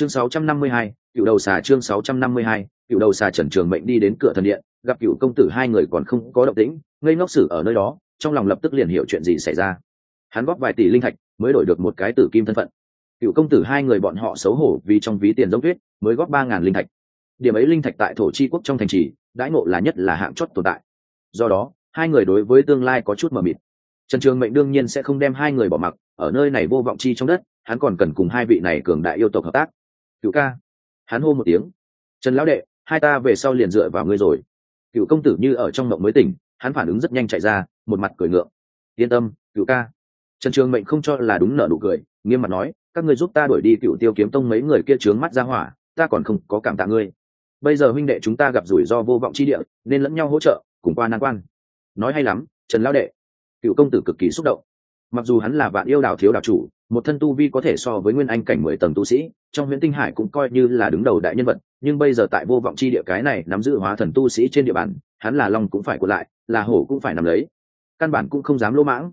chương 652, cựu đầu xà chương 652, cựu đầu xà trần trường mệnh đi đến cửa thần điện gặp cựu công tử hai người còn không có động tĩnh ngây ngốc xử ở nơi đó trong lòng lập tức liền hiểu chuyện gì xảy ra. Hắn góp vài tỷ linh thạch mới đổi được một cái tử kim thân phận. Cựu công tử hai người bọn họ xấu hổ vì trong ví tiền giống tuyết mới góp ba ngàn linh thạch. Điểm ấy linh thạch tại thổ chi quốc trong thành trì đãi ngộ là nhất là hạng chót tồn tại. Do đó hai người đối với tương lai có chút mờ mịt. Trần trường mệnh đương nhiên sẽ không đem hai người bỏ mặc ở nơi này vô vọng chi trong đất hắn còn cần cùng hai vị này cường đại yêu tộc hợp tác cựu ca. Hắn hô một tiếng. Trần lão đệ, hai ta về sau liền dựa vào ngươi rồi. Cựu công tử như ở trong mộng mới tỉnh, hắn phản ứng rất nhanh chạy ra, một mặt cười ngượng. Yên tâm, cựu ca. Trần trường mệnh không cho là đúng nợ nụ cười, nghiêm mặt nói, các ngươi giúp ta đuổi đi cựu tiêu kiếm tông mấy người kia trướng mắt ra hỏa, ta còn không có cảm tạ ngươi. Bây giờ huynh đệ chúng ta gặp rủi ro vô vọng chi địa, nên lẫn nhau hỗ trợ, cùng qua nan quan. Nói hay lắm, trần lão đệ. Cựu công tử cực kỳ xúc động. Mặc dù hắn là vạn yêu đào thiếu đào chủ một thân tu vi có thể so với nguyên anh cảnh mười tầng tu sĩ, trong huyện tinh hải cũng coi như là đứng đầu đại nhân vật, nhưng bây giờ tại vô vọng chi địa cái này nắm giữ hóa thần tu sĩ trên địa bàn, hắn là long cũng phải của lại, là hổ cũng phải nằm lấy. Căn bản cũng không dám lỗ mãng.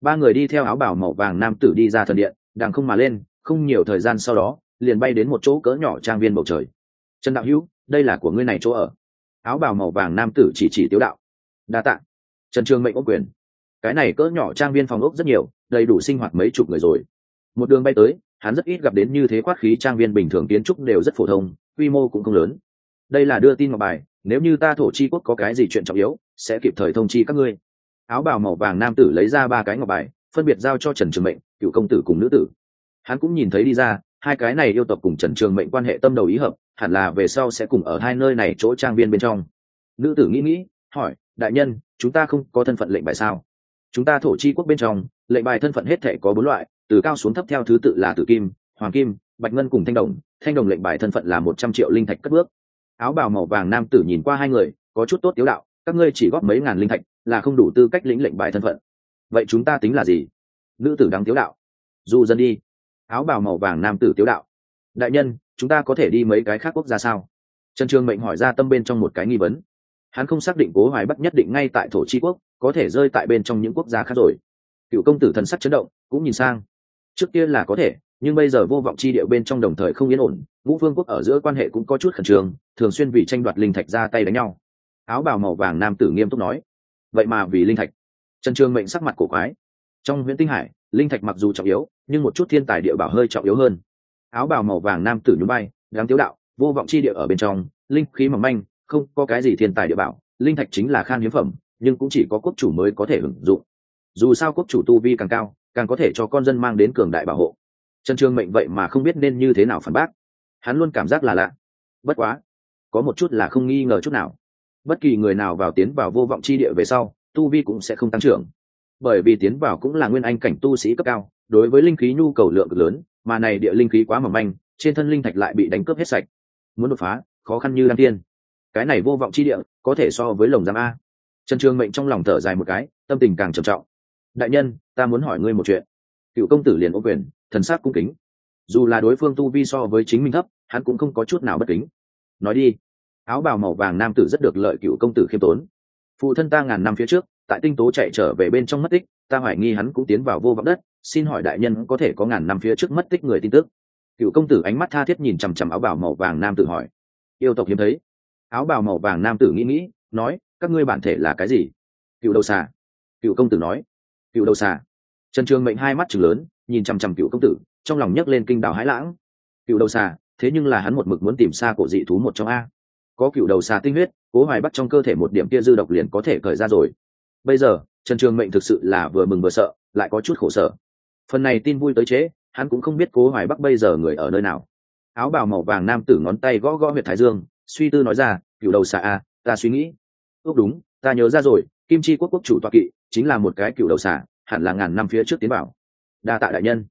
Ba người đi theo áo bảo màu vàng nam tử đi ra thần điện đàng không mà lên, không nhiều thời gian sau đó, liền bay đến một chỗ cỡ nhỏ trang viên bầu trời. Trần đạo hữu, đây là của ngươi này chỗ ở. Áo bào màu vàng nam tử chỉ chỉ tiếu đạo. Đa t ạ trần trường mệnh ốc quyền. Cái này cỡ nhỏ trang viên phòng ốc rất nhiều, đầy đủ sinh hoạt mấy chục người rồi một đường bay tới, hắn rất ít gặp đến như thế khoát khí trang viên bình thường kiến trúc đều rất phổ thông, quy mô cũng không lớn. Đây là đưa tin ngọc bài, nếu như ta thổ chi quốc có cái gì chuyện trọng yếu, sẽ kịp thời thông chi các ngươi. Áo bào màu vàng nam tử lấy ra ba cái ngọc bài, phân biệt giao cho trần trường mệnh, cựu công tử cùng nữ tử. Hắn cũng nhìn thấy đi ra, hai cái này yêu tập cùng trần trường mệnh quan hệ tâm đầu ý hợp, hẳn là về sau sẽ cùng ở hai nơi này chỗ trang viên bên trong. Nữ tử nghĩ nghĩ, hỏi, đại nhân, chúng ta không có thân phận lệnh bài sao? Chúng ta thổ chi quốc bên trong, lệnh bài thân phận hết thể có bốn loại từ cao xuống thấp theo thứ tự là tử kim, hoàng kim, bạch ngân cùng thanh đồng. Thanh đồng lệnh bài thân phận là một trăm triệu linh thạch cất bước. Áo bào màu vàng nam tử nhìn qua hai người, có chút tốt tiếu đạo, các ngươi chỉ góp mấy ngàn linh thạch là không đủ tư cách lĩnh lệnh bài thân phận. Vậy chúng ta tính là gì? Nữ tử đáng tiếu đạo. Du dân đi. Áo bào màu vàng nam tử tiếu đạo. Đại nhân, chúng ta có thể đi mấy cái khác quốc gia sao? Trần trường mệnh hỏi ra tâm bên trong một cái nghi vấn. Hắn không xác định cố hoài bắc nhất định ngay tại thổ tri quốc, có thể rơi tại bên trong những quốc gia khác rồi. Cựu công tử thần sắc chấn động, cũng nhìn sang trước kia là có thể, nhưng bây giờ vô vọng chi điệu bên trong đồng thời không yên ổn, ngũ phương quốc ở giữa quan hệ cũng có chút khẩn trương, thường xuyên vì tranh đoạt linh thạch ra tay đánh nhau. Áo bào màu vàng nam tử nghiêm túc nói, vậy mà vì linh thạch. Trần trường mệnh sắc mặt cổ quái. Trong huyện tinh hải, linh thạch mặc dù trọng yếu, nhưng một chút thiên tài địa bảo hơi trọng yếu hơn. Áo bào màu vàng nam tử nhún bay đáng tiếu đạo, vô vọng chi địa ở bên trong, linh khí mỏng manh, không có cái gì thiên tài địa bảo, linh thạch chính là khan hiếm phẩm, nhưng cũng chỉ có quốc chủ mới có thể hưởng dụng. Dù sao quốc chủ tu vi càng cao càng có thể cho con dân mang đến cường đại bảo hộ. Trần trường mệnh vậy mà không biết nên như thế nào phản bác. Hắn luôn cảm giác là lạ. Bất quá, có một chút là không nghi ngờ chút nào. Bất kỳ người nào vào tiến vào vô vọng chi địa về sau, tu vi cũng sẽ không tăng trưởng. Bởi vì tiến vào cũng là nguyên anh cảnh tu sĩ cấp cao, đối với linh khí nhu cầu lượng cực lớn, mà này địa linh khí quá mỏng manh, trên thân linh thạch lại bị đánh cướp hết sạch. Muốn đột phá, khó khăn như đan tiên cái này vô vọng chi địa, có thể so với lồng giam a. Trần trường mệnh trong lòng thở dài một cái, tâm tình càng trầm trọng đại nhân, ta muốn hỏi ngươi một chuyện. Cựu công tử liền ô quyền, thần sắc cung kính. Dù là đối phương tu vi so với chính mình thấp, hắn cũng không có chút nào bất kính. Nói đi. Áo bào màu vàng nam tử rất được lợi cựu công tử khiêm tốn. Phụ thân ta ngàn năm phía trước, tại tinh tố chạy trở về bên trong mất tích, ta hoài nghi hắn cũng tiến vào vô vọng đất, xin hỏi đại nhân có thể có ngàn năm phía trước mất tích người tin tức? Cựu công tử ánh mắt tha thiết nhìn chằm chằm áo bào màu vàng nam tử hỏi. Yêu tộc hiếm thấy. Áo bào màu vàng nam tử nghĩ nghĩ, nói, các ngươi bản thể là cái gì? Cựu đầu xà. Cựu công tử nói cựu đầu xà. Trần trường mệnh hai mắt chừng lớn, nhìn chằm chằm cựu công tử, trong lòng nhấc lên kinh đào hãi lãng. Cựu đầu xà, thế nhưng là hắn một mực muốn tìm xa cổ dị thú một trong a. Có cựu đầu xà tinh huyết, cố hoài bắt trong cơ thể một điểm kia dư độc liền có thể khởi ra rồi. Bây giờ, trần trường mệnh thực sự là vừa mừng vừa sợ, lại có chút khổ sở. Phần này tin vui tới chế hắn cũng không biết cố hoài bắc bây giờ người ở nơi nào. Áo bào màu vàng nam tử ngón tay gõ gõ huyệt thái dương, suy tư nói ra, cựu đầu xà a, ta suy nghĩ. Ước đúng, ta nhớ ra rồi kim chi quốc quốc chủ toa kỵ chính là một cái cựu đầu xà, hẳn là ngàn năm phía trước tiến bảo đa tạ đại nhân.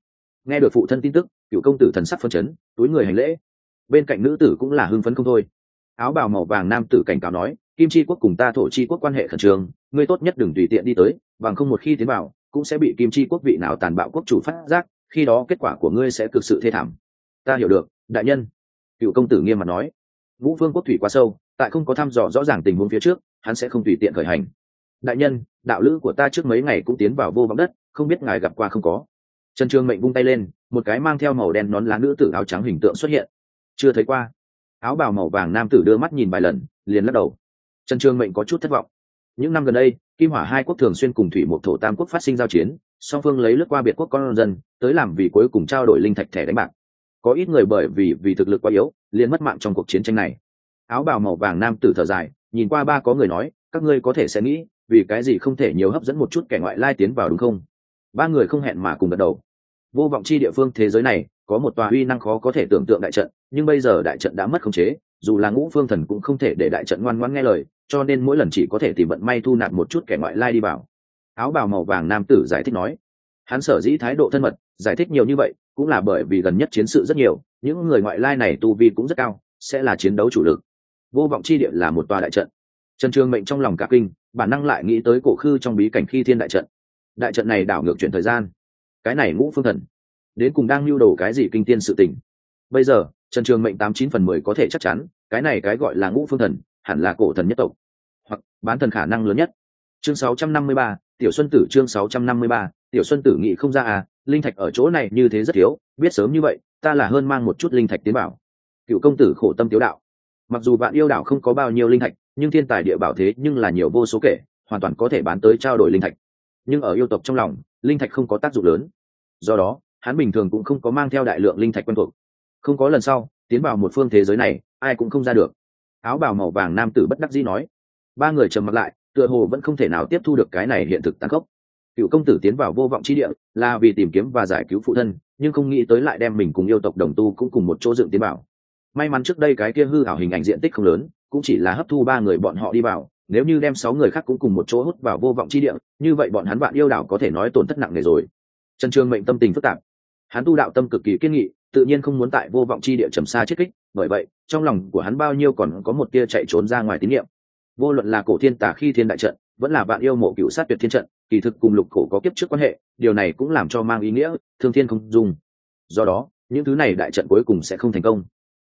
Nghe được phụ thân tin tức, cựu công tử thần sắc phân chấn, túi người hành lễ. Bên cạnh nữ tử cũng là hưng phấn không thôi. Áo bào màu vàng nam tử cảnh cáo nói, kim chi quốc cùng ta thổ chi quốc quan hệ khẩn trương, ngươi tốt nhất đừng tùy tiện đi tới, bằng không một khi tiến vào, cũng sẽ bị kim chi quốc vị nào tàn bạo quốc chủ phát giác, khi đó kết quả của ngươi sẽ cực sự thê thảm. Ta hiểu được, đại nhân. Cựu công tử nghiêm mặt nói. Vũ Vương quốc thủy quá sâu, tại không có thăm dò rõ ràng tình huống phía trước, hắn sẽ không tùy tiện khởi hành đại nhân, đạo lữ của ta trước mấy ngày cũng tiến vào vô vọng đất, không biết ngài gặp qua không có. Trần trường mệnh vung tay lên, một cái mang theo màu đen nón lá nữ tử áo trắng hình tượng xuất hiện. Chưa thấy qua. Áo bào màu vàng nam tử đưa mắt nhìn vài lần, liền lắc đầu. Trần trường mệnh có chút thất vọng. Những năm gần đây, kim hỏa hai quốc thường xuyên cùng thủy một thổ tam quốc phát sinh giao chiến, song phương lấy lướt qua biệt quốc con dân, tới làm vì cuối cùng trao đổi linh thạch thẻ đánh bạc. Có ít người bởi vì vì thực lực quá yếu, liền mất mạng trong cuộc chiến tranh này. Áo bào màu vàng nam tử thở dài, nhìn qua ba có người nói, các ngươi có thể sẽ nghĩ vì cái gì không thể nhiều hấp dẫn một chút kẻ ngoại lai tiến vào đúng không? Ba người không hẹn mà cùng gật đầu. Vô vọng chi địa phương thế giới này, có một tòa uy năng khó có thể tưởng tượng đại trận, nhưng bây giờ đại trận đã mất khống chế, dù là ngũ phương thần cũng không thể để đại trận ngoan ngoãn nghe lời, cho nên mỗi lần chỉ có thể tìm vận may thu nạp một chút kẻ ngoại lai đi vào. Áo bào màu vàng nam tử giải thích nói, hắn sở dĩ thái độ thân mật, giải thích nhiều như vậy, cũng là bởi vì gần nhất chiến sự rất nhiều, những người ngoại lai này tu vi cũng rất cao, sẽ là chiến đấu chủ lực. Vô vọng chi địa là một tòa đại trận trần trường mệnh trong lòng cả kinh, bản năng lại nghĩ tới cổ khư trong bí cảnh khi thiên đại trận. Đại trận này đảo ngược chuyển thời gian. Cái này ngũ phương thần. Đến cùng đang lưu đồ cái gì kinh tiên sự tình. Bây giờ, trần trường mệnh tám chín phần mười có thể chắc chắn, cái này cái gọi là ngũ phương thần, hẳn là cổ thần nhất tộc. Hoặc, bán thần khả năng lớn nhất. Chương sáu trăm năm mươi ba, tiểu xuân tử chương sáu trăm năm mươi ba, tiểu xuân tử nghĩ không ra à linh thạch ở chỗ này như thế rất thiếu, biết sớm như vậy, ta là hơn mang một chút linh thạch tiến bảo. Cựu công tử khổ tâm tiếu đạo. Mặc dù bạn yêu đảo không có bao nhiêu linh thạch nhưng thiên tài địa bảo thế nhưng là nhiều vô số kể, hoàn toàn có thể bán tới trao đổi linh thạch. Nhưng ở yêu tộc trong lòng, linh thạch không có tác dụng lớn. Do đó, hắn bình thường cũng không có mang theo đại lượng linh thạch quen thuộc. Không có lần sau, tiến vào một phương thế giới này, ai cũng không ra được. Áo bào màu vàng nam tử bất đắc dĩ nói. Ba người trầm mặt lại, tựa hồ vẫn không thể nào tiếp thu được cái này hiện thực tăng khốc. Cựu công tử tiến vào vô vọng chi địa, là vì tìm kiếm và giải cứu phụ thân, nhưng không nghĩ tới lại đem mình cùng yêu tộc đồng tu cũng cùng một chỗ dựng tiến bảo may mắn trước đây cái kia hư ảo hình ảnh diện tích không lớn cũng chỉ là hấp thu ba người bọn họ đi vào, nếu như đem sáu người khác cũng cùng một chỗ hút vào vô vọng chi địa, như vậy bọn hắn bạn yêu đảo có thể nói tổn thất nặng nề rồi. Trần trường mệnh tâm tình phức tạp. Hắn tu đạo tâm cực kỳ kiên nghị, tự nhiên không muốn tại vô vọng chi địa trầm xa chết kích, bởi vậy, trong lòng của hắn bao nhiêu còn có một tia chạy trốn ra ngoài tín nhiệm. Vô luận là cổ thiên tả khi thiên đại trận, vẫn là bạn yêu mộ cựu sát tuyệt thiên trận, kỳ thực cùng lục cổ có kiếp trước quan hệ, điều này cũng làm cho mang ý nghĩa, thương thiên không dùng do đó, những thứ này đại trận cuối cùng sẽ không thành công.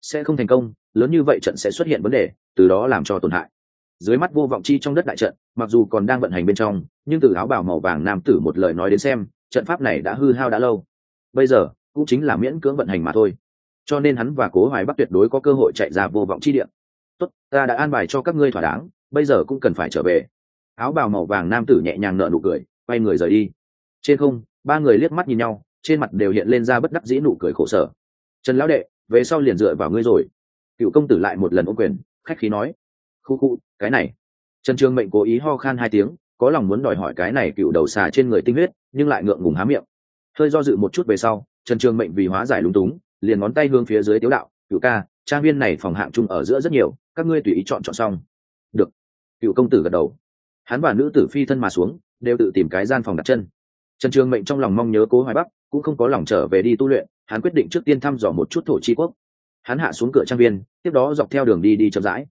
Sẽ không thành công, lớn như vậy trận sẽ xuất hiện vấn đề từ đó làm cho tổn hại. Dưới mắt vô vọng chi trong đất đại trận, mặc dù còn đang vận hành bên trong, nhưng từ áo bào màu vàng nam tử một lời nói đến xem, trận pháp này đã hư hao đã lâu. Bây giờ, cũng chính là miễn cưỡng vận hành mà thôi. Cho nên hắn và cố hoài bắc tuyệt đối có cơ hội chạy ra vô vọng chi điện tốt, ta đã an bài cho các ngươi thỏa đáng, bây giờ cũng cần phải trở về. Áo bào màu vàng nam tử nhẹ nhàng nợ nụ cười, quay người rời đi. Trên không, ba người liếc mắt nhìn nhau, trên mặt đều hiện lên ra bất đắc dĩ nụ cười khổ sở. Trần lão đệ, về sau liền dựa vào ngươi rồi. Cựu công tử lại một lần ô quyền khách khí nói. Khu khu, cái này. Trần trường mệnh cố ý ho khan hai tiếng, có lòng muốn đòi hỏi cái này cựu đầu xà trên người tinh huyết, nhưng lại ngượng ngùng há miệng. Hơi do dự một chút về sau, trần trường mệnh vì hóa giải lúng túng, liền ngón tay hương phía dưới tiếu đạo, cựu ca, trang viên này phòng hạng chung ở giữa rất nhiều, các ngươi tùy ý chọn chọn xong. Được. Cựu công tử gật đầu. Hắn và nữ tử phi thân mà xuống, đều tự tìm cái gian phòng đặt chân. Trần trường mệnh trong lòng mong nhớ cố hoài bắc, cũng không có lòng trở về đi tu luyện, hắn quyết định trước tiên thăm dò một chút thổ chi quốc hắn hạ xuống cửa trang viên, tiếp đó dọc theo đường đi đi chậm rãi.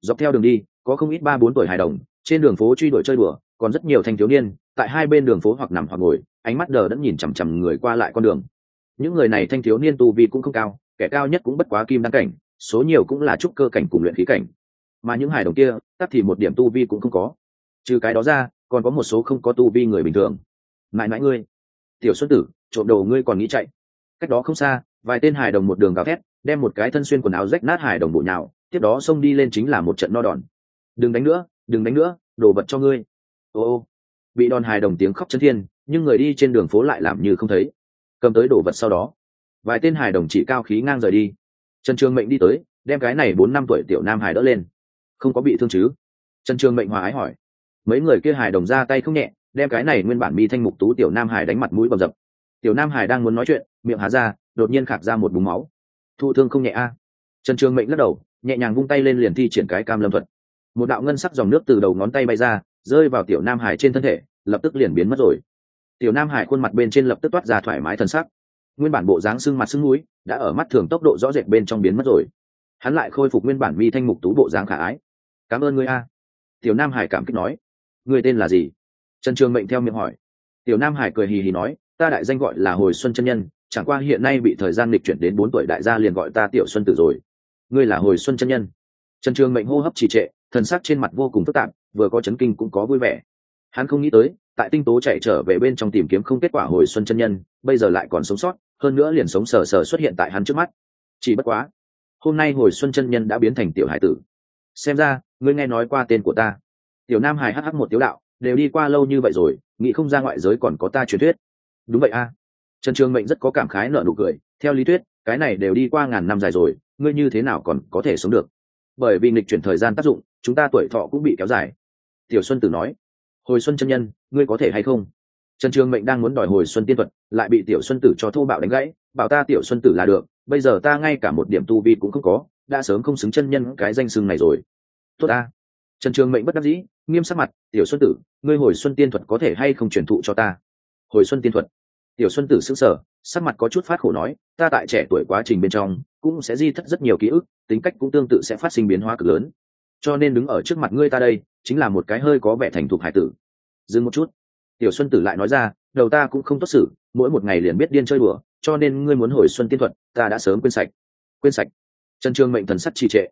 Dọc theo đường đi, có không ít ba bốn tuổi hài đồng, trên đường phố truy đuổi chơi đùa, còn rất nhiều thanh thiếu niên, tại hai bên đường phố hoặc nằm hoặc ngồi, ánh mắt đờ đẫn nhìn chằm chằm người qua lại con đường. Những người này thanh thiếu niên tu vi cũng không cao, kẻ cao nhất cũng bất quá kim đăng cảnh, số nhiều cũng là trúc cơ cảnh cùng luyện khí cảnh. Mà những hài đồng kia tắt thì một điểm tu vi cũng không có. Trừ cái đó ra, còn có một số không có tu vi người bình thường. Mãi mãi ngươi, tiểu xuân tử, trộm đầu ngươi còn nghĩ chạy. Cách đó không xa, vài tên hài đồng một đường gào thét đem một cái thân xuyên quần áo rách nát hài đồng bộ nhào, tiếp đó xông đi lên chính là một trận no đòn. Đừng đánh nữa, đừng đánh nữa, đồ vật cho ngươi. Ô ô. Bị đòn hài đồng tiếng khóc chân thiên, nhưng người đi trên đường phố lại làm như không thấy. Cầm tới đồ vật sau đó, vài tên hài đồng chỉ cao khí ngang rời đi. Trần trường mệnh đi tới, đem cái này bốn năm tuổi tiểu nam hải đỡ lên. Không có bị thương chứ? Trần trường mệnh hòa ái hỏi. Mấy người kia hài đồng ra tay không nhẹ, đem cái này nguyên bản mi thanh mục tú tiểu nam hải đánh mặt mũi bầm dập. Tiểu nam hải đang muốn nói chuyện, miệng há ra, đột nhiên khạc ra một búng máu thụ thương không nhẹ a. Trần trường mệnh lắc đầu, nhẹ nhàng vung tay lên liền thi triển cái cam lâm thuật. Một đạo ngân sắc dòng nước từ đầu ngón tay bay ra, rơi vào tiểu nam hải trên thân thể, lập tức liền biến mất rồi. Tiểu nam hải khuôn mặt bên trên lập tức toát ra thoải mái thân sắc. Nguyên bản bộ dáng sưng mặt sưng núi đã ở mắt thường tốc độ rõ rệt bên trong biến mất rồi. Hắn lại khôi phục nguyên bản mi thanh mục tú bộ dáng khả ái. Cảm ơn ngươi a. Tiểu nam hải cảm kích nói. Ngươi tên là gì? Trần trường mệnh theo miệng hỏi. Tiểu nam hải cười hì hì nói, ta đại danh gọi là hồi xuân chân nhân chẳng qua hiện nay bị thời gian lịch chuyển đến bốn tuổi đại gia liền gọi ta tiểu xuân tử rồi. Ngươi là hồi xuân chân nhân. Trần trường mệnh hô hấp trì trệ, thần sắc trên mặt vô cùng phức tạp, vừa có chấn kinh cũng có vui vẻ. Hắn không nghĩ tới, tại tinh tố chạy trở về bên trong tìm kiếm không kết quả hồi xuân chân nhân, bây giờ lại còn sống sót, hơn nữa liền sống sờ sờ xuất hiện tại hắn trước mắt. Chỉ bất quá, hôm nay hồi xuân chân nhân đã biến thành tiểu hải tử. Xem ra, ngươi nghe nói qua tên của ta. Tiểu nam hải hh một tiếu đạo, đều đi qua lâu như vậy rồi, nghĩ không ra ngoại giới còn có ta truyền thuyết. Đúng vậy a trần trường mệnh rất có cảm khái nợ nụ cười, theo lý thuyết, cái này đều đi qua ngàn năm dài rồi, ngươi như thế nào còn có thể sống được? Bởi vì nghịch chuyển thời gian tác dụng, chúng ta tuổi thọ cũng bị kéo dài. Tiểu xuân tử nói, hồi xuân chân nhân, ngươi có thể hay không? Trần trường mệnh đang muốn đòi hồi xuân tiên thuật, lại bị tiểu xuân tử cho thô bạo đánh gãy, bảo ta tiểu xuân tử là được, bây giờ ta ngay cả một điểm tu vi cũng không có, đã sớm không xứng chân nhân cái danh xưng này rồi. Tốt ta. Trần trường mệnh bất đắc dĩ, nghiêm sắc mặt, tiểu xuân tử, ngươi hồi xuân tiên thuật có thể hay không truyền thụ cho ta? Hồi xuân tiên thuật? Tiểu xuân tử sững sờ, sắc mặt có chút phát khổ nói, ta tại trẻ tuổi quá trình bên trong, cũng sẽ di thất rất nhiều ký ức, tính cách cũng tương tự sẽ phát sinh biến hóa cực lớn. Cho nên đứng ở trước mặt ngươi ta đây, chính là một cái hơi có vẻ thành thục hải tử. Dừng một chút. Tiểu xuân tử lại nói ra, đầu ta cũng không tốt xử, mỗi một ngày liền biết điên chơi đùa, cho nên ngươi muốn hồi xuân tiên thuật, ta đã sớm quên sạch. Quên sạch. Trần trương mệnh thần sắt trì trệ.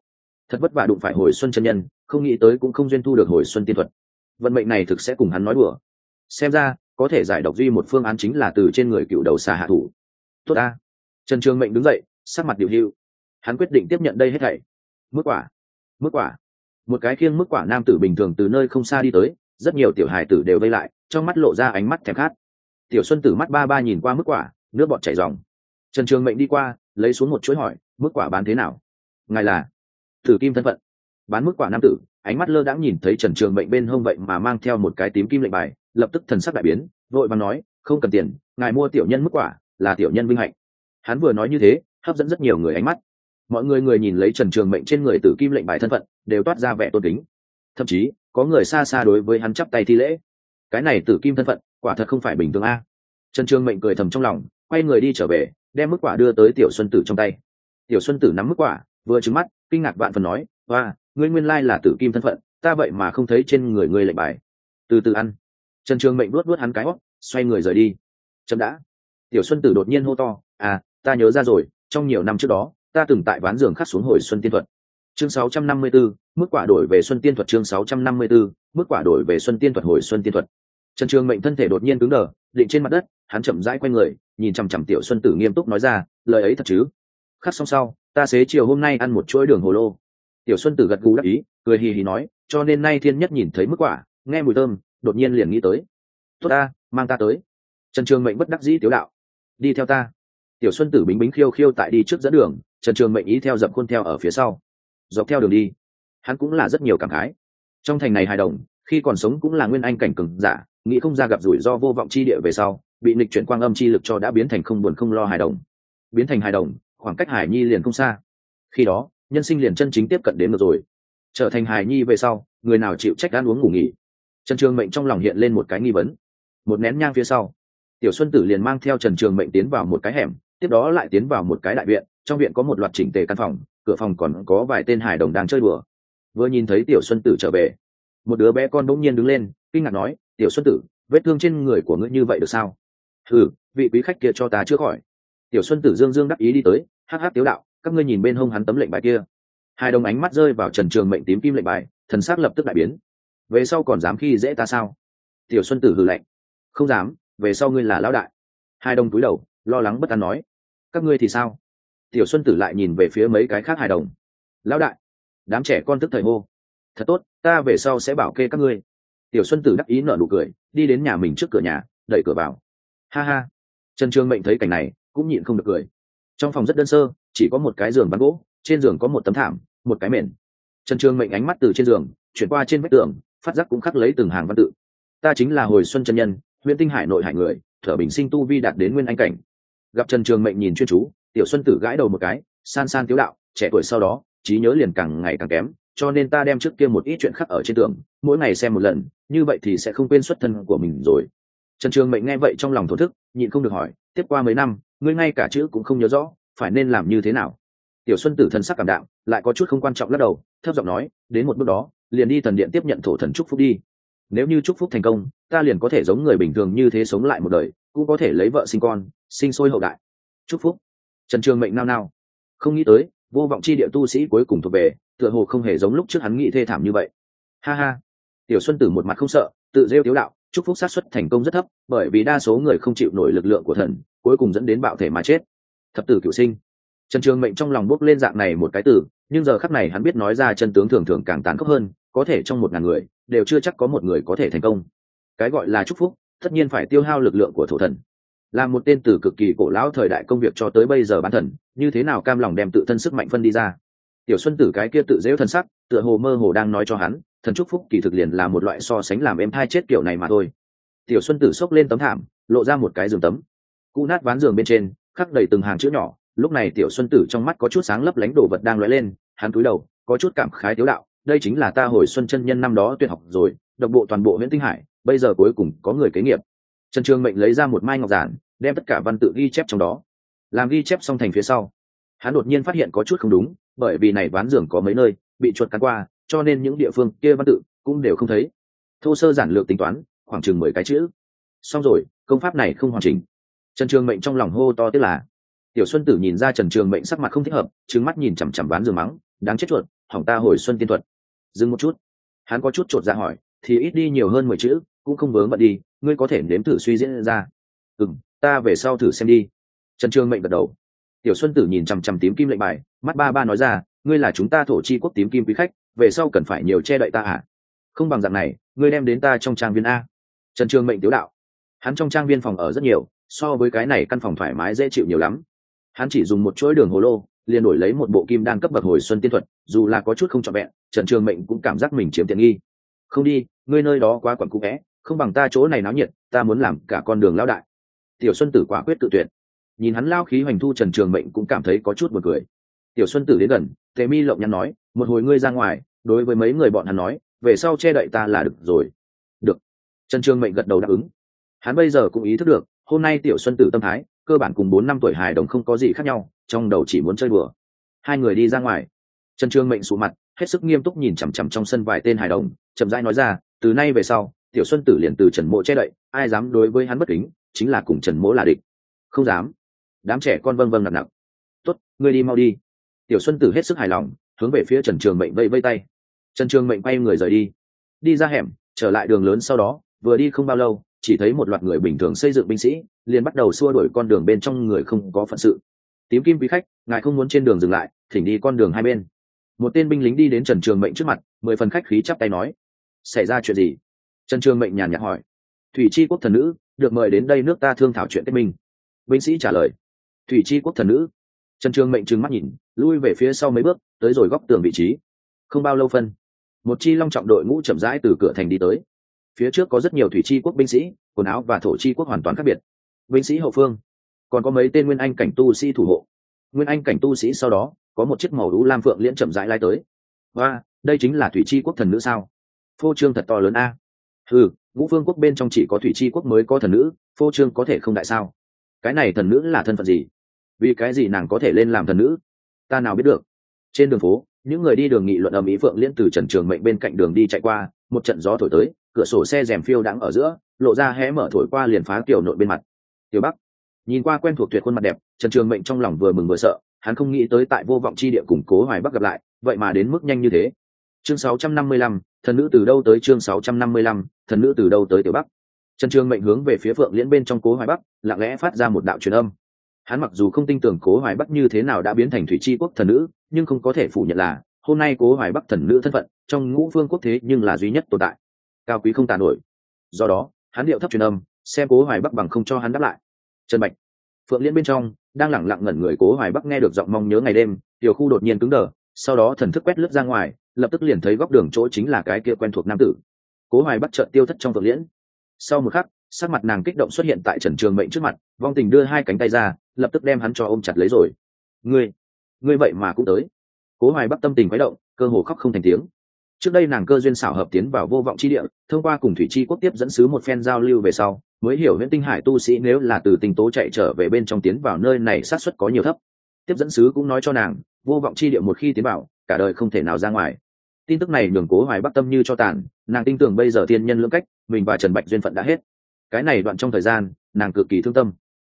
Thật vất vả đụng phải hồi xuân chân nhân, không nghĩ tới cũng không duyên thu được hồi xuân tiên thuật. Vận mệnh này thực sẽ cùng hắn nói đùa. Xem ra có thể giải độc duy một phương án chính là từ trên người cựu đầu xà hạ thủ. Tốt ta. Trần trường mệnh đứng dậy, sắc mặt điều hưu. Hắn quyết định tiếp nhận đây hết thảy. Mức quả. Mức quả. Một cái khiêng mức quả nam tử bình thường từ nơi không xa đi tới, rất nhiều tiểu hài tử đều vây lại, trong mắt lộ ra ánh mắt thèm khát. Tiểu xuân tử mắt ba ba nhìn qua mức quả, nước bọt chảy dòng trần trường mệnh đi qua, lấy xuống một chuỗi hỏi, mức quả bán thế nào? Ngài là thử kim thân phận. Bán mức quả nam tử ánh mắt lơ đãng nhìn thấy trần trường mệnh bên hông vậy mà mang theo một cái tím kim lệnh bài, lập tức thần sắc đại biến, vội vàng nói, không cần tiền, ngài mua tiểu nhân mức quả, là tiểu nhân vinh hạnh. Hắn vừa nói như thế, hấp dẫn rất nhiều người ánh mắt. Mọi người người nhìn lấy trần trường mệnh trên người tử kim lệnh bài thân phận, đều toát ra vẻ tôn kính. Thậm chí, có người xa xa đối với hắn chắp tay thi lễ. Cái này tử kim thân phận, quả thật không phải bình thường a. Trần trường mệnh cười thầm trong lòng, quay người đi trở về, đem mức quả đưa tới tiểu xuân tử trong tay. Tiểu xuân tử nắm mức quả, vừa trứng mắt, kinh ngạc vạn phần nói và ngươi nguyên lai là tử kim thân phận ta vậy mà không thấy trên người ngươi lệnh bài. Từ từ ăn. Trần trường mệnh luốt luốt hắn cái hót xoay người rời đi. Chậm đã. Tiểu xuân tử đột nhiên hô to à ta nhớ ra rồi trong nhiều năm trước đó ta từng tại ván giường khắc xuống hồi xuân tiên thuật. Chương 654, mức quả đổi về xuân tiên thuật chương 654, mức quả đổi về xuân tiên thuật hồi xuân tiên thuật. Trần trường mệnh thân thể đột nhiên cứng đờ định trên mặt đất hắn chậm rãi quay người nhìn chằm chằm tiểu xuân tử nghiêm túc nói ra lời ấy thật chứ? Khắc xong sau ta xế chiều hôm nay ăn một chuỗi đường hồ lô tiểu xuân tử gật gù đắc ý, cười hì hì nói, cho nên nay thiên nhất nhìn thấy mức quả, nghe mùi thơm, đột nhiên liền nghĩ tới. Tốt ta, mang ta tới. Trần trường mệnh bất đắc dĩ tiếu đạo. Đi theo ta. Tiểu xuân tử bính bính khiêu khiêu tại đi trước dẫn đường, trần trường mệnh ý theo dập khuôn theo ở phía sau. Dọc theo đường đi, hắn cũng là rất nhiều cảm khái. Trong thành này hài đồng, khi còn sống cũng là nguyên anh cảnh cừng giả, nghĩ không ra gặp rủi ro vô vọng chi địa về sau, bị nịch chuyển quang âm chi lực cho đã biến thành không buồn không lo hài đồng. Biến thành hài đồng, khoảng cách hải nhi liền không xa. Khi đó nhân sinh liền chân chính tiếp cận đến được rồi. Trở thành hài nhi về sau, người nào chịu trách ăn uống ngủ nghỉ? Trần trường mệnh trong lòng hiện lên một cái nghi vấn. Một nén nhang phía sau, tiểu xuân tử liền mang theo trần trường mệnh tiến vào một cái hẻm, tiếp đó lại tiến vào một cái đại viện, trong viện có một loạt chỉnh tề căn phòng, cửa phòng còn có vài tên hải đồng đang chơi đùa. Vừa nhìn thấy tiểu xuân tử trở về, một đứa bé con bỗng nhiên đứng lên, kinh ngạc nói, tiểu xuân tử, vết thương trên người của ngươi như vậy được sao? Ừ vị quý khách kia cho ta chưa khỏi. Tiểu xuân tử dương dương đắc ý đi tới, hắc hắc, tiếu đạo các ngươi nhìn bên hông hắn tấm lệnh bài kia. Hai đồng ánh mắt rơi vào trần trường mệnh tím kim lệnh bài, thần s lập tức đại biến. Về sau còn dám khi dễ ta sao? Tiểu xuân tử hừ lạnh. Không dám, về sau ngươi là lão đại. Hai đồng túi đầu, lo lắng bất an nói. Các ngươi thì sao? Tiểu xuân tử lại nhìn về phía mấy cái khác hài đồng. Lão đại, đám trẻ con tức thời hô. Thật tốt, ta về sau sẽ bảo kê các ngươi. Tiểu xuân tử đắc ý nở nụ cười, đi đến nhà mình trước cửa nhà, đẩy cửa vào. Ha ha. Trần trường mệnh thấy cảnh này, cũng nhịn không được cười. Trong phòng rất đơn sơ chỉ có một cái giường bắn gỗ, trên giường có một tấm thảm, một cái mền. Trần trường mệnh ánh mắt từ trên giường, chuyển qua trên vách tường, phát giác cũng khắc lấy từng hàng văn tự. Ta chính là hồi xuân chân nhân, huyện tinh hải nội hải người, thở bình sinh tu vi đạt đến nguyên anh cảnh. Gặp trần trường mệnh nhìn chuyên chú, tiểu xuân tử gãi đầu một cái, san san tiếu đạo, trẻ tuổi sau đó, trí nhớ liền càng ngày càng kém, cho nên ta đem trước kia một ít chuyện khắc ở trên tường, mỗi ngày xem một lần, như vậy thì sẽ không quên xuất thân của mình rồi. Trần trường mệnh nghe vậy trong lòng thổ thức, nhịn không được hỏi, tiếp qua mấy năm, ngươi ngay cả chữ cũng không nhớ rõ phải nên làm như thế nào? Tiểu xuân tử thần sắc cảm đạo lại có chút không quan trọng lắc đầu, thấp giọng nói, đến một bước đó, liền đi thần điện tiếp nhận thổ thần trúc phúc đi. Nếu như chúc phúc thành công, ta liền có thể giống người bình thường như thế sống lại một đời, cũng có thể lấy vợ sinh con, sinh sôi hậu đại. Chúc phúc. Trần trường mệnh nao nao. Không nghĩ tới, vô vọng chi địa tu sĩ cuối cùng thuộc về, tựa hồ không hề giống lúc trước hắn nghĩ thê thảm như vậy. Ha ha. Tiểu xuân tử một mặt không sợ, tự rêu tiếu đạo, chúc phúc sát xuất thành công rất thấp, bởi vì đa số người không chịu nổi lực lượng của thần, cuối cùng dẫn đến bạo thể mà chết thập tử cửu sinh. Trần trường mệnh trong lòng bốc lên dạng này một cái từ nhưng giờ khắc này hắn biết nói ra chân tướng thường thường càng tàn khốc hơn, có thể trong một ngàn người, đều chưa chắc có một người có thể thành công. Cái gọi là chúc phúc, tất nhiên phải tiêu hao lực lượng của thổ thần. Là một tên từ cực kỳ cổ lão thời đại công việc cho tới bây giờ bán thần, như thế nào cam lòng đem tự thân sức mạnh phân đi ra? Tiểu xuân tử cái kia tự dễu thân sắc, tựa hồ mơ hồ đang nói cho hắn, thần chúc phúc kỳ thực liền là một loại so sánh làm em thai chết kiểu này mà thôi. Tiểu xuân tử xốc lên tấm thảm, lộ ra một cái giường tấm. Cụ nát ván giường bên trên khắc đầy từng hàng chữ nhỏ, lúc này tiểu xuân tử trong mắt có chút sáng lấp lánh đồ vật đang lóe lên, hắn cúi đầu, có chút cảm khái tiếu đạo, đây chính là ta hồi xuân chân nhân năm đó tuyệt học rồi, độc bộ toàn bộ huyện tinh hải, bây giờ cuối cùng có người kế nghiệp. Trần trường mệnh lấy ra một mai ngọc giản, đem tất cả văn tự ghi chép trong đó. Làm ghi chép xong thành phía sau, hắn đột nhiên phát hiện có chút không đúng, bởi vì này ván giường có mấy nơi, bị chuột cắn qua, cho nên những địa phương kia văn tự cũng đều không thấy. Thô sơ giản lược tính toán, khoảng chừng mười cái chữ. Xong rồi, công pháp này không hoàn chỉnh trần trường mệnh trong lòng hô to tức là, tiểu xuân tử nhìn ra trần trường mệnh sắc mặt không thích hợp trứng mắt nhìn chằm chằm ván giường mắng, đáng chết chuột, hỏng ta hồi xuân tiên thuật. Dừng một chút. Hắn có chút chột ra dạ hỏi, thì ít đi nhiều hơn mười chữ, cũng không vướng bận đi, ngươi có thể nếm thử suy diễn ra. Ừ m ta về sau thử xem đi. Trần trường mệnh gật đầu. Tiểu xuân tử nhìn chằm chằm tím kim lệnh bài, mắt ba ba nói ra, ngươi là chúng ta thổ chi quốc tím kim quý khách, về sau cần phải nhiều che đậy ta à? Không bằng dạng này, ngươi đem đến ta trong trang viên a. Trần trường mệnh tiếu đạo. Hắn trong trang viên phòng ở rất nhiều so với cái này căn phòng thoải mái dễ chịu nhiều lắm. Hắn chỉ dùng một chuỗi đường hồ lô, liền đổi lấy một bộ kim đan cấp bậc hồi xuân tiên thuật, dù là có chút không trọn vẹn, trần trường mệnh cũng cảm giác mình chiếm tiện nghi. Không đi, ngươi nơi đó quá quẩn cũ vẽ, không bằng ta chỗ này náo nhiệt, ta muốn làm cả con đường lao đại. Tiểu xuân tử quả quyết tự tuyệt. Nhìn hắn lao khí hoành thu, trần trường mệnh cũng cảm thấy có chút buồn cười. Tiểu xuân tử đến gần, tề mi lộng nhắn nói, một hồi ngươi ra ngoài, đối với mấy người bọn hắn nói, về sau che đậy ta là được rồi. Được. Trần trường mệnh gật đầu đáp ứng hắn bây giờ cũng ý thức được, hôm nay tiểu xuân tử tâm thái, cơ bản cùng bốn năm tuổi hài đồng không có gì khác nhau, trong đầu chỉ muốn chơi bừa hai người đi ra ngoài. Trần trương mệnh sụ mặt, hết sức nghiêm túc nhìn chằm chằm trong sân vài tên hài đồng, chậm rãi nói ra, từ nay về sau, tiểu xuân tử liền từ trần mộ che đậy, ai dám đối với hắn bất kính, chính là cùng trần mỗ là địch. Không dám. Đám trẻ con vâng vâng nặng nặng. Tốt, ngươi đi mau đi. Tiểu xuân tử hết sức hài lòng, hướng về phía trần trường mệnh vây vây tay. Trần trường mệnh quay người rời đi. Đi ra hẻm, trở lại đường lớn sau đó, vừa đi không bao lâu chỉ thấy một loạt người bình thường xây dựng binh sĩ, liền bắt đầu xua đuổi con đường bên trong người không có phận sự. Tím kim quý khách, ngài không muốn trên đường dừng lại, thỉnh đi con đường hai bên. Một tên binh lính đi đến trần trường mệnh trước mặt, mười phần khách khí chắp tay nói, xảy ra chuyện gì? Trần trường mệnh nhàn nhạt hỏi, thủy chi quốc thần nữ, được mời đến đây nước ta thương thảo chuyện kết minh. Binh sĩ trả lời, thủy chi quốc thần nữ. Trần trường mệnh trừng mắt nhìn, lui về phía sau mấy bước, tới rồi góc tường vị trí. Không bao lâu phân, một chi long trọng đội ngũ chậm rãi từ cửa thành đi tới phía trước có rất nhiều thủy chi quốc binh sĩ, quần áo và thổ chi quốc hoàn toàn khác biệt. Binh sĩ hậu phương, còn có mấy tên nguyên anh cảnh tu sĩ thủ hộ. Nguyên anh cảnh tu sĩ sau đó, có một chiếc màu đũ lam phượng liễn chậm rãi lai tới. Và đây chính là thủy chi quốc thần nữ sao? Phô trương thật to lớn a. Ừ ngũ phương quốc bên trong chỉ có thủy chi quốc mới có thần nữ, phô trương có thể không đại sao? Cái này thần nữ là thân phận gì? Vì cái gì nàng có thể lên làm thần nữ? Ta nào biết được. Trên đường phố, những người đi đường nghị luận ở mỹ phượng liên từ trần trường mệnh bên cạnh đường đi chạy qua, một trận gió thổi tới cửa sổ xe rèm phiêu đãng ở giữa lộ ra hé mở thổi qua liền phá kiểu nội bên mặt. Tiểu bắc nhìn qua quen thuộc tuyệt khuôn mặt đẹp trần trường mệnh trong lòng vừa mừng vừa sợ hắn không nghĩ tới tại vô vọng chi địa củng cố hoài bắc gặp lại vậy mà đến mức nhanh như thế. Chương 655, thần nữ từ đâu tới chương 655, thần nữ từ đâu tới tiểu bắc? Trần trường mệnh hướng về phía phượng liễn bên trong cố hoài bắc lặng lẽ phát ra một đạo truyền âm. Hắn mặc dù không tin tưởng cố hoài bắc như thế nào đã biến thành thủy chi quốc thần nữ nhưng không có thể phủ nhận là hôm nay cố hoài bắc thần nữ thân phận trong ngũ phương quốc thế nhưng là duy nhất tồn tại cao quý không tàn nổi. Do đó, hắn điệu thấp truyền âm, xem cố hoài bắc bằng không cho hắn đáp lại. Trần bạch, phượng liễn bên trong, đang lẳng lặng ngẩn người cố hoài bắc nghe được giọng mong nhớ ngày đêm, tiểu khu đột nhiên cứng đờ, sau đó thần thức quét lướt ra ngoài, lập tức liền thấy góc đường chỗ chính là cái kia quen thuộc nam tử. Cố hoài bắc trợn tiêu thất trong phượng liễn sau một khắc, sắc mặt nàng kích động xuất hiện tại trần trường mệnh trước mặt, vong tình đưa hai cánh tay ra, lập tức đem hắn cho ôm chặt lấy rồi. Ngươi ngươi vậy mà cũng tới. Cố hoài bắc tâm tình quấy động, cơ hồ khóc không thành tiếng trước đây nàng cơ duyên xảo hợp tiến vào vô vọng chi địa, thông qua cùng thủy chi quốc tiếp dẫn sứ một phen giao lưu về sau, mới hiểu huyện tinh hải tu sĩ nếu là từ tình tố chạy trở về bên trong tiến vào nơi này sát xuất có nhiều thấp. Tiếp dẫn sứ cũng nói cho nàng, vô vọng chi địa một khi tiến vào, cả đời không thể nào ra ngoài. Tin tức này nhường cố hoài bắc tâm như cho tàn, nàng tin tưởng bây giờ thiên nhân lưỡng cách, mình và trần bạch duyên phận đã hết. Cái này đoạn trong thời gian, nàng cực kỳ thương tâm.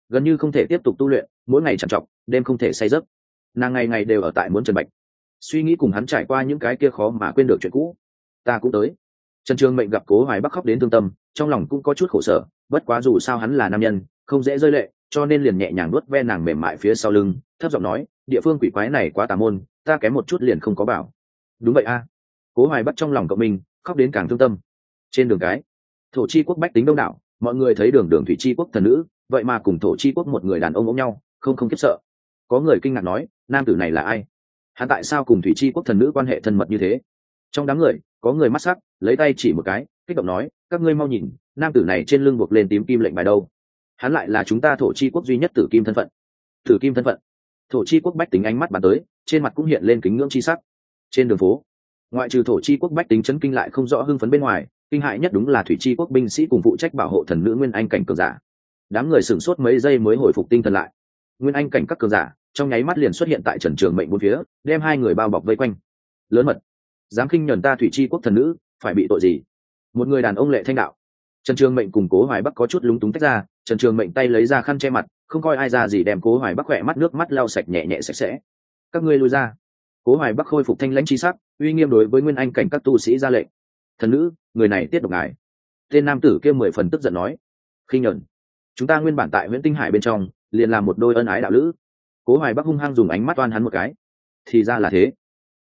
Gần như không thể tiếp tục tu luyện, mỗi ngày trằn trọc, đêm không thể say giấc. Nàng ngày ngày đều ở tại muốn trần bạch suy nghĩ cùng hắn trải qua những cái kia khó mà quên được chuyện cũ. Ta cũng tới. Trần trường mệnh gặp cố hoài bắc khóc đến thương tâm, trong lòng cũng có chút khổ sở, bất quá dù sao hắn là nam nhân, không dễ rơi lệ, cho nên liền nhẹ nhàng nuốt ve nàng mềm mại phía sau lưng, thấp giọng nói, địa phương quỷ quái này quá tà môn, ta kém một chút liền không có bảo. Đúng vậy a. Cố hoài bắc trong lòng cậu mình khóc đến càng thương tâm. Trên đường cái, thổ chi quốc bách tính đông đảo, mọi người thấy đường đường thủy chi quốc thần nữ, vậy mà cùng thổ chi quốc một người đàn ông ôm nhau, không không kiếp sợ. Có người kinh ngạc nói, nam tử này là ai? Hắn tại sao cùng thủy chi quốc thần nữ quan hệ thân mật như thế? Trong đám người, có người mắt sắc, lấy tay chỉ một cái, kích động nói, các ngươi mau nhìn, nam tử này trên lưng buộc lên tím kim lệnh bài đâu? Hắn lại là chúng ta thổ chi quốc duy nhất tử kim thân phận. Tử kim thân phận. Thổ chi quốc bách tính ánh mắt bàn tới, trên mặt cũng hiện lên kính ngưỡng chi sắc. Trên đường phố, ngoại trừ thổ chi quốc bách tính chấn kinh lại không rõ hưng phấn bên ngoài, kinh hại nhất đúng là thủy chi quốc binh sĩ cùng phụ trách bảo hộ thần nữ nguyên anh cảnh cường giả. Đám người sửng sốt mấy giây mới hồi phục tinh thần lại. Nguyên anh cảnh các cường giả trong nháy mắt liền xuất hiện tại trần trường mệnh bốn phía, đem hai người bao bọc vây quanh. Lớn mật, dám khinh nhẫn ta thủy chi quốc thần nữ, phải bị tội gì? Một người đàn ông lệ thanh đạo. Trần trường mệnh cùng cố hoài bắc có chút lúng túng tách ra, trần trường mệnh tay lấy ra khăn che mặt, không coi ai ra gì đem cố hoài bắc khỏe mắt nước mắt lau sạch nhẹ nhẹ sạch sẽ. Các ngươi lui ra. Cố hoài bắc khôi phục thanh lãnh chi sắc, uy nghiêm đối với nguyên anh cảnh các tu sĩ ra lệnh. Thần nữ, người này tiết độc ngài. Tên nam tử kia mười phần tức giận nói, khinh nhẫn, chúng ta nguyên bản tại nguyễn tinh hải bên trong, liền làm một đôi ân ái đạo lữ cố hoài bắc hung hăng dùng ánh mắt oan hắn một cái. Thì ra là thế.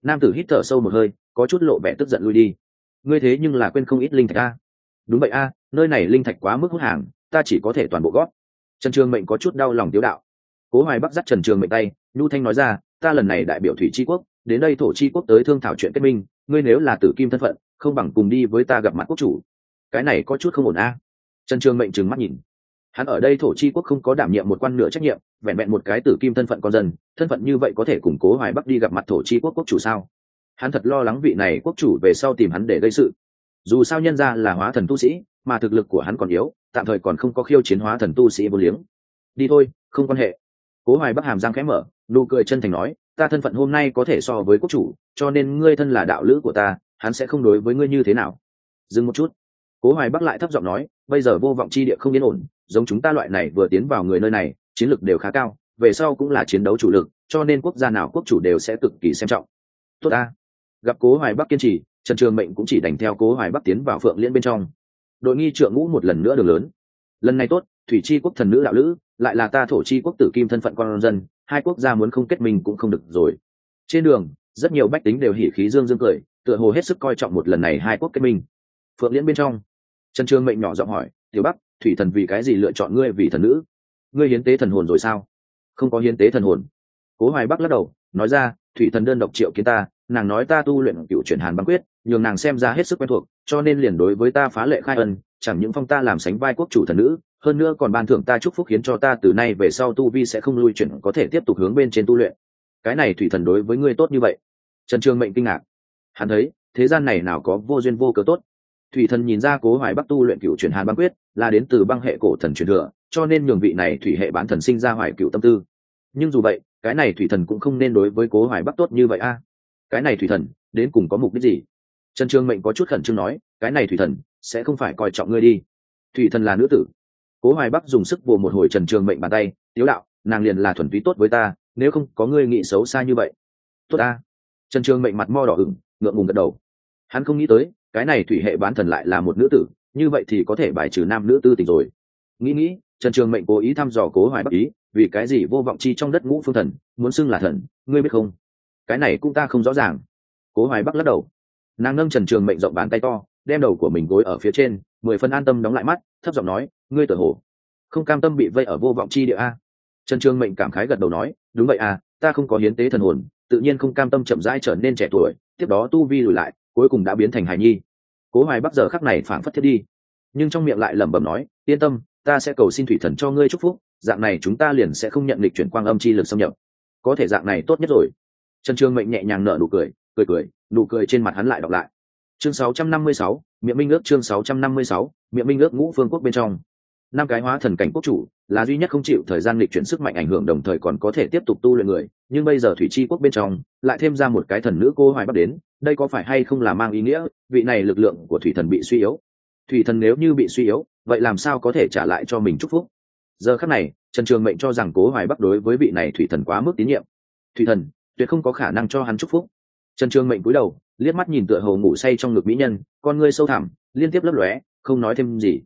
Nam tử hít thở sâu một hơi, có chút lộ vẻ tức giận lui đi. Ngươi thế nhưng là quên không ít linh thạch a. Đúng vậy a, nơi này linh thạch quá mức hút hàng, ta chỉ có thể toàn bộ gót trần trường mệnh có chút đau lòng tiếu đạo. Cố hoài bắc dắt trần trường mệnh tay, nhu thanh nói ra, ta lần này đại biểu thủy tri quốc, đến đây thổ tri quốc tới thương thảo chuyện kết minh, ngươi nếu là tử kim thân phận, không bằng cùng đi với ta gặp mặt quốc chủ. Cái này có chút không ổn a. Trần trường mệnh trừng mắt nhìn hắn ở đây thổ chi quốc không có đảm nhiệm một quan nửa trách nhiệm, vẹn vẹn một cái tử kim thân phận con dân, thân phận như vậy có thể củng cố hoài bắc đi gặp mặt thổ chi quốc quốc chủ sao? Hắn thật lo lắng vị này quốc chủ về sau tìm hắn để gây sự. Dù sao nhân ra là hóa thần tu sĩ, mà thực lực của hắn còn yếu, tạm thời còn không có khiêu chiến hóa thần tu sĩ vô liếng. Đi thôi, không quan hệ. Cố hoài bắc hàm giang khẽ mở, nụ cười chân thành nói, ta thân phận hôm nay có thể so với quốc chủ, cho nên ngươi thân là đạo lữ của ta, hắn sẽ không đối với ngươi như thế nào. Dừng một chút. Cố hoài bắc lại thấp giọng nói, bây giờ vô vọng chi địa không yên ổn giống chúng ta loại này vừa tiến vào người nơi này, chiến lược đều khá cao, về sau cũng là chiến đấu chủ lực, cho nên quốc gia nào quốc chủ đều sẽ cực kỳ xem trọng. Tốt ta. Gặp cố hoài bắc kiên trì, trần trường mệnh cũng chỉ đành theo cố hoài bắc tiến vào phượng liên bên trong. Đội nghi trượng ngũ một lần nữa đường lớn. Lần này tốt, thủy chi quốc thần nữ đạo lữ, lại là ta thổ chi quốc tử kim thân phận con dân, hai quốc gia muốn không kết minh cũng không được rồi. Trên đường, rất nhiều bách tính đều hỉ khí dương dương cười, tựa hồ hết sức coi trọng một lần này hai quốc kết minh. Phượng liên bên trong, trần trường mệnh nhỏ giọng hỏi, tiểu bắc thủy thần vì cái gì lựa chọn ngươi vì thần nữ? Ngươi hiến tế thần hồn rồi sao? Không có hiến tế thần hồn. Cố hoài bắc lắc đầu, nói ra, thủy thần đơn độc triệu kiến ta, nàng nói ta tu luyện cựu chuyển hàn băng quyết, nhường nàng xem ra hết sức quen thuộc, cho nên liền đối với ta phá lệ khai ân, chẳng những phong ta làm sánh vai quốc chủ thần nữ, hơn nữa còn ban thưởng ta chúc phúc khiến cho ta từ nay về sau tu vi sẽ không lui chuyển, có thể tiếp tục hướng bên trên tu luyện. Cái này thủy thần đối với ngươi tốt như vậy? Trần trường mệnh kinh ngạc. Hắn thấy, thế gian này nào có vô duyên vô cớ tốt? Thủy thần nhìn ra cố hoài bắc tu luyện cựu truyền hàn băng quyết, là đến từ băng hệ cổ thần truyền thừa, cho nên nhường vị này thủy hệ bán thần sinh ra hoài cựu tâm tư. Nhưng dù vậy, cái này thủy thần cũng không nên đối với cố hoài bắc tốt như vậy a. Cái này thủy thần, đến cùng có mục đích gì? Trần trương mệnh có chút khẩn trương nói, cái này thủy thần, sẽ không phải coi trọng ngươi đi. Thủy thần là nữ tử. Cố hoài bắc dùng sức vồ một hồi trần trường mệnh bàn tay, tiếu đạo, nàng liền là thuần túy tốt với ta, nếu không có ngươi nghĩ xấu xa như vậy. Tốt ta. Trần trường mệnh mặt mo đỏ ửng, ngượng ngùng gật đầu. Hắn không nghĩ tới cái này thủy hệ bán thần lại là một nữ tử, như vậy thì có thể bài trừ nam nữ tư tình rồi. Nghĩ nghĩ, trần trường mệnh cố ý thăm dò cố hoài bắc ý, vì cái gì vô vọng chi trong đất ngũ phương thần, muốn xưng là thần, ngươi biết không? Cái này cũng ta không rõ ràng. Cố hoài bắc lắc đầu. Nàng nâng trần trường mệnh rộng bàn tay to, đem đầu của mình gối ở phía trên, mười phân an tâm đóng lại mắt, thấp giọng nói, ngươi tự hồ không cam tâm bị vây ở vô vọng chi địa a? Trần trường mệnh cảm khái gật đầu nói, đúng vậy à ta không có hiến tế thần hồn, tự nhiên không cam tâm chậm rãi trở nên trẻ tuổi, tiếp đó tu vi lùi lại cuối cùng đã biến thành hài nhi. Cố hoài bắc giờ khắc này phảng phất thiết đi. Nhưng trong miệng lại lẩm bẩm nói yên tâm ta sẽ cầu xin thủy thần cho ngươi chúc phúc dạng này chúng ta liền sẽ không nhận lịch chuyển quang âm chi lực xâm nhập. Có thể dạng này tốt nhất rồi. Trần trương mệnh nhẹ nhàng nở nụ cười cười cười nụ cười trên mặt hắn lại đọc lại. Chương 656, miệng minh ước chương 656, miệng minh ước ngũ phương quốc bên trong năm cái hóa thần cảnh quốc chủ là duy nhất không chịu thời gian lịch chuyển sức mạnh ảnh hưởng, đồng thời còn có thể tiếp tục tu luyện người. Nhưng bây giờ thủy chi quốc bên trong lại thêm ra một cái thần nữ cô hoài bắc đến. Đây có phải hay không là mang ý nghĩa vị này lực lượng của thủy thần bị suy yếu? Thủy thần nếu như bị suy yếu, vậy làm sao có thể trả lại cho mình chúc phúc? Giờ khắc này, trần trường mệnh cho rằng cố hoài bắc đối với vị này thủy thần quá mức tín nhiệm. Thủy thần, tuyệt không có khả năng cho hắn chúc phúc. Trần trường mệnh cúi đầu, liếc mắt nhìn tựa hồ ngủ say trong ngực mỹ nhân. Con ngươi sâu thẳm, liên tiếp lấp lóe, không nói thêm gì.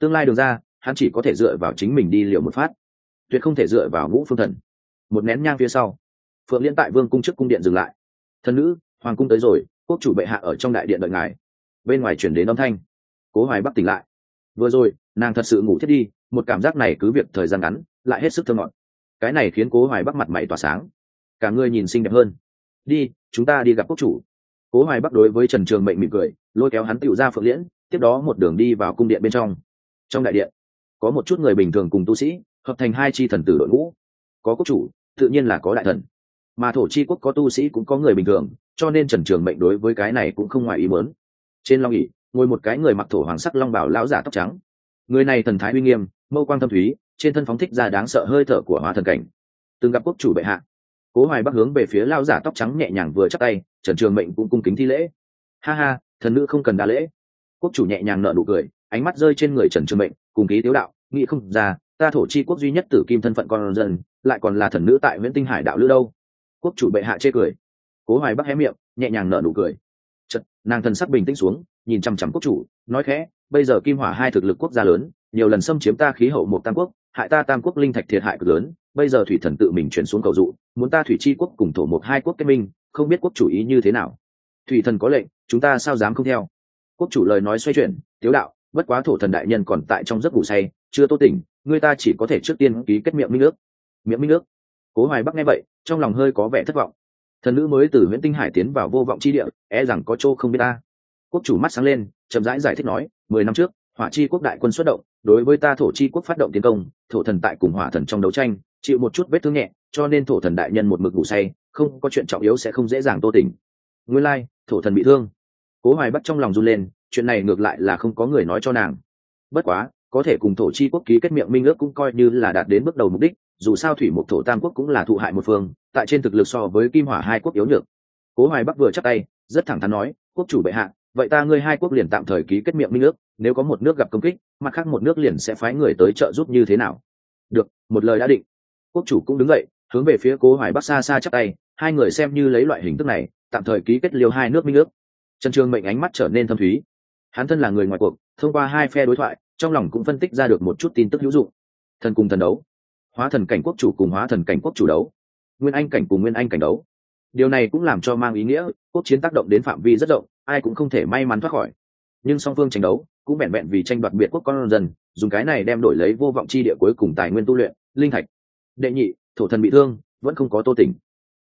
Tương lai đường ra hắn chỉ có thể dựa vào chính mình đi liệu một phát, tuyệt không thể dựa vào ngũ phương thần. Một nén nhang phía sau, phượng liên tại vương cung chức cung điện dừng lại. Thần nữ, hoàng cung tới rồi, quốc chủ bệ hạ ở trong đại điện đợi ngài. Bên ngoài chuyển đến âm thanh. Cố hoài bắc tỉnh lại. Vừa rồi, nàng thật sự ngủ thiết đi, một cảm giác này cứ việc thời gian ngắn, lại hết sức thơ ngọt. Cái này khiến cố hoài bắc mặt mày tỏa sáng. Cả người nhìn xinh đẹp hơn. Đi, chúng ta đi gặp quốc chủ. Cố hoài bắc đối với trần trường mệnh mỉm cười, lôi kéo hắn tựu ra phượng liễn tiếp đó một đường đi vào cung điện bên trong. Trong đại điện có một chút người bình thường cùng tu sĩ, hợp thành hai chi thần tử đội ngũ. Có quốc chủ, tự nhiên là có đại thần. Mà thổ chi quốc có tu sĩ cũng có người bình thường, cho nên trần trường mệnh đối với cái này cũng không ngoài ý muốn. Trên long ỉ ngồi một cái người mặc thổ hoàng sắc long bảo lão giả tóc trắng. Người này thần thái uy nghiêm, mâu quang thâm thúy, trên thân phóng thích ra đáng sợ hơi thở của hóa thần cảnh. Từng gặp quốc chủ bệ hạ. Cố hoài bắc hướng về phía lao giả tóc trắng nhẹ nhàng vừa chắc tay, trần trường mệnh cũng cung kính thi lễ. Ha ha, thần nữ không cần đa lễ. Quốc chủ nhẹ nhàng nợ nụ cười, ánh mắt rơi trên người trần trường mệnh cùng ký tiếu đạo nghĩ không ra ta thổ chi quốc duy nhất tử kim thân phận con dân lại còn là thần nữ tại nguyễn tinh hải đạo lữ đâu. Quốc chủ bệ hạ chê cười. Cố hoài bắc hé miệng nhẹ nhàng nở nụ cười. Chật, nàng thần sắc bình tĩnh xuống nhìn chằm chằm quốc chủ nói khẽ bây giờ kim hỏa hai thực lực quốc gia lớn nhiều lần xâm chiếm ta khí hậu một tam quốc hại ta tam quốc linh thạch thiệt hại cực lớn bây giờ thủy thần tự mình chuyển xuống cầu dụ muốn ta thủy chi quốc cùng thổ một hai quốc kết minh không biết quốc chủ ý như thế nào. Thủy thần có lệnh chúng ta sao dám không theo? Quốc chủ lời nói xoay chuyển tiếu đạo bất quá thổ thần đại nhân còn tại trong giấc ngủ say chưa tốt tỉnh người ta chỉ có thể trước tiên ký kết miệng minh nước miệng minh nước cố hoài bắc nghe vậy trong lòng hơi có vẻ thất vọng. Thần nữ mới từ nguyễn tinh hải tiến vào vô vọng chi địa e rằng có chỗ không biết ta. Quốc chủ mắt sáng lên chậm rãi giải, giải thích nói mười năm trước hỏa chi quốc đại quân xuất động đối với ta thổ chi quốc phát động tiến công thổ thần tại cùng hỏa thần trong đấu tranh chịu một chút vết thương nhẹ cho nên thổ thần đại nhân một mực ngủ say không có chuyện trọng yếu sẽ không dễ dàng tô tỉnh. Nguyên lai, thổ thần bị thương. Cố hoài bắt trong lòng run lên chuyện này ngược lại là không có người nói cho nàng. Bất quá, có thể cùng thổ chi quốc ký kết miệng minh ước cũng coi như là đạt đến bước đầu mục đích, dù sao thủy mục thổ tam quốc cũng là thụ hại một phương, tại trên thực lực so với kim hỏa hai quốc yếu nhược. Cố hoài bắc vừa chắc tay, rất thẳng thắn nói, quốc chủ bệ hạ, vậy ta ngươi hai quốc liền tạm thời ký kết miệng minh ước, nếu có một nước gặp công kích, mặt khác một nước liền sẽ phái người tới trợ giúp như thế nào? Được, một lời đã định. Quốc chủ cũng đứng dậy, hướng về phía cố hoài bắc xa xa chắc tay, hai người xem như lấy loại hình thức này, tạm thời ký kết liêu hai nước minh ước. Trần trường mệnh ánh mắt trở nên thâm thúy hắn thân là người ngoài cuộc, thông qua hai phe đối thoại, trong lòng cũng phân tích ra được một chút tin tức hữu dụng. Thần cùng thần đấu. Hóa thần cảnh quốc chủ cùng hóa thần cảnh quốc chủ đấu. Nguyên anh cảnh cùng nguyên anh cảnh đấu. Điều này cũng làm cho mang ý nghĩa, quốc chiến tác động đến phạm vi rất rộng, ai cũng không thể may mắn thoát khỏi. Nhưng song phương tranh đấu, cũng vẹn vẹn vì tranh đoạt biệt quốc con dân, dùng cái này đem đổi lấy vô vọng chi địa cuối cùng tài nguyên tu luyện, linh thạch. Đệ nhị, thổ thần bị thương, vẫn không có tô tỉnh.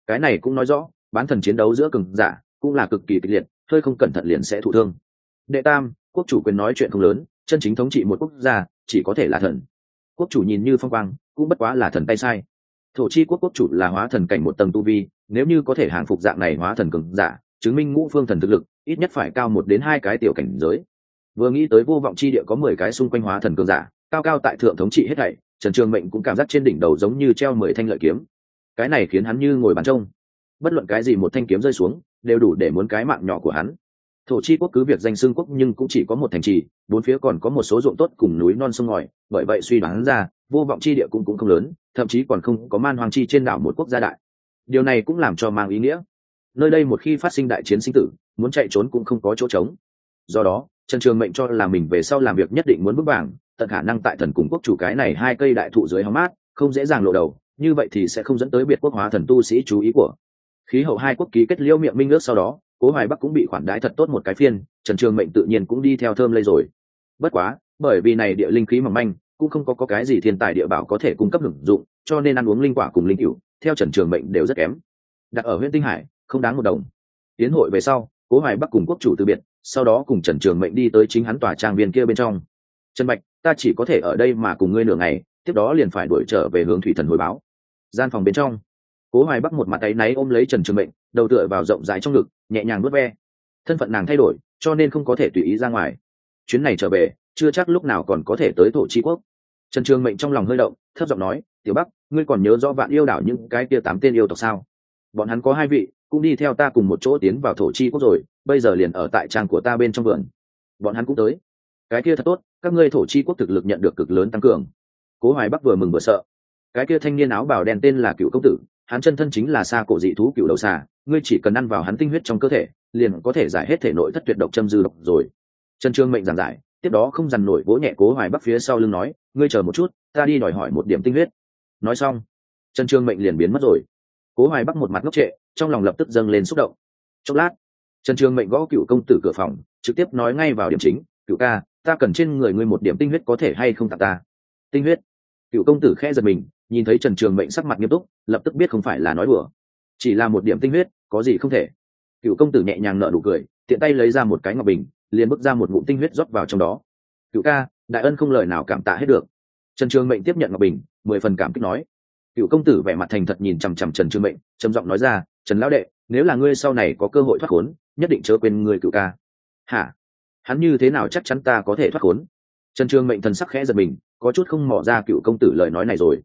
Cái này cũng nói rõ, bán thần chiến đấu giữa cường giả, cũng là cực kỳ kịch liệt, hơi không cẩn thận liền sẽ thụ thương đệ tam, quốc chủ quyền nói chuyện không lớn, chân chính thống trị một quốc gia, chỉ có thể là thần. Quốc chủ nhìn như phong quang, cũng bất quá là thần tay sai. Thổ chi quốc quốc chủ là hóa thần cảnh một tầng tu vi, nếu như có thể hàng phục dạng này hóa thần cường giả, chứng minh ngũ phương thần thực lực, ít nhất phải cao một đến hai cái tiểu cảnh giới. Vừa nghĩ tới vô vọng chi địa có mười cái xung quanh hóa thần cường giả, cao cao tại thượng thống trị hết thảy, trần trường mệnh cũng cảm giác trên đỉnh đầu giống như treo mười thanh lợi kiếm. Cái này khiến hắn như ngồi bàn trông. Bất luận cái gì một thanh kiếm rơi xuống, đều đủ để muốn cái mạng nhỏ của hắn thổ chi quốc cứ việc danh xưng quốc nhưng cũng chỉ có một thành trì, bốn phía còn có một số ruộng tốt cùng núi non sông ngòi, bởi vậy suy đoán ra, vô vọng chi địa cũng cũng không lớn, thậm chí còn không có man hoàng chi trên đảo một quốc gia đại. Điều này cũng làm cho mang ý nghĩa. Nơi đây một khi phát sinh đại chiến sinh tử, muốn chạy trốn cũng không có chỗ trống. Do đó, trần trường mệnh cho là mình về sau làm việc nhất định muốn bước bảng, tận khả năng tại thần cùng quốc chủ cái này hai cây đại thụ dưới hóng mát, không dễ dàng lộ đầu, như vậy thì sẽ không dẫn tới biệt quốc hóa thần tu sĩ chú ý của. Khí hậu hai quốc ký kết liêu miệng minh ước sau đó cố hoài bắc cũng bị khoản đãi thật tốt một cái phiên trần trường mệnh tự nhiên cũng đi theo thơm lây rồi. Bất quá bởi vì này địa linh khí mỏng manh cũng không có, có cái gì thiên tài địa bảo có thể cung cấp hưởng dụng cho nên ăn uống linh quả cùng linh cựu theo trần trường mệnh đều rất kém. Đặt ở huyện tinh hải không đáng một đồng. Tiến hội về sau cố hoài bắc cùng quốc chủ từ biệt sau đó cùng trần trường mệnh đi tới chính hắn tòa trang viên kia bên trong. Trần bạch ta chỉ có thể ở đây mà cùng ngươi nửa ngày tiếp đó liền phải đuổi trở về hướng thủy thần hồi báo. Gian phòng bên trong cố hoài bắc một mặt tay náy ôm lấy trần trường mệnh đầu tựa vào rộng rãi trong ngực nhẹ nhàng nuốt ve. Thân phận nàng thay đổi, cho nên không có thể tùy ý ra ngoài. Chuyến này trở về, chưa chắc lúc nào còn có thể tới thổ chi quốc. Trần trường mệnh trong lòng hơi động, thấp giọng nói, tiểu bắc, ngươi còn nhớ rõ vạn yêu đảo những cái kia tám tên yêu tộc sao? Bọn hắn có hai vị, cũng đi theo ta cùng một chỗ tiến vào thổ chi quốc rồi, bây giờ liền ở tại trang của ta bên trong vườn. Bọn hắn cũng tới. Cái kia thật tốt, các ngươi thổ chi quốc thực lực nhận được cực lớn tăng cường. Cố hoài bắc vừa mừng vừa sợ. Cái kia thanh niên áo bào đen tên là cựu công tử hắn chân thân chính là xa cổ dị thú cựu đầu xà, ngươi chỉ cần ăn vào hắn tinh huyết trong cơ thể, liền có thể giải hết thể nội thất tuyệt độc châm dư độc rồi. Trần trương mệnh giảng giải, tiếp đó không dằn nổi vỗ nhẹ cố hoài bắc phía sau lưng nói, ngươi chờ một chút, ta đi đòi hỏi một điểm tinh huyết. Nói xong, trần trương mệnh liền biến mất rồi. Cố hoài bắc một mặt ngốc trệ, trong lòng lập tức dâng lên xúc động. Chốc lát, trần trương mệnh gõ cựu công tử cửa phòng, trực tiếp nói ngay vào điểm chính, cựu ca, ta cần trên người ngươi một điểm tinh huyết có thể hay không tặng ta? Tinh huyết? Cựu công tử khẽ giật mình nhìn thấy trần trường mệnh sắc mặt nghiêm túc, lập tức biết không phải là nói đùa. Chỉ là một điểm tinh huyết, có gì không thể. Cựu công tử nhẹ nhàng nợ nụ cười, tiện tay lấy ra một cái ngọc bình, liền bước ra một ngụm tinh huyết rót vào trong đó. Cựu ca, đại ân không lời nào cảm tạ hết được. Trần trường mệnh tiếp nhận ngọc bình, mười phần cảm kích nói. Cựu công tử vẻ mặt thành thật nhìn chằm chằm trần trường mệnh, trầm giọng nói ra, trần lão đệ, nếu là ngươi sau này có cơ hội thoát khốn, nhất định chớ quên người cựu ca. Hả? Hắn như thế nào chắc chắn ta có thể thoát khốn? Trần trường mệnh thần sắc khẽ giật mình, có chút không mỏ ra cựu công tử lời nói này rồi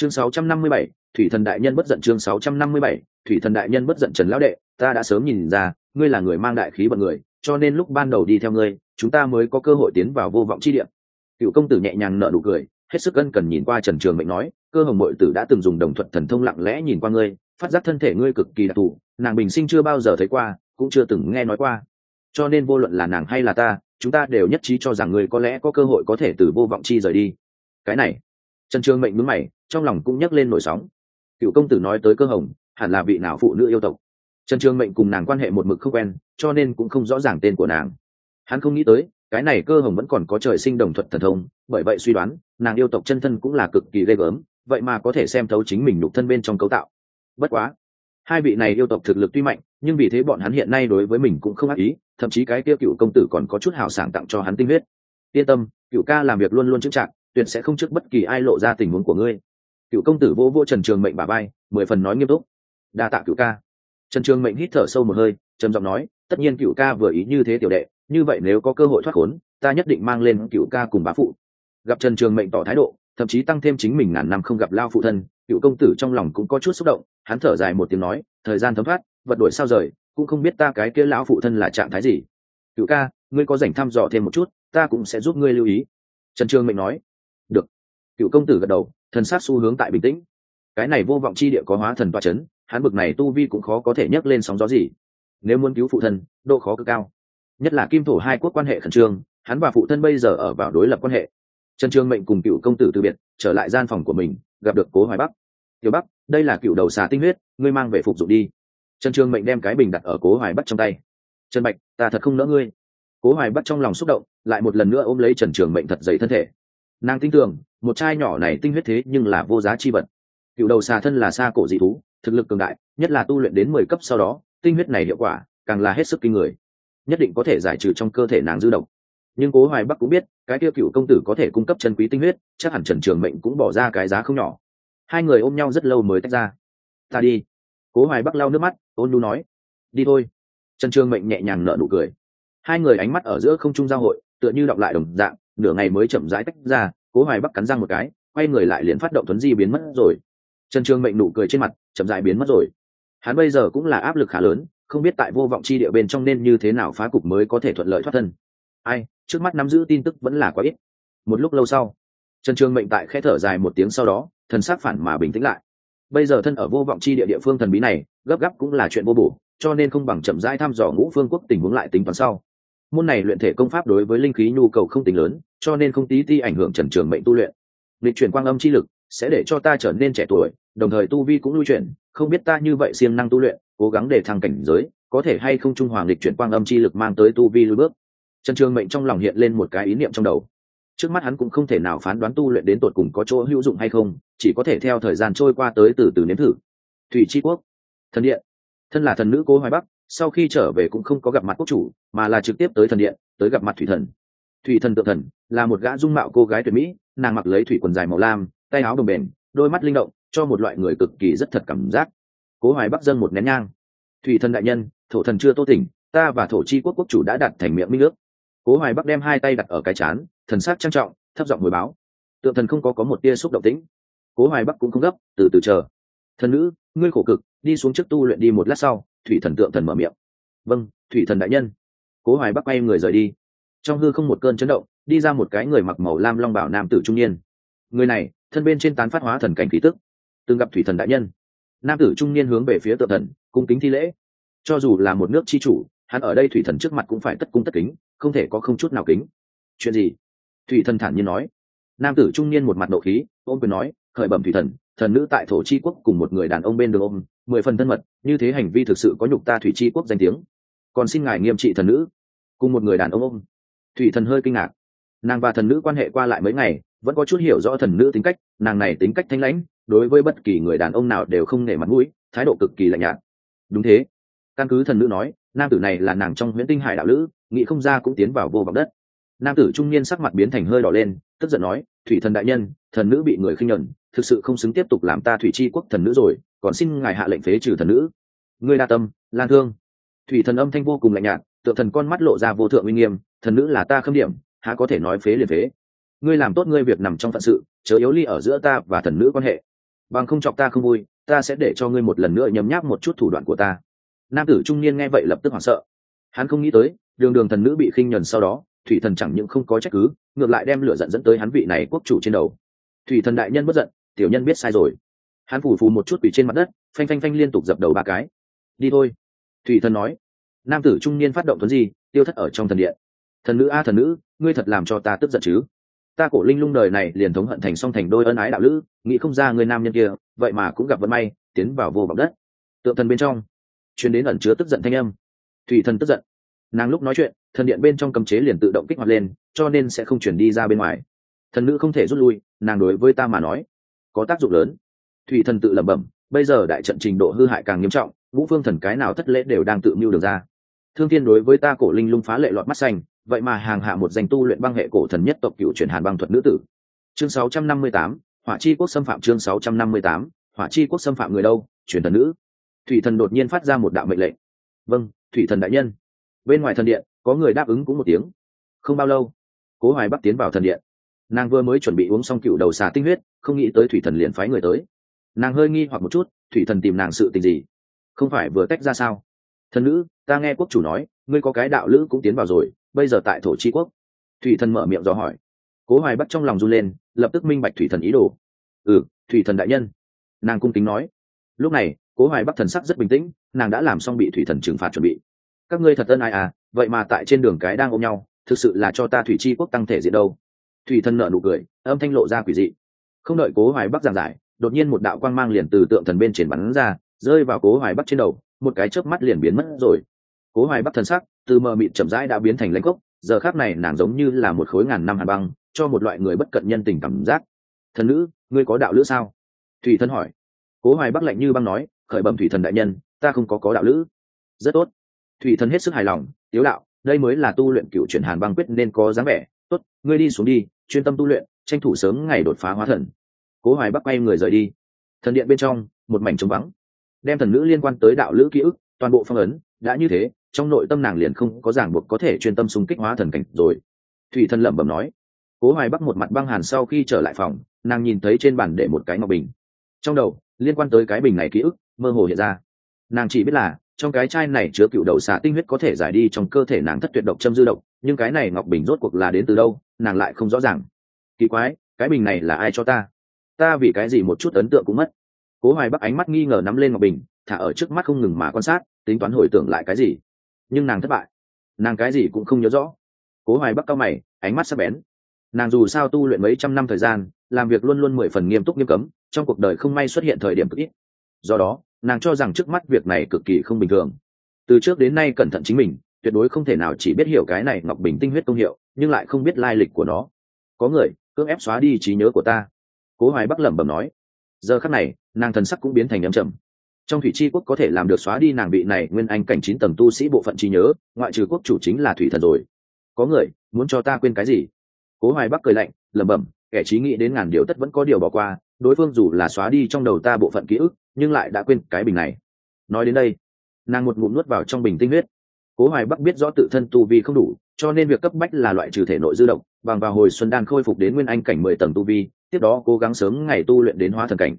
chương 657, thủy thần đại nhân bất giận chương 657, thủy thần đại nhân bất giận trần lão đệ ta đã sớm nhìn ra ngươi là người mang đại khí bận người cho nên lúc ban đầu đi theo ngươi chúng ta mới có cơ hội tiến vào vô vọng chi địa. Cựu công tử nhẹ nhàng nở nụ cười hết sức ân cần nhìn qua trần trường mệnh nói cơ hồng mội tử đã từng dùng đồng thuận thần thông lặng lẽ nhìn qua ngươi phát giác thân thể ngươi cực kỳ đặc thù nàng bình sinh chưa bao giờ thấy qua cũng chưa từng nghe nói qua. Cho nên vô luận là nàng hay là ta chúng ta đều nhất trí cho rằng ngươi có lẽ có cơ hội có thể từ vô vọng chi rời đi. Cái này trần trường mệnh mướn mày, trong lòng cũng nhấc lên nổi sóng. Cựu công tử nói tới cơ hồng, hẳn là vị nào phụ nữ yêu tộc? Trần trường mệnh cùng nàng quan hệ một mực không quen, cho nên cũng không rõ ràng tên của nàng. Hắn không nghĩ tới, cái này cơ hồng vẫn còn có trời sinh đồng thuận thần thông, bởi vậy suy đoán, nàng yêu tộc chân thân cũng là cực kỳ ghê gớm, vậy mà có thể xem thấu chính mình nhục thân bên trong cấu tạo. Bất quá, hai vị này yêu tộc thực lực tuy mạnh, nhưng vì thế bọn hắn hiện nay đối với mình cũng không ác ý, thậm chí cái kia cựu công tử còn có chút hào sảng tặng cho hắn tinh huyết. Yên tâm, cựu ca làm việc luôn luôn chững chạc tuyệt sẽ không trước bất kỳ ai lộ ra tình huống của ngươi. Cựu công tử vô vô trần trường mệnh bà bay mười phần nói nghiêm túc. Đa tạ cựu ca. Trần trường mệnh hít thở sâu một hơi, trầm giọng nói, tất nhiên cựu ca vừa ý như thế tiểu đệ, như vậy nếu có cơ hội thoát khốn, ta nhất định mang lên cựu ca cùng bá phụ. Gặp trần trường mệnh tỏ thái độ, thậm chí tăng thêm chính mình ngàn năm không gặp lao phụ thân, cựu công tử trong lòng cũng có chút xúc động, hắn thở dài một tiếng nói, thời gian thấm thoát, vật đổi sao rời, cũng không biết ta cái kia lão phụ thân là trạng thái gì. Cựu ca, ngươi có dành thăm dò thêm một chút, ta cũng sẽ giúp ngươi lưu ý. Trần trường mệnh nói được. Cựu công tử gật đầu, thần sát xu hướng tại bình tĩnh. Cái này vô vọng chi địa có hóa thần toa c h ấ n hắn bực này tu vi cũng khó có thể nhấc lên sóng gió gì. Nếu muốn cứu phụ thân, độ khó cực cao. Nhất là kim thổ hai quốc quan hệ khẩn trương, hắn và phụ thân bây giờ ở vào đối lập quan hệ. Trần trường mệnh cùng cựu công tử từ biệt, trở lại gian phòng của mình, gặp được cố hoài bắc. Tiểu bắc, đây là cựu đầu xà tinh huyết, ngươi mang về phục dụng đi. Trần trường mệnh đem cái bình đặt ở cố hoài bắc trong tay. Trần bạch, ta thật không nỡ ngươi. Cố hoài bắc trong lòng xúc động, lại một lần nữa ôm lấy trần trường mệnh thật dày thân thể nàng tin tưởng, một chai nhỏ này tinh huyết thế nhưng là vô giá chi vật. Cựu đầu xà thân là xa cổ dị thú, thực lực cường đại, nhất là tu luyện đến mười cấp sau đó, tinh huyết này hiệu quả càng là hết sức kinh người. Nhất định có thể giải trừ trong cơ thể nàng dư độc. Nhưng cố hoài bắc cũng biết, cái tiêu cựu công tử có thể cung cấp chân quý tinh huyết, chắc hẳn trần trường mệnh cũng bỏ ra cái giá không nhỏ. Hai người ôm nhau rất lâu mới tách ra. Ta đi. Cố hoài bắc lau nước mắt, ôn nu nói. Đi thôi. Trần trường mệnh nhẹ nhàng nở nụ cười. Hai người ánh mắt ở giữa không trung giao hội, tựa như đọc lại đồng dạng nửa ngày mới chậm rãi tách ra, cố hoài bắc cắn răng một cái, quay người lại liền phát động tuấn di biến mất rồi. Trần trường mệnh nụ cười trên mặt, chậm rãi biến mất rồi. Hắn bây giờ cũng là áp lực khá lớn, không biết tại vô vọng chi địa bên trong nên như thế nào phá cục mới có thể thuận lợi thoát thân. Ai, trước mắt nắm giữ tin tức vẫn là quá ít. Một lúc lâu sau, trần trường mệnh tại khẽ thở dài một tiếng sau đó, thần sắc phản mà bình tĩnh lại. Bây giờ thân ở vô vọng chi địa địa phương thần bí này, gấp gáp cũng là chuyện vô bổ, cho nên không bằng chậm rãi thăm dò ngũ phương quốc tình huống lại tính toán sau. Môn này luyện thể công pháp đối với linh khí nhu cầu không tính lớn cho nên không tí ti ảnh hưởng trần trường mệnh tu luyện. Lịch chuyển quang âm chi lực sẽ để cho ta trở nên trẻ tuổi, đồng thời tu vi cũng lưu chuyển, không biết ta như vậy siêng năng tu luyện, cố gắng để thăng cảnh giới, có thể hay không trung hoàng lịch chuyển quang âm chi lực mang tới tu vi lưu bước. Trần trường mệnh trong lòng hiện lên một cái ý niệm trong đầu. Trước mắt hắn cũng không thể nào phán đoán tu luyện đến tột cùng có chỗ hữu dụng hay không, chỉ có thể theo thời gian trôi qua tới từ từ nếm thử. Thủy tri quốc, thần điện. Thân là thần nữ cố hoài bắc, sau khi trở về cũng không có gặp mặt quốc chủ, mà là trực tiếp tới thần điện, tới gặp mặt thủy thần thủy thần tự thần, là một gã dung mạo cô gái tuyệt mỹ, nàng mặc lấy thủy quần dài màu lam, tay áo đồng bền, đôi mắt linh động, cho một loại người cực kỳ rất thật cảm giác. Cố hoài bắc dâng một nén nhang. Thủy thần đại nhân, thổ thần chưa tô tỉnh, ta và thổ chi quốc quốc chủ đã đặt thành miệng minh ước. Cố hoài bắc đem hai tay đặt ở cái chán, thần sắc trang trọng, thấp giọng hồi báo. Tượng thần không có có một tia xúc động tĩnh. Cố hoài bắc cũng không gấp, từ từ chờ. Thần nữ, ngươi khổ cực, đi xuống trước tu luyện đi một lát sau, thủy thần tượng thần mở miệng. Vâng thủy thần đại nhân. Cố hoài bắc quay người rời đi trong hư không một cơn chấn động, đi ra một cái người mặc màu lam long bảo nam tử trung niên. Người này, thân bên trên tán phát hóa thần cảnh khí tức. Từng gặp thủy thần đại nhân. Nam tử trung niên hướng về phía tượng thần, cung kính thi lễ. Cho dù là một nước chi chủ, hắn ở đây thủy thần trước mặt cũng phải tất cung tất kính, không thể có không chút nào kính. Chuyện gì? Thủy thần thản nhiên nói. Nam tử trung niên một mặt nộ khí ôm quyền nói, khởi bẩm thủy thần thần nữ tại thổ chi quốc cùng một người đàn ông bên đường ôm, mười phần thân mật, như thế hành vi thực sự có nhục ta thủy chi quốc danh tiếng. Còn xin ngài nghiêm trị thần nữ. Cùng một người đàn ông ôm thủy thần hơi kinh ngạc. Nàng và thần nữ quan hệ qua lại mấy ngày, vẫn có chút hiểu rõ thần nữ tính cách, nàng này tính cách thanh lãnh, đối với bất kỳ người đàn ông nào đều không nể mặt mũi, thái độ cực kỳ lạnh nhạt. Đúng thế. Căn cứ thần nữ nói, nam tử này là nàng trong huyễn tinh hải đạo lữ, nghĩ không ra cũng tiến vào vô vọng đất. Nam tử trung niên sắc mặt biến thành hơi đỏ lên, tức giận nói, thủy thần đại nhân, thần nữ bị người khinh nhuận, thực sự không xứng tiếp tục làm ta thủy chi quốc thần nữ rồi, còn xin ngài hạ lệnh phế trừ thần nữ. Ngươi đa tâm, lan thương. Thủy thần âm thanh vô cùng lạnh nhạt tựa thần con mắt lộ ra vô thượng uy nghiêm, thần nữ là ta khâm điểm, há có thể nói phế liền phế. Ngươi làm tốt ngươi việc nằm trong phận sự, chớ yếu ly ở giữa ta và thần nữ quan hệ. Bằng không chọc ta không vui, ta sẽ để cho ngươi một lần nữa nhấm nháp một chút thủ đoạn của ta. Nam tử trung niên nghe vậy lập tức hoảng sợ. Hắn không nghĩ tới, đường đường thần nữ bị khinh nhuần sau đó, thủy thần chẳng những không có trách cứ, ngược lại đem lửa giận dẫn tới hắn vị này quốc chủ trên đầu. Thủy thần đại nhân bất giận, tiểu nhân biết sai rồi. Hắn phủ phù một chút quỷ trên mặt đất, phanh phanh phanh liên tục dập đầu ba cái. Đi thôi. Thủy thần nói nam tử trung niên phát động tuấn gì tiêu thất ở trong thần điện. Thần nữ a thần nữ, ngươi thật làm cho ta tức giận chứ? Ta cổ linh lung đời này liền thống hận thành song thành đôi ân ái đạo lữ, nghĩ không ra người nam nhân kia, vậy mà cũng gặp vận may, tiến vào vô vọng đất. Tượng thần bên trong chuyến đến ẩn chứa tức giận thanh âm. Thủy thần tức giận. Nàng lúc nói chuyện, thần điện bên trong cầm chế liền tự động kích hoạt lên, cho nên sẽ không chuyển đi ra bên ngoài. Thần nữ không thể rút lui, nàng đối với ta mà nói, có tác dụng lớn. Thủy thần tự lẩm bẩm, bây giờ đại trận trình độ hư hại càng nghiêm trọng, vũ phương thần cái nào thất lễ đều đang tự mưu được ra thương thiên đối với ta cổ linh lung phá lệ lọt mắt xanh vậy mà hàng hạ một danh tu luyện băng hệ cổ thần nhất tộc cựu truyền hàn băng thuật nữ tử. Chương 658, hỏa chi quốc xâm phạm chương 658, hỏa chi quốc xâm phạm người đâu? Truyền thần nữ. Thủy thần đột nhiên phát ra một đạo mệnh lệnh. Vâng thủy thần đại nhân. Bên ngoài thần điện có người đáp ứng cũng một tiếng. Không bao lâu cố hoài bắc tiến vào thần điện. Nàng vừa mới chuẩn bị uống xong cựu đầu xà tinh huyết không nghĩ tới thủy thần liền phái người tới. Nàng hơi nghi hoặc một chút thủy thần tìm nàng sự tình gì? Không phải vừa tách ra sao? Thần nữ, ta nghe quốc chủ nói, ngươi có cái đạo lữ cũng tiến vào rồi, bây giờ tại thổ tri quốc. Thủy thần mở miệng dò hỏi. Cố hoài bắt trong lòng run lên, lập tức minh bạch thủy thần ý đồ. Ừ thủy thần đại nhân. Nàng cung kính nói. Lúc này, cố hoài bắc thần sắc rất bình tĩnh, nàng đã làm xong bị thủy thần trừng phạt chuẩn bị. Các ngươi thật ân ai à vậy mà tại trên đường cái đang ôm nhau, thực sự là cho ta thủy chi quốc tăng thể diện đâu. Thủy thần nợ nụ cười, âm thanh lộ ra quỷ dị. Không đợi cố hoài bắc giảng giải, đột nhiên một đạo quang mang liền từ tượng thần bên trên bắn ra, rơi vào cố hoài bắc trên đầu một cái chớp mắt liền biến mất rồi. Cố hoài bắc thần sắc, từ mờ mịt chậm rãi đã biến thành lãnh cốc, giờ khác này nàng giống như là một khối ngàn năm hàn băng, cho một loại người bất cận nhân tình cảm giác. Thần nữ, ngươi có đạo lữ sao? Thủy thân hỏi. Cố hoài bắc lạnh như băng nói, khởi bẩm thủy thần đại nhân, ta không có có đạo lữ. Rất tốt. Thủy thần hết sức hài lòng, tiếu đạo, đây mới là tu luyện cựu chuyển hàn băng quyết nên có dáng vẻ. Tốt, ngươi đi xuống đi, chuyên tâm tu luyện, tranh thủ sớm ngày đột phá hóa thần. Cố hoài bắc quay người rời đi. Thần điện bên trong, một mảnh trống vắng đem thần nữ liên quan tới đạo lữ ký ức, toàn bộ phong ấn, đã như thế, trong nội tâm nàng liền không có giảng buộc có thể chuyên tâm xung kích hóa thần cảnh rồi. Thủy thần lẩm bẩm nói. Cố hoài bắc một mặt băng hàn sau khi trở lại phòng, nàng nhìn thấy trên bàn để một cái ngọc bình. Trong đầu, liên quan tới cái bình này ký ức, mơ hồ hiện ra. Nàng chỉ biết là, trong cái chai này chứa cựu đầu xạ tinh huyết có thể giải đi trong cơ thể nàng thất tuyệt độc châm dư độc, nhưng cái này ngọc bình rốt cuộc là đến từ đâu, nàng lại không rõ ràng. Kỳ quái, cái bình này là ai cho ta? Ta vì cái gì một chút ấn tượng cũng mất cố hoài bắc ánh mắt nghi ngờ nắm lên ngọc bình, thả ở trước mắt không ngừng mà quan sát, tính toán hồi tưởng lại cái gì. Nhưng nàng thất bại. Nàng cái gì cũng không nhớ rõ. Cố hoài bắc cao mày, ánh mắt sắc bén. Nàng dù sao tu luyện mấy trăm năm thời gian, làm việc luôn luôn mười phần nghiêm túc nghiêm cấm, trong cuộc đời không may xuất hiện thời điểm cực ít. Do đó, nàng cho rằng trước mắt việc này cực kỳ không bình thường. Từ trước đến nay cẩn thận chính mình, tuyệt đối không thể nào chỉ biết hiểu cái này ngọc bình tinh huyết công hiệu, nhưng lại không biết lai lịch của nó. Có người, cưỡng ép xóa đi trí nhớ của ta. Cố hoài bắc lẩm bẩm nói. Giờ khắc này nàng thần sắc cũng biến thành âm trầm. Trong thủy chi quốc có thể làm được xóa đi nàng bị này nguyên anh cảnh chín tầng tu sĩ bộ phận trí nhớ, ngoại trừ quốc chủ chính là thủy thần rồi. Có người, muốn cho ta quên cái gì? Cố hoài bắc cười lạnh, lẩm bẩm, kẻ trí nghĩ đến ngàn điều tất vẫn có điều bỏ qua, đối phương dù là xóa đi trong đầu ta bộ phận ký ức, nhưng lại đã quên cái bình này. Nói đến đây, nàng một ngụm nuốt vào trong bình tinh huyết. Cố hoài bắc biết rõ tự thân tu vi không đủ, cho nên việc cấp bách là loại trừ thể nội dư động, bằng vào hồi xuân đan khôi phục đến nguyên anh cảnh mười tầng tu vi, tiếp đó cố gắng sớm ngày tu luyện đến hóa thần cảnh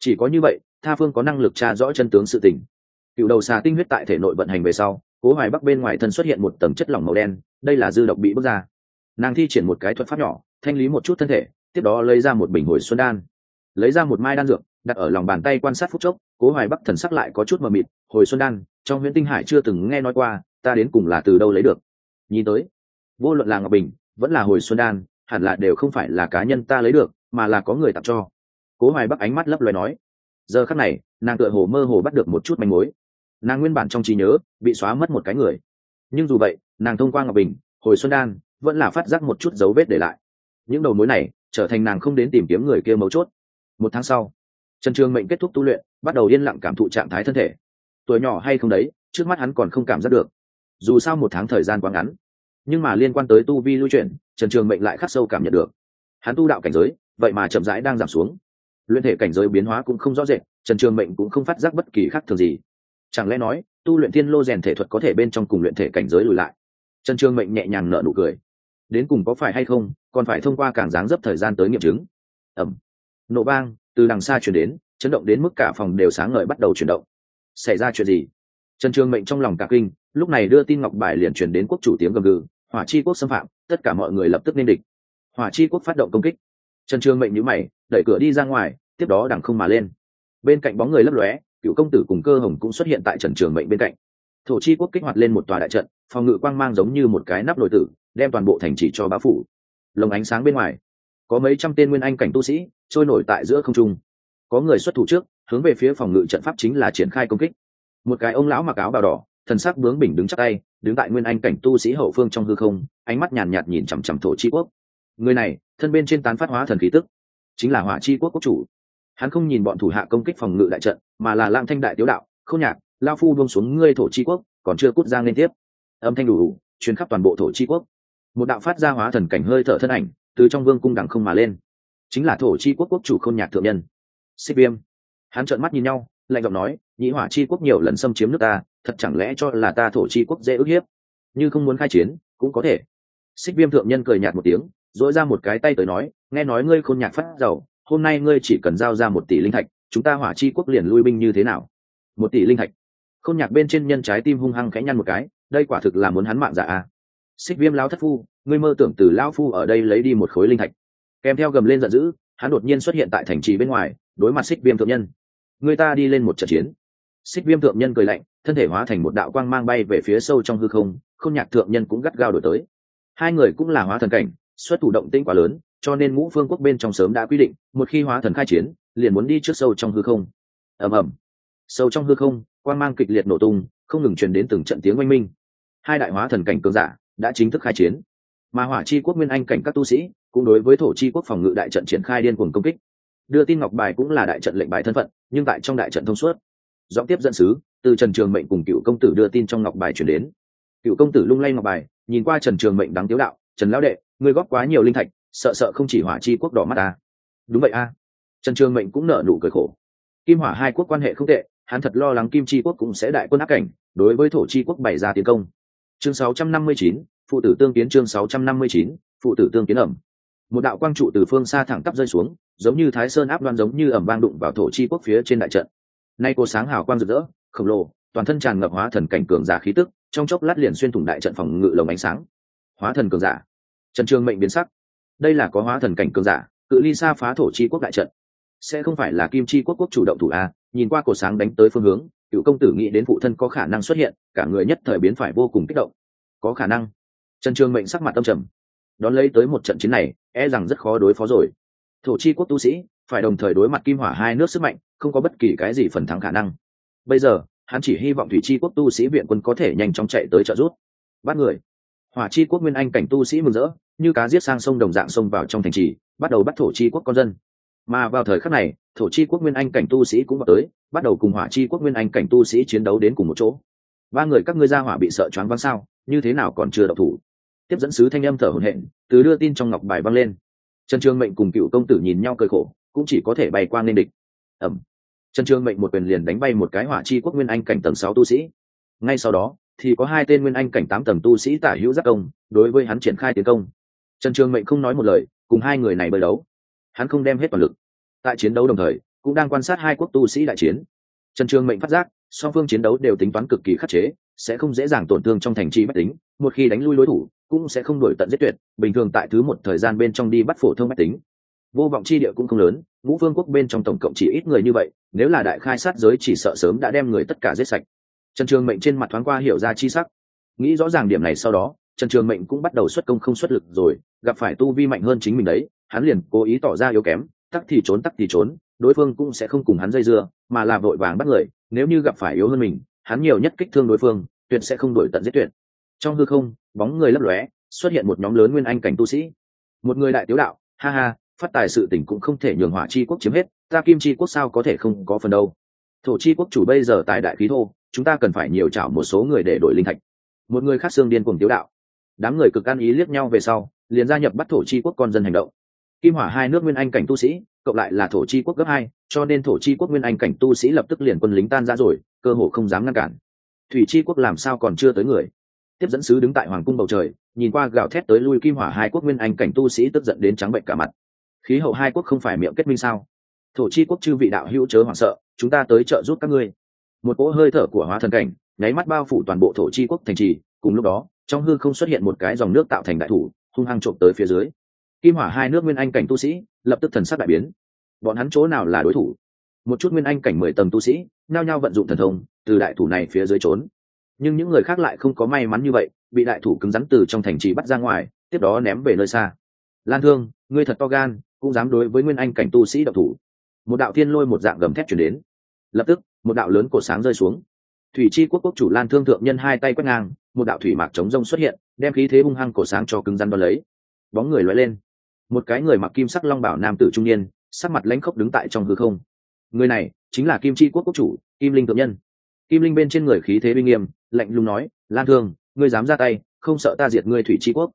chỉ có như vậy, tha phương có năng lực tra rõ chân tướng sự tình. Cựu đầu xà tinh huyết tại thể nội vận hành về sau, cố hoài bắc bên ngoài thân xuất hiện một tầng chất lỏng màu đen, đây là dư độc bị bước ra. Nàng thi triển một cái thuật pháp nhỏ, thanh lý một chút thân thể, tiếp đó lấy ra một bình hồi xuân đan. Lấy ra một mai đan dược, đặt ở lòng bàn tay quan sát phút chốc, cố hoài bắc thần sắc lại có chút mờ mịt, hồi xuân đan, trong huyện tinh hải chưa từng nghe nói qua, ta đến cùng là từ đâu lấy được? Nhìn tới, vô luận là ngọc bình, vẫn là hồi xuân đan, hẳn là đều không phải là cá nhân ta lấy được, mà là có người tặng cho cố hoài bắc ánh mắt lấp loài nói, giờ khắc này, nàng tựa hồ mơ hồ bắt được một chút manh mối. Nàng nguyên bản trong trí nhớ, bị xóa mất một cái người. Nhưng dù vậy, nàng thông qua ngọc bình, hồi xuân đan, vẫn là phát giác một chút dấu vết để lại. Những đầu mối này, trở thành nàng không đến tìm kiếm người kia mấu chốt. Một tháng sau, trần trường mệnh kết thúc tu luyện, bắt đầu yên lặng cảm thụ trạng thái thân thể. Tuổi nhỏ hay không đấy, trước mắt hắn còn không cảm giác được. Dù sao một tháng thời gian quá ngắn. Nhưng mà liên quan tới tu vi lưu chuyển, trần trường mệnh lại khắc sâu cảm nhận được. Hắn tu đạo cảnh giới, vậy mà chậm rãi đang giảm xuống luyện thể cảnh giới biến hóa cũng không rõ rệt, trần trường mệnh cũng không phát giác bất kỳ khác thường gì. Chẳng lẽ nói, tu luyện thiên lô rèn thể thuật có thể bên trong cùng luyện thể cảnh giới lùi lại? Trần trường mệnh nhẹ nhàng nở nụ cười. Đến cùng có phải hay không, còn phải thông qua càng dáng dấp thời gian tới nghiệm chứng. Ẩm nổ bang từ đằng xa chuyển đến, chấn động đến mức cả phòng đều sáng ngời bắt đầu chuyển động. Xảy ra chuyện gì? Trần trường mệnh trong lòng cả kinh, lúc này đưa tin ngọc bài liền chuyển đến quốc chủ tiếng gầm gừ, hỏa chi quốc xâm phạm, tất cả mọi người lập tức nên địch. Hỏa chi quốc phát động công kích. Trần trường mệnh nhữ mày đẩy cửa đi ra ngoài, tiếp đó đằng không mà lên. Bên cạnh bóng người lấp lóe, cựu công tử cùng cơ hồng cũng xuất hiện tại trần trường mệnh bên cạnh. Thổ chi quốc kích hoạt lên một tòa đại trận, phòng ngự quang mang giống như một cái nắp nội tử, đem toàn bộ thành trì cho bá phủ. Lồng ánh sáng bên ngoài, có mấy trăm tên nguyên anh cảnh tu sĩ trôi nổi tại giữa không trung. Có người xuất thủ trước, hướng về phía phòng ngự trận pháp chính là triển khai công kích. Một cái ông lão mặc áo bào đỏ, thần sắc bướng bỉnh đứng chắc tay, đứng tại nguyên anh cảnh tu sĩ hậu phương trong hư không, ánh mắt nhàn nhạt nhìn chằm chằm thổ chi quốc. Người này, thân bên trên tán phát hóa thần khí tức chính là hỏa chi quốc quốc chủ. Hắn không nhìn bọn thủ hạ công kích phòng ngự đại trận, mà là lang thanh đại tiếu đạo, không nhạc, lao phu buông xuống ngươi thổ chi quốc, còn chưa cút giang liên tiếp. Âm thanh đủ đủ chuyến khắp toàn bộ thổ chi quốc. Một đạo phát ra hóa thần cảnh hơi thở thân ảnh, từ trong vương cung đằng không mà lên. Chính là thổ chi quốc quốc chủ khôn nhạc thượng nhân. Xích viêm. Hắn trợn mắt nhìn nhau, lạnh giọng nói nhĩ hỏa chi quốc nhiều lần xâm chiếm nước ta, thật chẳng lẽ cho là ta thổ chi quốc dễ ức hiếp? Như không muốn khai chiến, cũng có thể. Xích viêm thượng nhân cười nhạt một tiếng dỗi ra một cái tay tới nói, nghe nói ngươi khôn nhạc phát giàu, hôm nay ngươi chỉ cần giao ra một tỷ linh thạch, chúng ta hỏa chi quốc liền lui binh như thế nào? Một tỷ linh thạch? Khôn nhạc bên trên nhân trái tim hung hăng khẽ nhăn một cái, đây quả thực là muốn hắn mạng giả à? Xích viêm lao thất phu, ngươi mơ tưởng từ lao phu ở đây lấy đi một khối linh thạch. Kèm theo gầm lên giận dữ, hắn đột nhiên xuất hiện tại thành trì bên ngoài, đối mặt xích viêm thượng nhân. Người ta đi lên một trận chiến. Xích viêm thượng nhân cười lạnh, thân thể hóa thành một đạo quang mang bay về phía sâu trong hư không không nhạc thượng nhân cũng gắt gao đổi tới. Hai người cũng là hóa thần cảnh xuất thủ động tĩnh quá lớn, cho nên ngũ phương quốc bên trong sớm đã quy định, một khi hóa thần khai chiến, liền muốn đi trước sâu trong hư không. Ầm ầm. Sâu trong hư không, quang mang kịch liệt nổ tung, không ngừng truyền đến từng trận tiếng oanh minh. Hai đại hóa thần cảnh cường giả đã chính thức khai chiến. Mà hỏa chi quốc nguyên anh cảnh các tu sĩ cũng đối với thổ chi quốc phòng ngự đại trận triển khai điên cuồng công kích. Đưa tin ngọc bài cũng là đại trận lệnh bài thân phận, nhưng tại trong đại trận thông suốt. Giọng tiếp dẫn sứ, từ trần trường mệnh cùng cựu công tử đưa tin trong ngọc bài chuyển đến. Cựu công tử lung lay ngọc bài, nhìn qua trần trường mệnh đáng tiếu đạo, trần lão đệ ngươi góp quá nhiều linh thạch sợ sợ không chỉ hỏa chi quốc đỏ mắt ta. Đúng vậy a. Trần trường mệnh cũng nở nụ cười khổ. Kim hỏa hai quốc quan hệ không tệ hắn thật lo lắng kim chi quốc cũng sẽ đại quân áp cảnh đối với thổ chi quốc bày ra tiến công. Chương 659, phụ tử tương kiến chương 659, phụ tử tương kiến ẩm. Một đạo quang trụ từ phương xa thẳng tắp rơi xuống giống như thái sơn áp đoan giống như ẩm vang đụng vào thổ chi quốc phía trên đại trận. Nay cô sáng hào quang rực rỡ khổng lồ toàn thân tràn ngập hóa thần cảnh cường giả khí tức trong chốc lát liền xuyên thủng đại trận phòng ngự lồng ánh sáng. Hóa thần cường giả trần trường mệnh biến sắc. Đây là có hóa thần cảnh cường giả, cự ly xa phá thổ chi quốc đại trận. Sẽ không phải là kim chi quốc quốc chủ động thủ a, nhìn qua cổ sáng đánh tới phương hướng, cựu công tử nghĩ đến phụ thân có khả năng xuất hiện, cả người nhất thời biến phải vô cùng kích động. Có khả năng. Trần trường mệnh sắc mặt tâm trầm. Đón lấy tới một trận chiến này e rằng rất khó đối phó rồi. Thổ chi quốc tu sĩ, phải đồng thời đối mặt kim hỏa hai nước sức mạnh, không có bất kỳ cái gì phần thắng khả năng. Bây giờ, hắn chỉ hy vọng thủy chi quốc tu sĩ viện quân có thể nhanh chóng chạy tới trợ giúp. Bắt người hỏa chi quốc nguyên anh cảnh tu sĩ mừng rỡ, như cá giết sang sông đồng dạng sông vào trong thành trì, bắt đầu bắt thổ chi quốc con dân. Mà vào thời khắc này, thổ chi quốc nguyên anh cảnh tu sĩ cũng vào tới, bắt đầu cùng hỏa chi quốc nguyên anh cảnh tu sĩ chiến đấu đến cùng một chỗ. Ba người các ngươi ra hỏa bị sợ choáng văng sao, như thế nào còn chưa độc thủ? Tiếp dẫn sứ thanh âm thở hổn hển, từ đưa tin trong ngọc bài văng lên. Trần Trương mệnh cùng cựu công tử nhìn nhau cười khổ, cũng chỉ có thể bay qua nên địch. Ẩm. Trần Trương mệnh một quyền liền đánh bay một cái hỏa chi quốc nguyên anh cảnh tầng sáu tu sĩ. Ngay sau đó thì có hai tên nguyên anh cảnh tám tầng tu sĩ tả hữu giác công, đối với hắn triển khai tiến công. Trần trường mệnh không nói một lời, cùng hai người này bơi đấu. Hắn không đem hết toàn lực. Tại chiến đấu đồng thời, cũng đang quan sát hai quốc tu sĩ đại chiến. Trần trường mệnh phát giác, song phương chiến đấu đều tính toán cực kỳ khắc chế, sẽ không dễ dàng tổn thương trong thành trì bách tính, một khi đánh lui đối thủ, cũng sẽ không đổi tận giết tuyệt, bình thường tại thứ một thời gian bên trong đi bắt phổ thông bách tính. Vô vọng chi địa cũng không lớn, ngũ vương quốc bên trong tổng cộng chỉ ít người như vậy, nếu là đại khai sát giới chỉ sợ sớm đã đem người tất cả giết sạch trần trường mệnh trên mặt thoáng qua hiểu ra chi sắc. Nghĩ rõ ràng điểm này sau đó, trần trường mệnh cũng bắt đầu xuất công không xuất lực rồi, gặp phải tu vi mạnh hơn chính mình đấy, hắn liền cố ý tỏ ra yếu kém, tắc thì trốn, tắc thì trốn, đối phương cũng sẽ không cùng hắn dây dưa, mà là vội vàng bắt người, nếu như gặp phải yếu hơn mình, hắn nhiều nhất kích thương đối phương, tuyệt sẽ không đổi tận giết tuyệt. Trong hư không, bóng người lấp lóe, xuất hiện một nhóm lớn nguyên anh cảnh tu sĩ. Một người đại tiếu đạo, ha ha, phát tài sự tỉnh cũng không thể nhường hỏa chi quốc chiếm hết, ta kim chi quốc sao có thể không có phần đâu. Thổ chi quốc chủ bây giờ tài đại khí thô chúng ta cần phải nhiều chảo một số người để đổi linh thạch. Một người khác xương điên cùng tiếu đạo. Đám người cực an ý liếc nhau về sau, liền gia nhập bắt thổ chi quốc con dân hành động. Kim hỏa hai nước nguyên anh cảnh tu sĩ, cộng lại là thổ chi quốc gấp hai, cho nên thổ chi quốc nguyên anh cảnh tu sĩ lập tức liền quân lính tan ra rồi, cơ hồ không dám ngăn cản. Thủy chi quốc làm sao còn chưa tới người? Tiếp dẫn sứ đứng tại hoàng cung bầu trời, nhìn qua gào thét tới lui kim hỏa hai quốc nguyên anh cảnh tu sĩ tức giận đến trắng bệnh cả mặt. Khí hậu hai quốc không phải miệng kết minh sao? Thổ chi quốc chư vị đạo hữu chớ hoảng sợ, chúng ta tới trợ giúp các ngươi một cỗ hơi thở của hóa thần cảnh, nháy mắt bao phủ toàn bộ thổ chi quốc thành trì. Cùng lúc đó, trong hư không xuất hiện một cái dòng nước tạo thành đại thủ, hung hăng trộm tới phía dưới. Kim hỏa hai nước nguyên anh cảnh tu sĩ lập tức thần sắc đại biến. Bọn hắn chỗ nào là đối thủ? Một chút nguyên anh cảnh mười tầng tu sĩ nao nhao vận dụng thần thông, từ đại thủ này phía dưới trốn. Nhưng những người khác lại không có may mắn như vậy, bị đại thủ cứng rắn từ trong thành trì bắt ra ngoài, tiếp đó ném về nơi xa. Lan thương, ngươi thật to gan, cũng dám đối với nguyên anh cảnh tu sĩ độc thủ. Một đạo thiên lôi một dạng gầm thép chuyển đến. Lập tức một đạo lớn cổ sáng rơi xuống. Thủy chi quốc quốc chủ lan thương thượng nhân hai tay quét ngang, một đạo thủy mạc chống rông xuất hiện, đem khí thế hung hăng cổ sáng cho cứng rắn đo lấy. Bóng người loay lên. Một cái người mặc kim sắc long bảo nam tử trung niên, sắc mặt lãnh khốc đứng tại trong hư không. Người này chính là kim chi quốc quốc chủ, kim linh thượng nhân. Kim linh bên trên người khí thế uy nghiêm, lạnh lùng nói, lan thương, ngươi dám ra tay, không sợ ta diệt ngươi thủy chi quốc.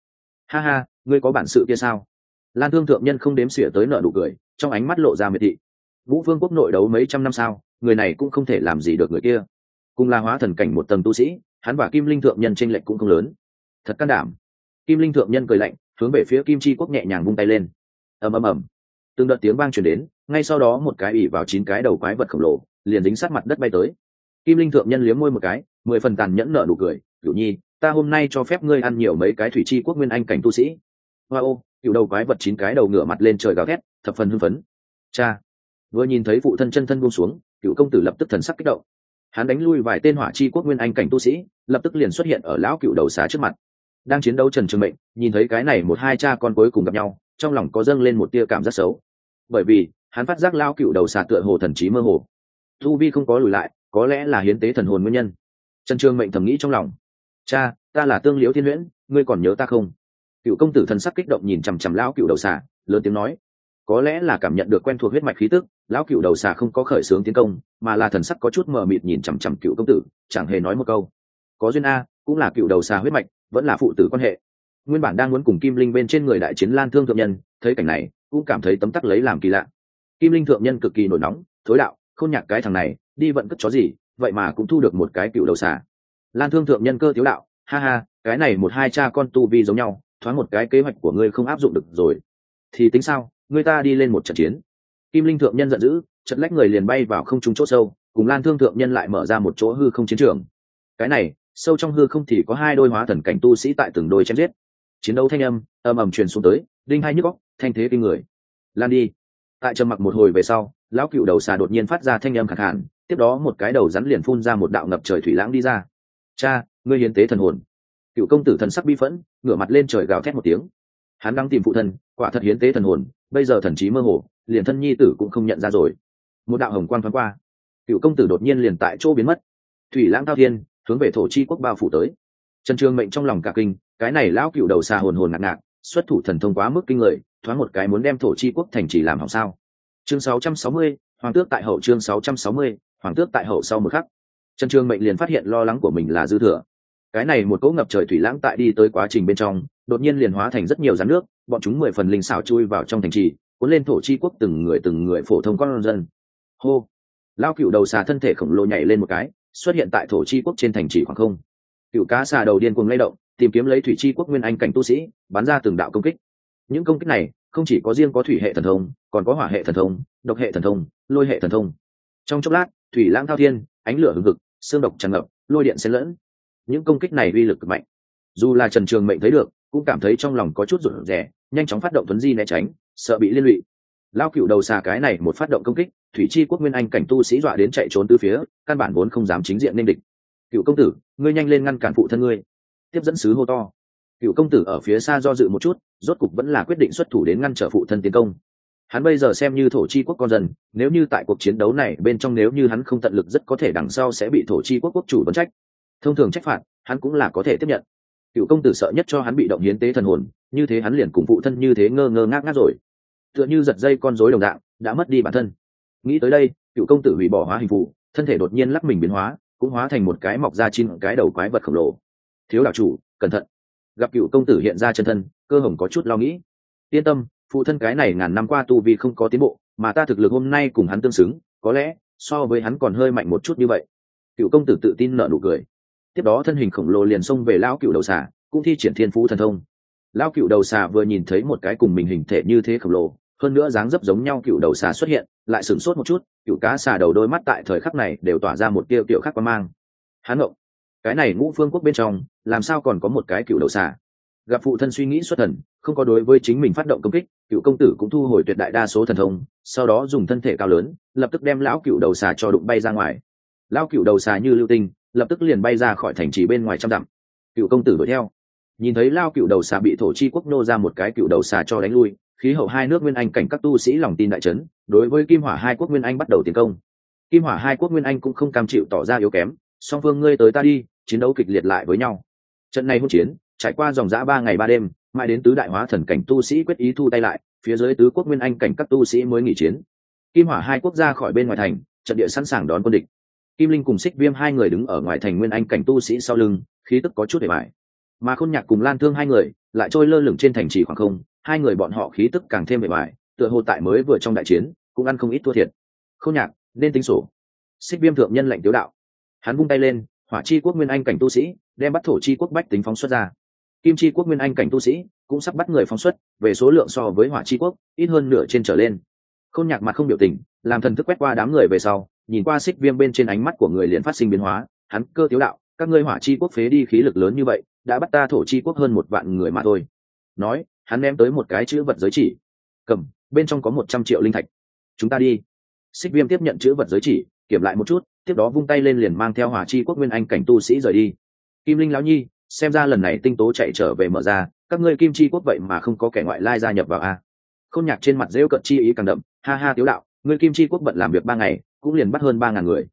Ha ha, ngươi có bản sự kia sao? Lan thương thượng nhân không đếm xỉa tới nợ nụ cười, trong ánh mắt lộ ra miệt thị. Vũ vương quốc nội đấu mấy trăm năm sao? Người này cũng không thể làm gì được người kia. Cùng là hóa thần cảnh một tầng tu sĩ, hắn và kim linh thượng nhân tranh lệch cũng không lớn. Thật can đảm. Kim linh thượng nhân cười lạnh, hướng về phía kim chi quốc nhẹ nhàng vung tay lên. Ầm ầm ầm. Từng đợt tiếng vang truyền đến, ngay sau đó một cái ỉ vào chín cái đầu quái vật khổng lồ, liền dính sát mặt đất bay tới. Kim linh thượng nhân liếm môi một cái, mười phần tàn nhẫn nở nụ cười, cửu nhi, ta hôm nay cho phép ngươi ăn nhiều mấy cái thủy chi quốc nguyên anh cảnh tu sĩ. Hoa ô, cựu đầu quái vật chín cái đầu ngửa mặt lên trời gào thét, thập phần hưng phấn. Cha. Vừa nhìn thấy phụ thân chân thân buông xuống cựu công tử lập tức thần sắc kích động. Hắn đánh lui vài tên hỏa chi quốc nguyên anh cảnh tu sĩ, lập tức liền xuất hiện ở lão cựu đầu xá trước mặt. Đang chiến đấu trần trường mệnh, nhìn thấy cái này một hai cha con cuối cùng gặp nhau, trong lòng có dâng lên một tia cảm giác xấu. Bởi vì, hắn phát giác lao cựu đầu xà tựa hồ thần trí mơ hồ. Tu vi không có lùi lại, có lẽ là hiến tế thần hồn nguyên nhân. Trần trường mệnh thầm nghĩ trong lòng. Cha, ta là tương liễu thiên huyễn, ngươi còn nhớ ta không? Cựu công tử thần sắc kích động nhìn chằm chằm lão cựu đầu xà, lớn tiếng nói. Có lẽ là cảm nhận được quen thuộc huyết mạch khí tức lão cựu đầu xà không có khởi xướng tiến công, mà là thần sắc có chút mờ mịt nhìn chằm chằm cựu công tử, chẳng hề nói một câu. Có duyên a, cũng là cựu đầu xà huyết mạch, vẫn là phụ tử quan hệ. Nguyên bản đang muốn cùng kim linh bên trên người đại chiến lan thương thượng nhân, thấy cảnh này, cũng cảm thấy tấm tắc lấy làm kỳ lạ. Kim linh thượng nhân cực kỳ nổi nóng, thối đạo không nhạc cái thằng này, đi vận cất chó gì, vậy mà cũng thu được một cái cựu đầu xà. Lan thương thượng nhân cơ thiếu đạo, ha ha, cái này một hai cha con tu vi giống nhau, thoáng một cái kế hoạch của ngươi không áp dụng được rồi. Thì tính sao người ta đi lên một trận chiến kim linh thượng nhân giận dữ chật lách người liền bay vào không trung chỗ sâu cùng lan thương thượng nhân lại mở ra một chỗ hư không chiến trường. Cái này sâu trong hư không thì có hai đôi hóa thần cảnh tu sĩ tại từng đôi chém giết. Chiến đấu thanh âm ầm ầm truyền xuống tới đinh hai nhức góc thanh thế kinh người. Lan đi. Tại trầm mặc một hồi về sau lão cựu đầu xà đột nhiên phát ra thanh âm khẳng hạn tiếp đó một cái đầu rắn liền phun ra một đạo ngập trời thủy lãng đi ra. Cha ngươi hiến tế thần hồn. Cựu công tử thần sắc bi phẫn ngửa mặt lên trời gào thét một tiếng. Hắn đang tìm phụ thần, quả thật hiến tế thần hồn bây giờ thần trí mơ hồ liền thân nhi tử cũng không nhận ra rồi. Một đạo hồng quan thoáng qua cựu công tử đột nhiên liền tại chỗ biến mất. Thủy lãng thao thiên hướng về thổ chi quốc bao phủ tới. Trần trương mệnh trong lòng cả kinh cái này lão cựu đầu xa hồn hồn ngạc ngạc xuất thủ thần thông quá mức kinh người thoáng một cái muốn đem thổ chi quốc thành chỉ làm hỏng sao. Chương 660, hoàng tước tại hậu chương 660, hoàng tước tại hậu sau một khắc. Trần trương mệnh liền phát hiện lo lắng của mình là dư thừa. Cái này một cỗ ngập trời thủy lãng tại đi tới quá trình bên trong đột nhiên liền hóa thành rất nhiều rắn nước bọn chúng mười phần linh xảo chui vào trong thành trì cuốn lên thổ chi quốc từng người từng người phổ thông con dân. Hô. Lao cựu đầu xà thân thể khổng lồ nhảy lên một cái, xuất hiện tại thổ chi quốc trên thành trì khoảng không. Cựu cá xà đầu điên cuồng lay động, tìm kiếm lấy thủy chi quốc nguyên anh cảnh tu sĩ, bắn ra từng đạo công kích. Những công kích này, không chỉ có riêng có thủy hệ thần thông, còn có hỏa hệ thần thông, độc hệ thần thông, lôi hệ thần thông. Trong chốc lát, thủy lãng thao thiên, ánh lửa hừng hực, xương độc tràn ngập, lôi điện xen lẫn. Những công kích này uy lực cực mạnh. Dù là trần trường mệnh thấy được, cũng cảm thấy trong lòng có chút rụt rè, nhanh chóng phát động tuấn di né tránh sợ bị liên lụy. Lao cựu đầu xà cái này một phát động công kích, thủy chi quốc nguyên anh cảnh tu sĩ dọa đến chạy trốn từ phía, căn bản vốn không dám chính diện nên địch. Cựu công tử, ngươi nhanh lên ngăn cản phụ thân ngươi. Tiếp dẫn sứ hô to. Cựu công tử ở phía xa do dự một chút, rốt cục vẫn là quyết định xuất thủ đến ngăn trở phụ thân tiến công. Hắn bây giờ xem như thổ chi quốc con dân, nếu như tại cuộc chiến đấu này bên trong nếu như hắn không tận lực rất có thể đằng sau sẽ bị thổ chi quốc quốc chủ đón trách. Thông thường trách phạt, hắn cũng là có thể tiếp nhận. Cựu công tử sợ nhất cho hắn bị động hiến tế thần hồn như thế hắn liền cùng phụ thân như thế ngơ ngơ ngác ngác rồi. Tựa như giật dây con rối đồng dạng, đã mất đi bản thân. Nghĩ tới đây, cựu công tử hủy bỏ hóa hình phụ thân thể đột nhiên lắc mình biến hóa, cũng hóa thành một cái mọc ra chín cái đầu quái vật khổng lồ. Thiếu đạo chủ, cẩn thận. Gặp cựu công tử hiện ra chân thân, cơ hồng có chút lo nghĩ. Yên tâm, phụ thân cái này ngàn năm qua tu vi không có tiến bộ, mà ta thực lực hôm nay cùng hắn tương xứng, có lẽ, so với hắn còn hơi mạnh một chút như vậy. Cựu công tử tự tin nợ nụ cười. Tiếp đó thân hình khổng lồ liền xông về lão cựu đầu xả cũng thi triển thiên phú thần thông lão cựu đầu xà vừa nhìn thấy một cái cùng mình hình thể như thế khổng lồ, hơn nữa dáng dấp giống nhau cựu đầu xà xuất hiện, lại sửng sốt một chút, cựu cá xà đầu đôi mắt tại thời khắc này đều tỏa ra một tiêu tiểu khắc quan mang. Hán ngộng, cái này ngũ phương quốc bên trong, làm sao còn có một cái cựu đầu xà? Gặp phụ thân suy nghĩ xuất thần, không có đối với chính mình phát động công kích, cựu công tử cũng thu hồi tuyệt đại đa số thần thông, sau đó dùng thân thể cao lớn, lập tức đem lão cựu đầu xà cho đụng bay ra ngoài. Lão cựu đầu xà như lưu tinh, lập tức liền bay ra khỏi thành trì bên ngoài trăm dặm. Cựu công tử đuổi theo nhìn thấy lao cựu đầu xà bị thổ chi quốc nô ra một cái cựu đầu xà cho đánh lui, khí hậu hai nước nguyên anh cảnh các tu sĩ lòng tin đại trấn đối với kim hỏa hai quốc nguyên anh bắt đầu tiến công. Kim hỏa hai quốc nguyên anh cũng không cam chịu tỏ ra yếu kém, song phương ngươi tới ta đi, chiến đấu kịch liệt lại với nhau. Trận này hỗn chiến, trải qua dòng giã ba ngày ba đêm, mãi đến tứ đại hóa thần cảnh tu sĩ quyết ý thu tay lại, phía dưới tứ quốc nguyên anh cảnh các tu sĩ mới nghỉ chiến. Kim hỏa hai quốc gia khỏi bên ngoài thành, trận địa sẵn sàng đón quân địch. Kim linh cùng xích viêm hai người đứng ở ngoài thành nguyên anh cảnh tu sĩ sau lưng, khí tức có chút để bại mà khôn nhạc cùng lan thương hai người lại trôi lơ lửng trên thành trì khoảng không, hai người bọn họ khí tức càng thêm bề bài tựa hồ tại mới vừa trong đại chiến, cũng ăn không ít thua thiệt. Khôn nhạc, nên tính sổ. Xích viêm thượng nhân lệnh tiếu đạo. Hắn vung tay lên, hỏa chi quốc nguyên anh cảnh tu sĩ, đem bắt thổ chi quốc bách tính phóng xuất ra. Kim chi quốc nguyên anh cảnh tu sĩ cũng sắp bắt người phóng xuất, về số lượng so với hỏa chi quốc, ít hơn nửa trên trở lên. Khôn nhạc mặt không biểu tình, làm thần thức quét qua đám người về sau, nhìn qua xích viêm bên trên ánh mắt của người liền phát sinh biến hóa. Hắn cơ tiếu đạo, các ngươi hỏa chi quốc phế đi khí lực lớn như vậy đã bắt ta thổ chi quốc hơn một vạn người mà thôi. Nói, hắn ném tới một cái chữ vật giới chỉ. Cầm, bên trong có một trăm triệu linh thạch. Chúng ta đi. Xích viêm tiếp nhận chữ vật giới chỉ, kiểm lại một chút, tiếp đó vung tay lên liền mang theo hỏa chi quốc nguyên anh cảnh tu sĩ rời đi. Kim linh lão nhi, xem ra lần này tinh tố chạy trở về mở ra, các ngươi kim chi quốc vậy mà không có kẻ ngoại lai gia nhập vào a. Không nhạc trên mặt rêu cận chi ý càng đậm, ha ha tiếu đạo, ngươi kim chi quốc bận làm việc ba ngày, cũng liền bắt hơn ba ngàn người.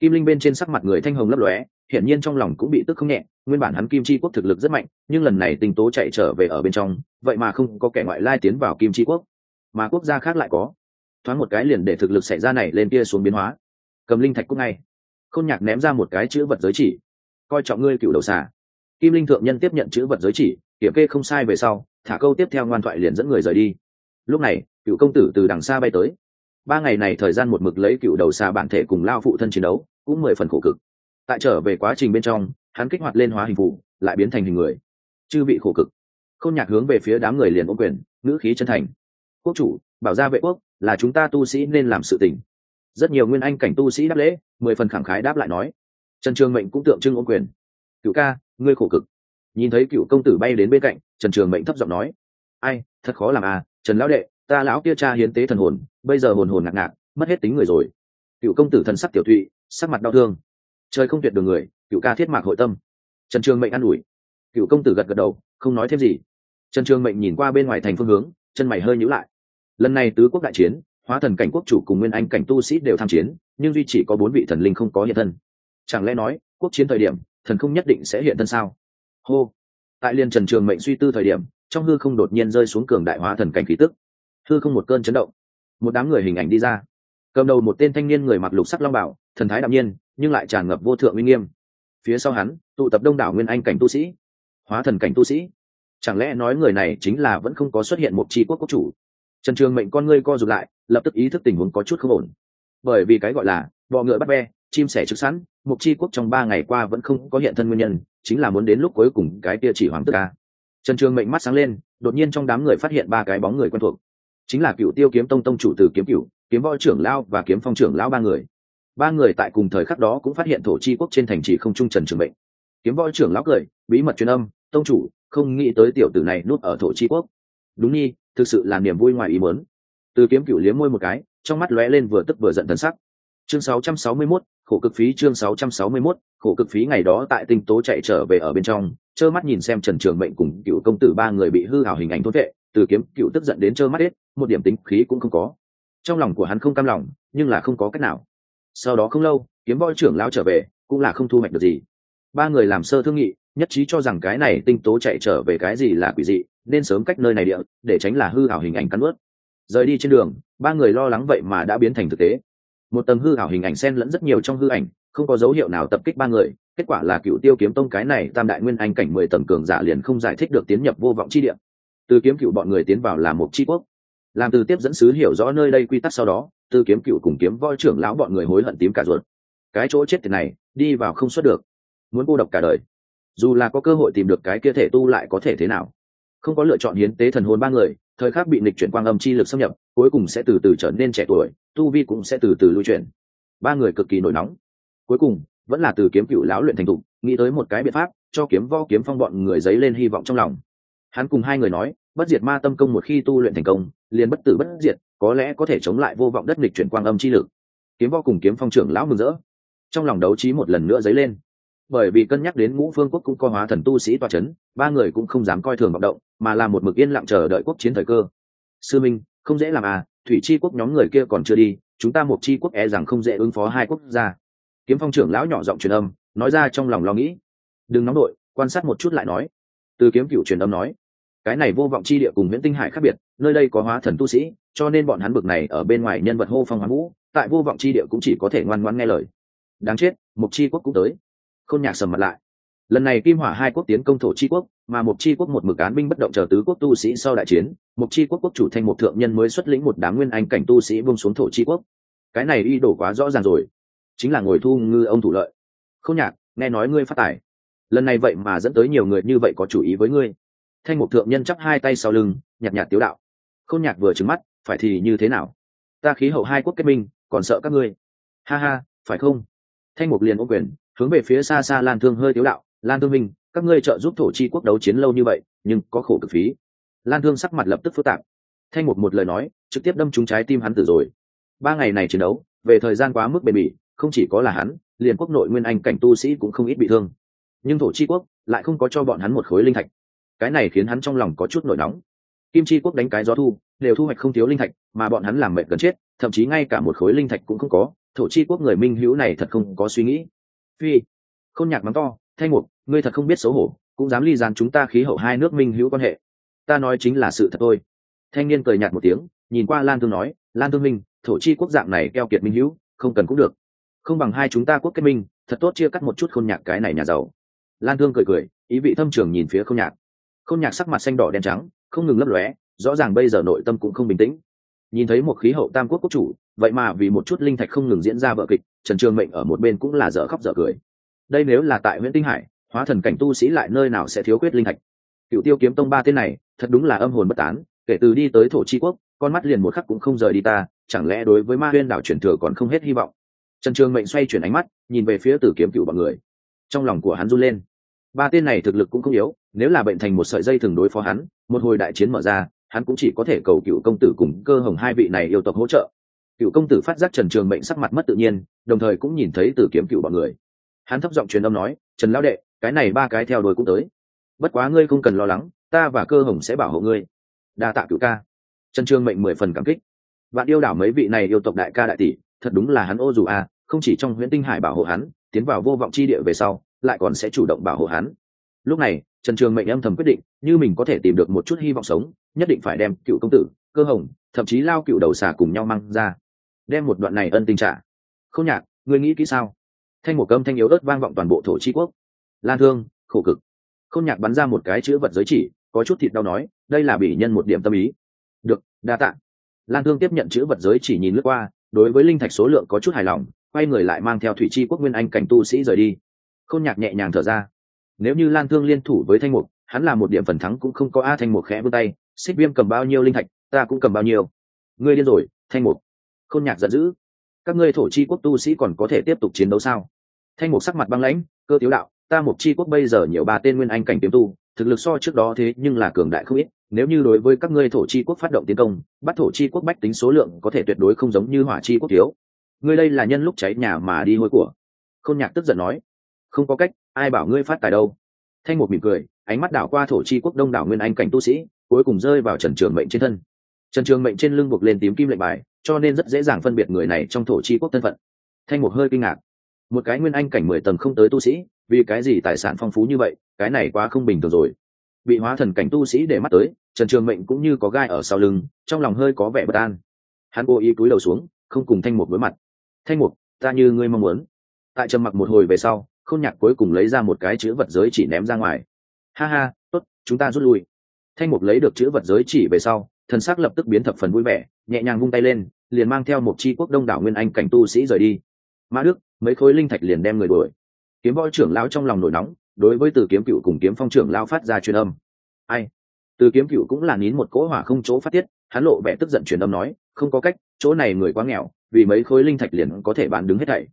Kim linh bên trên sắc mặt người thanh hồng lấp lóe hiển nhiên trong lòng cũng bị tức không nhẹ, nguyên bản hắn kim chi quốc thực lực rất mạnh, nhưng lần này tình tố chạy trở về ở bên trong, vậy mà không có kẻ ngoại lai tiến vào kim chi quốc. Mà quốc gia khác lại có. Thoáng một cái liền để thực lực xảy ra này lên kia xuống biến hóa. Cầm linh thạch quốc ngay. Khôn nhạc ném ra một cái chữ vật giới chỉ. Coi trọng ngươi cựu đầu xà. Kim linh thượng nhân tiếp nhận chữ vật giới chỉ, kiểm kê không sai về sau, thả câu tiếp theo ngoan thoại liền dẫn người rời đi. Lúc này, cựu công tử từ đằng xa bay tới. Ba ngày này thời gian một mực lấy cựu đầu xà bản thể cùng lao phụ thân chiến đấu, cũng mười phần khổ cực tại trở về quá trình bên trong, hắn kích hoạt lên hóa hình phụ, lại biến thành hình người. Chư bị khổ cực. Khôn nhạc hướng về phía đám người liền ôm quyền, ngữ khí chân thành. Quốc chủ, bảo gia vệ quốc, là chúng ta tu sĩ nên làm sự tình. Rất nhiều nguyên anh cảnh tu sĩ đáp lễ, mười phần khẳng khái đáp lại nói. Trần trường mệnh cũng tượng trưng ôm quyền. Cựu ca, ngươi khổ cực. Nhìn thấy cựu công tử bay đến bên cạnh, trần trường mệnh thấp giọng nói. Ai, thật khó làm à trần lão đệ, ta lão kia cha hiến tế thần hồn, bây giờ hồn hồn ngạc ngạc, mất hết tính người rồi. Cựu công tử thần sắc tiểu thụy sắc mặt đau thương trời không tuyệt đường người, cựu ca thiết mạc hội tâm. Trần trường mệnh an ủi. Cựu công tử gật gật đầu, không nói thêm gì. Trần trường mệnh nhìn qua bên ngoài thành phương hướng, chân mày hơi nhữ lại. Lần này tứ quốc đại chiến, hóa thần cảnh quốc chủ cùng nguyên anh cảnh tu sĩ đều tham chiến, nhưng duy chỉ có bốn vị thần linh không có hiện thân. Chẳng lẽ nói, quốc chiến thời điểm, thần không nhất định sẽ hiện thân sao? Hô. Tại liên trần trường mệnh suy tư thời điểm, trong hư không đột nhiên rơi xuống cường đại hóa thần cảnh khí tức. Hư không một cơn chấn động. Một đám người hình ảnh đi ra. Cầm đầu một tên thanh niên người mặc lục sắc long bảo, thần thái đạm nhiên nhưng lại tràn ngập vô thượng uy nghiêm. Phía sau hắn, tụ tập đông đảo nguyên anh cảnh tu sĩ, hóa thần cảnh tu sĩ. Chẳng lẽ nói người này chính là vẫn không có xuất hiện một tri quốc quốc chủ? Trần trường mệnh con ngươi co rụt lại, lập tức ý thức tình huống có chút không ổn. Bởi vì cái gọi là, bọ ngựa bắt ve, chim sẻ trực sẵn mục chi quốc trong ba ngày qua vẫn không có hiện thân nguyên nhân, chính là muốn đến lúc cuối cùng cái kia chỉ hoàng tức ca trần trường mệnh mắt sáng lên, đột nhiên trong đám người phát hiện ba cái bóng người quen thuộc. Chính là cựu tiêu kiếm tông tông chủ từ kiếm cựu, kiếm võ trưởng lao và kiếm phong trưởng lão ba người ba người tại cùng thời khắc đó cũng phát hiện thổ chi quốc trên thành trì không trung trần trường bệnh, kiếm võ trưởng lão cười bí mật truyền âm tông chủ không nghĩ tới tiểu tử này nút ở thổ chi quốc. Đúng nhi thực sự là niềm vui ngoài ý muốn. Từ kiếm cựu liếm môi một cái trong mắt lóe lên vừa tức vừa giận thần sắc. Chương 661, khổ cực phí chương 661, khổ cực phí ngày đó tại tinh tố chạy trở về ở bên trong trơ mắt nhìn xem trần trường mệnh cùng cựu công tử ba người bị hư hảo hình ảnh thốt vệ từ kiếm cựu tức giận đến trơ mắt hết một điểm tính khí cũng không có. Trong lòng của hắn không cam lòng nhưng là không có cách nào sau đó không lâu, kiếm voi trưởng lao trở về, cũng là không thu hoạch được gì. Ba người làm sơ thương nghị, nhất trí cho rằng cái này tinh tố chạy trở về cái gì là quỷ dị, nên sớm cách nơi này địa, để tránh là hư hảo hình ảnh cắn ướt rời đi trên đường, ba người lo lắng vậy mà đã biến thành thực tế. Một tầng hư hảo hình ảnh xen lẫn rất nhiều trong hư ảnh, không có dấu hiệu nào tập kích ba người, kết quả là cựu tiêu kiếm tông cái này tam đại nguyên anh cảnh mười tầng cường giả liền không giải thích được tiến nhập vô vọng chi địa. Từ kiếm cựu bọn người tiến vào là một chi quốc. Làm từ tiếp dẫn sứ hiểu rõ nơi đây quy tắc sau đó từ kiếm cựu cùng kiếm voi trưởng lão bọn người hối hận tím cả ruột. Cái chỗ chết tiền này, đi vào không xuất được. Muốn cô độc cả đời. Dù là có cơ hội tìm được cái kia thể tu lại có thể thế nào. Không có lựa chọn hiến tế thần hồn ba người, thời khắc bị nịch chuyển quang âm chi lực xâm nhập, cuối cùng sẽ từ từ trở nên trẻ tuổi, tu vi cũng sẽ từ từ lưu chuyển. Ba người cực kỳ nổi nóng. Cuối cùng, vẫn là từ kiếm cựu lão luyện thành thục nghĩ tới một cái biện pháp, cho kiếm vo kiếm phong bọn người dấy lên hy vọng trong lòng. Hắn cùng hai người nói, bất diệt ma tâm công một khi tu luyện thành công, liền bất tử bất diệt có lẽ có thể chống lại vô vọng đất nghịch chuyển quang âm chi lực. Kiếm võ cùng kiếm phong trưởng lão mừng rỡ. Trong lòng đấu trí một lần nữa dấy lên. Bởi vì cân nhắc đến ngũ phương quốc cũng có hóa thần tu sĩ toa c h ấ n ba người cũng không dám coi thường vọng động, mà là một mực yên lặng chờ đợi quốc chiến thời cơ. Sư minh, không dễ làm à thủy chi quốc nhóm người kia còn chưa đi, chúng ta một chi quốc e rằng không dễ ứng phó hai quốc gia. Kiếm phong trưởng lão nhỏ giọng truyền âm, nói ra trong lòng lo nghĩ. Đừng nóng đội, quan sát một chút lại nói. Từ kiếm cựu truyền âm nói, cái này vô vọng chi địa cùng nguyễn tinh hải khác biệt, nơi đây có hóa thần tu sĩ cho nên bọn hắn bực này ở bên ngoài nhân vật hô phong hoán vũ, tại vô vọng chi địa cũng chỉ có thể ngoan ngoan nghe lời. Đáng chết mục chi quốc cũng tới. Khôn nhạc sầm mặt lại. Lần này kim hỏa hai quốc tiến công thổ chi quốc, mà một chi quốc một mực án binh bất động chờ tứ quốc tu sĩ sau đại chiến một chi quốc quốc chủ thanh một thượng nhân mới xuất lĩnh một đám nguyên anh cảnh tu sĩ bông xuống thổ chi quốc. Cái này y đổ quá rõ ràng rồi. Chính là ngồi thu ngư ông thủ lợi. Không nhạc, nghe nói ngươi phát tài. Lần này vậy mà dẫn tới nhiều người như vậy có chủ ý với ngươi. Thanh một thượng nhân chắp hai tay sau lưng, nhạt nhạt tiếu đạo. Không nhạc vừa trứng mắt phải thì như thế nào? Ta khí hậu hai quốc kết minh, còn sợ các ngươi. Ha ha, phải không? Thanh mục liền ô quyền, hướng về phía xa xa lan thương hơi tiếu đạo, lan thương minh, các ngươi trợ giúp thổ chi quốc đấu chiến lâu như vậy, nhưng có khổ cực phí. Lan thương sắc mặt lập tức phức tạp. Thanh mục một lời nói, trực tiếp đâm trúng trái tim hắn tử rồi. Ba ngày này chiến đấu, về thời gian quá mức bền bỉ, không chỉ có là hắn, liền quốc nội nguyên anh cảnh tu sĩ cũng không ít bị thương. Nhưng thổ chi quốc lại không có cho bọn hắn một khối linh thạch. Cái này khiến hắn trong lòng có chút nổi nóng. Kim chi quốc đánh cái gió thu đều thu hoạch không thiếu linh thạch, mà bọn hắn làm mệt gần chết, thậm chí ngay cả một khối linh thạch cũng không có, thổ chi quốc người minh hữu này thật không có suy nghĩ. Phi, khôn nhạc mắng to, thanh mục, ngươi thật không biết xấu hổ, cũng dám ly dán chúng ta khí hậu hai nước minh hữu quan hệ. Ta nói chính là sự thật thôi. Thanh niên cười nhạt một tiếng, nhìn qua lan thương nói, lan thương minh, thổ chi quốc dạng này keo kiệt minh hữu, không cần cũng được. Không bằng hai chúng ta quốc kết minh, thật tốt chia cắt một chút khôn nhạc cái này nhà giàu. Lan thương cười cười, ý vị thâm trường nhìn phía khôn nhạc. Khôn nhạc sắc mặt xanh đỏ đen trắng, không ngừng lấp lóe rõ ràng bây giờ nội tâm cũng không bình tĩnh. Nhìn thấy một khí hậu tam quốc quốc chủ, vậy mà vì một chút linh thạch không ngừng diễn ra vợ kịch, trần trường mệnh ở một bên cũng là dở khóc dở cười. Đây nếu là tại nguyễn tinh hải, hóa thần cảnh tu sĩ lại nơi nào sẽ thiếu quyết linh thạch? Cựu tiêu kiếm tông ba tên này, thật đúng là âm hồn bất tán, kể từ đi tới thổ tri quốc, con mắt liền một khắc cũng không rời đi ta, chẳng lẽ đối với ma huyên đảo truyền thừa còn không hết hy vọng? Trần trường mệnh xoay chuyển ánh mắt, nhìn về phía tử kiếm cựu bọn người. Trong lòng của hắn run lên. Ba tên này thực lực cũng không yếu, nếu là bệnh thành một sợi dây thường đối phó hắn, một hồi đại chiến mở ra hắn cũng chỉ có thể cầu cựu công tử cùng cơ hồng hai vị này yêu tộc hỗ trợ. Cựu công tử phát giác trần trường mệnh sắc mặt mất tự nhiên, đồng thời cũng nhìn thấy từ kiếm cựu bọn người. Hắn thấp giọng truyền âm nói, trần lão đệ, cái này ba cái theo đuổi cũng tới. Bất quá ngươi không cần lo lắng, ta và cơ hồng sẽ bảo hộ ngươi. Đa tạ cựu ca. Trần trường mệnh mười phần cảm kích. Bạn yêu đảo mấy vị này yêu tộc đại ca đại tỷ, thật đúng là hắn ô dù a, không chỉ trong huyện tinh hải bảo hộ hắn, tiến vào vô vọng chi địa về sau, lại còn sẽ chủ động bảo hộ hắn. Lúc này trần trường mệnh âm thầm quyết định, như mình có thể tìm được một chút hy vọng sống, nhất định phải đem cựu công tử, cơ hồng, thậm chí lao cựu đầu xà cùng nhau mang ra. Đem một đoạn này ân tình trả. Không nhạc, ngươi nghĩ kỹ sao? Thanh một cơm thanh yếu ớt vang vọng toàn bộ thổ chi quốc. Lan thương, khổ cực. Không nhạc bắn ra một cái chữ vật giới chỉ, có chút thịt đau nói, đây là bị nhân một điểm tâm ý. Được, đa tạ. Lan thương tiếp nhận chữ vật giới chỉ nhìn lướt qua, đối với linh thạch số lượng có chút hài lòng, quay người lại mang theo thủy chi quốc nguyên anh cảnh tu sĩ rời đi. Không nhạc nhẹ nhàng thở ra nếu như lan thương liên thủ với thanh mục, hắn là một điểm phần thắng cũng không có a thanh mục khẽ vươn tay, xích viêm cầm bao nhiêu linh thạch, ta cũng cầm bao nhiêu. Ngươi điên rồi, thanh mục. Khôn nhạc giận dữ. Các ngươi thổ chi quốc tu sĩ còn có thể tiếp tục chiến đấu sao? Thanh mục sắc mặt băng lãnh, cơ tiếu đạo, ta mục chi quốc bây giờ nhiều ba tên nguyên anh cảnh kiếm tu, thực lực so trước đó thế nhưng là cường đại không ít. Nếu như đối với các ngươi thổ chi quốc phát động tiến công, bắt thổ chi quốc bách tính số lượng có thể tuyệt đối không giống như hỏa chi quốc thiếu. Ngươi đây là nhân lúc cháy nhà mà đi hôi của. Không nhạc tức giận nói không có cách, ai bảo ngươi phát tài đâu. Thanh một mỉm cười, ánh mắt đảo qua thổ chi quốc đông đảo nguyên anh cảnh tu sĩ, cuối cùng rơi vào trần trường mệnh trên thân. Trần trường mệnh trên lưng buộc lên tím kim lệnh bài, cho nên rất dễ dàng phân biệt người này trong thổ chi quốc thân phận. Thanh một hơi kinh ngạc. Một cái nguyên anh cảnh mười tầng không tới tu sĩ, vì cái gì tài sản phong phú như vậy, cái này quá không bình thường rồi. Bị hóa thần cảnh tu sĩ để mắt tới, trần trường mệnh cũng như có gai ở sau lưng, trong lòng hơi có vẻ bất an. Hắn cố ý cúi đầu xuống, không cùng thanh mục đối mặt. Thanh mục, ta như ngươi mong muốn. Tại trầm mặc một hồi về sau khôn nhạc cuối cùng lấy ra một cái chữ vật giới chỉ ném ra ngoài. Ha ha, tốt, chúng ta rút lui. Thanh mục lấy được chữ vật giới chỉ về sau, thần sắc lập tức biến thập phần vui vẻ, nhẹ nhàng vung tay lên, liền mang theo một c h i quốc đông đảo nguyên anh cảnh tu sĩ rời đi. Mã đức, mấy khối linh thạch liền đem người đuổi. Kiếm võ trưởng lao trong lòng nổi nóng, đối với từ kiếm cựu cùng kiếm phong trưởng lao phát ra truyền âm. Ai? Từ kiếm cựu cũng là nín một cỗ hỏa không chỗ phát tiết, hắn lộ vẻ tức giận truyền âm nói, không có cách, chỗ này người quá nghèo, vì mấy khối linh thạch liền có thể bán đứng hết thảy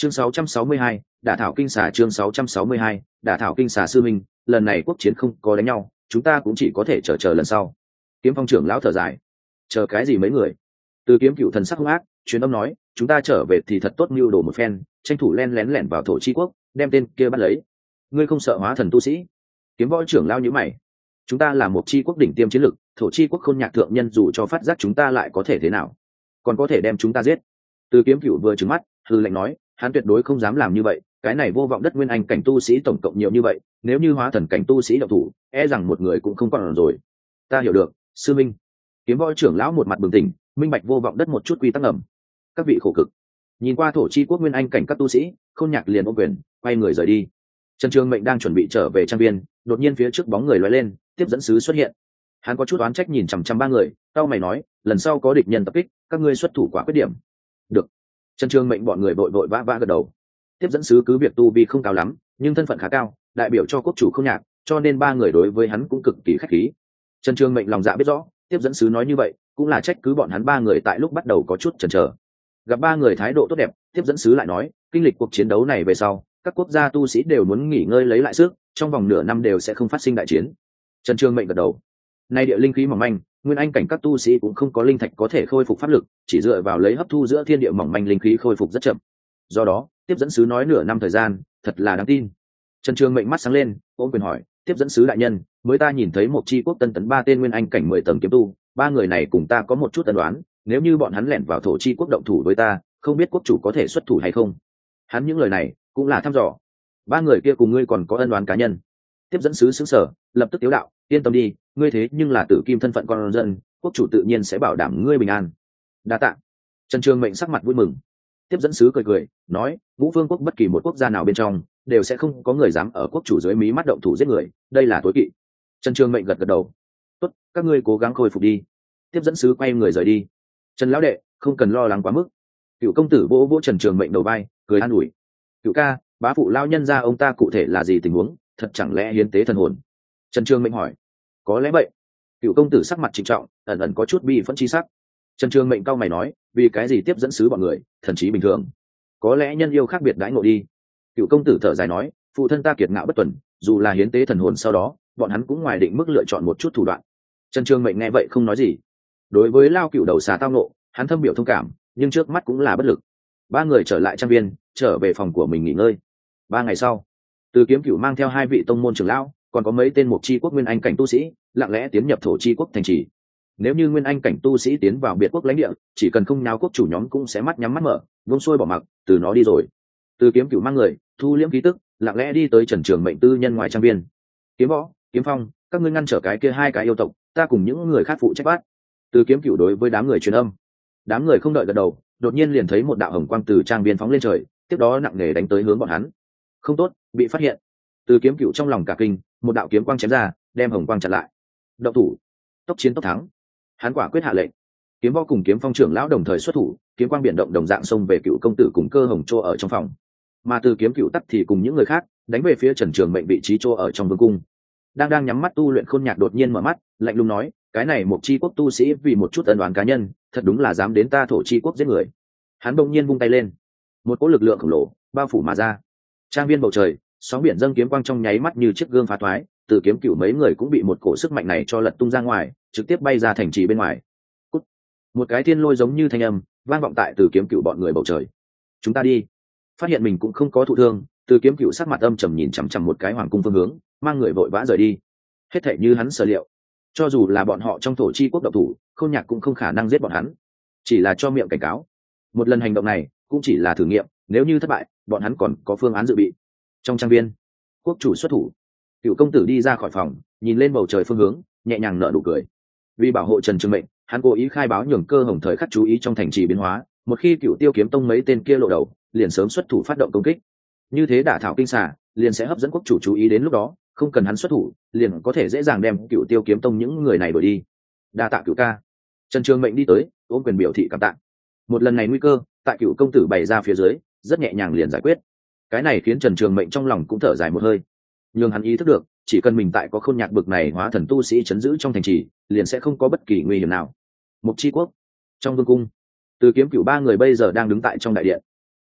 chương 662, đả thảo kinh xà chương 662, đả thảo kinh xà sư minh lần này quốc chiến không có đánh nhau chúng ta cũng chỉ có thể chờ chờ lần sau. Kiếm phong trưởng lão thở dài. Chờ cái gì mấy người? Từ kiếm cựu thần sắc hung ác truyền âm nói chúng ta trở về thì thật tốt mưu đồ một phen tranh thủ len lén lẻn vào thổ chi quốc đem tên kia bắt lấy. Ngươi không sợ hóa thần tu sĩ? Kiếm võ trưởng lao nhữ mày. Chúng ta là một chi quốc đỉnh tiêm chiến lực thổ chi quốc khôn nhạc thượng nhân dù cho phát giác chúng ta lại có thể thế nào? Còn có thể đem chúng ta giết. Từ kiếm cựu vừa trứng mắt hư lệnh nói hắn tuyệt đối không dám làm như vậy, cái này vô vọng đất nguyên anh cảnh tu sĩ tổng cộng nhiều như vậy, nếu như hóa thần cảnh tu sĩ độc thủ e rằng một người cũng không còn rồi. Ta hiểu được, sư minh. Kiếm võ trưởng lão một mặt bừng tỉnh, minh bạch vô vọng đất một chút quy tắc ẩm. Các vị khổ cực. Nhìn qua thổ chi quốc nguyên anh cảnh các tu sĩ, không nhạc liền ô quyền, quay người rời đi. Trần trường mệnh đang chuẩn bị trở về trang viên, đột nhiên phía trước bóng người loay lên, tiếp dẫn sứ xuất hiện. Hắn có chút oán trách nhìn chằm chằm ba người tao mày nói, lần sau có địch nhân tập kích, các ngươi xuất thủ quả quyết điểm. Được trần trường mệnh bọn người vội vội vã vã gật đầu. Tiếp dẫn sứ cứ việc tu vi không cao lắm, nhưng thân phận khá cao, đại biểu cho quốc chủ không nhạc, cho nên ba người đối với hắn cũng cực kỳ khách khí. Trần trường mệnh lòng dạ biết rõ, tiếp dẫn sứ nói như vậy, cũng là trách cứ bọn hắn ba người tại lúc bắt đầu có chút chần chờ. Gặp ba người thái độ tốt đẹp, tiếp dẫn sứ lại nói, kinh lịch cuộc chiến đấu này về sau, các quốc gia tu sĩ đều muốn nghỉ ngơi lấy lại sức, trong vòng nửa năm đều sẽ không phát sinh đại chiến. Trần trương mệnh gật đầu nay địa linh khí mỏng manh, nguyên anh cảnh các tu sĩ cũng không có linh thạch có thể khôi phục pháp lực, chỉ dựa vào lấy hấp thu giữa thiên địa mỏng manh linh khí khôi phục rất chậm. Do đó, tiếp dẫn sứ nói nửa năm thời gian, thật là đáng tin. Trần trương mệnh mắt sáng lên ôm quyền hỏi, tiếp dẫn sứ đại nhân, mới ta nhìn thấy một tri quốc tân tấn ba tên nguyên anh cảnh mười tầng kiếm tu, ba người này cùng ta có một chút tân đoán, nếu như bọn hắn lẻn vào thổ tri quốc động thủ với ta, không biết quốc chủ có thể xuất thủ hay không? Hắn những lời này cũng là thăm dò. Ba người kia cùng ngươi còn có ân đoán cá nhân. Tiếp dẫn sứ xứng sở lập tức tiếu đạo yên tâm đi, ngươi thế nhưng là tử kim thân phận con dân, quốc chủ tự nhiên sẽ bảo đảm ngươi bình an. Đa t ạ trần trường mệnh sắc mặt vui mừng. Tiếp dẫn sứ cười cười, nói, vũ vương quốc bất kỳ một quốc gia nào bên trong, đều sẽ không có người dám ở quốc chủ dưới mí mắt động thủ giết người, đây là tối kỵ. Trần trường mệnh gật gật đầu. Tốt, các ngươi cố gắng khôi phục đi. Tiếp dẫn sứ quay người rời đi. Trần lão đệ, không cần lo lắng quá mức. Cựu công tử vỗ vỗ trần trường mệnh đầu vai, cười an ủi. Cựu ca, bá phụ lao nhân ra ông ta cụ thể là gì tình huống, thật chẳng lẽ hiến tế thần hồn? Trần trường mệnh hỏi có lẽ vậy. Cựu công tử sắc mặt trịnh trọng, ẩn ẩn có chút bi phẫn chi sắc. Trần trường mệnh cao mày nói, vì cái gì tiếp dẫn sứ bọn người, thần chí bình thường? Có lẽ nhân yêu khác biệt đãi ngộ đi. Cựu công tử thở dài nói, phụ thân ta kiệt ngạo bất tuần, dù là hiến tế thần hồn sau đó, bọn hắn cũng ngoài định mức lựa chọn một chút thủ đoạn. Trần trường mệnh nghe vậy không nói gì. Đối với lao cựu đầu xà tao nộ hắn thâm biểu thông cảm, nhưng trước mắt cũng là bất lực. Ba người trở lại trang viên, trở về phòng của mình nghỉ ngơi. Ba ngày sau, từ kiếm cựu mang theo hai vị tông môn trưởng lão, còn có mấy tên mục chi quốc nguyên anh cảnh tu sĩ lặng lẽ tiến nhập thổ chi quốc thành trì. Nếu như nguyên anh cảnh tu sĩ tiến vào biệt quốc lãnh địa, chỉ cần không nháo quốc chủ nhóm cũng sẽ mắt nhắm mắt mở vông xuôi bỏ mặc, từ nó đi rồi. Từ kiếm cửu mang người, thu liễm ký tức, lặng lẽ đi tới trần trường mệnh tư nhân ngoài trang viên kiếm võ, kiếm phong, các ngươi ngăn trở cái kia hai cái yêu tộc, ta cùng những người khác phụ trách bát từ kiếm cửu đối với đám người truyền âm. Đám người không đợi gật đầu, đột nhiên liền thấy một đạo hồng quang từ trang viên phóng lên trời, tiếp đó nặng nề đánh tới hướng bọn hắn. Không tốt, bị phát hiện. Từ kiếm cựu trong lòng cả kinh, một đạo kiếm quang chém ra, đem hồng quang chặn lại động thủ. Tốc chiến tốc thắng. Hắn quả quyết hạ lệnh. Kiếm võ cùng kiếm phong trưởng lão đồng thời xuất thủ, kiếm quang biển động đồng dạng xông về cựu công tử cùng cơ hồng chỗ ở trong phòng. Mà từ kiếm cựu tắt thì cùng những người khác, đánh về phía trần trường mệnh vị trí chỗ ở trong vương cung. Đang đang nhắm mắt tu luyện khôn nhạc đột nhiên mở mắt, lạnh lùng nói, cái này một chi quốc tu sĩ vì một chút tần đoán cá nhân, thật đúng là dám đến ta thổ chi quốc giết người. Hắn bỗng nhiên vung tay lên. Một cỗ lực lượng khổng lồ, bao phủ mà ra. Trang viên bầu trời, sóng biển dâng kiếm quang trong nháy mắt như chiếc gương phá thoái từ kiếm cựu mấy người cũng bị một cổ sức mạnh này cho lật tung ra ngoài, trực tiếp bay ra thành trì bên ngoài. Cút. một cái thiên lôi giống như thanh âm, vang vọng tại từ kiếm cựu bọn người bầu trời. Chúng ta đi. Phát hiện mình cũng không có thụ thương, từ kiếm cựu sắc mặt âm trầm nhìn chằm chằm một cái hoàng cung phương hướng, mang người vội vã rời đi. Hết thể như hắn sở liệu. Cho dù là bọn họ trong thổ chi quốc độc thủ, khôn nhạc cũng không khả năng giết bọn hắn. Chỉ là cho miệng cảnh cáo. Một lần hành động này, cũng chỉ là thử nghiệm, nếu như thất bại, bọn hắn còn có phương án dự bị. Trong trang viên, quốc chủ xuất thủ cựu công tử đi ra khỏi phòng, nhìn lên bầu trời phương hướng, nhẹ nhàng nở nụ cười. Vì bảo hộ trần trường mệnh, hắn cố ý khai báo nhường cơ hồng thời khắc chú ý trong thành trì biến hóa, một khi cựu tiêu kiếm tông mấy tên kia lộ đầu, liền sớm xuất thủ phát động công kích. Như thế đả thảo kinh xả liền sẽ hấp dẫn quốc chủ chú ý đến lúc đó, không cần hắn xuất thủ, liền có thể dễ dàng đem cựu tiêu kiếm tông những người này đổi đi. Đa tạ cựu ca. Trần trường mệnh đi tới, ôm quyền biểu thị cảm tạ. Một lần này nguy cơ, tại cựu công tử bày ra phía dưới, rất nhẹ nhàng liền giải quyết. Cái này khiến trần trường mệnh trong lòng cũng thở dài một hơi nhưng hắn ý thức được, chỉ cần mình tại có khôn nhạc bực này hóa thần tu sĩ chấn giữ trong thành trì, liền sẽ không có bất kỳ nguy hiểm nào. Mục chi quốc, trong vương cung, từ kiếm cửu ba người bây giờ đang đứng tại trong đại điện.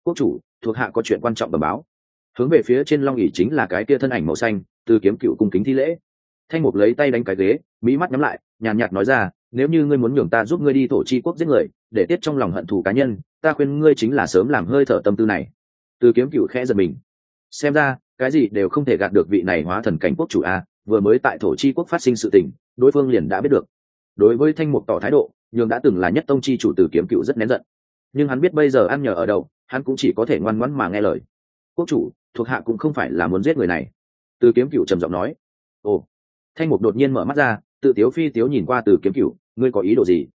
Quốc chủ, thuộc hạ có chuyện quan trọng bẩm báo. Hướng về phía trên long ỉ chính là cái kia thân ảnh màu xanh, từ kiếm cựu cung kính thi lễ. Thanh mục lấy tay đánh cái ghế, mỹ mắt nhắm lại, nhàn nhạt nói ra, nếu như ngươi muốn nhường ta giúp ngươi đi thổ chi quốc giết người, để tiết trong lòng hận thù cá nhân, ta khuyên ngươi chính là sớm làm hơi thở tâm tư này. Từ kiếm cựu khẽ giật mình. Xem ra cái gì đều không thể gạt được vị này hóa thần cảnh quốc chủ a, vừa mới tại thổ chi quốc phát sinh sự tình, đối phương liền đã biết được. Đối với thanh mục tỏ thái độ, nhường đã từng là nhất tông chi chủ từ kiếm cựu rất nén giận. Nhưng hắn biết bây giờ ăn nhờ ở đâu, hắn cũng chỉ có thể ngoan ngoãn mà nghe lời. Quốc chủ, thuộc hạ cũng không phải là muốn giết người này. Từ kiếm cựu trầm giọng nói. Ồ. Thanh mục đột nhiên mở mắt ra, tự tiếu phi tiếu nhìn qua từ kiếm cựu, ngươi có ý đồ gì?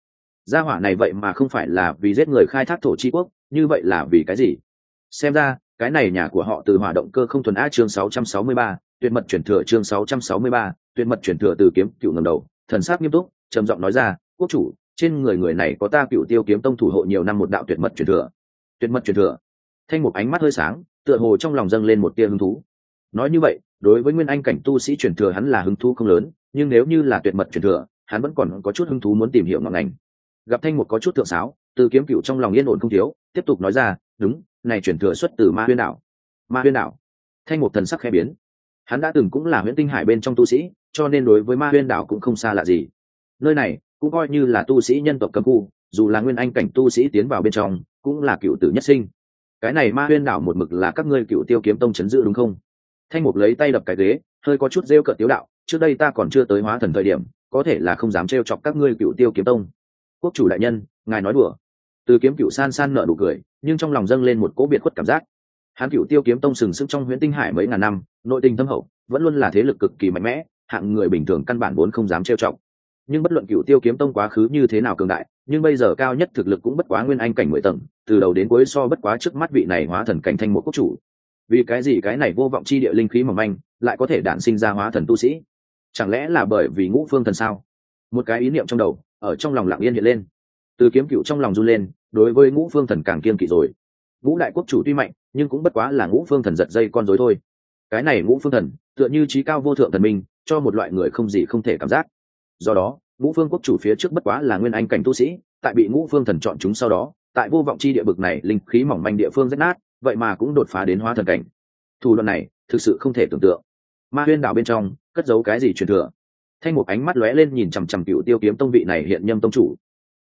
Gia hỏa này vậy mà không phải là vì giết người khai thác thổ chi quốc, như vậy là vì cái gì? Xem ra cái này nhà của họ từ hỏa động cơ không thuần a chương 663, tuyệt mật chuyển thừa chương 663, tuyệt mật chuyển thừa từ kiếm cựu ngầm đầu thần sắc nghiêm túc trầm giọng nói ra quốc chủ trên người người này có ta cựu tiêu kiếm tông thủ hộ nhiều năm một đạo tuyệt mật chuyển thừa. Tuyệt mật chuyển thừa. Thanh một ánh mắt hơi sáng tựa hồ trong lòng dâng lên một tia hứng thú. Nói như vậy đối với nguyên anh cảnh tu sĩ chuyển thừa hắn là hứng thú không lớn nhưng nếu như là tuyệt mật chuyển thừa hắn vẫn còn có chút hứng thú muốn tìm hiểu ngọn ngành. Gặp thanh một có chút thượng sáo từ kiếm cựu trong lòng yên ổn không thiếu tiếp tục nói ra đúng này chuyển thừa xuất từ ma huyên đảo. Ma huyên đảo. Thanh một thần sắc khẽ biến. Hắn đã từng cũng là huyễn tinh hải bên trong tu sĩ, cho nên đối với ma huyên đảo cũng không xa lạ gì. Nơi này cũng coi như là tu sĩ nhân tộc cấm khu, dù là nguyên anh cảnh tu sĩ tiến vào bên trong, cũng là cựu tử nhất sinh. Cái này ma huyên đảo một mực là các ngươi cựu tiêu kiếm tông chấn giữ đúng không? Thanh mục lấy tay đập cái ghế, hơi có chút rêu cợt tiếu đạo, trước đây ta còn chưa tới hóa thần thời điểm, có thể là không dám trêu chọc các ngươi cựu tiêu kiếm tông. Quốc chủ đại nhân, ngài nói đùa từ kiếm cựu san san nợ đủ cười, nhưng trong lòng dâng lên một cỗ biệt khuất cảm giác. Hắn cựu tiêu kiếm tông sừng sững trong huyện tinh hải mấy ngàn năm, nội tình thâm hậu, vẫn luôn là thế lực cực kỳ mạnh mẽ, hạng người bình thường căn bản vốn không dám trêu chọc. Nhưng bất luận cựu tiêu kiếm tông quá khứ như thế nào cường đại, nhưng bây giờ cao nhất thực lực cũng bất quá nguyên anh cảnh mười tầng, từ đầu đến cuối so bất quá trước mắt vị này hóa thần cảnh thanh một quốc chủ. Vì cái gì cái này vô vọng chi địa linh khí mỏng manh, lại có thể đản sinh ra hóa thần tu sĩ? Chẳng lẽ là bởi vì ngũ phương thần sao? Một cái ý niệm trong đầu, ở trong lòng lặng yên hiện lên. Từ kiếm cựu trong lòng run lên đối với ngũ phương thần càng kiên kỵ rồi. Ngũ đại quốc chủ tuy mạnh, nhưng cũng bất quá là ngũ phương thần giật dây con dối thôi. Cái này ngũ phương thần, tựa như trí cao vô thượng thần minh, cho một loại người không gì không thể cảm giác. Do đó, ngũ phương quốc chủ phía trước bất quá là nguyên anh cảnh tu sĩ, tại bị ngũ phương thần chọn chúng sau đó, tại vô vọng chi địa bực này linh khí mỏng manh địa phương rách nát, vậy mà cũng đột phá đến hóa thần cảnh. Thủ đoạn này, thực sự không thể tưởng tượng. Ma huyên đảo bên trong, cất giấu cái gì truyền thừa? Thanh một ánh mắt lóe lên nhìn chằm chằm cựu tiêu kiếm tông vị này hiện nhâm tông chủ.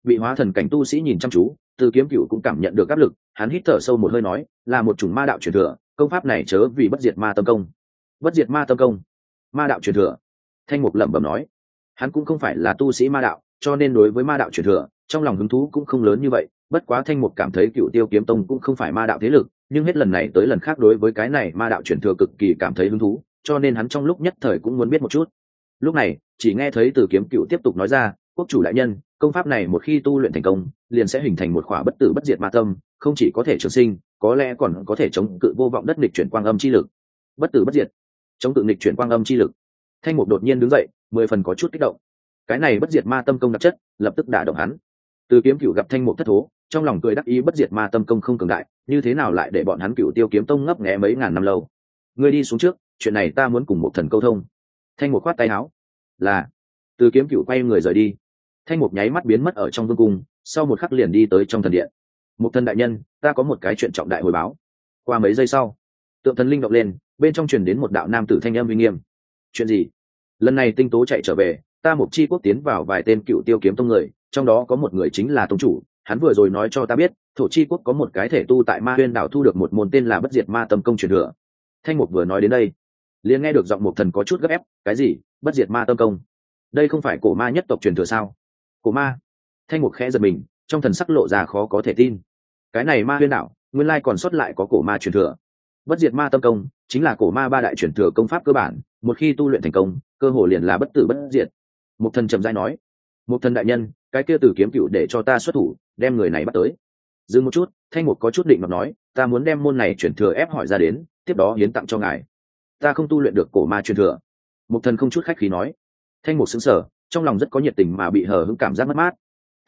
Bị hóa thần cảnh tu sĩ nhìn chăm chú từ kiếm cựu cũng cảm nhận được áp lực, hắn hít thở sâu một hơi nói, là một chủng ma đạo truyền thừa, công pháp này chớ vì bất diệt ma tâm công. Bất diệt ma tâm công? Ma đạo truyền thừa? Thanh mục lẩm bẩm nói. Hắn cũng không phải là tu sĩ ma đạo, cho nên đối với ma đạo truyền thừa, trong lòng hứng thú cũng không lớn như vậy. Bất quá thanh mục cảm thấy cựu tiêu kiếm tông cũng không phải ma đạo thế lực, nhưng hết lần này tới lần khác đối với cái này ma đạo truyền thừa cực kỳ cảm thấy hứng thú, cho nên hắn trong lúc nhất thời cũng muốn biết một chút. Lúc này, chỉ nghe thấy từ kiếm cựu tiếp tục nói ra quốc chủ đại nhân, công pháp này một khi tu luyện thành công, liền sẽ hình thành một khỏa bất tử bất diệt ma tâm, không chỉ có thể trường sinh, có lẽ còn có thể chống cự vô vọng đất địch chuyển quang âm chi lực. Bất tử bất diệt. Chống cự địch chuyển quang âm chi lực. Thanh mục đột nhiên đứng dậy, mười phần có chút kích động. Cái này bất diệt ma tâm công đặc chất, lập tức đả động hắn. Từ kiếm cựu gặp thanh mục thất thố, trong lòng cười đắc ý bất diệt ma tâm công không cường đại, như thế nào lại để bọn hắn cựu tiêu kiếm tông ngấp nghé mấy ngàn năm lâu? Ngươi đi xuống trước, chuyện này ta muốn cùng một thần câu thông. Thanh mục khoát tay áo. Là. Từ kiếm cựu quay người rời đi thanh mục nháy mắt biến mất ở trong vương cung, sau một khắc liền đi tới trong thần điện. Một thần đại nhân, ta có một cái chuyện trọng đại hồi báo. Qua mấy giây sau, tượng thần linh động lên, bên trong truyền đến một đạo nam tử thanh âm uy nghiêm. Chuyện gì? Lần này tinh tố chạy trở về, ta mục chi quốc tiến vào vài tên cựu tiêu kiếm tông người, trong đó có một người chính là tông chủ, hắn vừa rồi nói cho ta biết, thổ chi quốc có một cái thể tu tại ma huyên đảo thu được một môn tên là bất diệt ma tâm công truyền thừa. Thanh mục vừa nói đến đây, liền nghe được giọng một thần có chút gấp ép, cái gì? Bất diệt ma tâm công? Đây không phải cổ ma nhất tộc truyền thừa sao? Cổ ma. Thanh mục khẽ giật mình, trong thần sắc lộ ra khó có thể tin. Cái này ma huyên đảo, nguyên lai còn sót lại có cổ ma truyền thừa. Bất diệt ma tâm công, chính là cổ ma ba đại truyền thừa công pháp cơ bản, một khi tu luyện thành công, cơ hồ liền là bất tử bất diệt. Một thần trầm dai nói một thần đại nhân, cái kia tử kiếm cựu để cho ta xuất thủ, đem người này bắt tới. Dừng một chút, thanh mục có chút định mà nói, ta muốn đem môn này truyền thừa ép hỏi ra đến, tiếp đó hiến tặng cho ngài. Ta không tu luyện được cổ ma truyền thừa. Một thần không chút khách khí nói. Thanh mục xứng sở trong lòng rất có nhiệt tình mà bị hờ hững cảm giác mất mát.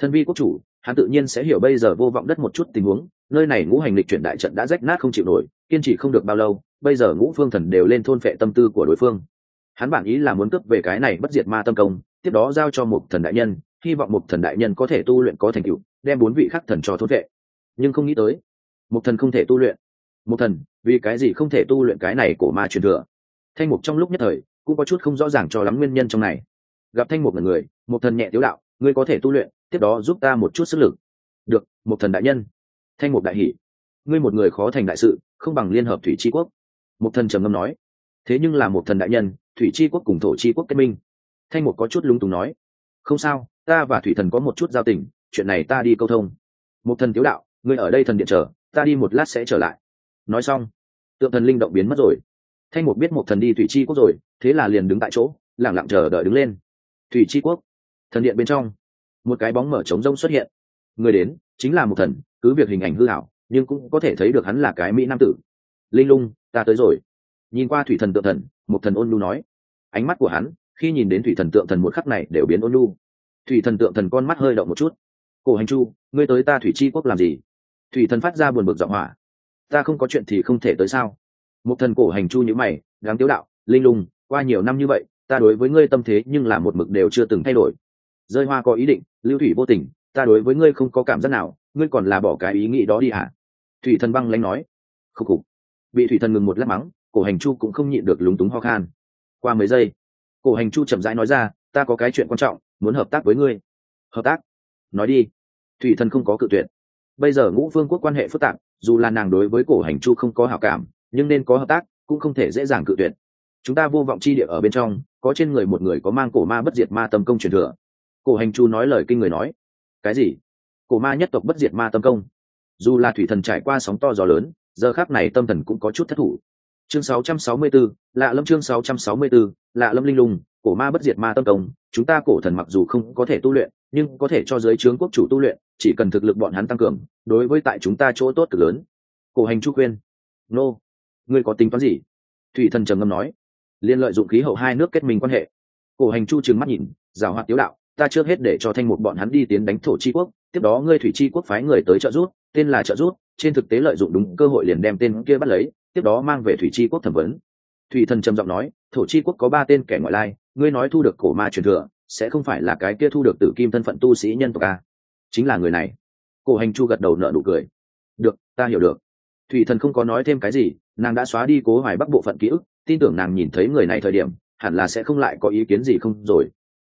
Thân vi quốc chủ, hắn tự nhiên sẽ hiểu bây giờ vô vọng đất một chút tình huống, nơi này ngũ hành lịch chuyển đại trận đã rách nát không chịu nổi, kiên trì không được bao lâu, bây giờ ngũ phương thần đều lên thôn phệ tâm tư của đối phương. Hắn bản ý là muốn cướp về cái này bất diệt ma tâm công, tiếp đó giao cho một thần đại nhân, hy vọng một thần đại nhân có thể tu luyện có thành tựu, đem bốn vị khắc thần cho thôn vệ nhưng không nghĩ tới, một thần không thể tu luyện. Một thần, vì cái gì không thể tu luyện cái này của ma truyền thừa? Thanh mục trong lúc nhất thời, cũng có chút không rõ ràng cho lắm nguyên nhân trong này gặp thanh một là người một thần nhẹ tiếu đạo, ngươi có thể tu luyện, tiếp đó giúp ta một chút sức lực. Được một thần đại nhân. Thanh một đại hỷ ngươi một người khó thành đại sự, không bằng liên hợp thủy tri quốc. Một thần trầm ngâm nói. Thế nhưng là một thần đại nhân, thủy tri quốc cùng thổ tri quốc kết minh. Thanh một có chút lúng túng nói. Không sao, ta và thủy thần có một chút giao tình, chuyện này ta đi câu thông. Một thần tiếu đạo. Ngươi ở đây thần điện chờ, ta đi một lát sẽ trở lại. Nói xong, tượng thần linh động biến mất rồi. Thanh một biết một thần đi thủy chi quốc rồi, thế là liền đứng tại chỗ lẳng lặng chờ đợi đứng lên thủy chi quốc. Thần điện bên trong, một cái bóng mở trống rông xuất hiện. Người đến chính là một thần, cứ việc hình ảnh hư hảo nhưng cũng có thể thấy được hắn là cái mỹ nam tử. Linh lung, ta tới rồi. Nhìn qua thủy thần tượng thần, một thần ôn lu nói. Ánh mắt của hắn, khi nhìn đến thủy thần tượng thần một khắc này đều biến ôn lu thủy thần tượng thần con mắt hơi động một chút. Cổ hành chu, ngươi tới ta thủy chi quốc làm gì? Thủy thần phát ra buồn bực giọng hỏa. Ta không có chuyện thì không thể tới sao? Một thần cổ hành chu như mày, đáng tiếu đạo, linh lung, qua nhiều năm như vậy ta đối với ngươi tâm thế nhưng là một mực đều chưa từng thay đổi. Rơi hoa có ý định, lưu thủy vô tình, ta đối với ngươi không có cảm giác nào, ngươi còn là bỏ cái ý nghĩ đó đi hả? Thủy thần băng lãnh nói. Khúc khục. Bị thủy thần ngừng một lát mắng, cổ hành chu cũng không nhịn được lúng túng ho khan. Qua mấy giây, cổ hành chu chậm rãi nói ra, ta có cái chuyện quan trọng, muốn hợp tác với ngươi. Hợp tác? Nói đi. Thủy thần không có cự tuyệt. Bây giờ ngũ vương quốc quan hệ phức tạp, dù là nàng đối với cổ hành chu không có hảo cảm, nhưng nên có hợp tác cũng không thể dễ dàng cự tuyệt chúng ta vô vọng chi địa ở bên trong có trên người một người có mang cổ ma bất diệt ma tâm công truyền thừa. Cổ hành chu nói lời kinh người nói cái gì? Cổ ma nhất tộc bất diệt ma tâm công? Dù là thủy thần trải qua sóng to gió lớn giờ khác này tâm thần cũng có chút thất thủ. Chương 664, lạ lâm chương 664, lạ lâm linh lùng, cổ ma bất diệt ma tâm công chúng ta cổ thần mặc dù không có thể tu luyện nhưng có thể cho giới trướng quốc chủ tu luyện chỉ cần thực lực bọn hắn tăng cường đối với tại chúng ta chỗ tốt cực lớn. Cổ hành chu khuyên nô ngươi có tính toán gì? Thủy thần trầm ngâm nói liên lợi dụng khí hậu hai nước kết minh quan hệ. Cổ hành chu trừng mắt nhìn, giảo hoạt tiếu đạo, ta trước hết để cho thanh một bọn hắn đi tiến đánh thổ chi quốc, tiếp đó ngươi thủy chi quốc phái người tới trợ rút tên là trợ rút trên thực tế lợi dụng đúng cơ hội liền đem tên kia bắt lấy, tiếp đó mang về thủy chi quốc thẩm vấn. Thủy thần trầm giọng nói, thổ chi quốc có ba tên kẻ ngoại lai, ngươi nói thu được cổ ma truyền thừa, sẽ không phải là cái kia thu được tử kim thân phận tu sĩ nhân tộc a chính là người này. Cổ hành chu gật đầu nợ nụ cười. Được, ta hiểu được. Thủy thần không có nói thêm cái gì, nàng đã xóa đi cố hoài bắc bộ phận ký ức tin tưởng nàng nhìn thấy người này thời điểm, hẳn là sẽ không lại có ý kiến gì không rồi.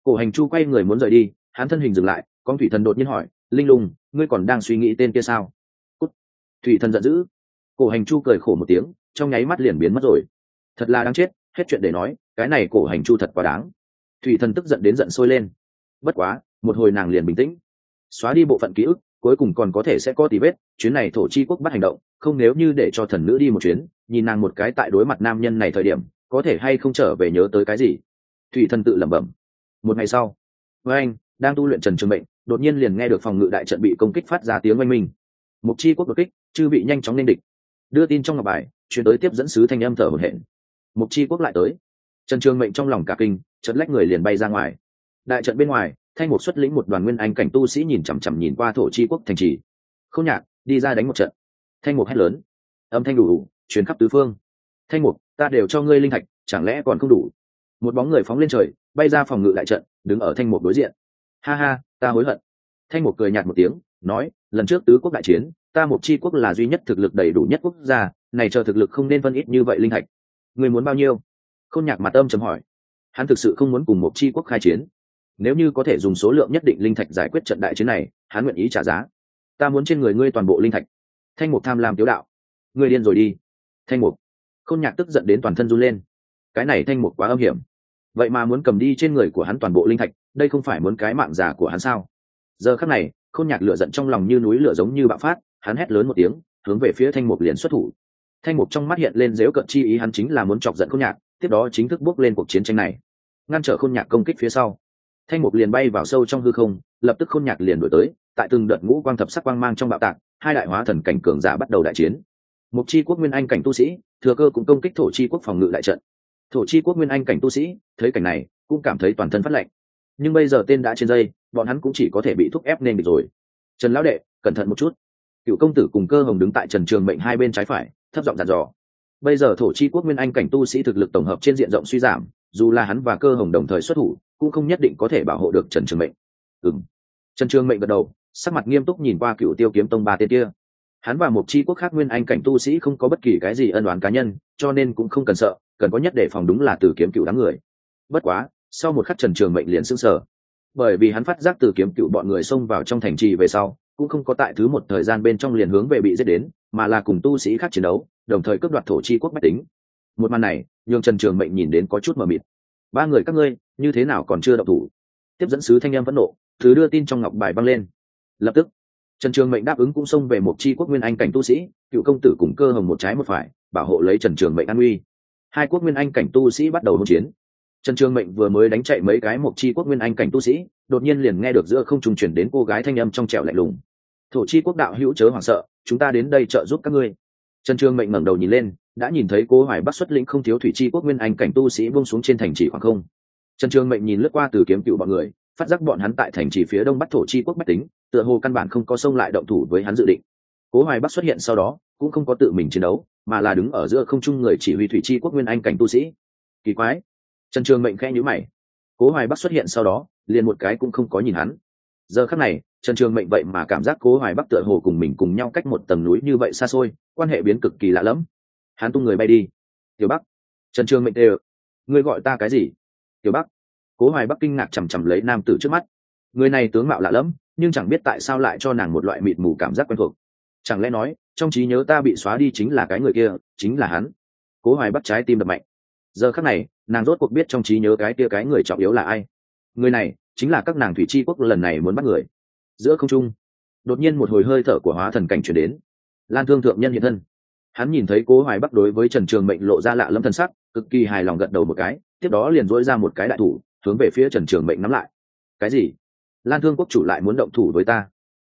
Cổ hành chu quay người muốn rời đi, hắn thân hình dừng lại, con thủy thần đột nhiên hỏi, linh lùng ngươi còn đang suy nghĩ tên kia sao? Cút. thủy thần giận dữ. Cổ hành chu cười khổ một tiếng, trong nháy mắt liền biến mất rồi. Thật là đáng chết, hết chuyện để nói, cái này cổ hành chu thật quá đáng. Thủy thần tức giận đến giận sôi lên. Bất quá, một hồi nàng liền bình tĩnh. Xóa đi bộ phận ký ức, cuối cùng còn có thể sẽ có tí vết, chuyến này thổ chi quốc bắt hành động, không nếu như để cho thần nữ đi một chuyến nhìn nàng một cái tại đối mặt nam nhân này thời điểm, có thể hay không trở về nhớ tới cái gì? Thủy thần tự lẩm bẩm. Một ngày sau, với anh, đang tu luyện trần trường mệnh, đột nhiên liền nghe được phòng ngự đại trận bị công kích phát ra tiếng oanh minh. Mục chi quốc đột kích, chư bị nhanh chóng nên địch. Đưa tin trong ngọc bài chuyển tới tiếp dẫn sứ thanh âm thở hổn hển. Mục chi quốc lại tới. Trần trường mệnh trong lòng cả kinh chật lách người liền bay ra ngoài. Đại trận bên ngoài thanh mục xuất lĩnh một đoàn nguyên anh cảnh tu sĩ nhìn chằm chằm nhìn qua thổ chi quốc thành trì. Không nhạc, đi ra đánh một trận. Thanh mục hét lớn. Âm thanh đủ đủ chuyến khắp tứ phương. Thanh mục, ta đều cho ngươi linh thạch, chẳng lẽ còn không đủ? Một bóng người phóng lên trời, bay ra phòng ngự đại trận, đứng ở thanh mục đối diện. Ha ha, ta hối hận. Thanh mục cười nhạt một tiếng, nói, lần trước tứ quốc đại chiến, ta một chi quốc là duy nhất thực lực đầy đủ nhất quốc gia, này chờ thực lực không nên phân ít như vậy linh thạch. Người muốn bao nhiêu? Khôn nhạc mặt âm chấm hỏi. Hắn thực sự không muốn cùng một chi quốc khai chiến. Nếu như có thể dùng số lượng nhất định linh thạch giải quyết trận đại chiến này, hắn nguyện ý trả giá. Ta muốn trên người ngươi toàn bộ linh thạch. Thanh mục tham lam tiếu đạo. Ngươi điên rồi đi thanh mục. Khôn nhạc tức giận đến toàn thân run lên. Cái này thanh mục quá âm hiểm. Vậy mà muốn cầm đi trên người của hắn toàn bộ linh thạch, đây không phải muốn cái mạng già của hắn sao? Giờ khắc này, khôn nhạc lửa giận trong lòng như núi lửa giống như bạo phát, hắn hét lớn một tiếng, hướng về phía thanh mục liền xuất thủ. Thanh mục trong mắt hiện lên dếu cận chi ý, hắn chính là muốn chọc giận khôn nhạc, tiếp đó chính thức bước lên cuộc chiến tranh này. Ngăn trở khôn nhạc công kích phía sau, thanh mục liền bay vào sâu trong hư không, lập tức khôn nhạc liền đổi tới, tại từng đợt ngũ quang thập sắc quang mang trong bạo tạc, hai đại hóa thần cảnh cường giả bắt đầu đại chiến mục chi quốc nguyên anh cảnh tu sĩ, thừa cơ cũng công kích thổ chi quốc phòng ngự đại trận. Thổ chi quốc nguyên anh cảnh tu sĩ, thấy cảnh này, cũng cảm thấy toàn thân phát lạnh. Nhưng bây giờ tên đã trên dây, bọn hắn cũng chỉ có thể bị thúc ép nên địch rồi. Trần lão đệ, cẩn thận một chút. Cựu công tử cùng cơ hồng đứng tại trần trường mệnh hai bên trái phải, thấp giọng dàn dò. Bây giờ thổ chi quốc nguyên anh cảnh tu sĩ thực lực tổng hợp trên diện rộng suy giảm, dù là hắn và cơ hồng đồng thời xuất thủ, cũng không nhất định có thể bảo hộ được trần trường mệnh. Ừng trần trường mệnh gật đầu, sắc mặt nghiêm túc nhìn qua cựu tiêu kiếm tông ba tên kia hắn và một chi quốc khác nguyên anh cảnh tu sĩ không có bất kỳ cái gì ân đoán cá nhân, cho nên cũng không cần sợ, cần có nhất để phòng đúng là từ kiếm cựu đám người. Bất quá, sau một khắc trần trường mệnh liền s ư n g sở bởi vì hắn phát giác từ kiếm cựu bọn người xông vào trong thành trì về sau, cũng không có tại thứ một thời gian bên trong liền hướng về bị giết đến, mà là cùng tu sĩ khác chiến đấu, đồng thời cướp đoạt thổ chi quốc bách tính. Một màn này, nhường trần trường mệnh nhìn đến có chút mờ mịt. Ba người các ngươi, như thế nào còn chưa đậu thủ? Tiếp dẫn sứ thanh em vẫn nộ, thứ đưa tin trong ngọc bài băng lên. Lập tức trần trường mệnh đáp ứng cũng xông về một chi quốc nguyên anh cảnh tu sĩ, cựu công tử cùng cơ hồng một trái một phải, bảo hộ lấy trần trường mệnh an uy. Hai quốc nguyên anh cảnh tu sĩ bắt đầu hỗn chiến. Trần trường mệnh vừa mới đánh chạy mấy cái một chi quốc nguyên anh cảnh tu sĩ, đột nhiên liền nghe được giữa không trùng chuyển đến cô gái thanh âm trong trẻo lạnh lùng. Thổ chi quốc đạo hữu chớ hoảng sợ, chúng ta đến đây trợ giúp các ngươi. Trần trường mệnh ngẩng đầu nhìn lên, đã nhìn thấy cố hoài bắc xuất lĩnh không thiếu thủy chi quốc nguyên anh cảnh tu sĩ buông xuống trên thành trì khoảng không. Trần trường mệnh nhìn lướt qua từ kiếm cựu bọn người phát giác bọn hắn tại thành trì phía đông bắc thổ chi quốc bách tính, tựa hồ căn bản không có sông lại động thủ với hắn dự định. Cố hoài bắc xuất hiện sau đó, cũng không có tự mình chiến đấu, mà là đứng ở giữa không trung người chỉ huy thủy chi quốc nguyên anh cảnh tu sĩ. Kỳ quái. Trần trường mệnh khẽ nhữ mày. Cố hoài bắc xuất hiện sau đó, liền một cái cũng không có nhìn hắn. Giờ khắc này, trần trường mệnh vậy mà cảm giác cố hoài bắc tựa hồ cùng mình cùng nhau cách một tầng núi như vậy xa xôi, quan hệ biến cực kỳ lạ lẫm. Hắn tung người bay đi. Tiểu bắc. Trần trường mệnh đều ngươi gọi ta cái gì? Tiểu bắc cố hoài bắc kinh ngạc chằm chằm lấy nam tử trước mắt. Người này tướng mạo lạ lẫm, nhưng chẳng biết tại sao lại cho nàng một loại mịt mù cảm giác quen thuộc. Chẳng lẽ nói, trong trí nhớ ta bị xóa đi chính là cái người kia, chính là hắn? Cố hoài bắt trái tim đập mạnh. Giờ khắc này, nàng rốt cuộc biết trong trí nhớ cái kia cái người trọng yếu là ai. Người này, chính là các nàng thủy tri quốc lần này muốn bắt người. Giữa không trung, đột nhiên một hồi hơi thở của hóa thần cảnh chuyển đến. Lan thương thượng nhân hiện thân. Hắn nhìn thấy cố hoài bắc đối với trần trường mệnh lộ ra lạ lâm thân sắc, cực kỳ hài lòng gật đầu một cái, tiếp đó liền dỗi ra một cái đại thủ hướng về phía trần trường mệnh nắm lại. Cái gì? Lan thương quốc chủ lại muốn động thủ với ta?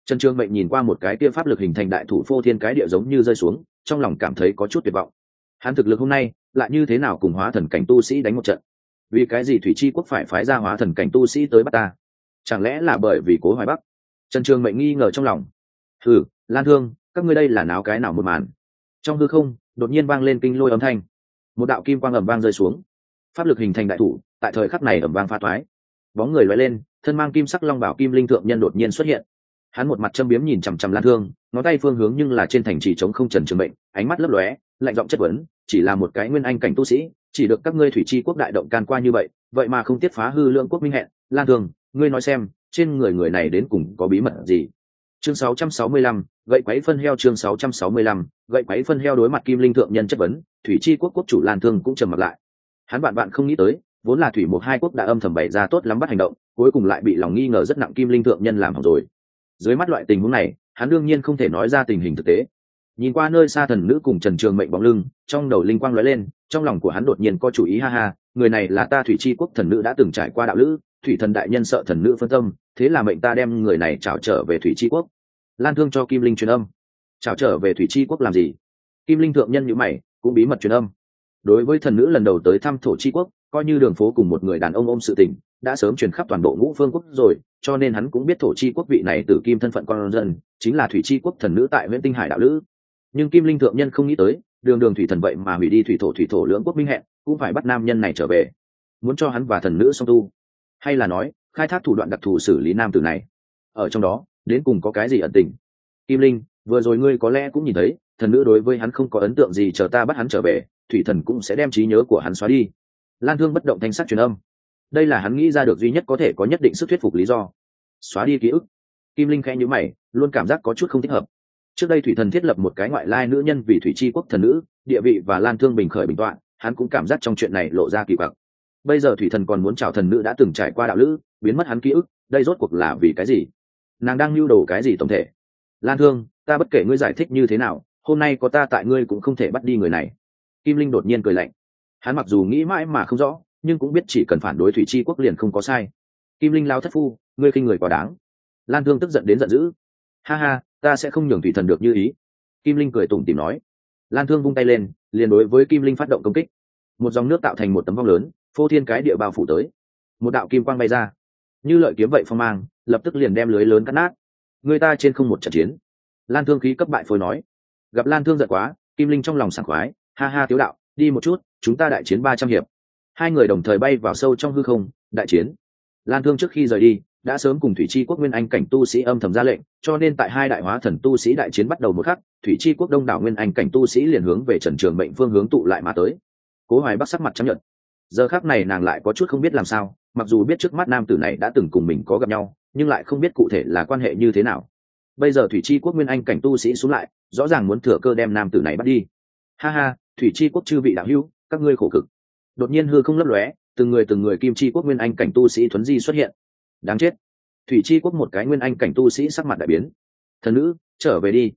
Trần trường mệnh nhìn qua một cái kia pháp lực hình thành đại thủ phô thiên cái địa giống như rơi xuống, trong lòng cảm thấy có chút tuyệt vọng. Hắn thực lực hôm nay lại như thế nào cùng hóa thần cảnh tu sĩ đánh một trận? Vì cái gì thủy chi quốc phải phái ra hóa thần cảnh tu sĩ tới bắt ta? Chẳng lẽ là bởi vì cố hoài bắc? Trần trường mệnh nghi ngờ trong lòng. Ừ lan thương, các ngươi đây là náo cái nào một màn? Trong hư không, đột nhiên vang lên kinh lôi âm thanh. Một đạo kim quang ẩm vang rơi xuống. Pháp lực hình thành đại thủ tại thời khắc này ẩm vang pha thoái. Bóng người loay lên thân mang kim sắc long bảo kim linh thượng nhân đột nhiên xuất hiện. Hắn một mặt châm biếm nhìn chằm chằm lan thương ngón tay phương hướng nhưng là trên thành trì chống không trần trường mệnh ánh mắt lấp lóe lạnh giọng chất vấn chỉ là một cái nguyên anh cảnh tu sĩ chỉ được các ngươi thủy chi quốc đại động can qua như vậy vậy mà không tiết phá hư lượng quốc minh hẹn. Lan thương ngươi nói xem trên người người này đến cùng có bí mật gì? Chương 665, gậy quấy phân heo chương 665, gậy quấy phân heo đối mặt kim linh thượng nhân chất vấn thủy chi quốc quốc chủ lan thương cũng trầm mặt lại. Hắn bạn bạn không nghĩ tới vốn là thủy một hai quốc đã âm thầm bày ra tốt lắm bắt hành động, cuối cùng lại bị lòng nghi ngờ rất nặng kim linh thượng nhân làm hỏng rồi. Dưới mắt loại tình huống này, hắn đương nhiên không thể nói ra tình hình thực tế. Nhìn qua nơi xa thần nữ cùng trần trường mệnh bóng lưng, trong đầu linh quang lóe lên, trong lòng của hắn đột nhiên có chủ ý ha ha, người này là ta thủy chi quốc thần nữ đã từng trải qua đạo lữ, thủy thần đại nhân sợ thần nữ phân tâm, thế là mệnh ta đem người này trảo trở về thủy chi quốc. Lan thương cho kim linh truyền âm. Trảo trở về thủy chi quốc làm gì? Kim linh thượng nhân như mày, cũng bí mật truyền âm. Đối với thần nữ lần đầu tới thăm thổ chi quốc coi như đường phố cùng một người đàn ông ôm sự tình, đã sớm truyền khắp toàn bộ ngũ phương quốc rồi, cho nên hắn cũng biết thổ chi quốc vị này từ kim thân phận con dân, chính là thủy chi quốc thần nữ tại nguyễn tinh hải đạo lữ. Nhưng kim linh thượng nhân không nghĩ tới, đường đường thủy thần vậy mà hủy đi thủy thổ thủy thổ lưỡng quốc minh hẹn, cũng phải bắt nam nhân này trở về. Muốn cho hắn và thần nữ song tu. Hay là nói, khai thác thủ đoạn đặc thù xử lý nam tử này. Ở trong đó, đến cùng có cái gì ẩn tình? Kim linh, vừa rồi ngươi có lẽ cũng nhìn thấy, thần nữ đối với hắn không có ấn tượng gì, chờ ta bắt hắn trở về, thủy thần cũng sẽ đem trí nhớ của hắn xóa đi lan thương bất động thanh sắc truyền âm. Đây là hắn nghĩ ra được duy nhất có thể có nhất định sức thuyết phục lý do. Xóa đi ký ức. Kim linh khẽ nhữ mày, luôn cảm giác có chút không thích hợp. Trước đây thủy thần thiết lập một cái ngoại lai nữ nhân vì thủy chi quốc thần nữ, địa vị và lan thương bình khởi bình tọa hắn cũng cảm giác trong chuyện này lộ ra kỳ quặc. Bây giờ thủy thần còn muốn chào thần nữ đã từng trải qua đạo lữ, biến mất hắn ký ức, đây rốt cuộc là vì cái gì? Nàng đang lưu đồ cái gì tổng thể? Lan thương, ta bất kể ngươi giải thích như thế nào, hôm nay có ta tại ngươi cũng không thể bắt đi người này. Kim linh đột nhiên cười lạnh hắn mặc dù nghĩ mãi mà không rõ, nhưng cũng biết chỉ cần phản đối thủy chi quốc liền không có sai. Kim linh lao thất phu, ngươi khinh người quá đáng. Lan thương tức giận đến giận dữ. Ha ha, ta sẽ không nhường thủy thần được như ý. Kim linh cười tủm tìm nói. Lan thương vung tay lên, liền đối với kim linh phát động công kích. Một dòng nước tạo thành một tấm vong lớn, phô thiên cái địa bao phủ tới. Một đạo kim quang bay ra. Như lợi kiếm vậy phong mang, lập tức liền đem lưới lớn cắt nát. Người ta trên không một trận chiến. Lan thương khí cấp bại phôi nói. Gặp lan thương giận quá, kim linh trong lòng sảng khoái. Ha ha tiếu đạo, đi một chút chúng ta đại chiến ba trăm hiệp. Hai người đồng thời bay vào sâu trong hư không, đại chiến. Lan thương trước khi rời đi, đã sớm cùng thủy chi quốc nguyên anh cảnh tu sĩ âm thầm ra lệnh, cho nên tại hai đại hóa thần tu sĩ đại chiến bắt đầu một khắc, thủy chi quốc đông đảo nguyên anh cảnh tu sĩ liền hướng về trần trường mệnh phương hướng tụ lại mà tới. Cố hoài bắc sắc mặt chấp nhận giờ khác này nàng lại có chút không biết làm sao, mặc dù biết trước mắt nam tử này đã từng cùng mình có gặp nhau, nhưng lại không biết cụ thể là quan hệ như thế nào. Bây giờ thủy chi quốc nguyên anh cảnh tu sĩ xuống lại, rõ ràng muốn thừa cơ đem nam tử này bắt đi. Ha ha, thủy chi quốc chư vị đạo hữu các ngươi khổ cực. Đột nhiên hư không lấp lóe, từng người từng người kim chi quốc nguyên anh cảnh tu sĩ thuấn di xuất hiện. Đáng chết. Thủy chi quốc một cái nguyên anh cảnh tu sĩ sắc mặt đại biến. Thần nữ, trở về đi.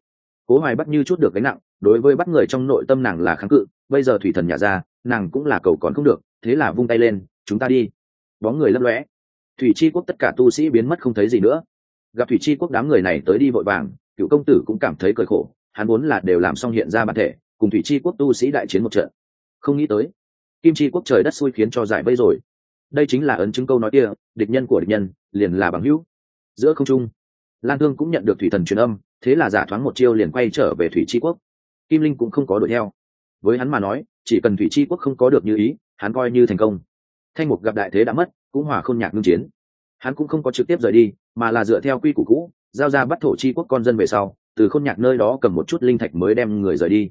Cố hoài bắt như chút được gánh nặng, đối với bắt người trong nội tâm nàng là kháng cự, bây giờ thủy thần nhà ra, nàng cũng là cầu còn không được, thế là vung tay lên, chúng ta đi. Bóng người lấp lóe. Thủy chi quốc tất cả tu sĩ biến mất không thấy gì nữa. Gặp thủy chi quốc đám người này tới đi vội vàng, cựu công tử cũng cảm thấy cởi khổ, hắn muốn là đều làm xong hiện ra bản thể, cùng thủy chi quốc tu sĩ đại chiến một trận không nghĩ tới. Kim chi quốc trời đất xui khiến cho giải vây rồi. Đây chính là ấn chứng câu nói kia, địch nhân của địch nhân, liền là bằng hữu. Giữa không trung, lan thương cũng nhận được thủy thần truyền âm, thế là giả thoáng một chiêu liền quay trở về thủy tri quốc. Kim linh cũng không có đuổi theo. Với hắn mà nói, chỉ cần thủy tri quốc không có được như ý, hắn coi như thành công. Thanh mục gặp đại thế đã mất, cũng hòa không nhạc ngưng chiến. Hắn cũng không có trực tiếp rời đi, mà là dựa theo quy củ cũ, giao ra bắt thổ chi quốc con dân về sau, từ khôn nhạc nơi đó cầm một chút linh thạch mới đem người rời đi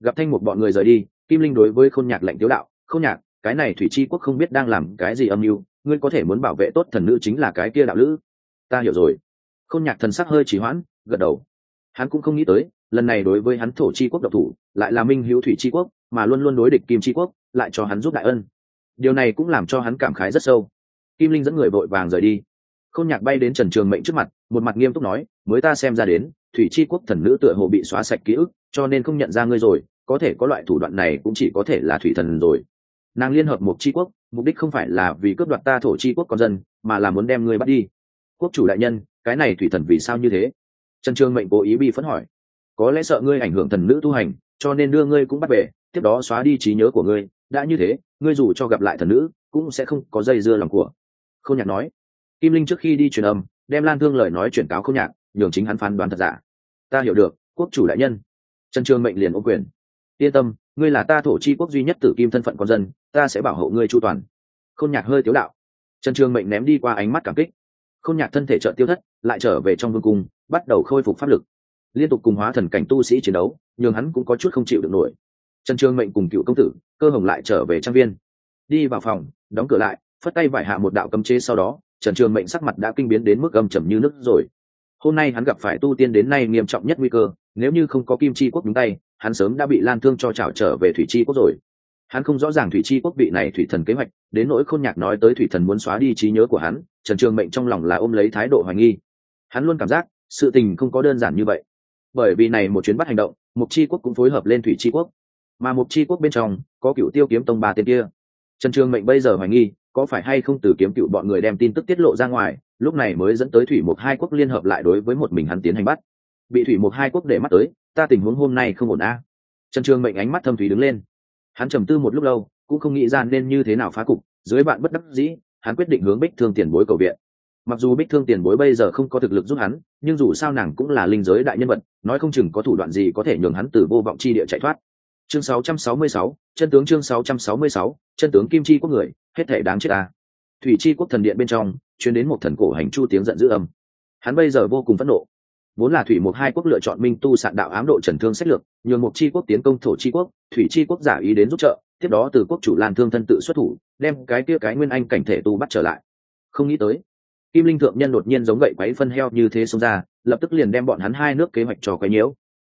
gặp thanh một bọn người rời đi, kim linh đối với khôn nhạc lệnh tiếu đạo, khôn nhạc, cái này thủy chi quốc không biết đang làm cái gì âm mưu, ngươi có thể muốn bảo vệ tốt thần nữ chính là cái kia đạo lữ. Ta hiểu rồi. Khôn nhạc thần sắc hơi trì hoãn, gật đầu. Hắn cũng không nghĩ tới, lần này đối với hắn thổ chi quốc độc thủ, lại là minh hữu thủy chi quốc, mà luôn luôn đối địch kim chi quốc, lại cho hắn giúp đại ân. Điều này cũng làm cho hắn cảm khái rất sâu. Kim linh dẫn người vội vàng rời đi. Khôn nhạc bay đến trần trường mệnh trước mặt, một mặt nghiêm túc nói, mới ta xem ra đến, thủy chi quốc thần nữ tựa hồ bị xóa sạch ký ức cho nên không nhận ra ngươi rồi, có thể có loại thủ đoạn này cũng chỉ có thể là thủy thần rồi. Nàng liên hợp một chi quốc, mục đích không phải là vì cướp đoạt ta thổ chi quốc con dân, mà là muốn đem ngươi bắt đi. Quốc chủ đại nhân, cái này thủy thần vì sao như thế? Trần trương mệnh cố ý bi phấn hỏi. Có lẽ sợ ngươi ảnh hưởng thần nữ tu hành, cho nên đưa ngươi cũng bắt về, tiếp đó xóa đi trí nhớ của ngươi. Đã như thế, ngươi dù cho gặp lại thần nữ, cũng sẽ không có dây dưa lòng của. Không nhạc nói. Kim linh trước khi đi truyền âm, đem lan thương lời nói chuyển cáo không nhạc, nhường chính hắn phán đoán thật giả. Ta hiểu được, quốc chủ đại nhân trần Trường mệnh liền ô quyền. Yên tâm, ngươi là ta thổ chi quốc duy nhất tử kim thân phận con dân, ta sẽ bảo hộ ngươi chu toàn. Khôn nhạc hơi tiếu đạo. Trần trường mệnh ném đi qua ánh mắt cảm kích. Khôn nhạc thân thể trợ tiêu thất, lại trở về trong vương cung, bắt đầu khôi phục pháp lực. Liên tục cùng hóa thần cảnh tu sĩ chiến đấu nhưng hắn cũng có chút không chịu được nổi. Trần trường mệnh cùng cựu công tử, cơ hồng lại trở về trang viên. Đi vào phòng, đóng cửa lại, phất tay vải hạ một đạo cấm chế sau đó, trần trường mệnh sắc mặt đã kinh biến đến mức âm trầm như nước rồi hôm nay hắn gặp phải tu tiên đến nay nghiêm trọng nhất nguy cơ, nếu như không có kim chi quốc đúng tay, hắn sớm đã bị lan thương cho trào trở về thủy chi quốc rồi. Hắn không rõ ràng thủy chi quốc vị này thủy thần kế hoạch, đến nỗi khôn nhạc nói tới thủy thần muốn xóa đi trí nhớ của hắn, trần trường mệnh trong lòng là ôm lấy thái độ hoài nghi. Hắn luôn cảm giác, sự tình không có đơn giản như vậy. Bởi vì này một chuyến bắt hành động, mục chi quốc cũng phối hợp lên thủy chi quốc. Mà mục chi quốc bên trong, có cựu tiêu kiếm tông ba tên kia. Trần trường mệnh bây giờ hoài nghi, có phải hay không từ kiếm cựu bọn người đem tin tức tiết lộ ra ngoài lúc này mới dẫn tới thủy mục hai quốc liên hợp lại đối với một mình hắn tiến hành bắt. Bị thủy mục hai quốc để mắt tới ta tình huống hôm nay không ổn a. Trần trường mệnh ánh mắt thâm thủy đứng lên. Hắn trầm tư một lúc lâu cũng không nghĩ ra nên như thế nào phá cục dưới bạn bất đắc dĩ hắn quyết định hướng bích thương tiền bối cầu viện. Mặc dù bích thương tiền bối bây giờ không có thực lực giúp hắn nhưng dù sao nàng cũng là linh giới đại nhân vật nói không chừng có thủ đoạn gì có thể nhường hắn từ vô vọng chi địa chạy thoát. Chương 666, chân tướng chương 666, chân tướng kim chi quốc người hết thể đáng chết ta thủy chi quốc thần điện bên trong chuyến đến một thần cổ hành chu tiếng giận dữ âm. Hắn bây giờ vô cùng phẫn nộ. Vốn là thủy một hai quốc lựa chọn minh tu sạn đạo ám độ trần thương sách lược, nhường một chi quốc tiến công thổ chi quốc, thủy chi quốc giả ý đến giúp trợ, tiếp đó từ quốc chủ lan thương thân tự xuất thủ, đem cái kia cái nguyên anh cảnh thể tu bắt trở lại. Không nghĩ tới, kim linh thượng nhân đột nhiên giống gậy quáy phân heo như thế xông ra, lập tức liền đem bọn hắn hai nước kế hoạch trò quấy nhiễu.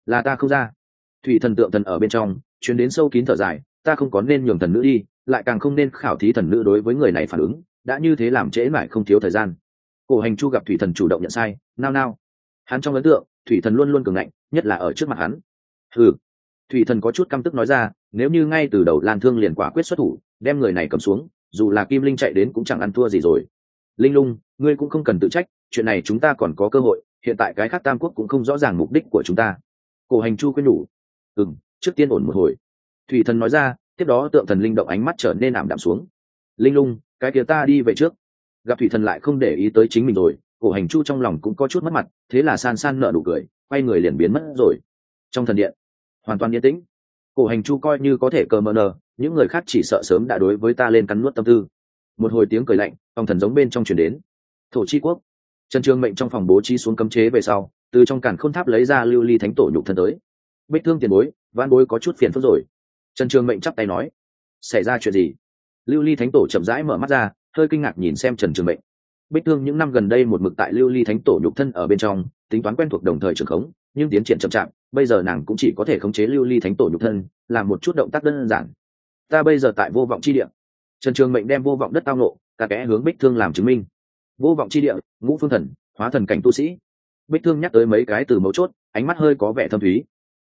Là ta không ra. Thủy thần tượng thần ở bên trong chuyến đến sâu kín thở dài, ta không có nên nhường thần nữ đi, lại càng không nên khảo thí thần nữ đối với người này phản ứng đã như thế làm trễ mãi không thiếu thời gian. Cổ hành chu gặp thủy thần chủ động nhận sai, nao nao. Hắn trong ấn tượng, thủy thần luôn luôn cường ngạnh, nhất là ở trước mặt hắn. Ừ thủy thần có chút căm tức nói ra, nếu như ngay từ đầu lan thương liền quả quyết xuất thủ, đem người này cầm xuống, dù là kim linh chạy đến cũng chẳng ăn thua gì rồi. Linh lung, ngươi cũng không cần tự trách, chuyện này chúng ta còn có cơ hội, hiện tại cái khác tam quốc cũng không rõ ràng mục đích của chúng ta. Cổ hành chu quên nhủ. Ừ trước tiên ổn một hồi. Thủy thần nói ra, tiếp đó tượng thần linh động ánh mắt trở nên ảm đạm xuống. Linh lung cái kia ta đi về trước. Gặp thủy thần lại không để ý tới chính mình rồi, cổ hành chu trong lòng cũng có chút mất mặt, thế là san san nợ đủ cười, quay người liền biến mất rồi. Trong thần điện, hoàn toàn yên tĩnh. Cổ hành chu coi như có thể cờ mờ nờ, những người khác chỉ sợ sớm đã đối với ta lên cắn nuốt tâm tư. Một hồi tiếng cười lạnh phòng thần giống bên trong chuyển đến. Thổ chi quốc. Trần trương mệnh trong phòng bố trí xuống cấm chế về sau, từ trong cản khôn tháp lấy ra lưu ly thánh tổ nhục thân tới. Bích thương tiền bối van bối có chút phiền phức rồi. Trần trương mệnh chắp tay nói, xảy ra chuyện gì? Lưu ly thánh tổ chậm rãi mở mắt ra, hơi kinh ngạc nhìn xem trần trường mệnh. Bích thương những năm gần đây một mực tại lưu ly thánh tổ nhục thân ở bên trong, tính toán quen thuộc đồng thời trường khống, nhưng tiến triển chậm chạp, bây giờ nàng cũng chỉ có thể khống chế lưu ly thánh tổ nhục thân, làm một chút động tác đơn giản. Ta bây giờ tại vô vọng chi địa. Trần trường mệnh đem vô vọng đất tao nộ cả kẽ hướng bích thương làm chứng minh. Vô vọng chi địa, ngũ phương thần, hóa thần cảnh tu sĩ. Bích thương nhắc tới mấy cái từ mấu chốt, ánh mắt hơi có vẻ thâm thúy.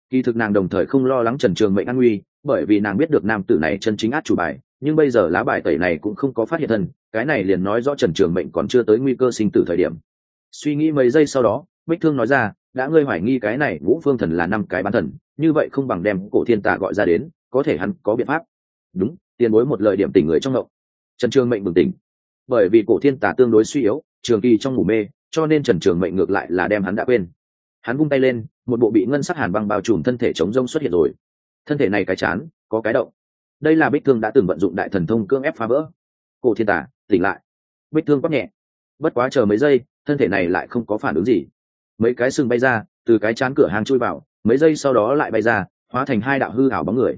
Kỳ thực nàng đồng thời không lo lắng trần trường mệnh an nguy, bởi vì nàng biết được nam tử này chân chính át chủ bài nhưng bây giờ lá bài tẩy này cũng không có phát hiện thân, cái này liền nói rõ trần trường mệnh còn chưa tới nguy cơ sinh tử thời điểm. Suy nghĩ mấy giây sau đó, bích thương nói ra, đã ngươi hoài nghi cái này vũ phương thần là năm cái bán thần, như vậy không bằng đem cổ thiên tà gọi ra đến, có thể hắn có biện pháp. Đúng, tiền bối một lời điểm tỉnh người trong ngộng. Trần trường mệnh bừng tỉnh. Bởi vì cổ thiên tà tương đối suy yếu, trường kỳ trong ngủ mê, cho nên trần trường mệnh ngược lại là đem hắn đã quên. Hắn vung tay lên, một bộ bị ngân sắc hàn băng bao trùm thân thể chống rông xuất hiện rồi. Thân thể này cái chán, có cái động đây là bích thương đã từng vận dụng đại thần thông cưỡng ép phá vỡ. Cổ thiên tả tỉnh lại. Bích thương quát nhẹ. Bất quá chờ mấy giây, thân thể này lại không có phản ứng gì. Mấy cái sừng bay ra, từ cái chán cửa hàng chui vào, mấy giây sau đó lại bay ra, hóa thành hai đạo hư ảo bóng người.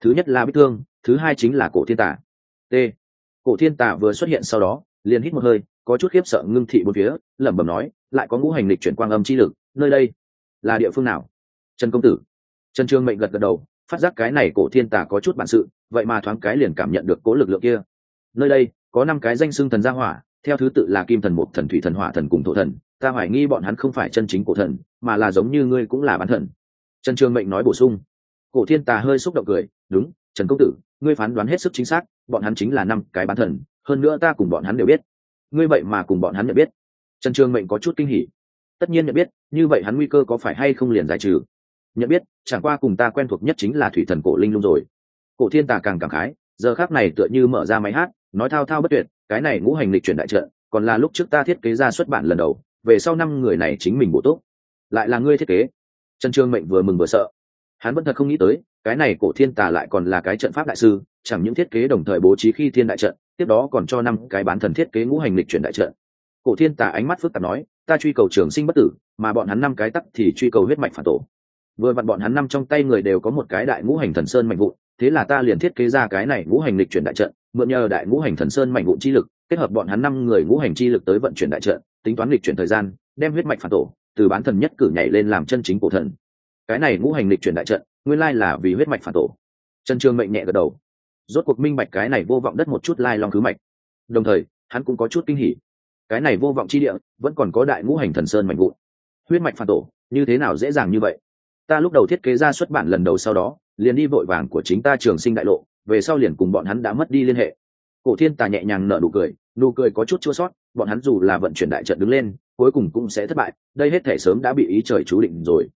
Thứ nhất là bích thương, thứ hai chính là cổ thiên tả t. Cổ thiên tả vừa xuất hiện sau đó, liền hít một hơi, có chút khiếp sợ ngưng thị một phía, lẩm bẩm nói, lại có ngũ hành lịch chuyển quang âm chi lực, nơi đây là địa phương nào? Trần công tử. Trần trương mệnh gật gật đầu, phát giác cái này cổ thiên tả có chút bản sự vậy mà thoáng cái liền cảm nhận được cố lực lượng kia. Nơi đây, có năm cái danh xưng thần gia hỏa, theo thứ tự là kim thần, một thần, thủy thần, hỏa thần cùng thổ thần. Ta hoài nghi bọn hắn không phải chân chính cổ thần, mà là giống như ngươi cũng là bán thần. Trần trường mệnh nói bổ sung. Cổ thiên tà hơi xúc động cười, đúng, trần công tử, ngươi phán đoán hết sức chính xác, bọn hắn chính là năm cái bán thần, hơn nữa ta cùng bọn hắn đều biết. Ngươi vậy mà cùng bọn hắn nhận biết. Trần trường mệnh có chút kinh hỉ. Tất nhiên nhận biết, như vậy hắn nguy cơ có phải hay không liền giải trừ? Nhận biết, chẳng qua cùng ta quen thuộc nhất chính là thủy thần cổ linh lung rồi cổ thiên tà càng cảm khái, giờ khác này tựa như mở ra máy hát, nói thao thao bất tuyệt, cái này ngũ hành lịch chuyển đại trận, còn là lúc trước ta thiết kế ra xuất bản lần đầu, về sau năm người này chính mình bổ túc. Lại là ngươi thiết kế. Trần trương mệnh vừa mừng vừa sợ. Hắn vẫn thật không nghĩ tới, cái này cổ thiên tà lại còn là cái trận pháp đại sư, chẳng những thiết kế đồng thời bố trí khi thiên đại trận, tiếp đó còn cho năm cái bán thần thiết kế ngũ hành lịch chuyển đại trận. Cổ thiên tà ánh mắt phức tạp nói, ta truy cầu trường sinh bất tử, mà bọn hắn năm cái tắc thì truy cầu huyết mạch phản tổ. Vừa vặn bọn hắn năm trong tay người đều có một cái đại ngũ hành thần sơn mạnh vụn thế là ta liền thiết kế ra cái này ngũ hành lịch chuyển đại trận, mượn nhờ đại ngũ hành thần sơn mạnh vụn chi lực, kết hợp bọn hắn năm người ngũ hành chi lực tới vận chuyển đại trận, tính toán lịch chuyển thời gian, đem huyết mạch phản tổ, từ bán thần nhất cử nhảy lên làm chân chính cổ thần. Cái này ngũ hành lịch chuyển đại trận, nguyên lai là vì huyết mạch phản tổ. Trần trường mệnh nhẹ gật đầu. Rốt cuộc minh mạch cái này vô vọng đất một chút lai long cứ mạch. Đồng thời, hắn cũng có chút kinh hỉ. Cái này vô vọng chi địa, vẫn còn có đại ngũ hành thần sơn mạnh vụn. Huyết mạch phản tổ, như thế nào dễ dàng như vậy? Ta lúc đầu thiết kế ra xuất bản lần đầu sau đó liền đi vội vàng của chính ta trường sinh đại lộ, về sau liền cùng bọn hắn đã mất đi liên hệ. Cổ thiên tà nhẹ nhàng nở nụ cười nụ cười có chút chua sót, bọn hắn dù là vận chuyển đại trận đứng lên, cuối cùng cũng sẽ thất bại, đây hết thể sớm đã bị ý trời chú định rồi.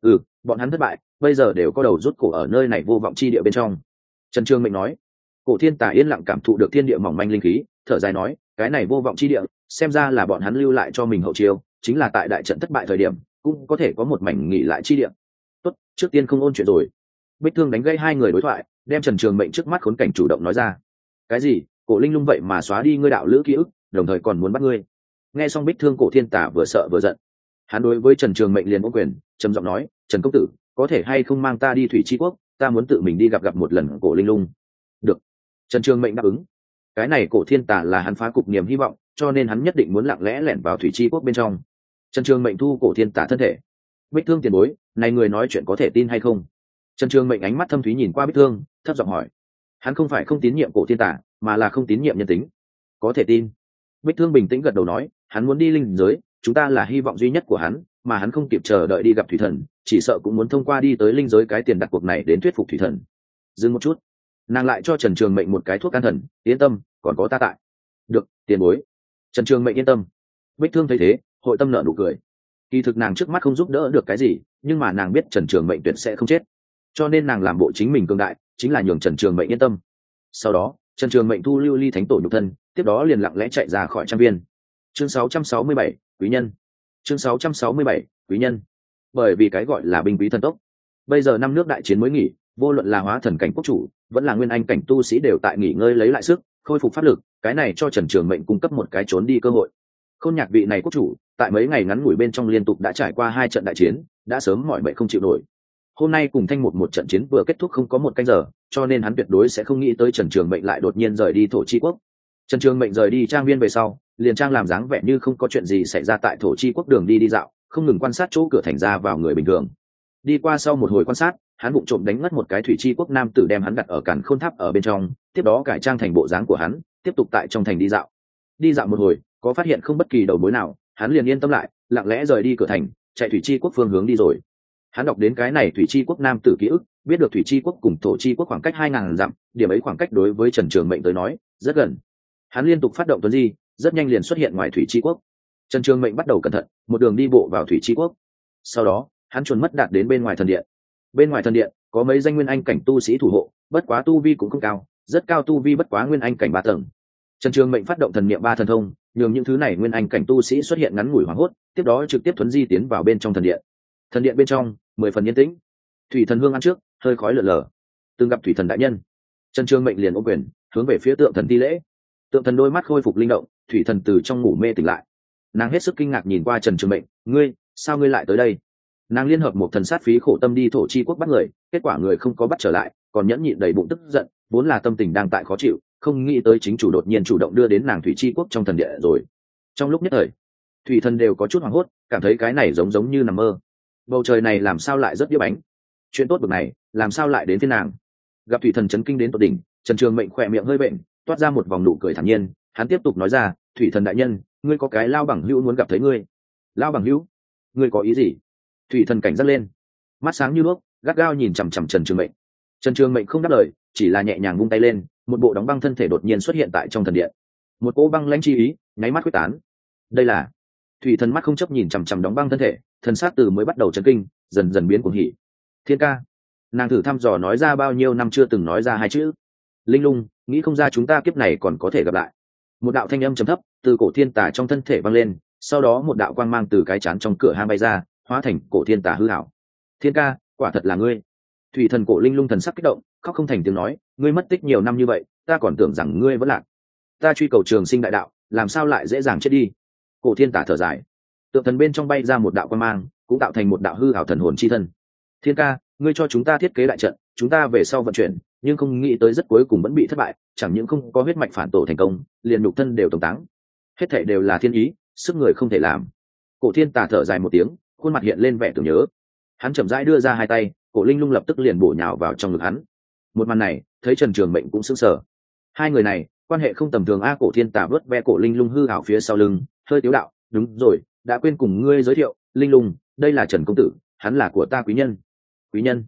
Ừ bọn hắn thất bại, bây giờ đều có đầu rút cổ ở nơi này vô vọng chi địa bên trong. Trần trương mệnh nói. Cổ thiên tà yên lặng cảm thụ được thiên địa mỏng manh linh khí, thở dài nói, cái này vô vọng chi địa, xem ra là bọn hắn lưu lại cho mình hậu chiêu, chính là tại đại trận thất bại thời điểm, cũng có thể có một mảnh nghỉ lại chi địa. Tốt, trước tiên không ôn chuyện rồi bích thương đánh gây hai người đối thoại, đem trần trường mệnh trước mắt khốn cảnh chủ động nói ra. Cái gì? Cổ linh lung vậy mà xóa đi ngươi đạo lữ ký ức, đồng thời còn muốn bắt ngươi? Nghe xong bích thương, cổ thiên tả vừa sợ vừa giận. Hắn đối với trần trường mệnh liền ô quyền, trầm giọng nói, trần công tử, có thể hay không mang ta đi thủy tri quốc, ta muốn tự mình đi gặp gặp một lần cổ linh lung. Được. Trần trường mệnh đáp ứng. Cái này cổ thiên tả là hắn phá cục niềm hy vọng, cho nên hắn nhất định muốn lặng lẽ lẻn vào thủy chi quốc bên trong. Trần trường mệnh thu cổ thiên tả thân thể. Bích thương tiền bối, này người nói chuyện có thể tin hay không? Trần trường mệnh ánh mắt thâm thúy nhìn qua bích thương, thấp giọng hỏi. Hắn không phải không tín nhiệm cổ thiên tả, mà là không tín nhiệm nhân tính. Có thể tin. Bích thương bình tĩnh gật đầu nói, hắn muốn đi linh giới, chúng ta là hy vọng duy nhất của hắn, mà hắn không kịp chờ đợi đi gặp thủy thần, chỉ sợ cũng muốn thông qua đi tới linh giới cái tiền đặt cuộc này đến thuyết phục thủy thần. Dừng một chút. Nàng lại cho trần trường mệnh một cái thuốc can thần, yên tâm, còn có ta tại. Được, tiền bối. Trần trường mệnh yên tâm. Bích thương thấy thế, hội tâm nợ nụ cười. Kỳ thực nàng trước mắt không giúp đỡ được cái gì, nhưng mà nàng biết trần trường mệnh tuyệt sẽ không chết cho nên nàng làm bộ chính mình cương đại chính là nhường trần trường mệnh yên tâm. Sau đó trần trường mệnh thu lưu ly thánh tổ nhục thân tiếp đó liền lặng lẽ chạy ra khỏi trang viên. Chương 667, quý nhân. Chương 667, quý nhân. Bởi vì cái gọi là binh quý thần tốc. Bây giờ năm nước đại chiến mới nghỉ vô luận là hóa thần cảnh quốc chủ vẫn là nguyên anh cảnh tu sĩ đều tại nghỉ ngơi lấy lại sức khôi phục pháp lực cái này cho trần trường mệnh cung cấp một cái trốn đi cơ hội. Khôn nhạc vị này quốc chủ tại mấy ngày ngắn ngủi bên trong liên tục đã trải qua hai trận đại chiến đã sớm mọi bệnh không chịu nổi hôm nay cùng thanh một một trận chiến vừa kết thúc không có một canh giờ, cho nên hắn tuyệt đối sẽ không nghĩ tới trần trường mệnh lại đột nhiên rời đi thổ chi quốc. Trần trường mệnh rời đi trang viên về sau, liền trang làm dáng vẻ như không có chuyện gì xảy ra tại thổ chi quốc đường đi đi dạo, không ngừng quan sát chỗ cửa thành ra vào người bình thường. Đi qua sau một hồi quan sát, hắn vụng trộm đánh ngất một cái thủy chi quốc nam tử đem hắn đặt ở cản khôn tháp ở bên trong, tiếp đó cải trang thành bộ dáng của hắn, tiếp tục tại trong thành đi dạo. Đi dạo một hồi, có phát hiện không bất kỳ đầu mối nào, hắn liền yên tâm lại, lặng lẽ rời đi cửa thành, chạy thủy chi quốc phương hướng đi rồi hắn đọc đến cái này thủy chi quốc nam tử ký ức, biết được thủy chi quốc cùng thổ chi quốc khoảng cách hai ngàn dặm, điểm ấy khoảng cách đối với trần trường mệnh tới nói, rất gần. Hắn liên tục phát động tuấn di, rất nhanh liền xuất hiện ngoài thủy chi quốc. Trần trường mệnh bắt đầu cẩn thận, một đường đi bộ vào thủy chi quốc. Sau đó, hắn chuồn mất đạt đến bên ngoài thần điện. Bên ngoài thần điện, có mấy danh nguyên anh cảnh tu sĩ thủ hộ, bất quá tu vi cũng không cao, rất cao tu vi bất quá nguyên anh cảnh ba tầng. Trần trường mệnh phát động thần niệm ba thần thông, nhường những thứ này nguyên anh cảnh tu sĩ xuất hiện ngắn ngủi hoảng hốt, tiếp đó trực tiếp thuấn di tiến vào bên trong thần điện thần điện bên trong, mười phần yên tĩnh. Thủy thần hương ăn trước, hơi khói lợn lờ từng gặp thủy thần đại nhân. Trần Trương mệnh liền ô quyền, hướng về phía tượng thần thi lễ. Tượng thần đôi mắt khôi phục linh động, thủy thần từ trong ngủ mê tỉnh lại. Nàng hết sức kinh ngạc nhìn qua trần trường mệnh, ngươi, sao ngươi lại tới đây? Nàng liên hợp một thần sát phí khổ tâm đi thổ chi quốc bắt người, kết quả người không có bắt trở lại, còn nhẫn nhịn đầy bụng tức giận, vốn là tâm tình đang tại khó chịu, không nghĩ tới chính chủ đột nhiên chủ động đưa đến nàng thủy chi quốc trong thần địa rồi. Trong lúc nhất thời, thủy thần đều có chút hoảng hốt, cảm thấy cái này giống giống như nằm mơ bầu trời này làm sao lại rất điếc bánh chuyện tốt bực này làm sao lại đến thiên nàng? Gặp thủy thần chấn kinh đến tột đỉnh trần trường mệnh khỏe miệng hơi bệnh toát ra một vòng nụ cười thản nhiên hắn tiếp tục nói ra thủy thần đại nhân ngươi có cái lao bằng hữu muốn gặp thấy ngươi. Lao bằng hữu? Ngươi có ý gì? Thủy thần cảnh giác lên mắt sáng như nước, gắt gao nhìn chằm chằm trần trường mệnh. Trần trường mệnh không đáp lời chỉ là nhẹ nhàng vung tay lên một bộ đóng băng thân thể đột nhiên xuất hiện tại trong thần điện. Một cỗ băng lanh chi ý nháy mắt quyết tán. Đây là thủy thần mắt không chấp nhìn chằm chằm đóng băng thân thể thần sát từ mới bắt đầu chấn kinh, dần dần biến cuồng hỉ. Thiên ca, nàng thử thăm dò nói ra bao nhiêu năm chưa từng nói ra hai chữ. Linh lung, nghĩ không ra chúng ta kiếp này còn có thể gặp lại. Một đạo thanh âm trầm thấp từ cổ thiên tả trong thân thể vang lên, sau đó một đạo quang mang từ cái chán trong cửa hang bay ra, hóa thành cổ thiên tả hư hảo thiên ca, quả thật là ngươi. Thủy thần cổ linh lung thần sắc kích động, khóc không thành tiếng nói, ngươi mất tích nhiều năm như vậy, ta còn tưởng rằng ngươi vẫn lạc. Ta truy cầu trường sinh đại đạo, làm sao lại dễ dàng chết đi? Cổ thiên tả thở dài tượng thần bên trong bay ra một đạo quan mang, cũng tạo thành một đạo hư hảo thần hồn chi thân. Thiên ca, ngươi cho chúng ta thiết kế đại trận, chúng ta về sau vận chuyển, nhưng không nghĩ tới rất cuối cùng vẫn bị thất bại, chẳng những không có huyết mạch phản tổ thành công, liền nhục thân đều tổng táng. Hết thể đều là thiên ý, sức người không thể làm. Cổ thiên tả thở dài một tiếng, khuôn mặt hiện lên vẻ tưởng nhớ. Hắn chậm rãi đưa ra hai tay, cổ linh lung lập tức liền bổ nhào vào trong ngực hắn. Một màn này, thấy trần trường mệnh cũng sững sờ. Hai người này, quan hệ không tầm thường a, cổ thiên tả vớt ve cổ linh lung hư hảo phía sau lưng, hơi tiếu đạo, đúng rồi đã quên cùng ngươi giới thiệu, linh lung, đây là trần công tử, hắn là của ta quý nhân. Quý nhân?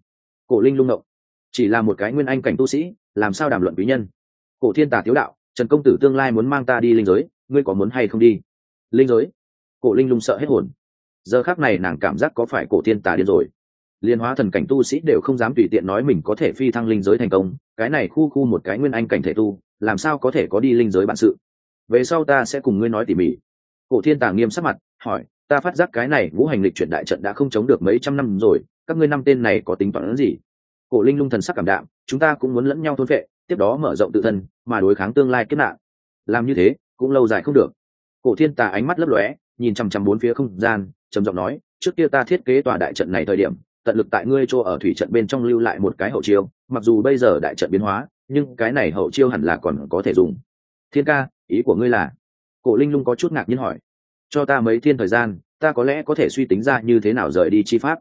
Cổ linh lung động chỉ là một cái nguyên anh cảnh tu sĩ, làm sao đàm luận quý nhân? Cổ thiên tà tiếu đạo, trần công tử tương lai muốn mang ta đi linh giới, ngươi có muốn hay không đi? Linh giới? Cổ linh lung sợ hết hồn. Giờ khác này nàng cảm giác có phải cổ thiên tà điên rồi. Liên hóa thần cảnh tu sĩ đều không dám tùy tiện nói mình có thể phi thăng linh giới thành công, cái này khu khu một cái nguyên anh cảnh thể tu, làm sao có thể có đi linh giới bạn sự? Về sau ta sẽ cùng ngươi nói tỉ mỉ. Cổ thiên tàng nghiêm sắc mặt hỏi, ta phát giác cái này vũ hành lịch chuyển đại trận đã không chống được mấy trăm năm rồi, các ngươi năm tên này có tính toán gì? Cổ linh lung thần sắc cảm đạm, chúng ta cũng muốn lẫn nhau thôn vệ tiếp đó mở rộng tự thân, mà đối kháng tương lai kết nạn. Làm như thế, cũng lâu dài không được. Cổ thiên tà ánh mắt lấp lóe, nhìn chằm chằm bốn phía không gian, trầm giọng nói, trước kia ta thiết kế tòa đại trận này thời điểm, tận lực tại ngươi chỗ ở thủy trận bên trong lưu lại một cái hậu chiêu, mặc dù bây giờ đại trận biến hóa, nhưng cái này hậu chiêu hẳn là còn có thể dùng. Thiên ca, ý của ngươi là? Cổ linh lung có chút ngạc nhiên hỏi cho ta mấy thiên thời gian, ta có lẽ có thể suy tính ra như thế nào rời đi chi pháp.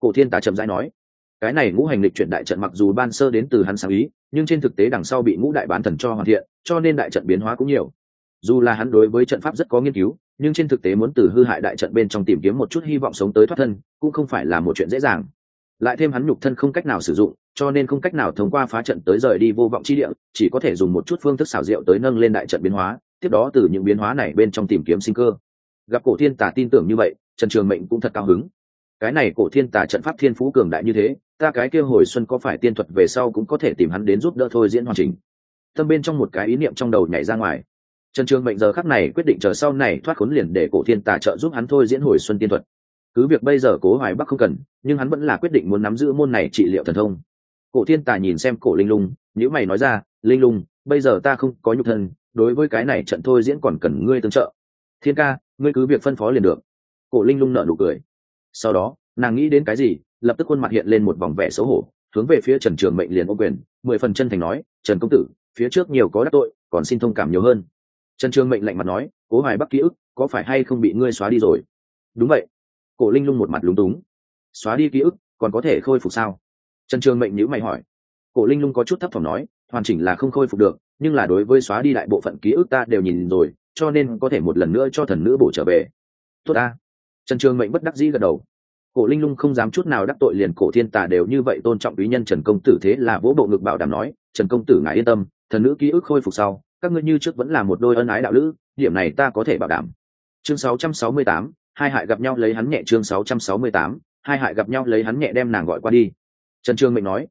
Cổ thiên tà chậm rãi nói. Cái này ngũ hành lịch chuyển đại trận mặc dù ban sơ đến từ hắn sáng ý, nhưng trên thực tế đằng sau bị ngũ đại bán thần cho hoàn thiện, cho nên đại trận biến hóa cũng nhiều. Dù là hắn đối với trận pháp rất có nghiên cứu, nhưng trên thực tế muốn từ hư hại đại trận bên trong tìm kiếm một chút hy vọng sống tới thoát thân, cũng không phải là một chuyện dễ dàng. Lại thêm hắn nhục thân không cách nào sử dụng, cho nên không cách nào thông qua phá trận tới rời đi vô vọng chi địa, chỉ có thể dùng một chút phương thức xảo diệu tới nâng lên đại trận biến hóa, tiếp đó từ những biến hóa này bên trong tìm kiếm sinh cơ gặp cổ thiên tà tin tưởng như vậy, trần trường mệnh cũng thật cao hứng. Cái này cổ thiên tà trận pháp thiên phú cường đại như thế, ta cái kia hồi xuân có phải tiên thuật về sau cũng có thể tìm hắn đến giúp đỡ thôi diễn hoàn chỉnh. Tâm bên trong một cái ý niệm trong đầu nhảy ra ngoài. Trần trường mệnh giờ khắc này quyết định chờ sau này thoát khốn liền để cổ thiên tà trợ giúp hắn thôi diễn hồi xuân tiên thuật. Cứ việc bây giờ cố hoài bắc không cần, nhưng hắn vẫn là quyết định muốn nắm giữ môn này trị liệu thần thông. Cổ thiên tà nhìn xem cổ linh lung nếu mày nói ra, linh lung, bây giờ ta không có nhục thân, đối với cái này trận thôi diễn còn cần ngươi tương trợ. Thiên ca ngươi cứ việc phân phó liền được. Cổ linh lung nợ nụ cười. Sau đó, nàng nghĩ đến cái gì, lập tức khuôn mặt hiện lên một vòng vẻ xấu hổ, hướng về phía trần trường mệnh liền ô quyền, mười phần chân thành nói, trần công tử, phía trước nhiều có đắc tội, còn xin thông cảm nhiều hơn. Trần trường mệnh lạnh mặt nói, cố hoài bắc ký ức, có phải hay không bị ngươi xóa đi rồi? Đúng vậy. Cổ linh lung một mặt lúng túng. Xóa đi ký ức, còn có thể khôi phục sao? Trần trường mệnh nhữ mày hỏi. Cổ linh lung có chút thấp thỏm nói, hoàn chỉnh là không khôi phục được, nhưng là đối với xóa đi đại bộ phận ký ức ta đều nhìn rồi cho nên có thể một lần nữa cho thần nữ bổ trở về. Tốt ta. Trần trường mệnh bất đắc dĩ gật đầu. Cổ linh lung không dám chút nào đắc tội liền cổ thiên tà đều như vậy tôn trọng quý nhân trần công tử thế là vỗ bộ ngực bảo đảm nói trần công tử ngài yên tâm thần nữ ký ức khôi phục sau các ngươi như trước vẫn là một đôi ân ái đạo lữ điểm này ta có thể bảo đảm. Chương 668, hai hại gặp nhau lấy hắn nhẹ chương 668, hai hại gặp nhau lấy hắn nhẹ đem nàng gọi qua đi. Trần trương mệnh nói.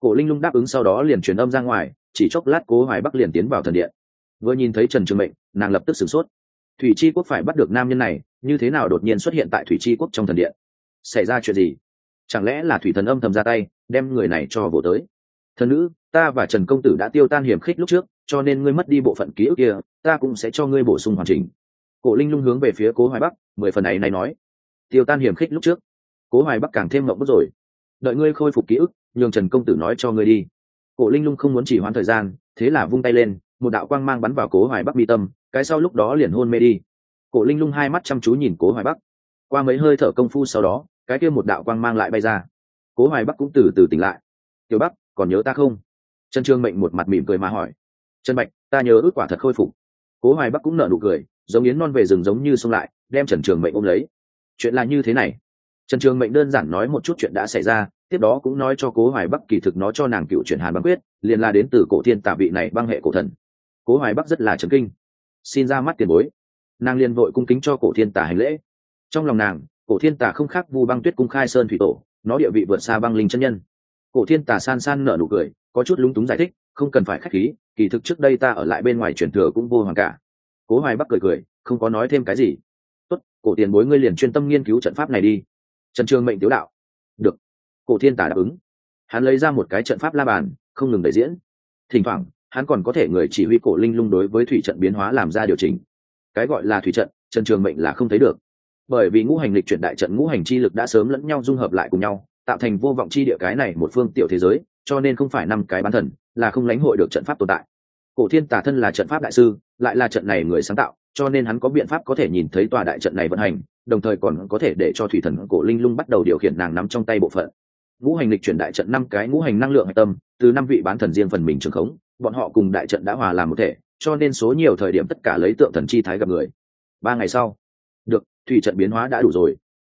Cổ linh lung đáp ứng sau đó liền truyền âm ra ngoài chỉ chốc lát cố hoài bắc liền tiến vào thần điện vừa nhìn thấy trần trường mệnh, nàng lập tức sửng sốt. Thủy tri quốc phải bắt được nam nhân này, như thế nào đột nhiên xuất hiện tại thủy tri quốc trong thần điện? Xảy ra chuyện gì? Chẳng lẽ là thủy thần âm thầm ra tay, đem người này cho vỗ tới? Thần nữ, ta và trần công tử đã tiêu tan hiểm khích lúc trước, cho nên ngươi mất đi bộ phận ký ức kia, ta cũng sẽ cho ngươi bổ sung hoàn chỉnh. Cổ linh lung hướng về phía cố hoài bắc, mười phần ấy này nói. Tiêu tan hiểm khích lúc trước. Cố hoài bắc càng thêm mộng bức rồi. Đợi ngươi khôi phục ký ức, nhường trần công tử nói cho ngươi đi. Cổ linh lung không muốn chỉ hoãn thời gian, thế là vung tay lên một đạo quang mang bắn vào cố hoài bắc mi tâm, cái sau lúc đó liền hôn mê đi. Cổ linh lung hai mắt chăm chú nhìn cố hoài bắc. Qua mấy hơi thở công phu sau đó, cái kia một đạo quang mang lại bay ra. Cố hoài bắc cũng từ từ tỉnh lại. Tiểu bắc, còn nhớ ta không? Trần trương mệnh một mặt mỉm cười mà hỏi. Trần bạch, ta nhớ ước quả thật khôi phục. Cố hoài bắc cũng nở nụ cười, giống yến non về rừng giống như xông lại, đem trần trường mệnh ôm lấy. Chuyện là như thế này. Trần trường mệnh đơn giản nói một chút chuyện đã xảy ra, tiếp đó cũng nói cho cố hoài bắc kỳ thực nó cho nàng cựu chuyển hàn băng quyết, liền là đến từ cổ thiên tả vị này băng hệ cổ thần cố hoài bắc rất là trấn kinh. Xin ra mắt tiền bối. Nàng liền vội cung kính cho cổ thiên tả hành lễ. Trong lòng nàng, cổ thiên tả không khác vu băng tuyết cung khai sơn thủy tổ, nó địa vị vượt xa băng linh chân nhân. Cổ thiên tả san san nở nụ cười, có chút lúng túng giải thích, không cần phải khách khí, kỳ thực trước đây ta ở lại bên ngoài truyền thừa cũng vô hoàng cả. Cố hoài bắc cười cười, không có nói thêm cái gì. Tốt, cổ tiền bối ngươi liền chuyên tâm nghiên cứu trận pháp này đi. Trần trường mệnh tiếu đạo. Được. Cổ thiên tả đáp ứng. Hắn lấy ra một cái trận pháp la bàn, không ngừng đẩy diễn. Thỉnh thoảng hắn còn có thể người chỉ huy cổ linh lung đối với thủy trận biến hóa làm ra điều chỉnh. Cái gọi là thủy trận, trần trường mệnh là không thấy được. Bởi vì ngũ hành lịch chuyển đại trận ngũ hành chi lực đã sớm lẫn nhau dung hợp lại cùng nhau, tạo thành vô vọng chi địa cái này một phương tiểu thế giới, cho nên không phải năm cái bán thần, là không lãnh hội được trận pháp tồn tại. Cổ thiên tả thân là trận pháp đại sư, lại là trận này người sáng tạo, cho nên hắn có biện pháp có thể nhìn thấy tòa đại trận này vận hành, đồng thời còn có thể để cho thủy thần cổ linh lung bắt đầu điều khiển nàng nắm trong tay bộ phận. Ngũ hành lịch chuyển đại trận năm cái ngũ hành năng lượng hạch tâm, từ năm vị bán thần riêng phần mình trường khống bọn họ cùng đại trận đã hòa làm một thể, cho nên số nhiều thời điểm tất cả lấy tượng thần chi thái gặp người. Ba ngày sau, được, thủy trận biến hóa đã đủ rồi.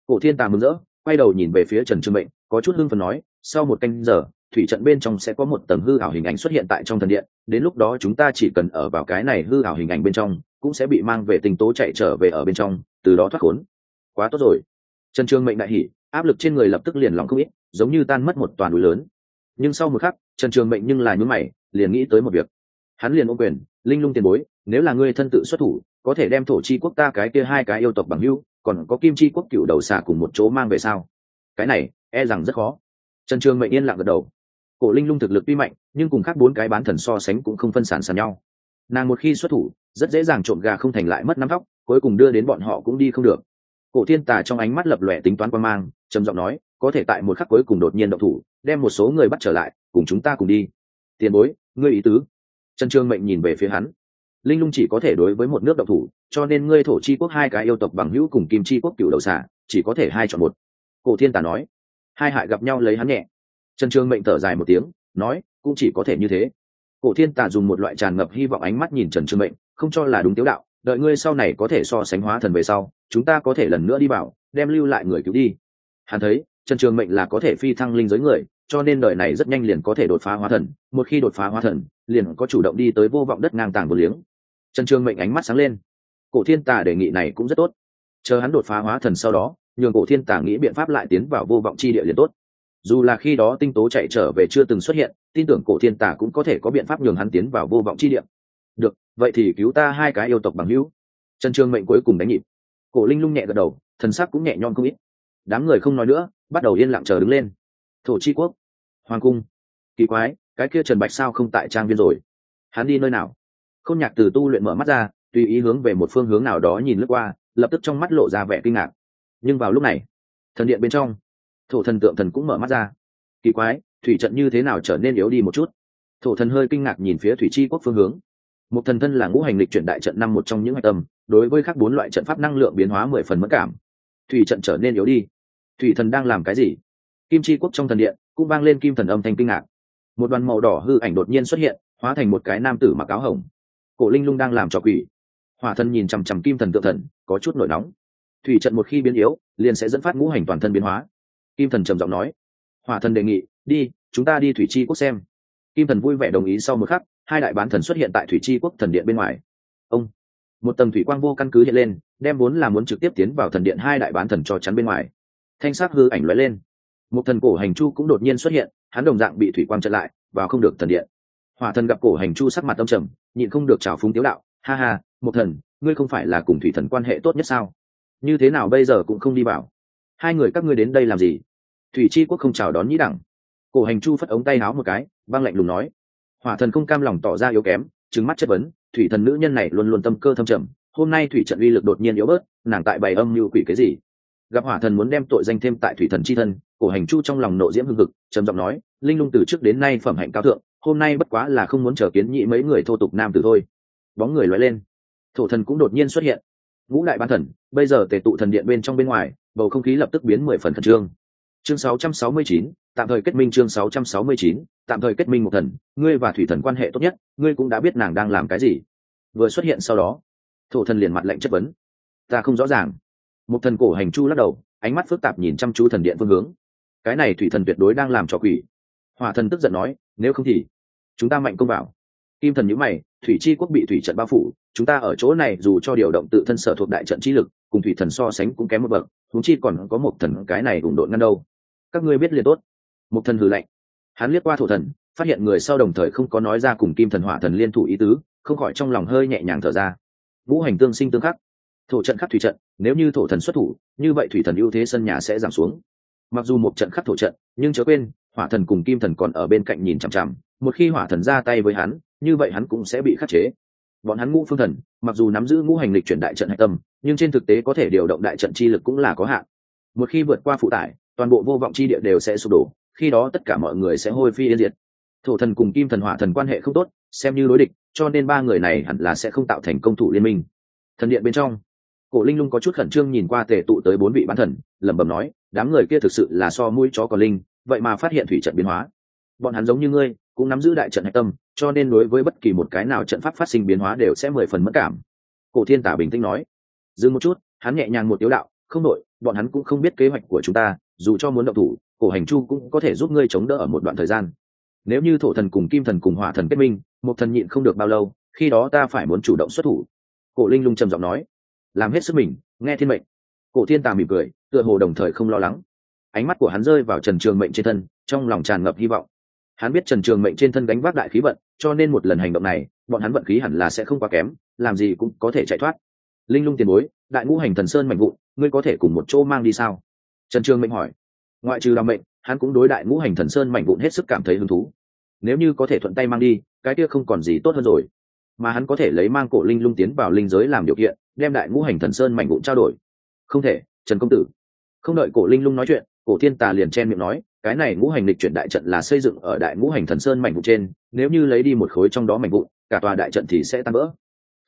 Cổ thiên tà mừng rỡ, quay đầu nhìn về phía trần trương mệnh, có chút hưng phần nói, sau một canh giờ, thủy trận bên trong sẽ có một tầng hư ảo hình ảnh xuất hiện tại trong thần điện, đến lúc đó chúng ta chỉ cần ở vào cái này hư ảo hình ảnh bên trong, cũng sẽ bị mang về tình tố chạy trở về ở bên trong, từ đó thoát khốn. Quá tốt rồi. Trần trương mệnh đại hỉ, áp lực trên người lập tức liền lòng không ít, giống như tan mất một toàn núi lớn. Nhưng sau một khắc, trần trường mệnh nhưng là nhún mày liền nghĩ tới một việc. Hắn liền ôm quyền, linh lung tiền bối, nếu là ngươi thân tự xuất thủ, có thể đem thổ chi quốc ta cái kia hai cái yêu tộc bằng hưu còn có kim chi quốc cựu đầu xà cùng một chỗ mang về sao? Cái này e rằng rất khó. Trần trường mệnh yên lặng gật đầu. Cổ linh lung thực lực tuy mạnh, nhưng cùng khác bốn cái bán thần so sánh cũng không phân sản sàn nhau. Nàng một khi xuất thủ, rất dễ dàng trộm gà không thành lại mất nắm tóc cuối cùng đưa đến bọn họ cũng đi không được. Cổ thiên tà trong ánh mắt lập lòe tính toán quan mang, trầm giọng nói, có thể tại một khắc cuối cùng đột nhiên động thủ, đem một số người bắt trở lại, cùng chúng ta cùng đi tiền bối, ngươi ý tứ. Trần trương mệnh nhìn về phía hắn. Linh lung chỉ có thể đối với một nước độc thủ, cho nên ngươi thổ chi quốc hai cái yêu tộc bằng hữu cùng kim chi quốc cựu đầu xả chỉ có thể hai chọn một. Cổ thiên tả nói. Hai hại gặp nhau lấy hắn nhẹ. Trần trương mệnh thở dài một tiếng, nói, cũng chỉ có thể như thế. Cổ thiên tả dùng một loại tràn ngập hy vọng ánh mắt nhìn trần trương mệnh, không cho là đúng tiếu đạo, đợi ngươi sau này có thể so sánh hóa thần về sau, chúng ta có thể lần nữa đi bảo đem lưu lại người cứu đi. Hắn thấy, trần trường mệnh là có thể phi thăng linh giới người cho nên đời này rất nhanh liền có thể đột phá hóa thần, một khi đột phá hóa thần, liền có chủ động đi tới vô vọng đất ngang tàng vô liếng. Trần trường mệnh ánh mắt sáng lên. Cổ thiên tà đề nghị này cũng rất tốt. Chờ hắn đột phá hóa thần sau đó, nhường cổ thiên tà nghĩ biện pháp lại tiến vào vô vọng chi địa liền tốt. Dù là khi đó tinh tố chạy trở về chưa từng xuất hiện, tin tưởng cổ thiên tà cũng có thể có biện pháp nhường hắn tiến vào vô vọng chi địa. Được, vậy thì cứu ta hai cái yêu tộc bằng hữu. Trần trường mệnh cuối cùng đánh nhịp. Cổ linh lung nhẹ gật đầu, thần sắc cũng nhẹ nhom không ít. Đám người không nói nữa, bắt đầu yên lặng chờ đứng lên thổ chi quốc. Hoàng cung. Kỳ quái, cái kia trần bạch sao không tại trang viên rồi? Hắn đi nơi nào? Không nhạc từ tu luyện mở mắt ra, tùy ý hướng về một phương hướng nào đó nhìn lướt qua, lập tức trong mắt lộ ra vẻ kinh ngạc. Nhưng vào lúc này, thần điện bên trong, thổ thần tượng thần cũng mở mắt ra. Kỳ quái, thủy trận như thế nào trở nên yếu đi một chút? Thổ thần hơi kinh ngạc nhìn phía thủy chi quốc phương hướng. Một thần thân là ngũ hành lịch chuyển đại trận năm một trong những hạch tâm, đối với các bốn loại trận pháp năng lượng biến hóa mười phần mất cảm. Thủy trận trở nên yếu đi. Thủy thần đang làm cái gì? Kim chi quốc trong thần điện cũng vang lên kim thần âm thanh kinh ngạc. Một đoàn màu đỏ hư ảnh đột nhiên xuất hiện, hóa thành một cái nam tử mặc áo hồng. Cổ linh lung đang làm trò quỷ. Hỏa thần nhìn chằm chằm kim thần tự thần, có chút nổi nóng. Thủy trận một khi biến yếu, liền sẽ dẫn phát ngũ hành toàn thân biến hóa. Kim thần trầm giọng nói. Hỏa thần đề nghị, đi, chúng ta đi thủy chi quốc xem. Kim thần vui vẻ đồng ý sau một khắc, hai đại bán thần xuất hiện tại thủy chi quốc thần điện bên ngoài. Ông, một tầng thủy quang vô căn cứ hiện lên, đem vốn là muốn trực tiếp tiến vào thần điện hai đại bán thần cho chắn bên ngoài. Thanh sắc hư ảnh lóe lên một thần cổ hành chu cũng đột nhiên xuất hiện, hắn đồng dạng bị thủy quang chặn lại và không được thần điện. Hỏa thần gặp cổ hành chu sắc mặt âm trầm, nhịn không được trào phúng tiếu đạo, ha ha, một thần, ngươi không phải là cùng thủy thần quan hệ tốt nhất sao? Như thế nào bây giờ cũng không đi vào? Hai người các ngươi đến đây làm gì? Thủy chi quốc không chào đón nhĩ đẳng. Cổ hành chu phất ống tay áo một cái băng lạnh lùng nói, hỏa thần không cam lòng tỏ ra yếu kém trứng mắt chất vấn, thủy thần nữ nhân này luôn luôn tâm cơ thâm trầm, hôm nay thủy trận uy lực đột nhiên yếu bớt, nàng tại bày âm mưu quỷ cái gì? Gặp hỏa thần muốn đem tội danh thêm tại thủy thần c h i thân cổ hành chu trong lòng nộ diễm hưng hực trầm giọng nói linh lung từ trước đến nay phẩm hạnh cao thượng hôm nay bất quá là không muốn chờ kiến nhị mấy người thô tục nam tử thôi. Bóng người loay lên. Thổ thần cũng đột nhiên xuất hiện. Ngũ đại ban thần bây giờ tề tụ thần điện bên trong bên ngoài bầu không khí lập tức biến mười phần khẩn trương. Chương 669, tạm thời kết minh chương 669, tạm thời kết minh một thần ngươi và thủy thần quan hệ tốt nhất ngươi cũng đã biết nàng đang làm cái gì. Vừa xuất hiện sau đó thổ thần liền mặt lệnh chất vấn. Ta không rõ ràng. Một thần cổ hành chu lắc đầu ánh mắt phức tạp nhìn chăm chú thần điện phương hướng cái này thủy thần tuyệt đối đang làm trò quỷ. Hòa thần tức giận nói, nếu không thì chúng ta mạnh công vào. Kim thần nhữ mày, thủy chi quốc bị thủy trận bao phủ, chúng ta ở chỗ này dù cho điều động tự thân sở thuộc đại trận chi lực, cùng thủy thần so sánh cũng kém một bậc thúng chi còn có một thần cái này ủng độn ngăn đâu. Các ngươi biết liền tốt. Một thần hừ lạnh. Hắn liếc qua thổ thần, phát hiện người sau đồng thời không có nói ra cùng kim thần hỏa thần liên thủ ý tứ, không khỏi trong lòng hơi nhẹ nhàng thở ra. Vũ hành tương sinh tương khắc. Thổ trận khắc thủy trận, nếu như thổ thần xuất thủ, như vậy thủy thần ưu thế sân nhà sẽ giảm xuống mặc dù một trận khắc thổ trận, nhưng chớ quên, hỏa thần cùng kim thần còn ở bên cạnh nhìn chằm chằm, một khi hỏa thần ra tay với hắn, như vậy hắn cũng sẽ bị khắc chế. Bọn hắn ngũ phương thần, mặc dù nắm giữ ngũ hành lịch chuyển đại trận hạch tâm, nhưng trên thực tế có thể điều động đại trận chi lực cũng là có hạn. Một khi vượt qua phụ tải, toàn bộ vô vọng chi địa đều sẽ sụp đổ, khi đó tất cả mọi người sẽ hôi phi yên diệt. Thổ thần cùng kim thần, hỏa thần quan hệ không tốt, xem như đối địch, cho nên ba người này hẳn là sẽ không tạo thành công thủ liên minh. Thần điện bên trong cổ linh lung có chút khẩn trương nhìn qua tề tụ tới bốn vị bán thần, lẩm bẩm nói, đám người kia thực sự là so mũi chó còn linh, vậy mà phát hiện thủy trận biến hóa. Bọn hắn giống như ngươi, cũng nắm giữ đại trận hạch tâm, cho nên đối với bất kỳ một cái nào trận pháp phát sinh biến hóa đều sẽ mười phần mất cảm. Cổ thiên tả bình tĩnh nói. Dừng một chút, hắn nhẹ nhàng một tiếu đạo, không đội bọn hắn cũng không biết kế hoạch của chúng ta, dù cho muốn động thủ, cổ hành chu cũng có thể giúp ngươi chống đỡ ở một đoạn thời gian. Nếu như thổ thần cùng kim thần cùng hỏa thần kết minh, một thần nhịn không được bao lâu, khi đó ta phải muốn chủ động xuất thủ. Cổ linh lung trầm giọng nói làm hết sức mình, nghe thiên mệnh. Cổ thiên tà mỉm cười, tựa hồ đồng thời không lo lắng. Ánh mắt của hắn rơi vào trần trường mệnh trên thân, trong lòng tràn ngập hy vọng. Hắn biết trần trường mệnh trên thân gánh vác đại khí vận, cho nên một lần hành động này, bọn hắn vận khí hẳn là sẽ không quá kém, làm gì cũng có thể chạy thoát. Linh lung tiền bối, đại ngũ hành thần sơn mạnh vụn, ngươi có thể cùng một chỗ mang đi sao? Trần trường mệnh hỏi. Ngoại trừ làm mệnh, hắn cũng đối đại ngũ hành thần sơn mạnh vụn hết sức cảm thấy hứng thú. Nếu như có thể thuận tay mang đi, cái kia không còn gì tốt hơn rồi mà hắn có thể lấy mang cổ linh lung tiến vào linh giới làm điều kiện, đem đại ngũ hành thần sơn mảnh vụn trao đổi. Không thể, trần công tử. Không đợi cổ linh lung nói chuyện, cổ thiên tà liền chen miệng nói, cái này ngũ hành lịch chuyển đại trận là xây dựng ở đại ngũ hành thần sơn mảnh vụn trên, nếu như lấy đi một khối trong đó mảnh vụn, cả tòa đại trận thì sẽ tan vỡ.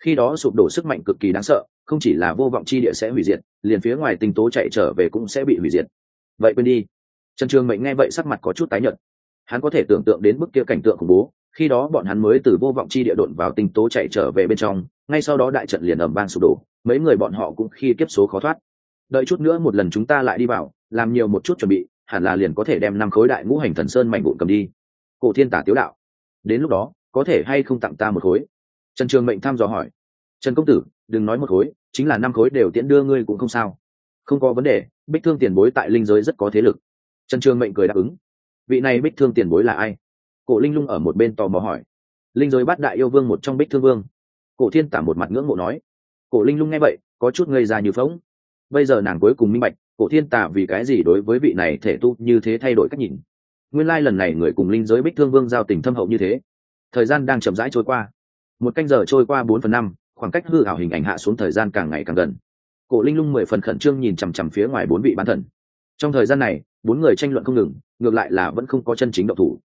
Khi đó sụp đổ sức mạnh cực kỳ đáng sợ, không chỉ là vô vọng chi địa sẽ hủy diệt, liền phía ngoài tinh tố chạy trở về cũng sẽ bị hủy diệt. Vậy quên đi. Trần trường mệnh nghe vậy sắc mặt có chút tái nhợt. Hắn có thể tưởng tượng đến bức kia cảnh tượng khủng bố khi đó bọn hắn mới từ vô vọng chi địa đột vào tinh tố chạy trở về bên trong, ngay sau đó đại trận liền ầm vang sụp đổ, mấy người bọn họ cũng khi kiếp số khó thoát. Đợi chút nữa một lần chúng ta lại đi vào, làm nhiều một chút chuẩn bị, hẳn là liền có thể đem năm khối đại ngũ hành thần sơn mạnh vụn cầm đi. Cổ thiên tả tiếu đạo, đến lúc đó, có thể hay không tặng ta một khối? Trần trường mệnh thăm dò hỏi. Trần công tử, đừng nói một khối, chính là năm khối đều tiễn đưa ngươi cũng không sao. Không có vấn đề, bích thương tiền bối tại linh giới rất có thế lực. Trần trường mệnh cười đáp ứng. Vị này bích thương tiền bối là ai? Cổ linh lung ở một bên tò mò hỏi. Linh giới bắt đại yêu vương một trong bích thương vương. Cổ thiên tả một mặt ngưỡng mộ nói. Cổ linh lung nghe vậy, có chút ngây ra như phóng bây giờ nàng cuối cùng minh bạch, cổ thiên tả vì cái gì đối với vị này thể tu như thế thay đổi cách nhìn? Nguyên lai lần này người cùng linh giới bích thương vương giao tình thâm hậu như thế. Thời gian đang chậm rãi trôi qua. Một canh giờ trôi qua bốn phần năm, khoảng cách hư hảo hình ảnh hạ xuống thời gian càng ngày càng gần. Cổ linh lung mười phần khẩn trương nhìn chằm chằm phía ngoài bốn vị bán thần. Trong thời gian này, bốn người tranh luận không ngừng, ngược lại là vẫn không có chân chính động thủ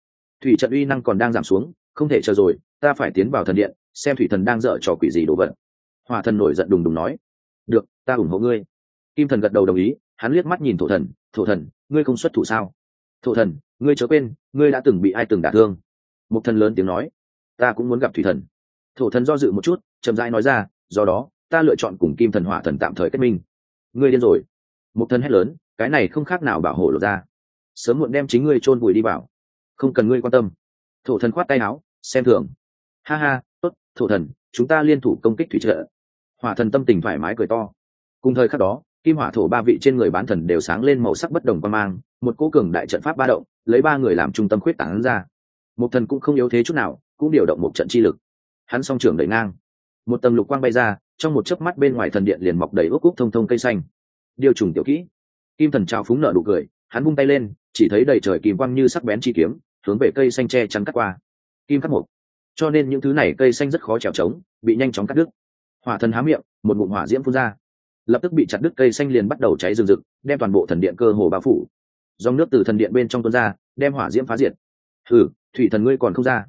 thủy trận uy năng còn đang giảm xuống, không thể chờ rồi, ta phải tiến vào thần điện, xem thủy thần đang dở trò quỷ gì đồ vật. Hòa thần nổi giận đùng đùng nói. Được, ta ủng hộ ngươi. Kim thần gật đầu đồng ý, hắn liếc mắt nhìn thổ thần thổ thần, ngươi không xuất thủ sao? Thổ thần, ngươi chớ quên, ngươi đã từng bị ai từng đả thương. Một thần lớn tiếng nói. Ta cũng muốn gặp thủy thần. Thổ thần do dự một chút, chậm rãi nói ra, do đó, ta lựa chọn cùng kim thần hỏa thần tạm thời kết minh. Ngươi điên rồi. Một thần hét lớn, cái này không khác nào bảo hộ lột ra. Sớm muộn đem chính ngươi chôn vùi đi bảo không cần ngươi quan tâm. Thổ thần khoát tay áo, xem thường. Ha ha, tốt, thổ thần, chúng ta liên thủ công kích thủy trợ. Hỏa thần tâm tình thoải mái cười to. Cùng thời khắc đó, kim hỏa thổ ba vị trên người bán thần đều sáng lên màu sắc bất đồng quan mang, một cố cường đại trận pháp ba động, lấy ba người làm trung tâm khuyết tảng ra. Một thần cũng không yếu thế chút nào, cũng điều động một trận chi lực. Hắn song trưởng đẩy ngang. Một tầng lục quang bay ra, trong một chớp mắt bên ngoài thần điện liền mọc đầy ước cúc thông thông cây xanh. Điều trùng tiểu kỹ. Kim thần trào phúng nợ đủ cười, hắn vung tay lên, chỉ thấy đầy trời kim quang như sắc bén chi kiếm hướng về cây xanh tre chắn cắt qua. Kim cắt mục cho nên những thứ này cây xanh rất khó trèo trống, bị nhanh chóng cắt đứt. Hỏa thần há miệng, một bụng hỏa diễm phun ra. Lập tức bị chặt đứt cây xanh liền bắt đầu cháy rừng rực, đem toàn bộ thần điện cơ hồ bao phủ. Dòng nước từ thần điện bên trong tuôn ra, đem hỏa diễm phá diệt. Hừ, thủy thần ngươi còn không ra.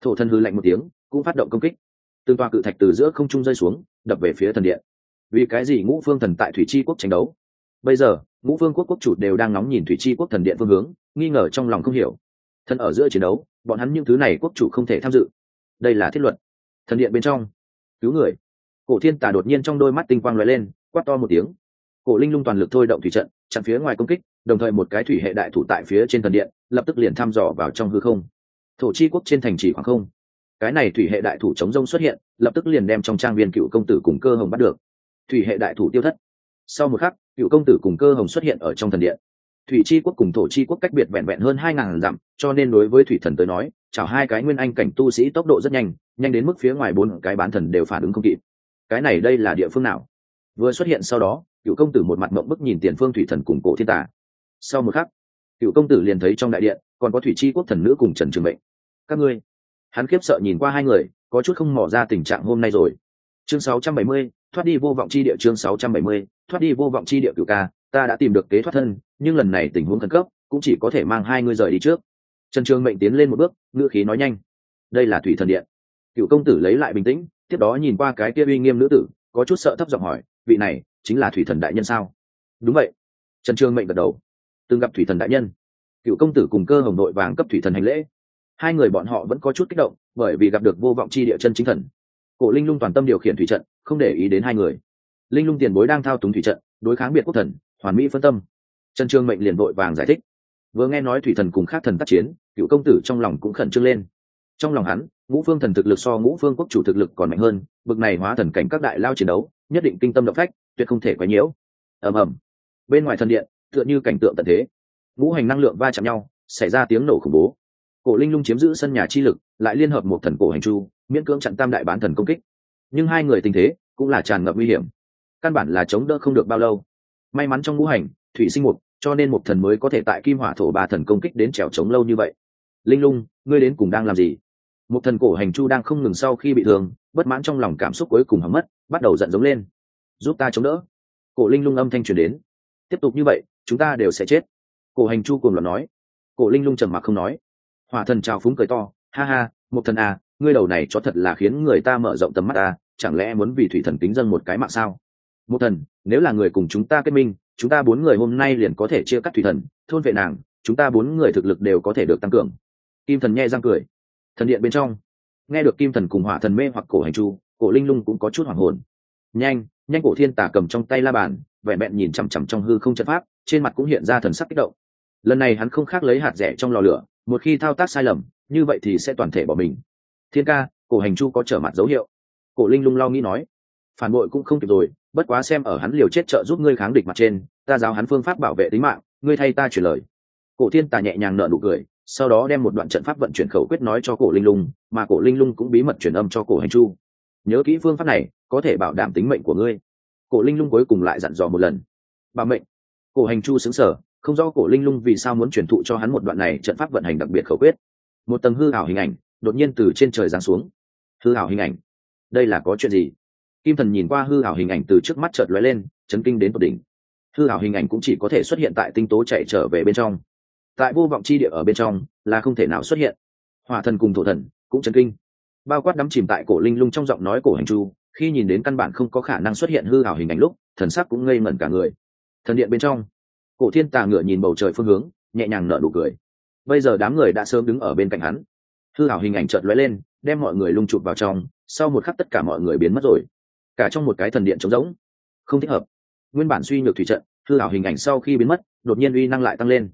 Thổ thần hư lạnh một tiếng, cũng phát động công kích. Tương toa cự thạch từ giữa không trung rơi xuống, đập về phía thần điện. Vì cái gì ngũ phương thần tại thủy chi quốc tranh đấu? Bây giờ, ngũ phương quốc quốc chủ đều đang ngóng nhìn thủy chi quốc thần điện phương hướng, nghi ngờ trong lòng không hiểu thân ở giữa chiến đấu, bọn hắn những thứ này quốc chủ không thể tham dự. Đây là thiết luật. Thần điện bên trong. Cứu người. Cổ thiên tả đột nhiên trong đôi mắt tinh quang lóe lên, quát to một tiếng. Cổ linh lung toàn lực thôi động thủy trận, chặn phía ngoài công kích, đồng thời một cái thủy hệ đại thủ tại phía trên thần điện, lập tức liền thăm dò vào trong hư không. Thổ chi quốc trên thành trì khoảng không. Cái này thủy hệ đại thủ chống rông xuất hiện, lập tức liền đem trong trang viên cựu công tử cùng cơ hồng bắt được. Thủy hệ đại thủ tiêu thất. Sau một khắc, cựu công tử cùng cơ hồng xuất hiện ở trong thần điện thủy chi quốc cùng thổ chi quốc cách biệt vẹn vẹn hơn hai ngàn dặm cho nên đối với thủy thần tới nói chào hai cái nguyên anh cảnh tu sĩ tốc độ rất nhanh nhanh đến mức phía ngoài bốn cái bán thần đều phản ứng không kịp. Cái này đây là địa phương nào? Vừa xuất hiện sau đó cựu công tử một mặt mộng bức nhìn tiền phương thủy thần cùng cổ thiên tả sau một khắc cựu công tử liền thấy trong đại điện còn có thủy chi quốc thần nữ cùng trần trường mệnh. Các ngươi hắn khiếp sợ nhìn qua hai người có chút không mỏ ra tình trạng hôm nay rồi. Chương 670, thoát đi vô vọng chi địa chương 670, thoát đi vô vọng chi địa cựu ca ta đã tìm được kế thoát thân, nhưng lần này tình huống khẩn cấp, cũng chỉ có thể mang hai người rời đi trước. Trần trường mệnh tiến lên một bước, ngữ khí nói nhanh. Đây là thủy thần điện. Cựu công tử lấy lại bình tĩnh, tiếp đó nhìn qua cái kia uy nghiêm nữ tử, có chút sợ thấp giọng hỏi, vị này, chính là thủy thần đại nhân sao? Đúng vậy. Trần trường mệnh gật đầu. Từng gặp thủy thần đại nhân. Cựu công tử cùng cơ hồng nội vàng cấp thủy thần hành lễ. Hai người bọn họ vẫn có chút kích động, bởi vì gặp được vô vọng chi địa chân chính thần. Cổ linh lung toàn tâm điều khiển thủy trận, không để ý đến hai người. Linh lung tiền bối đang thao túng thủy trận, đối kháng biệt quốc thần hoàn mỹ phân tâm. Trần trương mệnh liền vội vàng giải thích. Vừa nghe nói thủy thần cùng khác thần tác chiến, cựu công tử trong lòng cũng khẩn trương lên. Trong lòng hắn, ngũ phương thần thực lực so ngũ phương quốc chủ thực lực còn mạnh hơn, bực này hóa thần cảnh các đại lao chiến đấu, nhất định kinh tâm động phách, tuyệt không thể quấy nhiễu. Ầm ầm. Bên ngoài thần điện, tựa như cảnh tượng tận thế. Ngũ hành năng lượng va chạm nhau, xảy ra tiếng nổ khủng bố. Cổ linh lung chiếm giữ sân nhà chi lực, lại liên hợp một thần cổ hành chu, miễn cưỡng chặn tam đại bán thần công kích. Nhưng hai người tình thế cũng là tràn ngập nguy hiểm. Căn bản là chống đỡ không được bao lâu may mắn trong ngũ hành, thủy sinh mục cho nên một thần mới có thể tại kim hỏa thổ ba thần công kích đến trèo chống lâu như vậy. Linh lung, ngươi đến cùng đang làm gì? Một thần cổ hành chu đang không ngừng sau khi bị thương, bất mãn trong lòng cảm xúc cuối cùng hỏng mất, bắt đầu giận giống lên. Giúp ta chống đỡ. Cổ linh lung âm thanh truyền đến. Tiếp tục như vậy, chúng ta đều sẽ chết. Cổ hành chu cùng luận nói. Cổ linh lung trầm mặc không nói. Hỏa thần trào phúng cười to. Ha ha, một thần à ngươi đầu này cho thật là khiến người ta mở rộng tầm mắt à chẳng lẽ muốn vì thủy thần tính dân một cái mạng sao? Một thần, nếu là người cùng chúng ta kết minh, chúng ta bốn người hôm nay liền có thể chia cắt thủy thần, thôn vệ nàng, chúng ta bốn người thực lực đều có thể được tăng cường. Kim thần nghe răng cười. Thần điện bên trong, nghe được kim thần cùng hỏa thần mê hoặc cổ hành chu, cổ linh lung cũng có chút hoảng hồn. Nhanh nhanh cổ thiên tả cầm trong tay la bàn vẹn vẹn nhìn chằm chằm trong hư không chất pháp, trên mặt cũng hiện ra thần sắc kích động. Lần này hắn không khác lấy hạt rẻ trong lò lửa, một khi thao tác sai lầm, như vậy thì sẽ toàn thể bỏ mình. Thiên ca, cổ hành chu có trở mặt dấu hiệu. Cổ linh lung lo nghĩ nói. Phản bội cũng không kịp rồi bất quá xem ở hắn liều chết trợ giúp ngươi kháng địch mặt trên, ta giáo hắn phương pháp bảo vệ tính mạng, ngươi thay ta chuyển lời. Cổ thiên tà nhẹ nhàng nợ nụ cười, sau đó đem một đoạn trận pháp vận chuyển khẩu quyết nói cho cổ linh lung, mà cổ linh lung cũng bí mật truyền âm cho cổ hành chu. Nhớ kỹ phương pháp này, có thể bảo đảm tính mệnh của ngươi. Cổ linh lung cuối cùng lại dặn dò một lần. Bà mệnh. Cổ hành chu xứng sở không rõ cổ linh lung vì sao muốn truyền thụ cho hắn một đoạn này trận pháp vận hành đặc biệt khẩu quyết. Một tầng hư ảo hình ảnh đột nhiên từ trên trời giáng xuống. Hư ảo hình ảnh? Đây là có chuyện gì? Kim thần nhìn qua hư ảo hình ảnh từ trước mắt chợt lóe lên, chấn kinh đến tột đỉnh. Hư ảo hình ảnh cũng chỉ có thể xuất hiện tại tinh tố chạy trở về bên trong. Tại vô vọng chi địa ở bên trong, là không thể nào xuất hiện. Hỏa thần cùng thổ thần cũng chấn kinh. Bao quát đắm chìm tại cổ linh lung trong giọng nói cổ hành chu, khi nhìn đến căn bản không có khả năng xuất hiện hư ảo hình ảnh lúc, thần sắc cũng ngây ngẩn cả người. Thần điện bên trong, cổ thiên tà ngựa nhìn bầu trời phương hướng, nhẹ nhàng nở nụ cười. Bây giờ đám người đã sớm đứng ở bên cạnh hắn. Hư ảo hình ảnh chợt lóe lên, đem mọi người lung chụp vào trong, sau một khắc tất cả mọi người biến mất rồi cả trong một cái thần điện trống rỗng. Không thích hợp. Nguyên bản suy nhược thủy trận, hư ảo hình ảnh sau khi biến mất, đột nhiên uy năng lại tăng lên.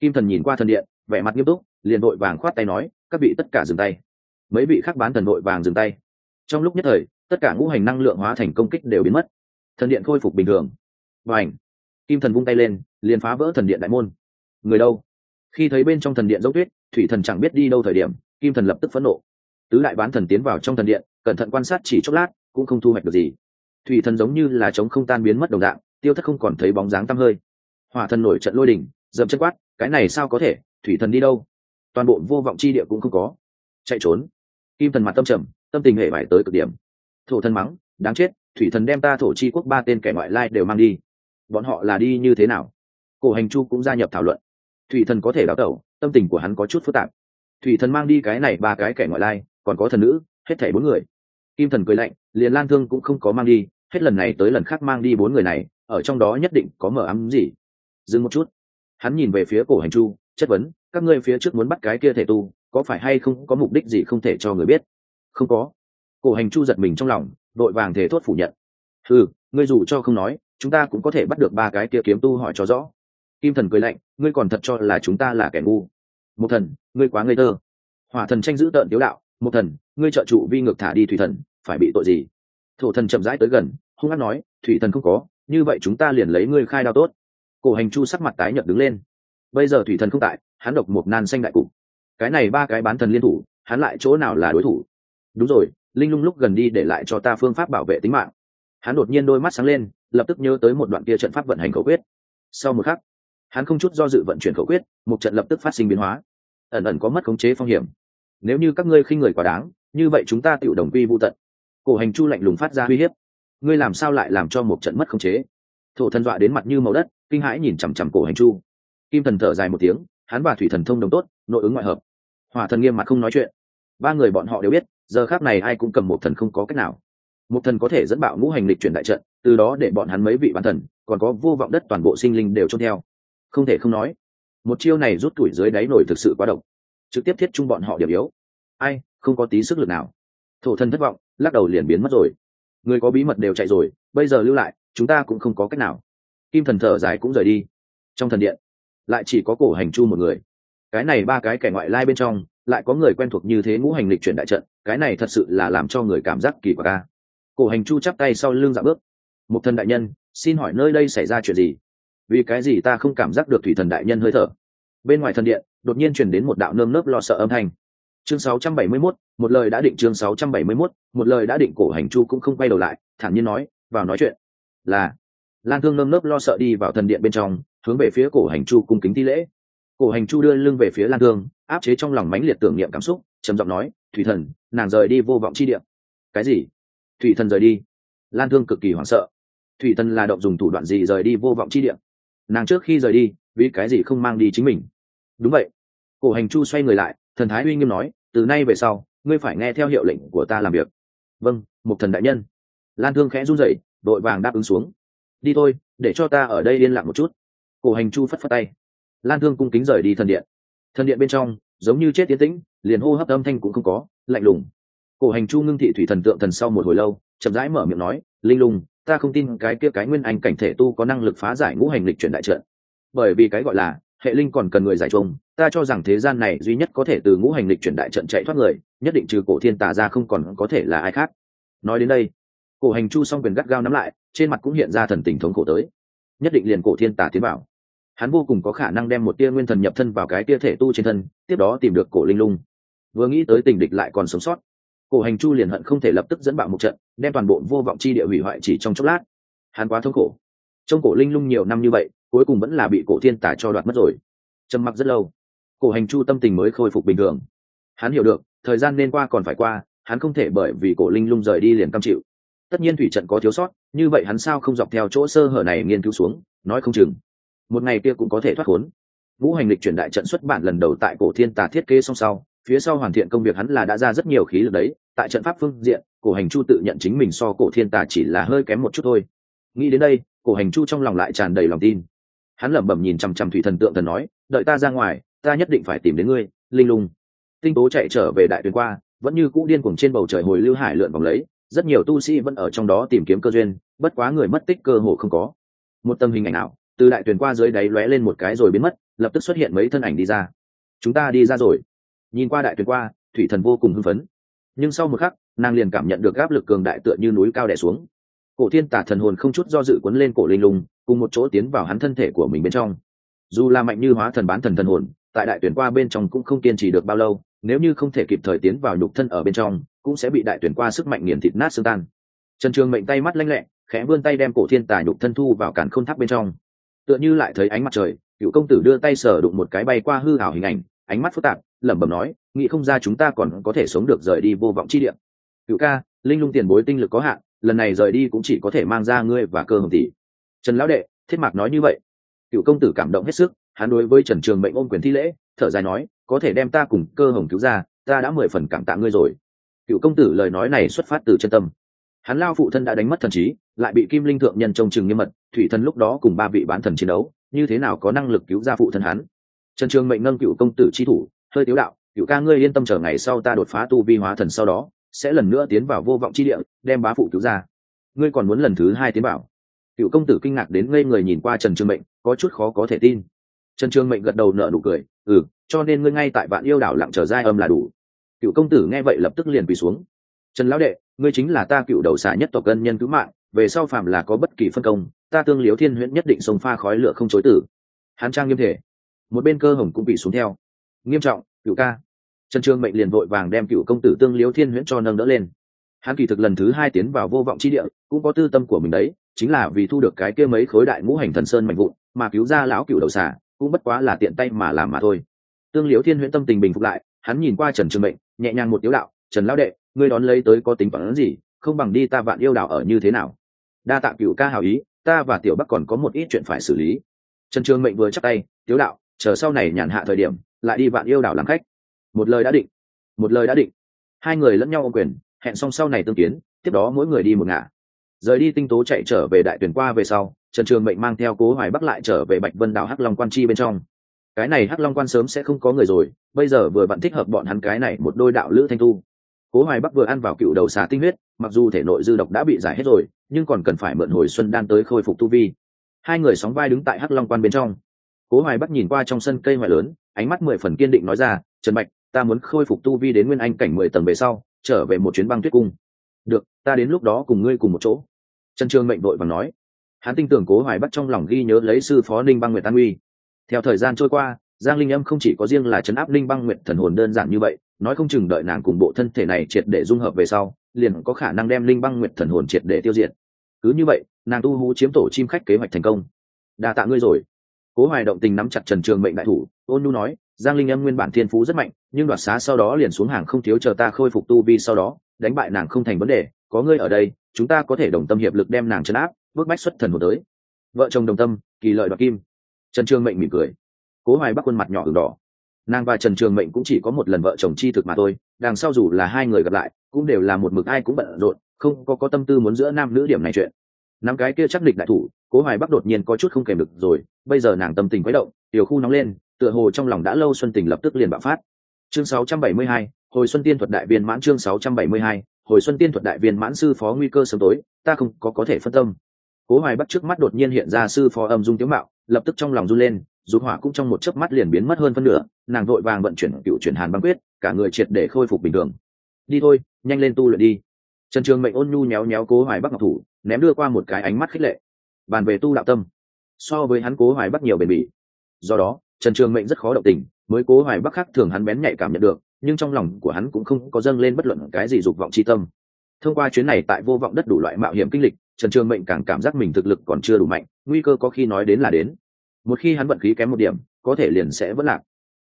Kim thần nhìn qua thần điện, vẻ mặt nghiêm túc, liền đội vàng khoát tay nói, các vị tất cả dừng tay. Mấy vị khác bán thần đội vàng dừng tay. Trong lúc nhất thời, tất cả ngũ hành năng lượng hóa thành công kích đều biến mất. Thần điện khôi phục bình thường. Và ảnh kim thần vung tay lên, liền phá vỡ thần điện đại môn. Người đâu? Khi thấy bên trong thần điện dốc tuyết, thủy thần chẳng biết đi đâu thời điểm, kim thần lập tức phẫn nộ. Tứ đại bán thần tiến vào trong thần điện, cẩn thận quan sát chỉ chốc lát cũng không thu hoạch được gì. Thủy thần giống như là trống không tan biến mất đồng dạng, tiêu thất không còn thấy bóng dáng tăm hơi. Hỏa thần nổi trận lôi đỉnh dậm chân quát, cái này sao có thể? Thủy thần đi đâu? Toàn bộ vô vọng chi địa cũng không có. Chạy trốn. Kim thần mặt tâm trầm, tâm tình hệ vải tới cực điểm. Thổ thần mắng, đáng chết, thủy thần đem ta thổ chi quốc ba tên kẻ ngoại lai đều mang đi. Bọn họ là đi như thế nào? Cổ hành chu cũng gia nhập thảo luận. Thủy thần có thể đào tẩu, tâm tình của hắn có chút phức tạp. Thủy thần mang đi cái này ba cái kẻ ngoại lai, còn có thần nữ, hết thảy bốn người kim thần cười lạnh, liền lan thương cũng không có mang đi, hết lần này tới lần khác mang đi bốn người này, ở trong đó nhất định có mở ấm gì. Dừng một chút. Hắn nhìn về phía cổ hành chu, chất vấn, các ngươi phía trước muốn bắt cái kia thể tu, có phải hay không có mục đích gì không thể cho người biết? Không có. Cổ hành chu giật mình trong lòng, đội vàng thể thốt phủ nhận. Ừ ngươi dù cho không nói, chúng ta cũng có thể bắt được ba cái kia kiếm tu hỏi cho rõ. Kim thần cười lạnh, ngươi còn thật cho là chúng ta là kẻ ngu. Một thần, ngươi quá ngây thơ. Hỏa thần tranh giữ tợn tiếu đạo, một thần, ngươi trợ trụ vi ngược thả đi thủy thần phải bị tội gì? Thổ thần chậm rãi tới gần, hung hát nói, thủy thần không có, như vậy chúng ta liền lấy ngươi khai đao tốt. Cổ hành chu sắc mặt tái nhợt đứng lên. Bây giờ thủy thần không tại, hắn độc một nan xanh đại cụ cái này ba cái bán thần liên thủ, hắn lại chỗ nào là đối thủ? Đúng rồi, linh lung lúc gần đi để lại cho ta phương pháp bảo vệ tính mạng. Hắn đột nhiên đôi mắt sáng lên, lập tức nhớ tới một đoạn kia trận pháp vận hành khẩu quyết. Sau một khắc, hắn không chút do dự vận chuyển khẩu quyết, một trận lập tức phát sinh biến hóa. Ẩn ẩn có mất khống chế phong hiểm. Nếu như các ngươi khinh người quá đáng, như vậy chúng ta tự đồng quy vô tận cổ hành chu lạnh lùng phát ra uy hiếp. Ngươi làm sao lại làm cho một trận mất khống chế? Thổ thần dọa đến mặt như màu đất, kinh hãi nhìn chằm chằm cổ hành chu. Kim thần thở dài một tiếng, hắn và thủy thần thông đồng tốt, nội ứng ngoại hợp. Hỏa thần nghiêm mặt không nói chuyện. Ba người bọn họ đều biết, giờ khác này ai cũng cầm một thần không có cách nào. Một thần có thể dẫn bạo ngũ hành lịch chuyển đại trận, từ đó để bọn hắn mấy vị bán thần, còn có vô vọng đất toàn bộ sinh linh đều trông theo. Không thể không nói, một chiêu này rút tuổi dưới đáy nổi thực sự quá độc. Trực tiếp thiết chung bọn họ điểm yếu. Ai, không có tí sức lực nào. Thổ thần thất vọng lắc đầu liền biến mất rồi. Người có bí mật đều chạy rồi, bây giờ lưu lại, chúng ta cũng không có cách nào. Kim thần thở dài cũng rời đi. Trong thần điện, lại chỉ có cổ hành chu một người. Cái này ba cái kẻ ngoại lai bên trong, lại có người quen thuộc như thế ngũ hành lịch chuyển đại trận, cái này thật sự là làm cho người cảm giác kỳ quặc ca cổ hành chu chắp tay sau lưng dạo bước. Một thần đại nhân, xin hỏi nơi đây xảy ra chuyện gì? Vì cái gì ta không cảm giác được thủy thần đại nhân hơi thở? Bên ngoài thần điện, đột nhiên truyền đến một đạo nơm nớp lo sợ âm thanh chương 671, một lời đã định chương 671, một lời đã định cổ hành chu cũng không quay đầu lại thản nhiên nói vào nói chuyện. Là. Lan thương nơm nớp lo sợ đi vào thần điện bên trong hướng về phía cổ hành chu cung kính thi lễ. Cổ hành chu đưa lưng về phía lan thương áp chế trong lòng mãnh liệt tưởng niệm cảm xúc trầm giọng nói thủy thần nàng rời đi vô vọng chi điện cái gì? Thủy thần rời đi. Lan thương cực kỳ hoảng sợ. Thủy thần là động dùng thủ đoạn gì rời đi vô vọng chi điện nàng trước khi rời đi vì cái gì không mang đi chính mình? Đúng vậy. Cổ hành chu xoay người lại thần thái uy nghiêm nói, từ nay về sau, ngươi phải nghe theo hiệu lệnh của ta làm việc. Vâng một thần đại nhân. Lan thương khẽ run rẩy, đội vàng đáp ứng xuống. Đi thôi, để cho ta ở đây yên lặng một chút. Cổ hành chu phất phất tay. Lan thương cung kính rời đi thần điện. Thần điện bên trong, giống như chết tiến tĩnh, liền hô hấp âm thanh cũng không có, lạnh lùng. Cổ hành chu ngưng thị thủy thần tượng thần sau một hồi lâu, chậm rãi mở miệng nói, linh lùng ta không tin cái kia cái nguyên anh cảnh thể tu có năng lực phá giải ngũ hành lịch chuyển đại trận. Bởi vì cái gọi là hệ linh còn cần người giải trông ta cho rằng thế gian này duy nhất có thể từ ngũ hành lịch chuyển đại trận chạy thoát người, nhất định trừ cổ thiên tà ra không còn có thể là ai khác. Nói đến đây, cổ hành chu s o n g quyền gắt gao nắm lại, trên mặt cũng hiện ra thần tình thống khổ tới. Nhất định liền cổ thiên tà tiến bảo hắn vô cùng có khả năng đem một tia nguyên thần nhập thân vào cái tia thể tu trên thân, tiếp đó tìm được cổ linh lung. Vừa nghĩ tới tình địch lại còn sống sót, cổ hành chu liền hận không thể lập tức dẫn bạo một trận, đem toàn bộ vô vọng chi địa hủy hoại chỉ trong chốc lát. Hắn quá thống khổ. Trong cổ linh lung nhiều năm như vậy cuối cùng vẫn là bị cổ thiên tả cho đoạt mất rồi. Trầm mặc rất lâu. Cổ hành chu tâm tình mới khôi phục bình thường. Hắn hiểu được, thời gian nên qua còn phải qua, hắn không thể bởi vì cổ linh lung rời đi liền cam chịu. Tất nhiên thủy trận có thiếu sót, như vậy hắn sao không dọc theo chỗ sơ hở này nghiên cứu xuống, nói không chừng. Một ngày kia cũng có thể thoát khốn. Vũ hành lịch chuyển đại trận xuất bản lần đầu tại cổ thiên tà thiết kế song sau, phía sau hoàn thiện công việc hắn là đã ra rất nhiều khí lực đấy, tại trận pháp phương diện, cổ hành chu tự nhận chính mình so cổ thiên tà chỉ là hơi kém một chút thôi. Nghĩ đến đây, cổ hành chu trong lòng lại tràn đầy lòng tin hắn lẩm bẩm nhìn chằm chằm thủy thần tượng thần nói, đợi ta ra ngoài, ta nhất định phải tìm đến ngươi, linh lung. Tinh tố chạy trở về đại tuyến qua, vẫn như cũ điên cuồng trên bầu trời hồi lưu hải lượn vòng lấy, rất nhiều tu sĩ vẫn ở trong đó tìm kiếm cơ duyên, bất quá người mất tích cơ hồ không có. Một tâm hình ảnh ảo, từ đại tuyển qua dưới đáy lóe lên một cái rồi biến mất, lập tức xuất hiện mấy thân ảnh đi ra. Chúng ta đi ra rồi. Nhìn qua đại tuyển qua, thủy thần vô cùng hưng phấn. Nhưng sau một khắc, nàng liền cảm nhận được áp lực cường đại tựa như núi cao đè xuống cổ thiên tả thần hồn không chút do dự quấn lên cổ linh lùng cùng một chỗ tiến vào hắn thân thể của mình bên trong. Dù là mạnh như hóa thần bán thần thần hồn, tại đại tuyển qua bên trong cũng không kiên trì được bao lâu, nếu như không thể kịp thời tiến vào nhục thân ở bên trong, cũng sẽ bị đại tuyển qua sức mạnh nghiền thịt nát xương tan. Trần trường mệnh tay mắt lanh lẹ, khẽ vươn tay đem cổ thiên tả nhục thân thu vào cản khôn tháp bên trong. Tựa như lại thấy ánh mặt trời, cựu công tử đưa tay sờ đụng một cái bay qua hư ảo hình ảnh, ánh mắt phức tạp, lẩm bẩm nói, nghĩ không ra chúng ta còn có thể sống được rời đi vô vọng chi điện cựu ca, linh lung tiền bối tinh lực có hạn lần này rời đi cũng chỉ có thể mang ra ngươi và cơ hồng tỷ. Trần lão đệ, thiết mạc nói như vậy. Cựu công tử cảm động hết sức, hắn đối với trần trường mệnh ôm quyền thi lễ, thở dài nói, có thể đem ta cùng cơ hồng cứu ra, ta đã mười phần cảm tạ ngươi rồi. Cựu công tử lời nói này xuất phát từ chân tâm. Hắn lao phụ thân đã đánh mất thần trí, lại bị kim linh thượng nhân trông chừng nghiêm mật, thủy thần lúc đó cùng ba vị bán thần chiến đấu, như thế nào có năng lực cứu ra phụ thân hắn? Trần trường mệnh nâng cựu công tử chi thủ, hơi tiếu đạo, cựu ca ngươi yên tâm chờ ngày sau ta đột phá tu vi hóa thần sau đó sẽ lần nữa tiến vào vô vọng chi địa, đem bá phụ cứu ra. Ngươi còn muốn lần thứ hai tiến bảo cựu công tử kinh ngạc đến ngây người nhìn qua trần Trương mệnh, có chút khó có thể tin. Trần Trương mệnh gật đầu nở nụ cười ừ cho nên ngươi ngay tại vạn yêu đảo lặng chờ giai âm là đủ. Cựu công tử nghe vậy lập tức liền quỳ xuống. Trần lão đệ, ngươi chính là ta cựu đầu xả nhất tộc gân nhân cứu mạng, về sau phạm là có bất kỳ phân công, ta tương liếu thiên huyễn nhất định sông pha khói lửa không chối tử. Hán trang nghiêm thể, một bên cơ hồng cũng bị xuống theo. Nghiêm trọng, cựu ca trần trương mệnh liền vội vàng đem cựu công tử tương liếu thiên huyễn cho nâng đỡ lên. Hắn kỳ thực lần thứ hai tiến vào vô vọng chi địa cũng có tư tâm của mình đấy chính là vì thu được cái kia mấy khối đại ngũ hành thần sơn mạnh vụn mà cứu ra lão cựu đầu xà, cũng bất quá là tiện tay mà làm mà thôi. Tương liếu thiên huyễn tâm tình bình phục lại hắn nhìn qua trần trương mệnh nhẹ nhàng một tiếu đạo trần lão đệ ngươi đón lấy tới có tính phản ứng gì không bằng đi ta vạn yêu đảo ở như thế nào? Đa tạ cựu ca hào ý ta và tiểu bắc còn có một ít chuyện phải xử lý. Trần trường mệnh vừa chắc tay tiếu đạo chờ sau này nhàn hạ thời điểm lại đi vạn yêu đảo làm khách một lời đã định. Một lời đã định. Hai người lẫn nhau ô quyền, hẹn xong sau này tương kiến, tiếp đó mỗi người đi một ngả. Rời đi tinh tố chạy trở về đại tuyển qua về sau, trần trường mệnh mang theo cố hoài bắc lại trở về bạch vân đảo hắc long quan chi bên trong. Cái này hắc long quan sớm sẽ không có người rồi, bây giờ vừa bạn thích hợp bọn hắn cái này một đôi đạo lữ thanh tu. Cố hoài bắc vừa ăn vào cựu đầu xà tinh huyết, mặc dù thể nội dư độc đã bị giải hết rồi, nhưng còn cần phải mượn hồi xuân đan tới khôi phục tu vi. Hai người sóng vai đứng tại hắc long quan bên trong. Cố hoài bắc nhìn qua trong sân cây ngoại lớn, ánh mắt mười phần kiên định nói ra, trần bạch ta muốn khôi phục tu vi đến nguyên anh cảnh mười tầng về sau, trở về một chuyến băng tuyết cung. Được, ta đến lúc đó cùng ngươi cùng một chỗ. Trần trường mệnh đội và nói. Hắn tin tưởng cố hoài bắc trong lòng ghi nhớ lấy sư phó ninh băng nguyệt an uy. Theo thời gian trôi qua, giang linh âm không chỉ có riêng là chấn áp ninh băng nguyệt thần hồn đơn giản như vậy, nói không chừng đợi nàng cùng bộ thân thể này triệt để dung hợp về sau, liền có khả năng đem linh băng nguyệt thần hồn triệt để tiêu diệt. Cứ như vậy, nàng tu hú chiếm tổ chim khách kế hoạch thành công. Đa tạ ngươi rồi. Cố hoài động tình nắm chặt trần trường mệnh đại thủ, ôn nhu nói giang linh âm nguyên bản thiên phú rất mạnh, nhưng đoạt xá sau đó liền xuống hàng không thiếu chờ ta khôi phục tu vi sau đó, đánh bại nàng không thành vấn đề, có ngươi ở đây, chúng ta có thể đồng tâm hiệp lực đem nàng chấn áp, bước bách xuất thần một tới. Vợ chồng đồng tâm, kỳ lợi đoạt kim. Trần trường mệnh mỉm cười. Cố hoài bắc khuôn mặt nhỏ ửng đỏ. Nàng và trần trường mệnh cũng chỉ có một lần vợ chồng chi thực mà thôi, đằng sau dù là hai người gặp lại, cũng đều là một mực ai cũng bận rộn, không có có tâm tư muốn giữa nam nữ điểm này chuyện. Năm cái kia chắc địch đại thủ, cố hoài bắc đột nhiên có chút không kèm được rồi, bây giờ nàng tâm tình quấy động, tiểu khu nóng lên tựa hồ trong lòng đã lâu xuân tình lập tức liền bạo phát. Chương 672, hồi xuân tiên thuật đại viên mãn chương 672, hồi xuân tiên thuật đại viên mãn sư phó nguy cơ sớm tối ta không có có thể phân tâm. Cố hoài bắc trước mắt đột nhiên hiện ra sư phó âm dung tiếu mạo lập tức trong lòng run lên dù hỏa cũng trong một chớp mắt liền biến mất hơn phân nửa nàng vội vàng vận chuyển cựu chuyển hàn băng quyết cả người triệt để khôi phục bình thường. Đi thôi nhanh lên tu luyện đi. Trần trường mệnh ôn nhu nhéo nhéo cố hoài bắc ngọc thủ ném đưa qua một cái ánh mắt khích lệ. Bàn về tu đạo tâm. So với hắn cố hoài bắc nhiều bền bỉ. Do đó trần trường mệnh rất khó động tình, mới cố hoài bắc khác thường hắn bén nhạy cảm nhận được, nhưng trong lòng của hắn cũng không có dâng lên bất luận cái gì dục vọng chi tâm. Thông qua chuyến này tại vô vọng đất đủ loại mạo hiểm kinh lịch, trần trường mệnh càng cảm giác mình thực lực còn chưa đủ mạnh, nguy cơ có khi nói đến là đến. Một khi hắn vận khí kém một điểm, có thể liền sẽ vất lạc.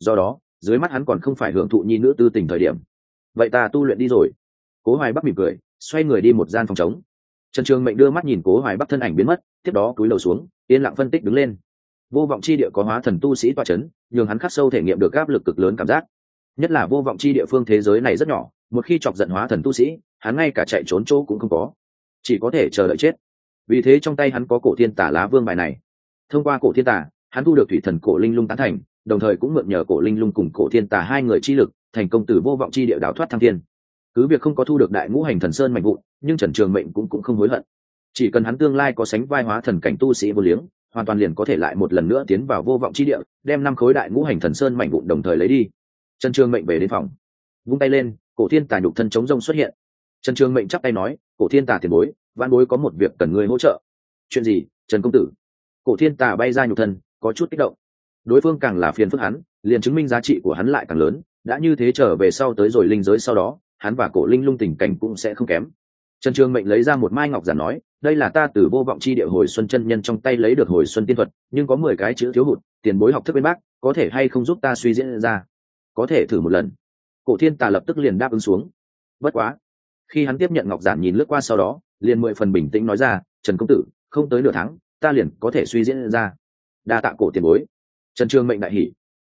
Do đó, dưới mắt hắn còn không phải hưởng thụ nhi nữ tư tình thời điểm. Vậy ta tu luyện đi rồi. Cố hoài bắc mỉm cười, xoay người đi một gian phòng trống. Trần trường mệnh đưa mắt nhìn cố hoài bắc thân ảnh biến mất, tiếp đó cúi đầu xuống, yên lặng phân tích đứng lên vô vọng chi địa có hóa thần tu sĩ toa c h ấ n nhường hắn khắc sâu thể nghiệm được áp lực cực lớn cảm giác. Nhất là vô vọng chi địa phương thế giới này rất nhỏ, một khi chọc giận hóa thần tu sĩ, hắn ngay cả chạy trốn chỗ cũng không có. Chỉ có thể chờ đợi chết. Vì thế trong tay hắn có cổ thiên tả lá vương bài này. Thông qua cổ thiên tả, hắn thu được thủy thần cổ linh lung tán thành, đồng thời cũng mượn nhờ cổ linh lung cùng cổ thiên tả hai người chi lực, thành công từ vô vọng chi địa đào thoát thăng thiên. Cứ việc không có thu được đại ngũ hành thần sơn mạnh vụn, nhưng trần trường mệnh cũng cũng không hối hận. Chỉ cần hắn tương lai có sánh vai hóa thần cảnh tu sĩ vô liếng hoàn toàn liền có thể lại một lần nữa tiến vào vô vọng chi địa, đem năm khối đại ngũ hành thần sơn mảnh vụn đồng thời lấy đi. Trần trường mệnh về đến phòng. Vung tay lên, cổ thiên tà nhục thân chống rông xuất hiện. Trần trường mệnh chắp tay nói, cổ thiên tà tiền bối văn bối có một việc cần ngươi hỗ trợ. Chuyện gì, trần công tử? Cổ thiên tà bay ra nhục thân, có chút kích động. Đối phương càng là phiền phức hắn, liền chứng minh giá trị của hắn lại càng lớn, đã như thế trở về sau tới rồi linh giới sau đó, hắn và cổ linh lung tình cảnh cũng sẽ không kém. Trần trường mệnh lấy ra một mai ngọc giản nói đây là ta từ vô vọng chi địa hồi xuân chân nhân trong tay lấy được hồi xuân tiên thuật, nhưng có mười cái chữ thiếu hụt, tiền bối học thức bên bác, có thể hay không giúp ta suy diễn ra? Có thể thử một lần. Cổ thiên tà lập tức liền đáp ứng xuống. Bất quá, khi hắn tiếp nhận ngọc giản nhìn lướt qua sau đó, liền mười phần bình tĩnh nói ra, trần công tử, không tới nửa tháng, ta liền có thể suy diễn ra. Đa tạ cổ tiền bối. Trần trường mệnh đại hỷ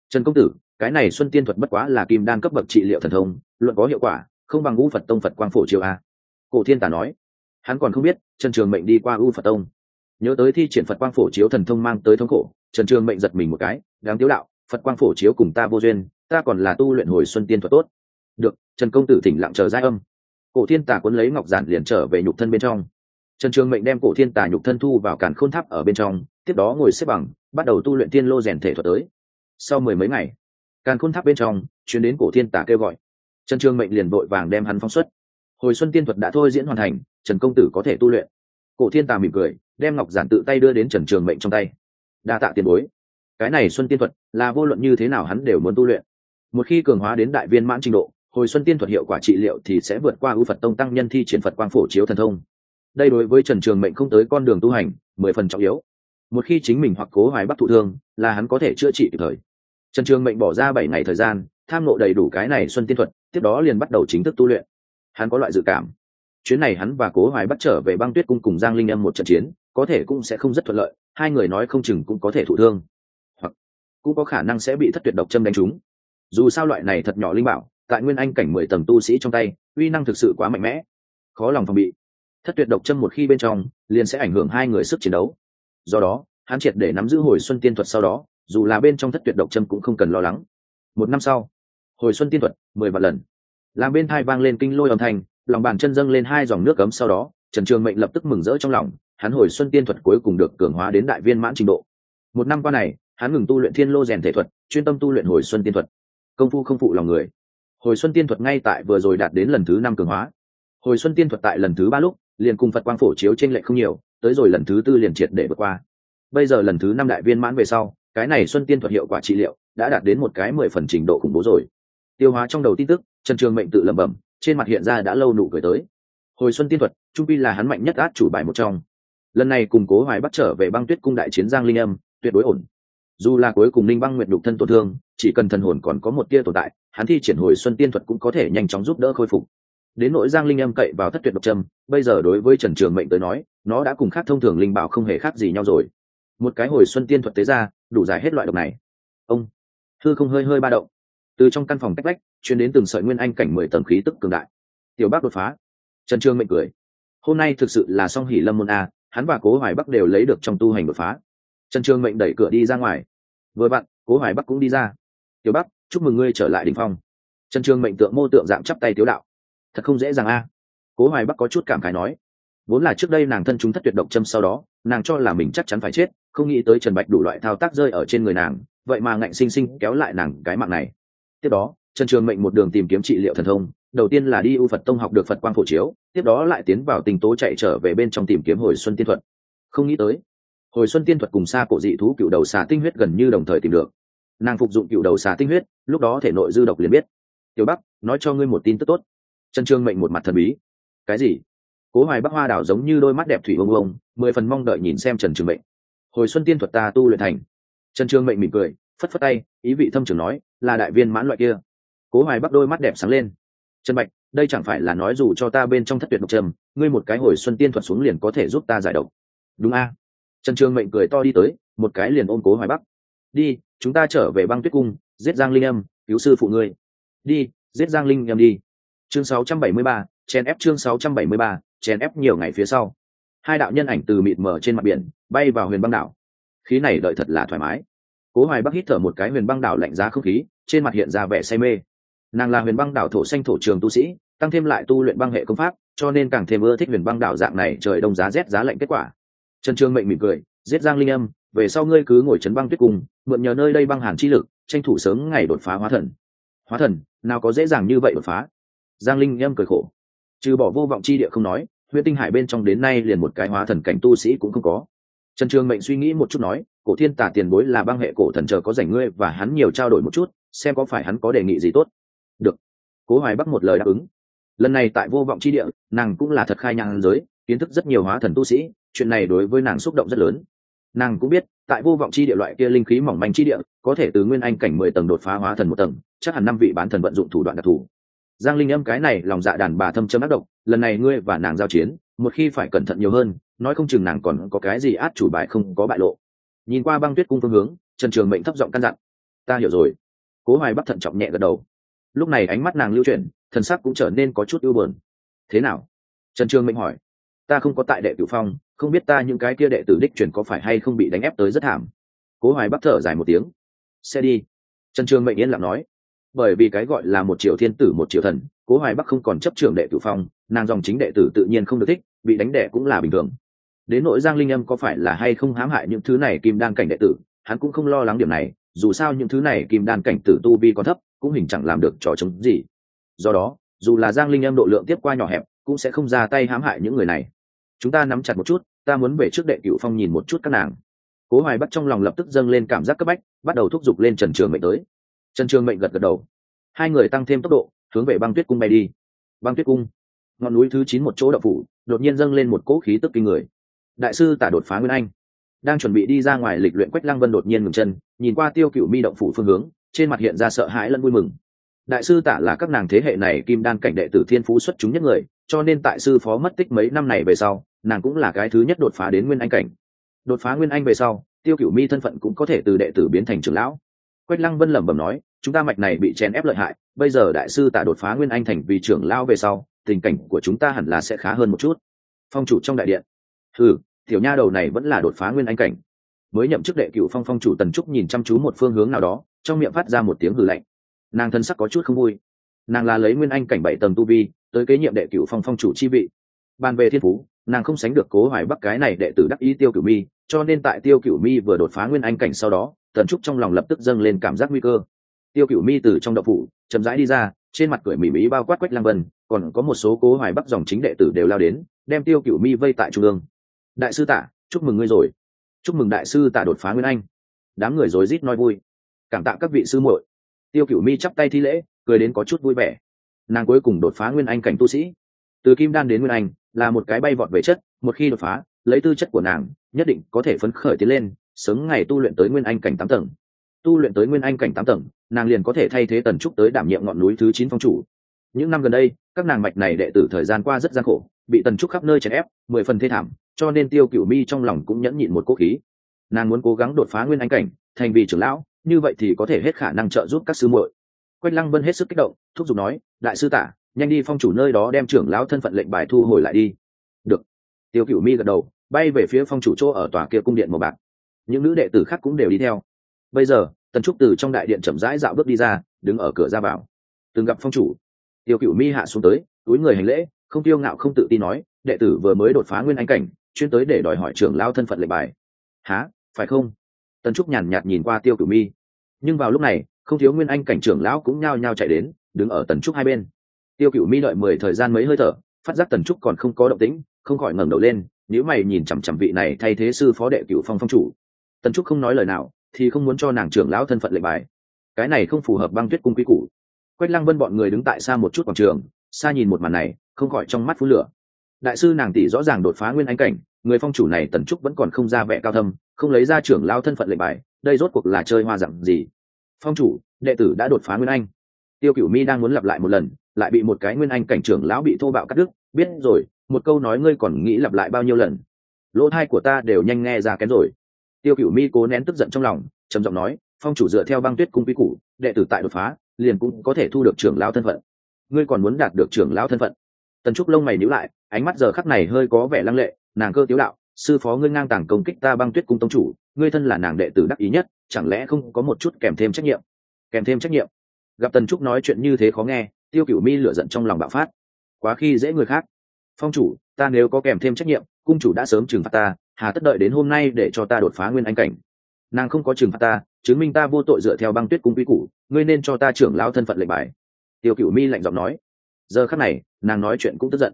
trần công tử, cái này xuân tiên thuật bất quá là kim đan cấp bậc trị liệu thần thông, luận có hiệu quả, không bằng ngũ phật tông phật quang phổ triều a. Cổ thiên tà nói. Hắn còn không biết trần trường mệnh đi qua u phật tông. Nhớ tới thi triển phật quang phổ chiếu thần thông mang tới thống khổ, trần trường mệnh giật mình một cái, đáng tiếu đạo, phật quang phổ chiếu cùng ta vô duyên, ta còn là tu luyện hồi xuân tiên thuật tốt. Được, trần công tử thỉnh lặng chờ giai âm. Cổ thiên tà quấn lấy ngọc giản liền trở về nhục thân bên trong. Trần trường mệnh đem cổ thiên tà nhục thân thu vào càn khôn tháp ở bên trong, tiếp đó ngồi xếp bằng, bắt đầu tu luyện tiên lô rèn thể thuật tới. Sau mười mấy ngày, càn khôn tháp bên trong, chuyến đến cổ thiên tà kêu gọi. Trần trường mệnh liền vội vàng đem hắn phóng xuất. Hồi xuân tiên thuật đã thôi diễn hoàn thành trần công tử có thể tu luyện. Cổ thiên tà mỉm cười, đem ngọc giản tự tay đưa đến trần trường mệnh trong tay. Đa tạ tiền bối. Cái này xuân tiên thuật là vô luận như thế nào hắn đều muốn tu luyện. Một khi cường hóa đến đại viên mãn trình độ, hồi xuân tiên thuật hiệu quả trị liệu thì sẽ vượt qua ưu phật tông tăng nhân thi triển phật quang phổ chiếu thần thông. Đây đối với trần trường mệnh không tới con đường tu hành, mười phần trọng yếu. Một khi chính mình hoặc cố hoài bắt thụ thương, là hắn có thể chữa trị kịp thời. Trần trường mệnh bỏ ra bảy ngày thời gian, tham nộ đầy đủ cái này xuân tiên thuật, tiếp đó liền bắt đầu chính thức tu luyện. Hắn có loại dự cảm chuyến này hắn và cố hoài bắt trở về băng tuyết cung cùng giang linh âm một trận chiến, có thể cũng sẽ không rất thuận lợi, hai người nói không chừng cũng có thể thụ thương. Hoặc cũng có khả năng sẽ bị thất tuyệt độc châm đánh trúng. Dù sao loại này thật nhỏ linh bảo, tại nguyên anh cảnh mười tầng tu sĩ trong tay, uy năng thực sự quá mạnh mẽ. Khó lòng phòng bị. Thất tuyệt độc châm một khi bên trong, liền sẽ ảnh hưởng hai người sức chiến đấu. Do đó, hắn triệt để nắm giữ hồi xuân tiên thuật sau đó, dù là bên trong thất tuyệt độc châm cũng không cần lo lắng. Một năm sau, hồi xuân tiên thuật mười vạn lần. Làm bên thai vang lên kinh lôi âm thanh lòng bàn chân dâng lên hai dòng nước cấm sau đó, trần trường mệnh lập tức mừng rỡ trong lòng, hắn hồi xuân tiên thuật cuối cùng được cường hóa đến đại viên mãn trình độ. Một năm qua này, hắn ngừng tu luyện thiên lô rèn thể thuật, chuyên tâm tu luyện hồi xuân tiên thuật. Công phu không phụ lòng người. Hồi xuân tiên thuật ngay tại vừa rồi đạt đến lần thứ năm cường hóa. Hồi xuân tiên thuật tại lần thứ ba lúc, liền cùng phật quang phổ chiếu t r ê n lệch không nhiều, tới rồi lần thứ tư liền triệt để vượt qua. Bây giờ lần thứ năm đại viên mãn về sau, cái này xuân tiên thuật hiệu quả trị liệu đã đạt đến một cái mười phần trình độ khủng bố rồi. Tiêu hóa trong đầu tin tức, trần trường mệnh tự lẩm bẩm trên mặt hiện ra đã lâu nụ cười tới. Hồi xuân tiên thuật, trung pi là hắn mạnh nhất át chủ bài một trong. Lần này củng cố hoài bắt trở về băng tuyết cung đại chiến giang linh âm, tuyệt đối ổn. Dù là cuối cùng ninh băng nguyệt đục thân tổn thương, chỉ cần thần hồn còn có một tia tồn tại, hắn thi triển hồi xuân tiên thuật cũng có thể nhanh chóng giúp đỡ khôi phục. Đến nỗi giang linh âm cậy vào thất tuyệt độc trâm, bây giờ đối với trần trường mệnh tới nói, nó đã cùng khác thông thường linh bảo không hề khác gì nhau rồi. Một cái hồi xuân tiên thuật tế ra, đủ giải hết loại độc này. Ông, thư không hơi hơi ba động. Từ trong căn phòng cách lách chuyến đến từng sợi nguyên anh cảnh mười tầng khí tức cường đại. Tiểu bác đột phá. Trần trương mệnh cười. Hôm nay thực sự là song hỷ lâm môn a, hắn và cố hoài bắc đều lấy được trong tu hành đột phá. Trần trương mệnh đẩy cửa đi ra ngoài. Vừa bạn cố hoài bắc cũng đi ra. Tiểu bắc, chúc mừng ngươi trở lại đình phong. Trần trương mệnh tượng mô tượng dạng chắp tay tiếu đạo. Thật không dễ dàng a. Cố hoài bắc có chút cảm khái nói. Vốn là trước đây nàng thân chúng thất tuyệt độc châm sau đó, nàng cho là mình chắc chắn phải chết, không nghĩ tới trần bạch đủ loại thao tác rơi ở trên người nàng, vậy mà ngạnh sinh sinh kéo lại nàng cái mạng này. Tiếp đó trần trường mệnh một đường tìm kiếm trị liệu thần thông, đầu tiên là đi u phật tông học được phật quang phổ chiếu, tiếp đó lại tiến vào tình tố chạy trở về bên trong tìm kiếm hồi xuân tiên thuật. Không nghĩ tới, hồi xuân tiên thuật cùng xa cổ dị thú cựu đầu xà tinh huyết gần như đồng thời tìm được. Nàng phục dụng cựu đầu xà tinh huyết, lúc đó thể nội dư độc liền biết. Tiểu bắc, nói cho ngươi một tin tức tốt. Trần trương mệnh một mặt thần bí. Cái gì? Cố hoài bắc hoa đảo giống như đôi mắt đẹp thủy ông ông mười phần mong đợi nhìn xem trần trường mệnh. Hồi xuân tiên thuật ta tu luyện thành. Trần trương mệnh mỉm cười, phất phất tay, ý vị thâm trường nói, là đại viên mãn loại kia cố hoài bắc đôi mắt đẹp sáng lên. Trần bạch đây chẳng phải là nói dù cho ta bên trong thất tuyệt độc trầm ngươi một cái hồi xuân tiên thuật xuống liền có thể giúp ta giải độc. Đúng a. Trần trường mệnh cười to đi tới một cái liền ôm cố hoài bắc. Đi chúng ta trở về băng tuyết cung giết giang linh âm cứu sư phụ ngươi. Đi giết giang linh âm đi. Chương 673, chèn ép chương 673, chèn ép nhiều ngày phía sau. Hai đạo nhân ảnh từ mịt mờ trên mặt biển bay vào huyền băng đảo. Khí này đợi thật là thoải mái. Cố hoài bắc hít thở một cái huyền băng đảo lạnh giá không khí trên mặt hiện ra vẻ say mê nàng là huyền băng đảo thổ xanh thổ trường tu sĩ, tăng thêm lại tu luyện băng hệ công pháp, cho nên càng thêm ưa thích huyền băng đảo dạng này trời đông giá rét giá lạnh kết quả. Trần trương mệnh mỉm cười, giết giang linh âm, về sau ngươi cứ ngồi chấn băng tuyết cùng mượn nhờ nơi đây băng hàn chi lực, tranh thủ sớm ngày đột phá hóa thần. Hóa thần, nào có dễ dàng như vậy đột phá? Giang linh âm cười khổ. Trừ bỏ vô vọng chi địa không nói huyện tinh hải bên trong đến nay liền một cái hóa thần cảnh tu sĩ cũng không có. Trần trường mệnh suy nghĩ một chút nói, cổ thiên tả tiền bối là băng hệ cổ thần chờ có rảnh ngươi và hắn nhiều trao đổi một chút, xem có phải hắn có đề nghị gì tốt được. Cố hoài bắc một lời đáp ứng. Lần này tại vô vọng chi địa, nàng cũng là thật khai nhang giới, kiến thức rất nhiều hóa thần tu sĩ, chuyện này đối với nàng xúc động rất lớn. Nàng cũng biết, tại vô vọng chi địa loại kia linh khí mỏng manh chi địa, có thể từ nguyên anh cảnh mười tầng đột phá hóa thần một tầng, chắc hẳn năm vị bán thần vận dụng thủ đoạn đặc thù. Giang linh âm cái này lòng dạ đàn bà thâm châm ác độc, lần này ngươi và nàng giao chiến, một khi phải cẩn thận nhiều hơn, nói không chừng nàng còn có cái gì át chủ bài không có bại lộ. Nhìn qua băng tuyết cung phương hướng, trần trường mệnh thấp giọng căn dặn. Ta hiểu rồi. Cố hoài bắc thận trọng nhẹ gật đầu lúc này ánh mắt nàng lưu chuyển, thần sắc cũng trở nên có chút ưu buồn. Thế nào? Trần trường mệnh hỏi. Ta không có tại đệ cửu phong, không biết ta những cái kia đệ tử đích truyền có phải hay không bị đánh ép tới rất thảm. Cố hoài bắc thở dài một tiếng. Xe đi. Trần trường mệnh yên lặng nói. Bởi vì cái gọi là một triệu thiên tử, một triệu thần, cố hoài bắc không còn chấp trường đệ tử phong, nàng dòng chính đệ tử tự nhiên không được thích, bị đánh đệ cũng là bình thường. Đến nội giang linh âm có phải là hay không hãm hại những thứ này kim đan cảnh đệ tử, hắn cũng không lo lắng điểm này, dù sao những thứ này kim đan cảnh tử tu vi còn thấp cũng hình chẳng làm được trò chống gì. Do đó, dù là giang linh âm độ lượng tiếp qua nhỏ hẹp, cũng sẽ không ra tay hãm hại những người này. Chúng ta nắm chặt một chút, ta muốn về trước đệ cựu phong nhìn một chút các nàng. Cố hoài bắt trong lòng lập tức dâng lên cảm giác cấp bách, bắt đầu thúc giục lên trần trường mệnh tới. Trần trường mệnh gật gật đầu. Hai người tăng thêm tốc độ, hướng về băng tuyết cung bay đi. Băng tuyết cung, ngọn núi thứ chín một chỗ đậu phủ, đột nhiên dâng lên một cỗ khí tức kinh người. Đại sư tả đột phá nguyên anh. Đang chuẩn bị đi ra ngoài lịch luyện quách lăng vân đột nhiên ngừng chân, nhìn qua tiêu cựu mi động phủ phương hướng trên mặt hiện ra sợ hãi lẫn vui mừng. Đại sư tả là các nàng thế hệ này kim đan cảnh đệ tử thiên phú xuất chúng nhất người, cho nên tại sư phó mất tích mấy năm này về sau, nàng cũng là cái thứ nhất đột phá đến nguyên anh cảnh. Đột phá nguyên anh về sau, tiêu cửu mi thân phận cũng có thể từ đệ tử biến thành trưởng lão. Quách lăng vân lẩm bẩm nói, chúng ta mạch này bị chèn ép lợi hại, bây giờ đại sư tả đột phá nguyên anh thành vì trưởng lão về sau, tình cảnh của chúng ta hẳn là sẽ khá hơn một chút. Phong chủ trong đại điện. Ừ tiểu nha đầu này vẫn là đột phá nguyên anh cảnh mới nhậm chức đệ cựu phong phong chủ tần trúc nhìn chăm chú một phương hướng nào đó, trong miệng phát ra một tiếng hừ lạnh. Nàng thân sắc có chút không vui. Nàng là lấy nguyên anh cảnh bảy tầng tu vi, tới kế nhiệm đệ cựu phong phong chủ chi vị. Bàn về thiên phú, nàng không sánh được cố hoài bắc cái này đệ tử đắc ý tiêu cửu mi, cho nên tại tiêu cửu mi vừa đột phá nguyên anh cảnh sau đó, tần trúc trong lòng lập tức dâng lên cảm giác nguy cơ. Tiêu cửu mi từ trong đậu phủ, chậm rãi đi ra, trên mặt cười mỉ mỉ bao quát quách lang vân, còn có một số cố hoài bắc dòng chính đệ tử đều lao đến, đem tiêu cửu mi vây tại trung ương. Đại sư tạ, chúc mừng ngươi rồi chúc mừng đại sư tả đột phá nguyên anh. Đám người rối rít nói vui. Cảm tạ các vị sư muội. Tiêu cửu mi chắp tay thi lễ, cười đến có chút vui vẻ. Nàng cuối cùng đột phá nguyên anh cảnh tu sĩ. Từ kim đan đến nguyên anh, là một cái bay vọt về chất, một khi đột phá, lấy tư chất của nàng, nhất định có thể phấn khởi tiến lên, sớm ngày tu luyện tới nguyên anh cảnh tám tầng. Tu luyện tới nguyên anh cảnh tám tầng, nàng liền có thể thay thế tần trúc tới đảm nhiệm ngọn núi thứ chín phong chủ. Những năm gần đây, các nàng mạch này đệ tử thời gian qua rất gian khổ, bị tần trúc khắp nơi chèn ép, mười phần thê thảm cho nên tiêu cựu mi trong lòng cũng nhẫn nhịn một cố khí. Nàng muốn cố gắng đột phá nguyên anh cảnh, thành vì trưởng lão, như vậy thì có thể hết khả năng trợ giúp các sư muội. Quách lăng vân hết sức kích động, thúc giục nói, đại sư tả, nhanh đi phong chủ nơi đó đem trưởng lão thân phận lệnh bài thu hồi lại đi. Được. Tiêu cựu mi gật đầu, bay về phía phong chủ chỗ ở tòa kia cung điện màu bạc. Những nữ đệ tử khác cũng đều đi theo. Bây giờ, tần trúc từ trong đại điện chậm rãi dạo bước đi ra, đứng ở cửa ra vào. Từng gặp phong chủ. Tiêu cựu mi hạ xuống tới, túi người hành lễ, không tiêu ngạo không tự tin nói, đệ tử vừa mới đột phá nguyên anh cảnh chuyên tới để đòi hỏi trưởng lao thân phận lệnh bài. Há phải không? Tần trúc nhàn nhạt nhìn qua tiêu cửu mi. Nhưng vào lúc này, không thiếu nguyên anh cảnh trưởng lão cũng nhao nhao chạy đến, đứng ở tần trúc hai bên. Tiêu cửu mi đợi mười thời gian mấy hơi thở, phát giác tần trúc còn không có động tĩnh, không khỏi ngẩng đầu lên nếu mày nhìn chằm chằm vị này thay thế sư phó đệ cửu phong phong chủ. Tần trúc không nói lời nào, thì không muốn cho nàng trưởng lão thân phận lệnh bài. Cái này không phù hợp băng tuyết cung quy củ. Quách lăng vân bọn người đứng tại xa một chút quảng trường, xa nhìn một màn này, không khỏi trong mắt phú lửa đại sư nàng tỷ rõ ràng đột phá nguyên anh cảnh, người phong chủ này tần trúc vẫn còn không ra vẻ cao thâm, không lấy ra trưởng lao thân phận lệnh bài, đây rốt cuộc là chơi hoa dặm gì? Phong chủ, đệ tử đã đột phá nguyên anh. Tiêu cửu mi đang muốn lặp lại một lần, lại bị một cái nguyên anh cảnh trưởng lão bị thô bạo cắt đứt, biết rồi, một câu nói ngươi còn nghĩ lặp lại bao nhiêu lần? Lỗ thai của ta đều nhanh nghe ra kén rồi. Tiêu cửu mi cố nén tức giận trong lòng, trầm giọng nói, phong chủ dựa theo băng tuyết cung quy củ, đệ tử tại đột phá, liền cũng có thể thu được trưởng lao thân phận. Ngươi còn muốn đạt được trưởng lao thân phận? Tần trúc lông mày nhíu lại ánh mắt giờ khắc này hơi có vẻ lăng lệ, nàng cơ tiếu đạo, sư phó ngươi ngang tàng công kích ta băng tuyết cung tông chủ, ngươi thân là nàng đệ tử đắc ý nhất, chẳng lẽ không có một chút kèm thêm trách nhiệm? Kèm thêm trách nhiệm. Gặp tần trúc nói chuyện như thế khó nghe, tiêu cửu mi lửa giận trong lòng bạo phát. Quá khi dễ người khác. Phong chủ, ta nếu có kèm thêm trách nhiệm, cung chủ đã sớm trừng phạt ta, hà tất đợi đến hôm nay để cho ta đột phá nguyên anh cảnh. Nàng không có trừng phạt ta, chứng minh ta vô tội dựa theo băng tuyết cung quy củ, ngươi nên cho ta trưởng lao thân phận lệnh bài. Tiêu cửu mi lạnh giọng nói. Giờ khắc này, nàng nói chuyện cũng tức giận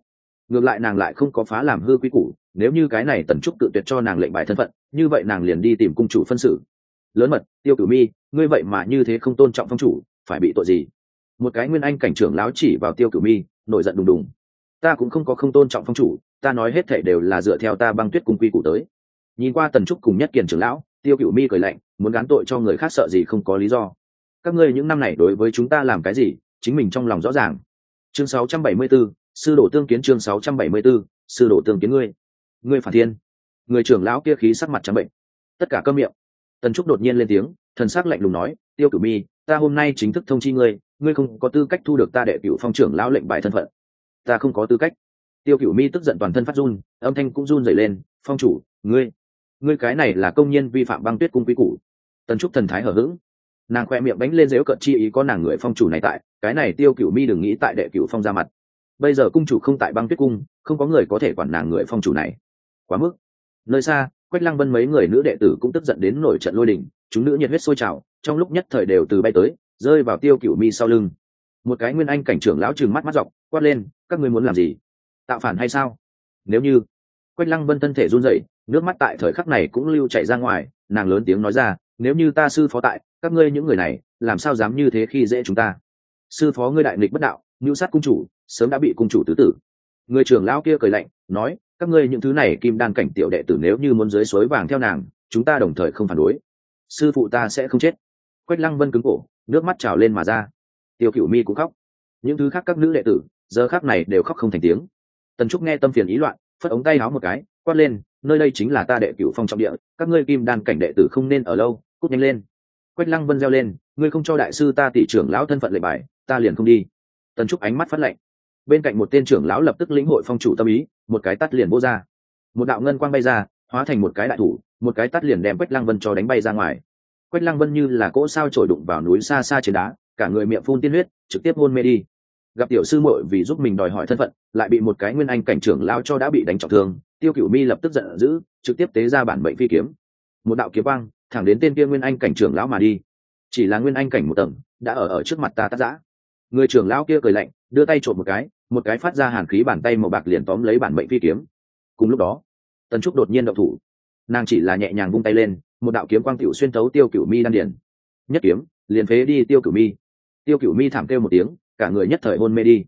ngược lại nàng lại không có phá làm hư quy củ nếu như cái này tần trúc tự tuyệt cho nàng lệnh bài thân phận như vậy nàng liền đi tìm cung chủ phân xử. Lớn mật tiêu cửu mi ngươi vậy mà như thế không tôn trọng phong chủ phải bị tội gì? Một cái nguyên anh cảnh trưởng láo chỉ vào tiêu cửu mi nổi giận đùng đùng. Ta cũng không có không tôn trọng phong chủ ta nói hết thể đều là dựa theo ta băng tuyết cung quy củ tới. Nhìn qua tần trúc cùng nhất kiền trưởng lão tiêu cửu mi cười lạnh muốn gán tội cho người khác sợ gì không có lý do. Các ngươi những năm này đối với chúng ta làm cái gì chính mình trong lòng rõ ràng. Chương 674, sư đồ tương kiến chương 674, sư đồ tương kiến ngươi. Ngươi phản thiên. Người trưởng lão kia khí sắc mặt trắng bệnh. Tất cả câm miệng. Tần trúc đột nhiên lên tiếng thần sắc lạnh lùng nói tiêu cửu mi ta hôm nay chính thức thông chi ngươi ngươi không có tư cách thu được ta đệ cửu phong trưởng lão lệnh bài thân phận. Ta không có tư cách. Tiêu cửu mi tức giận toàn thân phát run âm thanh cũng run rẩy lên phong chủ ngươi ngươi cái này là công nhân vi phạm băng tuyết cung quy củ. Tần trúc thần thái hở h ữ g nàng khoe miệng bánh lên dếu cợt chi ý có nàng người phong chủ này tại cái này tiêu cửu mi đừng nghĩ tại đệ cửu phong ra mặt bây giờ cung chủ không tại băng tuyết cung, không có người có thể quản nàng người phong chủ này. Quá mức. Nơi xa, quách lăng vân mấy người nữ đệ tử cũng tức giận đến nổi trận lôi đình, chúng nữ nhiệt huyết sôi trào, trong lúc nhất thời đều từ bay tới, rơi vào tiêu cửu mi sau lưng. Một cái nguyên anh cảnh trưởng lão trừng mắt mắt dọc, quát lên, các ngươi muốn làm gì? Tạo phản hay sao? Nếu như quách lăng vân thân thể run rẩy, nước mắt tại thời khắc này cũng lưu chảy ra ngoài, nàng lớn tiếng nói ra, nếu như ta sư phó tại, các ngươi những người này, làm sao dám như thế khi dễ chúng ta? Sư phó ngươi đại nghịch bất đạo ngưu sát cung chủ, sớm đã bị cung chủ tứ tử. Người trưởng lão kia cười lạnh, nói, các ngươi những thứ này kim đan cảnh tiểu đệ tử nếu như muốn dưới suối vàng theo nàng, chúng ta đồng thời không phản đối. Sư phụ ta sẽ không chết. Quách lăng vân cứng cổ, nước mắt trào lên mà ra. Tiêu cửu mi cũng khóc. Những thứ khác các nữ đệ tử, giờ khác này đều khóc không thành tiếng. Tần trúc nghe tâm phiền ý loạn, phất ống tay áo một cái, quát lên, nơi đây chính là ta đệ cửu phong trọng địa, các ngươi kim đan cảnh đệ tử không nên ở lâu, cút nhanh lên. Quách lăng vân reo lên, ngươi không cho đại sư ta tỷ trưởng lão thân phận lệ bài, ta liền không đi tần trúc ánh mắt phát lệnh bên cạnh một tên trưởng lão lập tức lĩnh hội phong chủ tâm ý, một cái tắt liền vô ra. Một đạo ngân quang bay ra, hóa thành một cái đại thủ, một cái tắt liền đem quách lăng vân cho đánh bay ra ngoài. Quách lăng vân như là cỗ sao trổi đụng vào núi xa xa trên đá, cả người miệng phun tiên huyết, trực tiếp hôn mê đi. Gặp tiểu sư muội vì giúp mình đòi hỏi thân phận, lại bị một cái nguyên anh cảnh trưởng lao cho đã bị đánh trọng thương, tiêu cửu mi lập tức giận dữ, trực tiếp tế ra bản mệnh phi kiếm. Một đạo kiếm quang, thẳng đến tên kia nguyên anh cảnh trưởng lão mà đi. Chỉ là nguyên anh cảnh một tầng, đã ở ở trước mặt ta tác giã người trưởng lão kia cười lạnh, đưa tay trộm một cái một cái phát ra hàn khí bàn tay màu bạc liền tóm lấy bản mệnh phi kiếm. Cùng lúc đó, tần trúc đột nhiên động thủ. Nàng chỉ là nhẹ nhàng vung tay lên, một đạo kiếm quang tiểu xuyên tấu tiêu cửu mi đan điển nhất kiếm, liền phế đi tiêu cửu mi. Tiêu cửu mi thảm kêu một tiếng, cả người nhất thời hôn mê đi.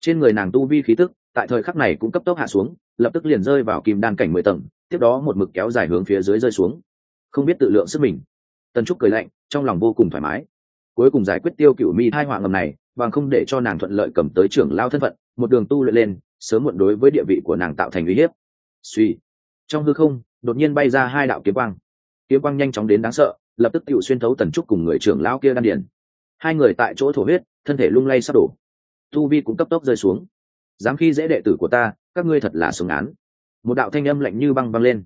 Trên người nàng tu vi khí tức, tại thời khắc này cũng cấp tốc hạ xuống, lập tức liền rơi vào kim đan cảnh mười tầng, tiếp đó một mực kéo dài hướng phía dưới rơi xuống. Không biết tự lượng sức mình. Tần trúc cười lạnh, trong lòng vô cùng thoải mái. Cuối cùng giải quyết tiêu cửu mi thai họa ngầm này bằng không để cho nàng thuận lợi cầm tới trưởng lao thân phận, một đường tu luyện lên, sớm muộn đối với địa vị của nàng tạo thành uy hiếp. Suy. Trong hư không, đột nhiên bay ra hai đạo kiếm quang. Kiếm quang nhanh chóng đến đáng sợ, lập tức tự xuyên thấu tần trúc cùng người trưởng lão kia đan điền. Hai người tại chỗ thổ huyết, thân thể lung lay sắp đổ. Tu vi cũng cấp tốc rơi xuống. Dám khi dễ đệ tử của ta, các ngươi thật là sống án. Một đạo thanh âm lạnh như băng băng lên.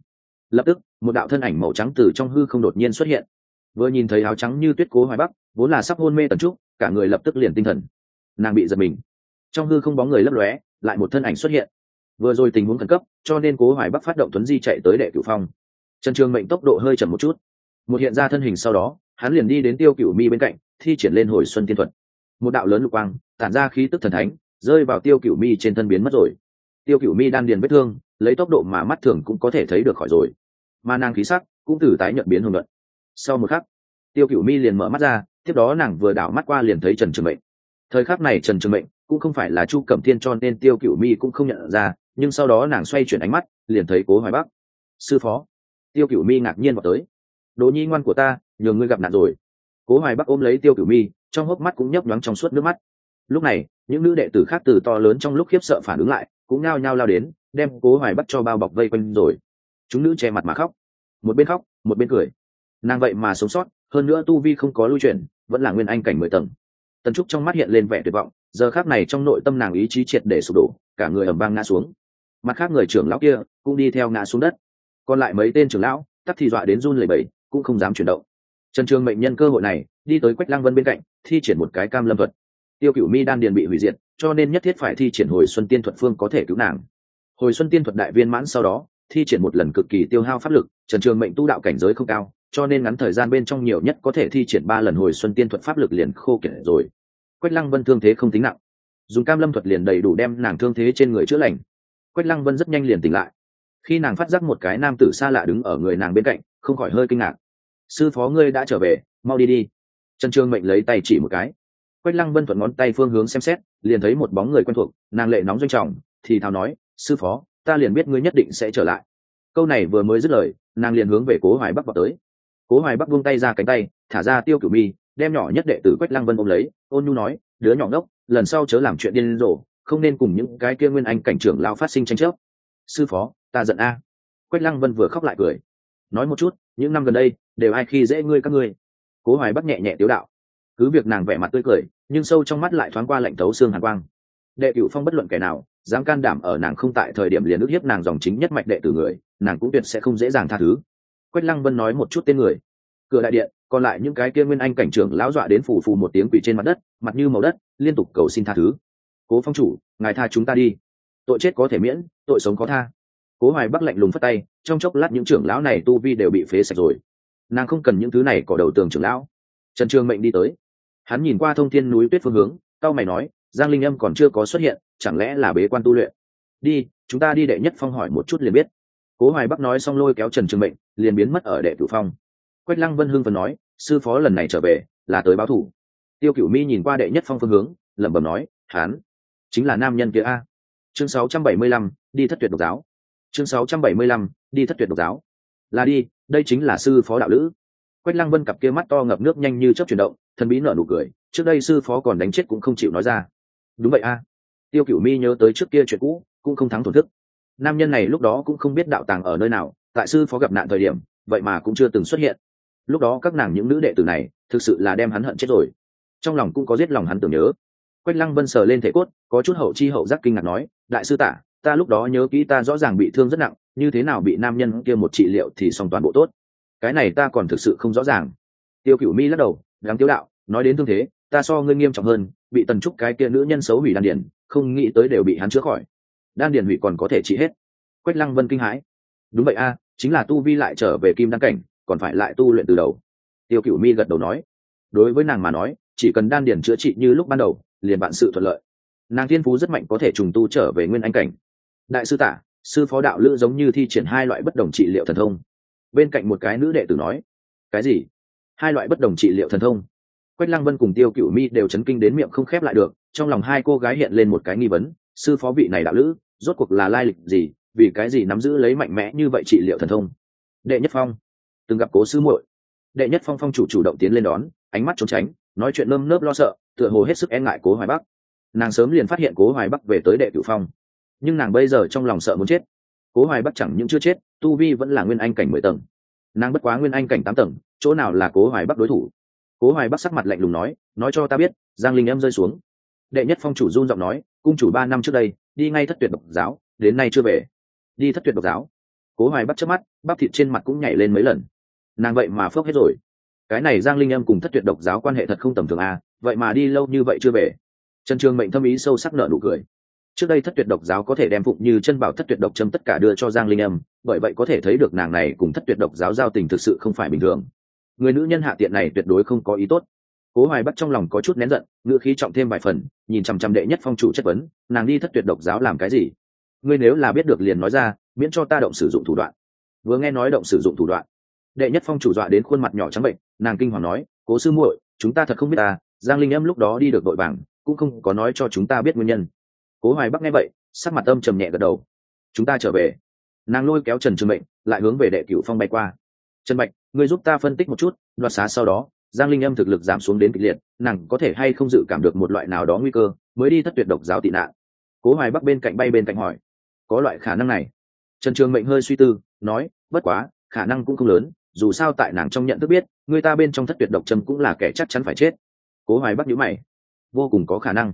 Lập tức, một đạo thân ảnh màu trắng từ trong hư không đột nhiên xuất hiện vừa nhìn thấy áo trắng như tuyết cố hoài bắc, vốn là sắp hôn mê tần trúc, cả người lập tức liền tinh thần. Nàng bị giật mình. Trong hư không bóng người lấp lóe, lại một thân ảnh xuất hiện. Vừa rồi tình huống khẩn cấp, cho nên cố hoài bắc phát động tuấn di chạy tới đệ cửu phong. Trần trường mệnh tốc độ hơi chậm một chút. Một hiện ra thân hình sau đó, hắn liền đi đến tiêu cửu mi bên cạnh, thi triển lên hồi xuân tiên thuật. Một đạo lớn lục quang, tản ra khí tức thần thánh, rơi vào tiêu cửu mi trên thân biến mất rồi. Tiêu cửu mi đan điền vết thương, lấy tốc độ mà mắt thường cũng có thể thấy được khỏi rồi. Mà nàng khí sắc cũng từ tái nhận biến hưởng luận sau một khắc, tiêu cửu mi liền mở mắt ra, tiếp đó nàng vừa đảo mắt qua liền thấy trần trường mệnh. Thời khắc này trần trường mệnh cũng không phải là chu cẩm thiên cho nên tiêu cửu mi cũng không nhận ra, nhưng sau đó nàng xoay chuyển ánh mắt, liền thấy cố hoài bắc. Sư phó. Tiêu cửu mi ngạc nhiên vào tới. Đồ nhi ngoan của ta, nhường ngươi gặp nạn rồi. Cố hoài bắc ôm lấy tiêu cửu mi, trong hốc mắt cũng nhấp nhoáng trong suốt nước mắt. Lúc này, những nữ đệ tử khác từ to lớn trong lúc khiếp sợ phản ứng lại, cũng nao nhao lao đến, đem cố hoài bắc cho bao bọc vây quanh rồi. Chúng nữ che mặt mà khóc. Một bên khóc, một bên cười nàng vậy mà sống sót, hơn nữa tu vi không có lưu chuyển, vẫn là nguyên anh cảnh mười tầng. Tần trúc trong mắt hiện lên vẻ tuyệt vọng, giờ khác này trong nội tâm nàng ý chí triệt để sụp đổ, cả người ẩm vang ngã xuống. Mặt khác người trưởng lão kia cũng đi theo ngã xuống đất. Còn lại mấy tên trưởng lão tắt thì dọa đến run lẩy bẩy, cũng không dám chuyển động. Trần trường mệnh nhân cơ hội này, đi tới quách lăng vân bên cạnh, thi triển một cái cam lâm thuật. Tiêu cựu mi đan điền bị hủy diệt, cho nên nhất thiết phải thi triển hồi xuân tiên thuật phương có thể cứu nàng. Hồi xuân tiên thuật đại viên mãn sau đó, thi triển một lần cực kỳ tiêu hao pháp lực, trần trường mệnh tu đạo cảnh giới không cao cho nên ngắn thời gian bên trong nhiều nhất có thể thi triển ba lần hồi xuân tiên thuật pháp lực liền khô kiệt rồi. Quách lăng vân thương thế không tính nặng. Dùng cam lâm thuật liền đầy đủ đem nàng thương thế trên người chữa lành. Quách lăng vân rất nhanh liền tỉnh lại. Khi nàng phát giác một cái nam tử xa lạ đứng ở người nàng bên cạnh, không khỏi hơi kinh ngạc. Sư phó ngươi đã trở về, mau đi đi. Trần trương mệnh lấy tay chỉ một cái. Quách lăng vân thuận ngón tay phương hướng xem xét, liền thấy một bóng người quen thuộc, nàng lệ nóng doanh trọng, thì thào nói, sư phó, ta liền biết ngươi nhất định sẽ trở lại. Câu này vừa mới dứt lời, nàng liền hướng về cố hoài bắc vào tới cố hoài bắc buông tay ra cánh tay, thả ra tiêu cửu mi, đem nhỏ nhất đệ tử quách lăng vân ôm lấy. Ôn nhu nói, đứa nhỏ ngốc, lần sau chớ làm chuyện điên rồ, không nên cùng những cái kia nguyên anh cảnh trưởng lao phát sinh tranh chấp. Sư phó, ta giận a. Quách lăng vân vừa khóc lại cười. Nói một chút, những năm gần đây, đều ai khi dễ ngươi các ngươi? Cố hoài bắc nhẹ nhẹ tiếu đạo. Cứ việc nàng vẻ mặt tươi cười, nhưng sâu trong mắt lại thoáng qua lạnh thấu xương hàn quang. Đệ cựu phong bất luận kẻ nào, dám can đảm ở nàng không tại thời điểm liền ức hiếp nàng dòng chính nhất mạch đệ tử người, nàng cũng tuyệt sẽ không dễ dàng tha thứ quách lăng vân nói một chút tên người. Cửa đại điện, còn lại những cái kia nguyên anh cảnh trưởng lão dọa đến phù phù một tiếng quỷ trên mặt đất, mặt như màu đất, liên tục cầu xin tha thứ. Cố phong chủ, ngài tha chúng ta đi. Tội chết có thể miễn, tội sống có tha. Cố hoài bắc lạnh lùng phất tay, trong chốc lát những trưởng lão này tu vi đều bị phế sạch rồi. Nàng không cần những thứ này, cỏ đầu tường trưởng lão. Trần trường mệnh đi tới. Hắn nhìn qua thông thiên núi tuyết phương hướng, cao mày nói, giang linh âm còn chưa có xuất hiện, chẳng lẽ là bế quan tu luyện? Đi, chúng ta đi đệ nhất phong hỏi một chút liền biết cố hoài bắc nói xong lôi kéo trần trường mệnh liền biến mất ở đệ tử phong. Quách lăng vân hưng phần nói sư phó lần này trở về là tới báo thủ. Tiêu cửu mi nhìn qua đệ nhất phong phương hướng lẩm bẩm nói hán chính là nam nhân kia a. Chương 675, đi thất tuyệt độc giáo. Chương 675, đi thất tuyệt độc giáo. Là đi đây chính là sư phó đạo lữ. Quách lăng vân cặp kia mắt to ngập nước nhanh như chớp chuyển động thần bí nở nụ cười trước đây sư phó còn đánh chết cũng không chịu nói ra. Đúng vậy a. Tiêu cửu mi nhớ tới trước kia chuyện cũ cũng không thắng thổn thức nam nhân này lúc đó cũng không biết đạo tàng ở nơi nào, tại sư phó gặp nạn thời điểm, vậy mà cũng chưa từng xuất hiện. Lúc đó các nàng những nữ đệ tử này, thực sự là đem hắn hận chết rồi. Trong lòng cũng có giết lòng hắn tưởng nhớ. Quách lăng vân sờ lên thể cốt, có chút hậu chi hậu giác kinh ngạc nói, đại sư tả, ta lúc đó nhớ kỹ ta rõ ràng bị thương rất nặng, như thế nào bị nam nhân kia một trị liệu thì xong toàn bộ tốt. Cái này ta còn thực sự không rõ ràng. Tiêu cửu mi lắc đầu, đáng tiêu đạo, nói đến thương thế, ta so ngươi nghiêm trọng hơn, bị tần trúc cái kia nữ nhân xấu hủy đan điển không nghĩ tới đều bị hắn chữa khỏi đan điền hủy còn có thể trị hết. Quách lăng vân kinh hãi. Đúng vậy a, chính là tu vi lại trở về kim đăng cảnh, còn phải lại tu luyện từ đầu. Tiêu cựu mi gật đầu nói. Đối với nàng mà nói, chỉ cần đan điền chữa trị như lúc ban đầu, liền bạn sự thuận lợi. Nàng thiên phú rất mạnh có thể trùng tu trở về nguyên anh cảnh. Đại sư tả sư phó đạo lữ giống như thi triển hai loại bất đồng trị liệu thần thông. Bên cạnh một cái nữ đệ tử nói. Cái gì? Hai loại bất đồng trị liệu thần thông. Quách lăng vân cùng tiêu cựu mi đều chấn kinh đến miệng không khép lại được, trong lòng hai cô gái hiện lên một cái nghi vấn, sư phó vị này đạo lữ rốt cuộc là lai lịch gì, vì cái gì nắm giữ lấy mạnh mẽ như vậy trị liệu thần thông? Đệ nhất phong, từng gặp cố sư muội. Đệ nhất phong phong chủ chủ động tiến lên đón, ánh mắt trốn tránh, nói chuyện nơm nớp lo sợ, tựa hồ hết sức e ngại cố hoài bắc. Nàng sớm liền phát hiện cố hoài bắc về tới đệ cửu phong. Nhưng nàng bây giờ trong lòng sợ muốn chết. Cố hoài bắc chẳng những chưa chết, tu vi vẫn là nguyên anh cảnh mười tầng. Nàng bất quá nguyên anh cảnh tám tầng, chỗ nào là cố hoài bắc đối thủ? Cố hoài bắc sắc mặt lạnh lùng nói nói cho ta biết, giang linh em rơi xuống. Đệ nhất phong chủ run giọng nói, cung chủ ba năm trước đây đi ngay thất tuyệt độc giáo, đến nay chưa về. Đi thất tuyệt độc giáo. Cố hoài bắt chớp mắt, bắp thịt trên mặt cũng nhảy lên mấy lần. Nàng vậy mà phước hết rồi. Cái này giang linh âm cùng thất tuyệt độc giáo quan hệ thật không tầm thường à vậy mà đi lâu như vậy chưa về. Trần trường mệnh thâm ý sâu sắc nợ nụ cười. Trước đây thất tuyệt độc giáo có thể đem phụng như chân bảo thất tuyệt độc châm tất cả đưa cho giang linh âm, bởi vậy có thể thấy được nàng này cùng thất tuyệt độc giáo giao tình thực sự không phải bình thường. Người nữ nhân hạ tiện này tuyệt đối không có ý tốt cố hoài bắt trong lòng có chút nén giận ngữ khí trọng thêm vài phần nhìn chằm chằm đệ nhất phong chủ chất vấn nàng đi thất tuyệt độc giáo làm cái gì? Ngươi nếu là biết được liền nói ra miễn cho ta động sử dụng thủ đoạn. Vừa nghe nói động sử dụng thủ đoạn đệ nhất phong chủ dọa đến khuôn mặt nhỏ trắng bệnh nàng kinh hoàng nói cố sư muội chúng ta thật không biết ta giang linh âm lúc đó đi được đội bảng, cũng không có nói cho chúng ta biết nguyên nhân. Cố hoài bắc nghe vậy sắc mặt âm trầm nhẹ gật đầu. Chúng ta trở về. Nàng lôi kéo trần trường mệnh lại hướng về đệ cửu phong bay qua. Trần bạch ngươi giúp ta phân tích một chút đoạt xá sau đó giang linh âm thực lực giảm xuống đến kịch liệt, nàng có thể hay không dự cảm được một loại nào đó nguy cơ, mới đi thất tuyệt độc giáo tị nạn. Cố hoài bắc bên cạnh bay bên cạnh hỏi, có loại khả năng này? Trần trường mệnh hơi suy tư, nói, bất quá, khả năng cũng không lớn, dù sao tại nàng trong nhận thức biết, người ta bên trong thất tuyệt độc trầm cũng là kẻ chắc chắn phải chết. Cố hoài bắc nhíu mày, vô cùng có khả năng.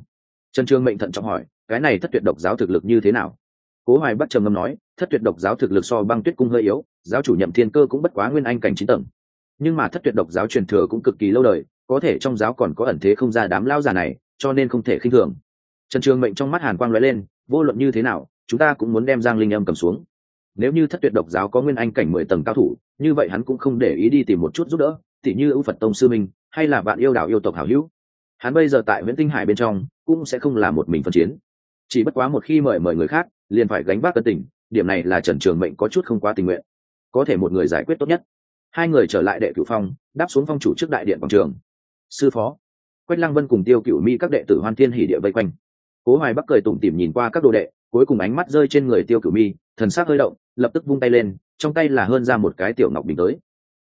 Trần trường mệnh thận trọng hỏi, cái này thất tuyệt độc giáo thực lực như thế nào? Cố hoài bắc trầm ngâm nói, thất tuyệt độc giáo thực lực so băng tuyết cung hơi yếu, giáo chủ nhậm thiên cơ cũng bất quá nguyên anh cảnh chín tầng nhưng mà thất tuyệt độc giáo truyền thừa cũng cực kỳ lâu đời, có thể trong giáo còn có ẩn thế không ra đám lao già này, cho nên không thể khinh thường. Trần trường mệnh trong mắt hàn quang lóe lên, vô luận như thế nào, chúng ta cũng muốn đem giang linh âm cầm xuống. Nếu như thất tuyệt độc giáo có nguyên anh cảnh mười tầng cao thủ, như vậy hắn cũng không để ý đi tìm một chút giúp đỡ, tỉ như ưu phật tông sư minh, hay là bạn yêu đạo yêu tộc hảo hữu. Hắn bây giờ tại nguyễn tinh hải bên trong, cũng sẽ không là một mình phân chiến. Chỉ bất quá một khi mời mời người khác, liền phải gánh vác cân tình, điểm này là trần trường mệnh có chút không quá tình nguyện. Có thể một người giải quyết tốt nhất hai người trở lại đệ cửu phong, đáp xuống phong chủ trước đại điện quảng trường. Sư phó, quách lăng vân cùng tiêu cửu mi các đệ tử hoan thiên hỉ địa vây quanh. Cố hoài bắc cười tủm tỉm nhìn qua các đồ đệ, cuối cùng ánh mắt rơi trên người tiêu cửu mi, thần sắc hơi động, lập tức vung tay lên, trong tay là hơn ra một cái tiểu ngọc bình tới.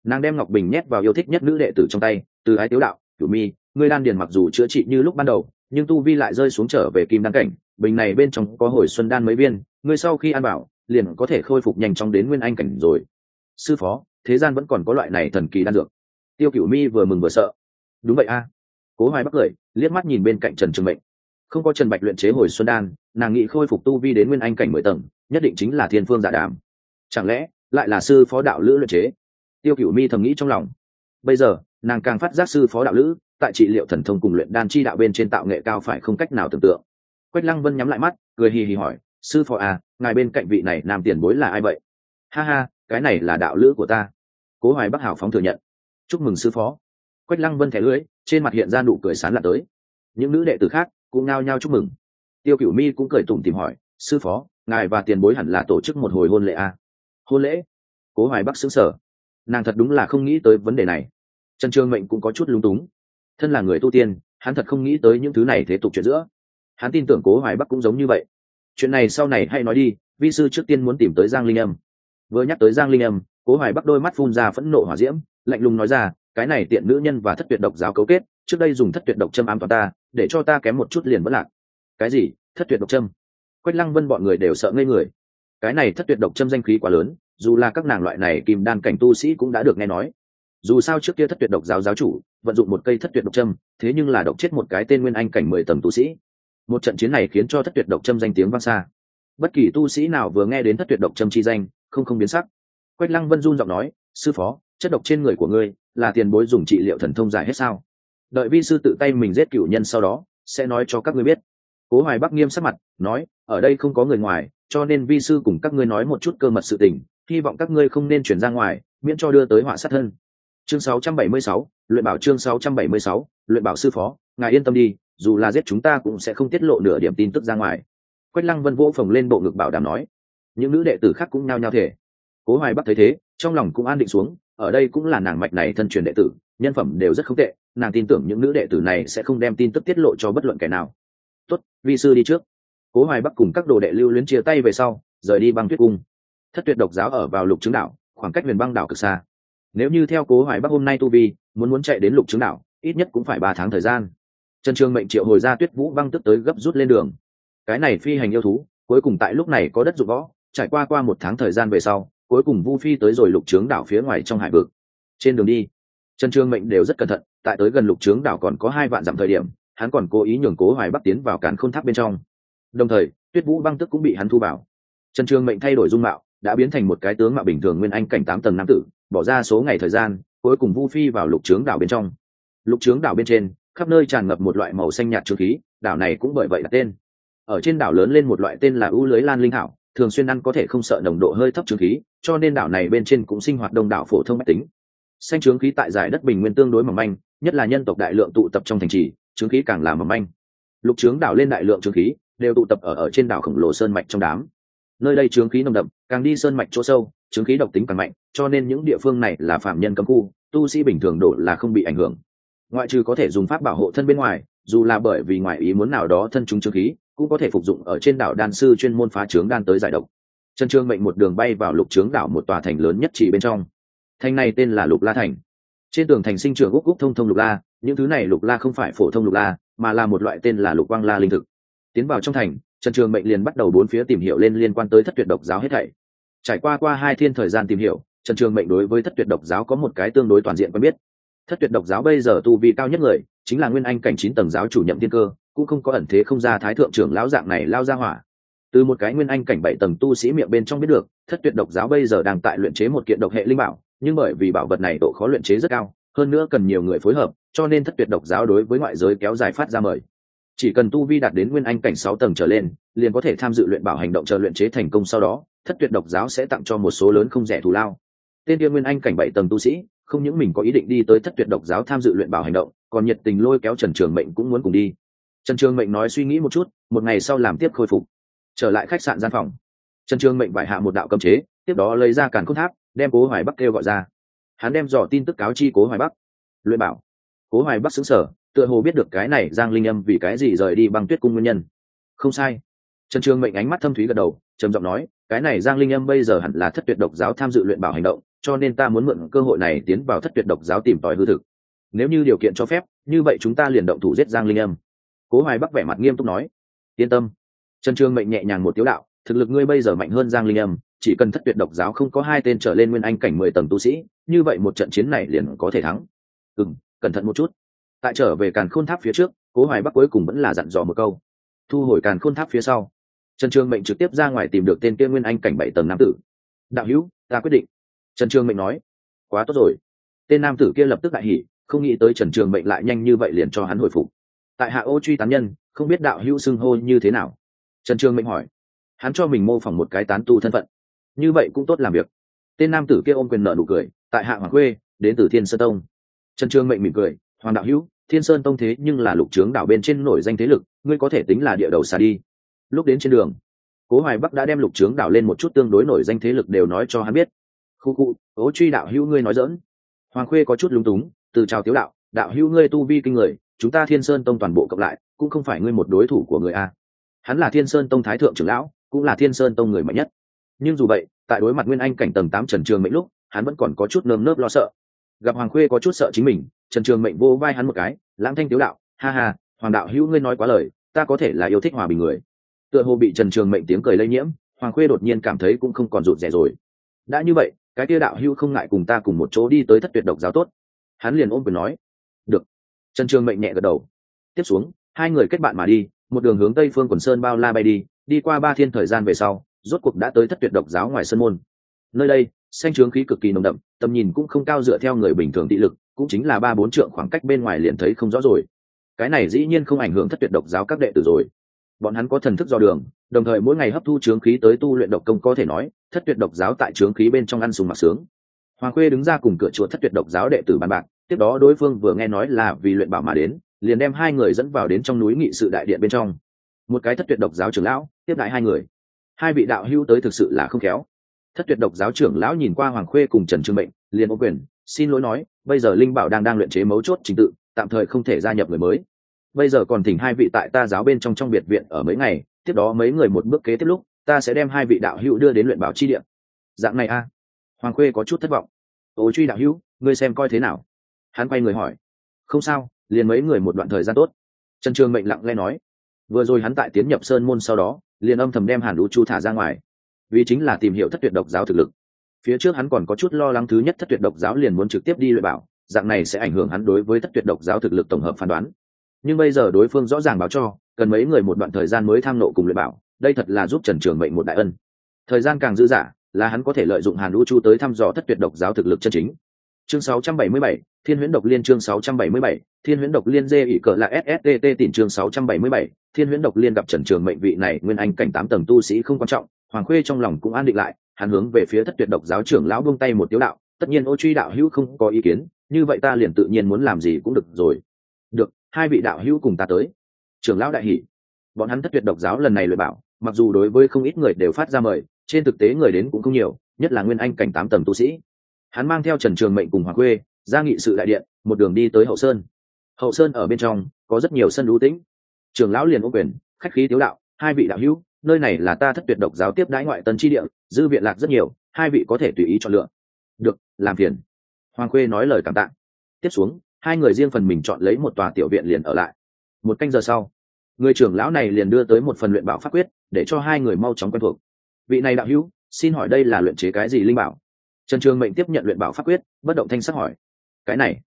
Nàng đem ngọc bình nhét vào yêu thích nhất nữ đệ tử trong tay, từ ái tiếu đạo, cửu mi, ngươi đan điền mặc dù chữa trị như lúc ban đầu, nhưng tu vi lại rơi xuống trở về kim đan cảnh, bình này bên trong có hồi xuân đan mấy viên, ngươi sau khi ăn bảo, liền có thể khôi phục nhanh chóng đến nguyên anh cảnh rồi. Sư phó thế gian vẫn còn có loại này thần kỳ đan dược. Tiêu cửu mi vừa mừng vừa sợ. Đúng vậy a. À. Cố hoài bắc cười, liếc mắt nhìn bên cạnh trần trường mệnh. Không có trần bạch luyện chế hồi xuân đan, nàng nghĩ khôi phục tu vi đến nguyên anh cảnh mười tầng, nhất định chính là thiên phương giả đàm. Chẳng lẽ lại là sư phó đạo lữ luyện chế? Tiêu cửu mi thầm nghĩ trong lòng. Bây giờ, nàng càng phát giác sư phó đạo lữ, tại trị liệu thần thông cùng luyện đan chi đạo bên trên tạo nghệ cao phải không cách nào tưởng tượng. Quách lăng vân nhắm lại mắt, cười hì hì hỏi, sư phó à ngài bên cạnh vị này nam tiền bối là ai vậy? Ha ha, cái này là đạo lữ của ta cố hoài bắc hảo phóng thừa nhận. Chúc mừng sư phó. Quách lăng vân thẻ lưới, trên mặt hiện ra nụ cười sán lạ tới. Những nữ đệ tử khác cũng nao nhao chúc mừng. Tiêu cửu mi cũng cười tủm tìm hỏi, sư phó, ngài và tiền bối hẳn là tổ chức một hồi hôn lễ à? hôn lễ? Cố hoài bắc xứng sở nàng thật đúng là không nghĩ tới vấn đề này. Trần trương mệnh cũng có chút lung túng. Thân là người tu tiên, hắn thật không nghĩ tới những thứ này thế tục chuyện giữa. Hắn tin tưởng cố hoài bắc cũng giống như vậy. Chuyện này sau này hay nói đi, vi sư trước tiên muốn tìm tới giang linh âm. Vừa nhắc tới giang linh âm cố hoài bắc đôi mắt phun ra phẫn nộ hỏa diễm, lạnh lùng nói ra, cái này tiện nữ nhân và thất tuyệt độc giáo cấu kết, trước đây dùng thất tuyệt độc châm ám toàn ta, để cho ta kém một chút liền vẫn lạc. Cái gì? Thất tuyệt độc châm? Quách lăng vân bọn người đều sợ ngây người. Cái này thất tuyệt độc châm danh khí quá lớn, dù là các nàng loại này kim đan cảnh tu sĩ cũng đã được nghe nói. Dù sao trước kia thất tuyệt độc giáo giáo chủ, vận dụng một cây thất tuyệt độc châm, thế nhưng là độc chết một cái tên nguyên anh cảnh mười tầng tu sĩ. Một trận chiến này khiến cho thất tuyệt độc châm danh tiếng vang xa. Bất kỳ tu sĩ nào vừa nghe đến thất tuyệt độc châm chi danh, không không biến sắc quách lăng vân run giọng nói sư phó chất độc trên người của ngươi là tiền bối dùng trị liệu thần thông giải hết sao? Đợi vi sư tự tay mình giết cửu nhân sau đó sẽ nói cho các ngươi biết. Cố hoài bắc nghiêm sắc mặt nói ở đây không có người ngoài cho nên vi sư cùng các ngươi nói một chút cơ mật sự tình hy vọng các ngươi không nên chuyển ra ngoài miễn cho đưa tới họa sát thân. Chương 676, luyện bảo chương 676, luyện bảo sư phó ngài yên tâm đi dù là giết chúng ta cũng sẽ không tiết lộ nửa điểm tin tức ra ngoài. Quách lăng vân vỗ phồng lên bộ ngực bảo đảm nói những nữ đệ tử khác cũng nhao nhao thể cố hoài bắc thấy thế, trong lòng cũng an định xuống, ở đây cũng là nàng mạch này thân truyền đệ tử, nhân phẩm đều rất không tệ, nàng tin tưởng những nữ đệ tử này sẽ không đem tin tức tiết lộ cho bất luận kẻ nào. Tốt, vi sư đi trước. Cố hoài bắc cùng các đồ đệ lưu luyến chia tay về sau, rời đi băng tuyết cung. Thất tuyệt độc giáo ở vào lục trứng đảo, khoảng cách huyền băng đảo cực xa. Nếu như theo cố hoài bắc hôm nay tu vi, muốn muốn chạy đến lục trứng đảo, ít nhất cũng phải ba tháng thời gian. Trần trường mệnh triệu hồi ra tuyết vũ băng tức tới gấp rút lên đường. Cái này phi hành yêu thú, cuối cùng tại lúc này có đất dụng võ, trải qua qua một tháng thời gian về sau cuối cùng vu phi tới rồi lục trướng đảo phía ngoài trong hải vực. Trên đường đi, trần trương mệnh đều rất cẩn thận, tại tới gần lục trướng đảo còn có hai vạn dặm thời điểm, hắn còn cố ý nhường cố hoài bắc tiến vào cản khôn tháp bên trong. Đồng thời, tuyết vũ băng tức cũng bị hắn thu vào. Trần trương mệnh thay đổi dung mạo, đã biến thành một cái tướng mạo bình thường nguyên anh cảnh tám tầng nam tử, bỏ ra số ngày thời gian, cuối cùng vu phi vào lục trướng đảo bên trong. Lục trướng đảo bên trên, khắp nơi tràn ngập một loại màu xanh nhạt trương khí, đảo này cũng bởi vậy đặt tên. Ở trên đảo lớn lên một loại tên là u lưới lan linh hảo thường xuyên ăn có thể không sợ nồng độ hơi thấp trương khí, cho nên đảo này bên trên cũng sinh hoạt đông đảo phổ thông mách tính. Xanh trướng khí tại giải đất bình nguyên tương đối mỏng manh, nhất là nhân tộc đại lượng tụ tập trong thành trì, trướng khí càng là mỏng manh. Lục trướng đảo lên đại lượng trướng khí, đều tụ tập ở ở trên đảo khổng lồ sơn mạch trong đám. Nơi đây trướng khí nồng đậm, càng đi sơn mạch chỗ sâu, trướng khí độc tính càng mạnh, cho nên những địa phương này là phạm nhân cấm khu, tu sĩ bình thường đổ là không bị ảnh hưởng. Ngoại trừ có thể dùng pháp bảo hộ thân bên ngoài, dù là bởi vì ngoại ý muốn nào đó thân chúng trướng khí cũng có thể phục dụng ở trên đảo đan sư chuyên môn phá trướng đan tới giải độc. Trần trương mệnh một đường bay vào lục trướng đảo một tòa thành lớn nhất chỉ bên trong. Thành này tên là lục la thành. Trên tường thành sinh trưởng úc úc thông thông lục la, những thứ này lục la không phải phổ thông lục la, mà là một loại tên là lục quang la linh thực. Tiến vào trong thành trần trường mệnh liền bắt đầu bốn phía tìm hiểu lên liên quan tới thất tuyệt độc giáo hết thảy. Trải qua qua hai thiên thời gian tìm hiểu trần trường mệnh đối với thất tuyệt độc giáo có một cái tương đối toàn diện quen biết. Thất tuyệt độc giáo bây giờ tu vị cao nhất người, chính là nguyên anh cảnh chín tầng giáo chủ nhậm thiên cơ cũng không có ẩn thế không ra thái thượng trưởng lão dạng này lao ra hỏa. Từ một cái nguyên anh cảnh bảy tầng tu sĩ miệng bên trong biết được, thất tuyệt độc giáo bây giờ đang tại luyện chế một kiện độc hệ linh bảo, nhưng bởi vì bảo vật này độ khó luyện chế rất cao, hơn nữa cần nhiều người phối hợp, cho nên thất tuyệt độc giáo đối với ngoại giới kéo dài phát ra mời. Chỉ cần tu vi đạt đến nguyên anh cảnh sáu tầng trở lên, liền có thể tham dự luyện bảo hành động chờ luyện chế thành công sau đó, thất tuyệt độc giáo sẽ tặng cho một số lớn không rẻ thù lao. Tên tiên nguyên anh cảnh bảy tầng tu sĩ, không những mình có ý định đi tới thất tuyệt độc giáo tham dự luyện bảo hành động, còn nhiệt tình lôi kéo trần trường mệnh cũng muốn cùng đi trần trường mệnh nói suy nghĩ một chút, một ngày sau làm tiếp khôi phục. Trở lại khách sạn gian phòng. Trần trường mệnh bại hạ một đạo cấm chế, tiếp đó lấy ra càn khôn tháp, đem cố hoài bắc kêu gọi ra. Hắn đem dò tin tức cáo chi cố hoài bắc. Luyện bảo. Cố hoài bắc xứng sở tựa hồ biết được cái này giang linh âm vì cái gì rời đi băng tuyết cung nguyên nhân. Không sai. Trần trường mệnh ánh mắt thâm thúy gật đầu, trầm giọng nói, cái này giang linh âm bây giờ hẳn là thất tuyệt độc giáo tham dự luyện bảo hành động, cho nên ta muốn mượn cơ hội này tiến vào thất tuyệt độc giáo tìm tòi hư thực. Nếu như điều kiện cho phép, như vậy chúng ta liền động thủ giết giang linh âm cố hoài bắc vẻ mặt nghiêm túc nói, yên tâm, trần trường mệnh nhẹ nhàng một tiếu đạo, thực lực ngươi bây giờ mạnh hơn giang linh âm, chỉ cần thất tuyệt độc giáo không có hai tên trở lên nguyên anh cảnh mười tầng tu sĩ, như vậy một trận chiến này liền có thể thắng. Ừ cẩn thận một chút. Tại trở về càn khôn tháp phía trước, cố hoài bắc cuối cùng vẫn là dặn dò một câu, thu hồi càn khôn tháp phía sau. Trần trường mệnh trực tiếp ra ngoài tìm được tên kia nguyên anh cảnh bảy tầng nam tử. Đạo hữu, ta quyết định. Trần trường mệnh nói, quá tốt rồi. Tên nam tử kia lập tức đại hỉ, không nghĩ tới trần trường mệnh lại nhanh như vậy liền cho hắn hồi phục tại hạ ô truy tán nhân, không biết đạo hữu xưng hô như thế nào. Trần trường mệnh hỏi. Hắn cho mình mô phỏng một cái tán tu thân phận. Như vậy cũng tốt làm việc. Tên nam tử kia ôm quyền nợ nụ cười, tại hạ hoàng quê, đến từ thiên sơn tông. Trần trường mệnh mỉm cười, hoàng đạo hữu, thiên sơn tông thế nhưng là lục trướng đảo bên trên nổi danh thế lực, ngươi có thể tính là địa đầu xa đi. Lúc đến trên đường, cố hoài bắc đã đem lục trướng đảo lên một chút tương đối nổi danh thế lực đều nói cho hắn biết. Khu khu ố truy đạo hữu ngươi nói dỡn hoàng khuê có chút lúng túng, từ chào tiếu đạo đạo hữu ngươi tu vi kinh người chúng ta thiên sơn tông toàn bộ cộng lại, cũng không phải ngươi một đối thủ của người a. Hắn là thiên sơn tông thái thượng trưởng lão, cũng là thiên sơn tông người mạnh nhất. Nhưng dù vậy, tại đối mặt nguyên anh cảnh tầng tám trần trường mệnh lúc, hắn vẫn còn có chút nơm nớp lo sợ. Gặp hoàng khuê có chút sợ chính mình, trần trường mệnh vô vai hắn một cái, lãng thanh tiếu đạo, ha ha, hoàng đạo hữu ngươi nói quá lời, ta có thể là yêu thích hòa bình người. Tựa hồ bị trần trường mệnh tiếng cười lây nhiễm, hoàng khuê đột nhiên cảm thấy cũng không còn rụt rẻ rồi. Đã như vậy, cái kia đạo hữu không ngại cùng ta cùng một chỗ đi tới thất tuyệt độc giáo tốt. Hắn liền ôm quyền nói trần trường mệnh nhẹ gật đầu. Tiếp xuống, hai người kết bạn mà đi, một đường hướng tây phương quần sơn bao la bay đi đi qua ba thiên thời gian về sau, rốt cuộc đã tới thất tuyệt độc giáo ngoài sân môn. Nơi đây, xanh trướng khí cực kỳ nồng đậm, tầm nhìn cũng không cao dựa theo người bình thường thị lực, cũng chính là ba bốn trượng khoảng cách bên ngoài liền thấy không rõ rồi. Cái này dĩ nhiên không ảnh hưởng thất tuyệt độc giáo các đệ tử rồi. Bọn hắn có thần thức do đường, đồng thời mỗi ngày hấp thu trướng khí tới tu luyện độc công có thể nói, thất tuyệt độc giáo tại trướng khí bên trong ăn sùng mặc sướng. Hoàng khuê đứng ra cùng cửa chùa thất tuyệt độc giáo đệ tử bàn bạc tiếp đó đối phương vừa nghe nói là vì luyện bảo mà đến, liền đem hai người dẫn vào đến trong núi nghị sự đại điện bên trong. Một cái thất tuyệt độc giáo trưởng lão, tiếp đại hai người. Hai vị đạo hữu tới thực sự là không khéo. Thất tuyệt độc giáo trưởng lão nhìn qua hoàng khuê cùng trần trương bệnh liền ô quyền, xin lỗi nói, bây giờ linh bảo đang đang luyện chế mấu chốt trình tự, tạm thời không thể gia nhập người mới. Bây giờ còn thỉnh hai vị tại ta giáo bên trong trong biệt viện ở mấy ngày, tiếp đó mấy người một bước kế tiếp lúc, ta sẽ đem hai vị đạo hữu đưa đến luyện bảo chi điện dạng này a. Hoàng khuê có chút thất vọng. Ô truy đạo hữu, ngươi xem coi thế nào? Hắn quay người hỏi, không sao, liền mấy người một đoạn thời gian tốt. Trần trường mệnh lặng lẽ nói, vừa rồi hắn tại tiến nhập sơn môn sau đó, liền âm thầm đem hàn lũ chu thả ra ngoài, vì chính là tìm hiểu thất tuyệt độc giáo thực lực. Phía trước hắn còn có chút lo lắng thứ nhất thất tuyệt độc giáo liền muốn trực tiếp đi luyện bảo, dạng này sẽ ảnh hưởng hắn đối với thất tuyệt độc giáo thực lực tổng hợp phán đoán. Nhưng bây giờ đối phương rõ ràng báo cho, cần mấy người một đoạn thời gian mới tham nộ cùng luyện bảo, đây thật là giúp trần trường mệnh một đại ân. Thời gian càng dư dả, là hắn có thể lợi dụng hàn lũ chu tới thăm dò thất tuyệt độc giáo thực lực chân chính chương 677, thiên huyễn độc liên chương 677, thiên huyễn độc liên dê ỷ cỡ là sstt tỉnh chương 677, thiên huyễn độc liên gặp trần trường mệnh vị này nguyên anh cảnh tám tầng tu sĩ không quan trọng hoàng khuê trong lòng cũng an định lại hắn hướng về phía thất tuyệt độc giáo trưởng lão buông tay một tiếu đạo tất nhiên ô truy đạo hữu không có ý kiến như vậy ta liền tự nhiên muốn làm gì cũng được rồi. Được hai vị đạo hữu cùng ta tới. Trưởng lão đại hỷ bọn hắn thất tuyệt độc giáo lần này luyện bảo mặc dù đối với không ít người đều phát ra mời trên thực tế người đến cũng không nhiều nhất là nguyên anh cảnh tám tầng tu sĩ hắn mang theo trần trường mệnh cùng hoàng quê ra nghị sự đại điện, một đường đi tới hậu sơn. Hậu sơn ở bên trong, có rất nhiều sân lũ tĩnh. Trường lão liền ô quyền, khách khí tiếu đạo, hai vị đạo hữu, nơi này là ta thất tuyệt độc giáo tiếp đãi ngoại tân tri địa dư viện lạc rất nhiều, hai vị có thể tùy ý chọn lựa. Được, làm phiền. Hoàng khuê nói lời cảm tạ. Tiếp xuống, hai người riêng phần mình chọn lấy một tòa tiểu viện liền ở lại. Một canh giờ sau, người trưởng lão này liền đưa tới một phần luyện bảo pháp quyết, để cho hai người mau chóng quen thuộc. Vị này đạo hữu, xin hỏi đây là luyện chế cái gì linh bảo? Trần trường mệnh tiếp nhận luyện bảo pháp quyết, bất động thanh sắc hỏi, cái này?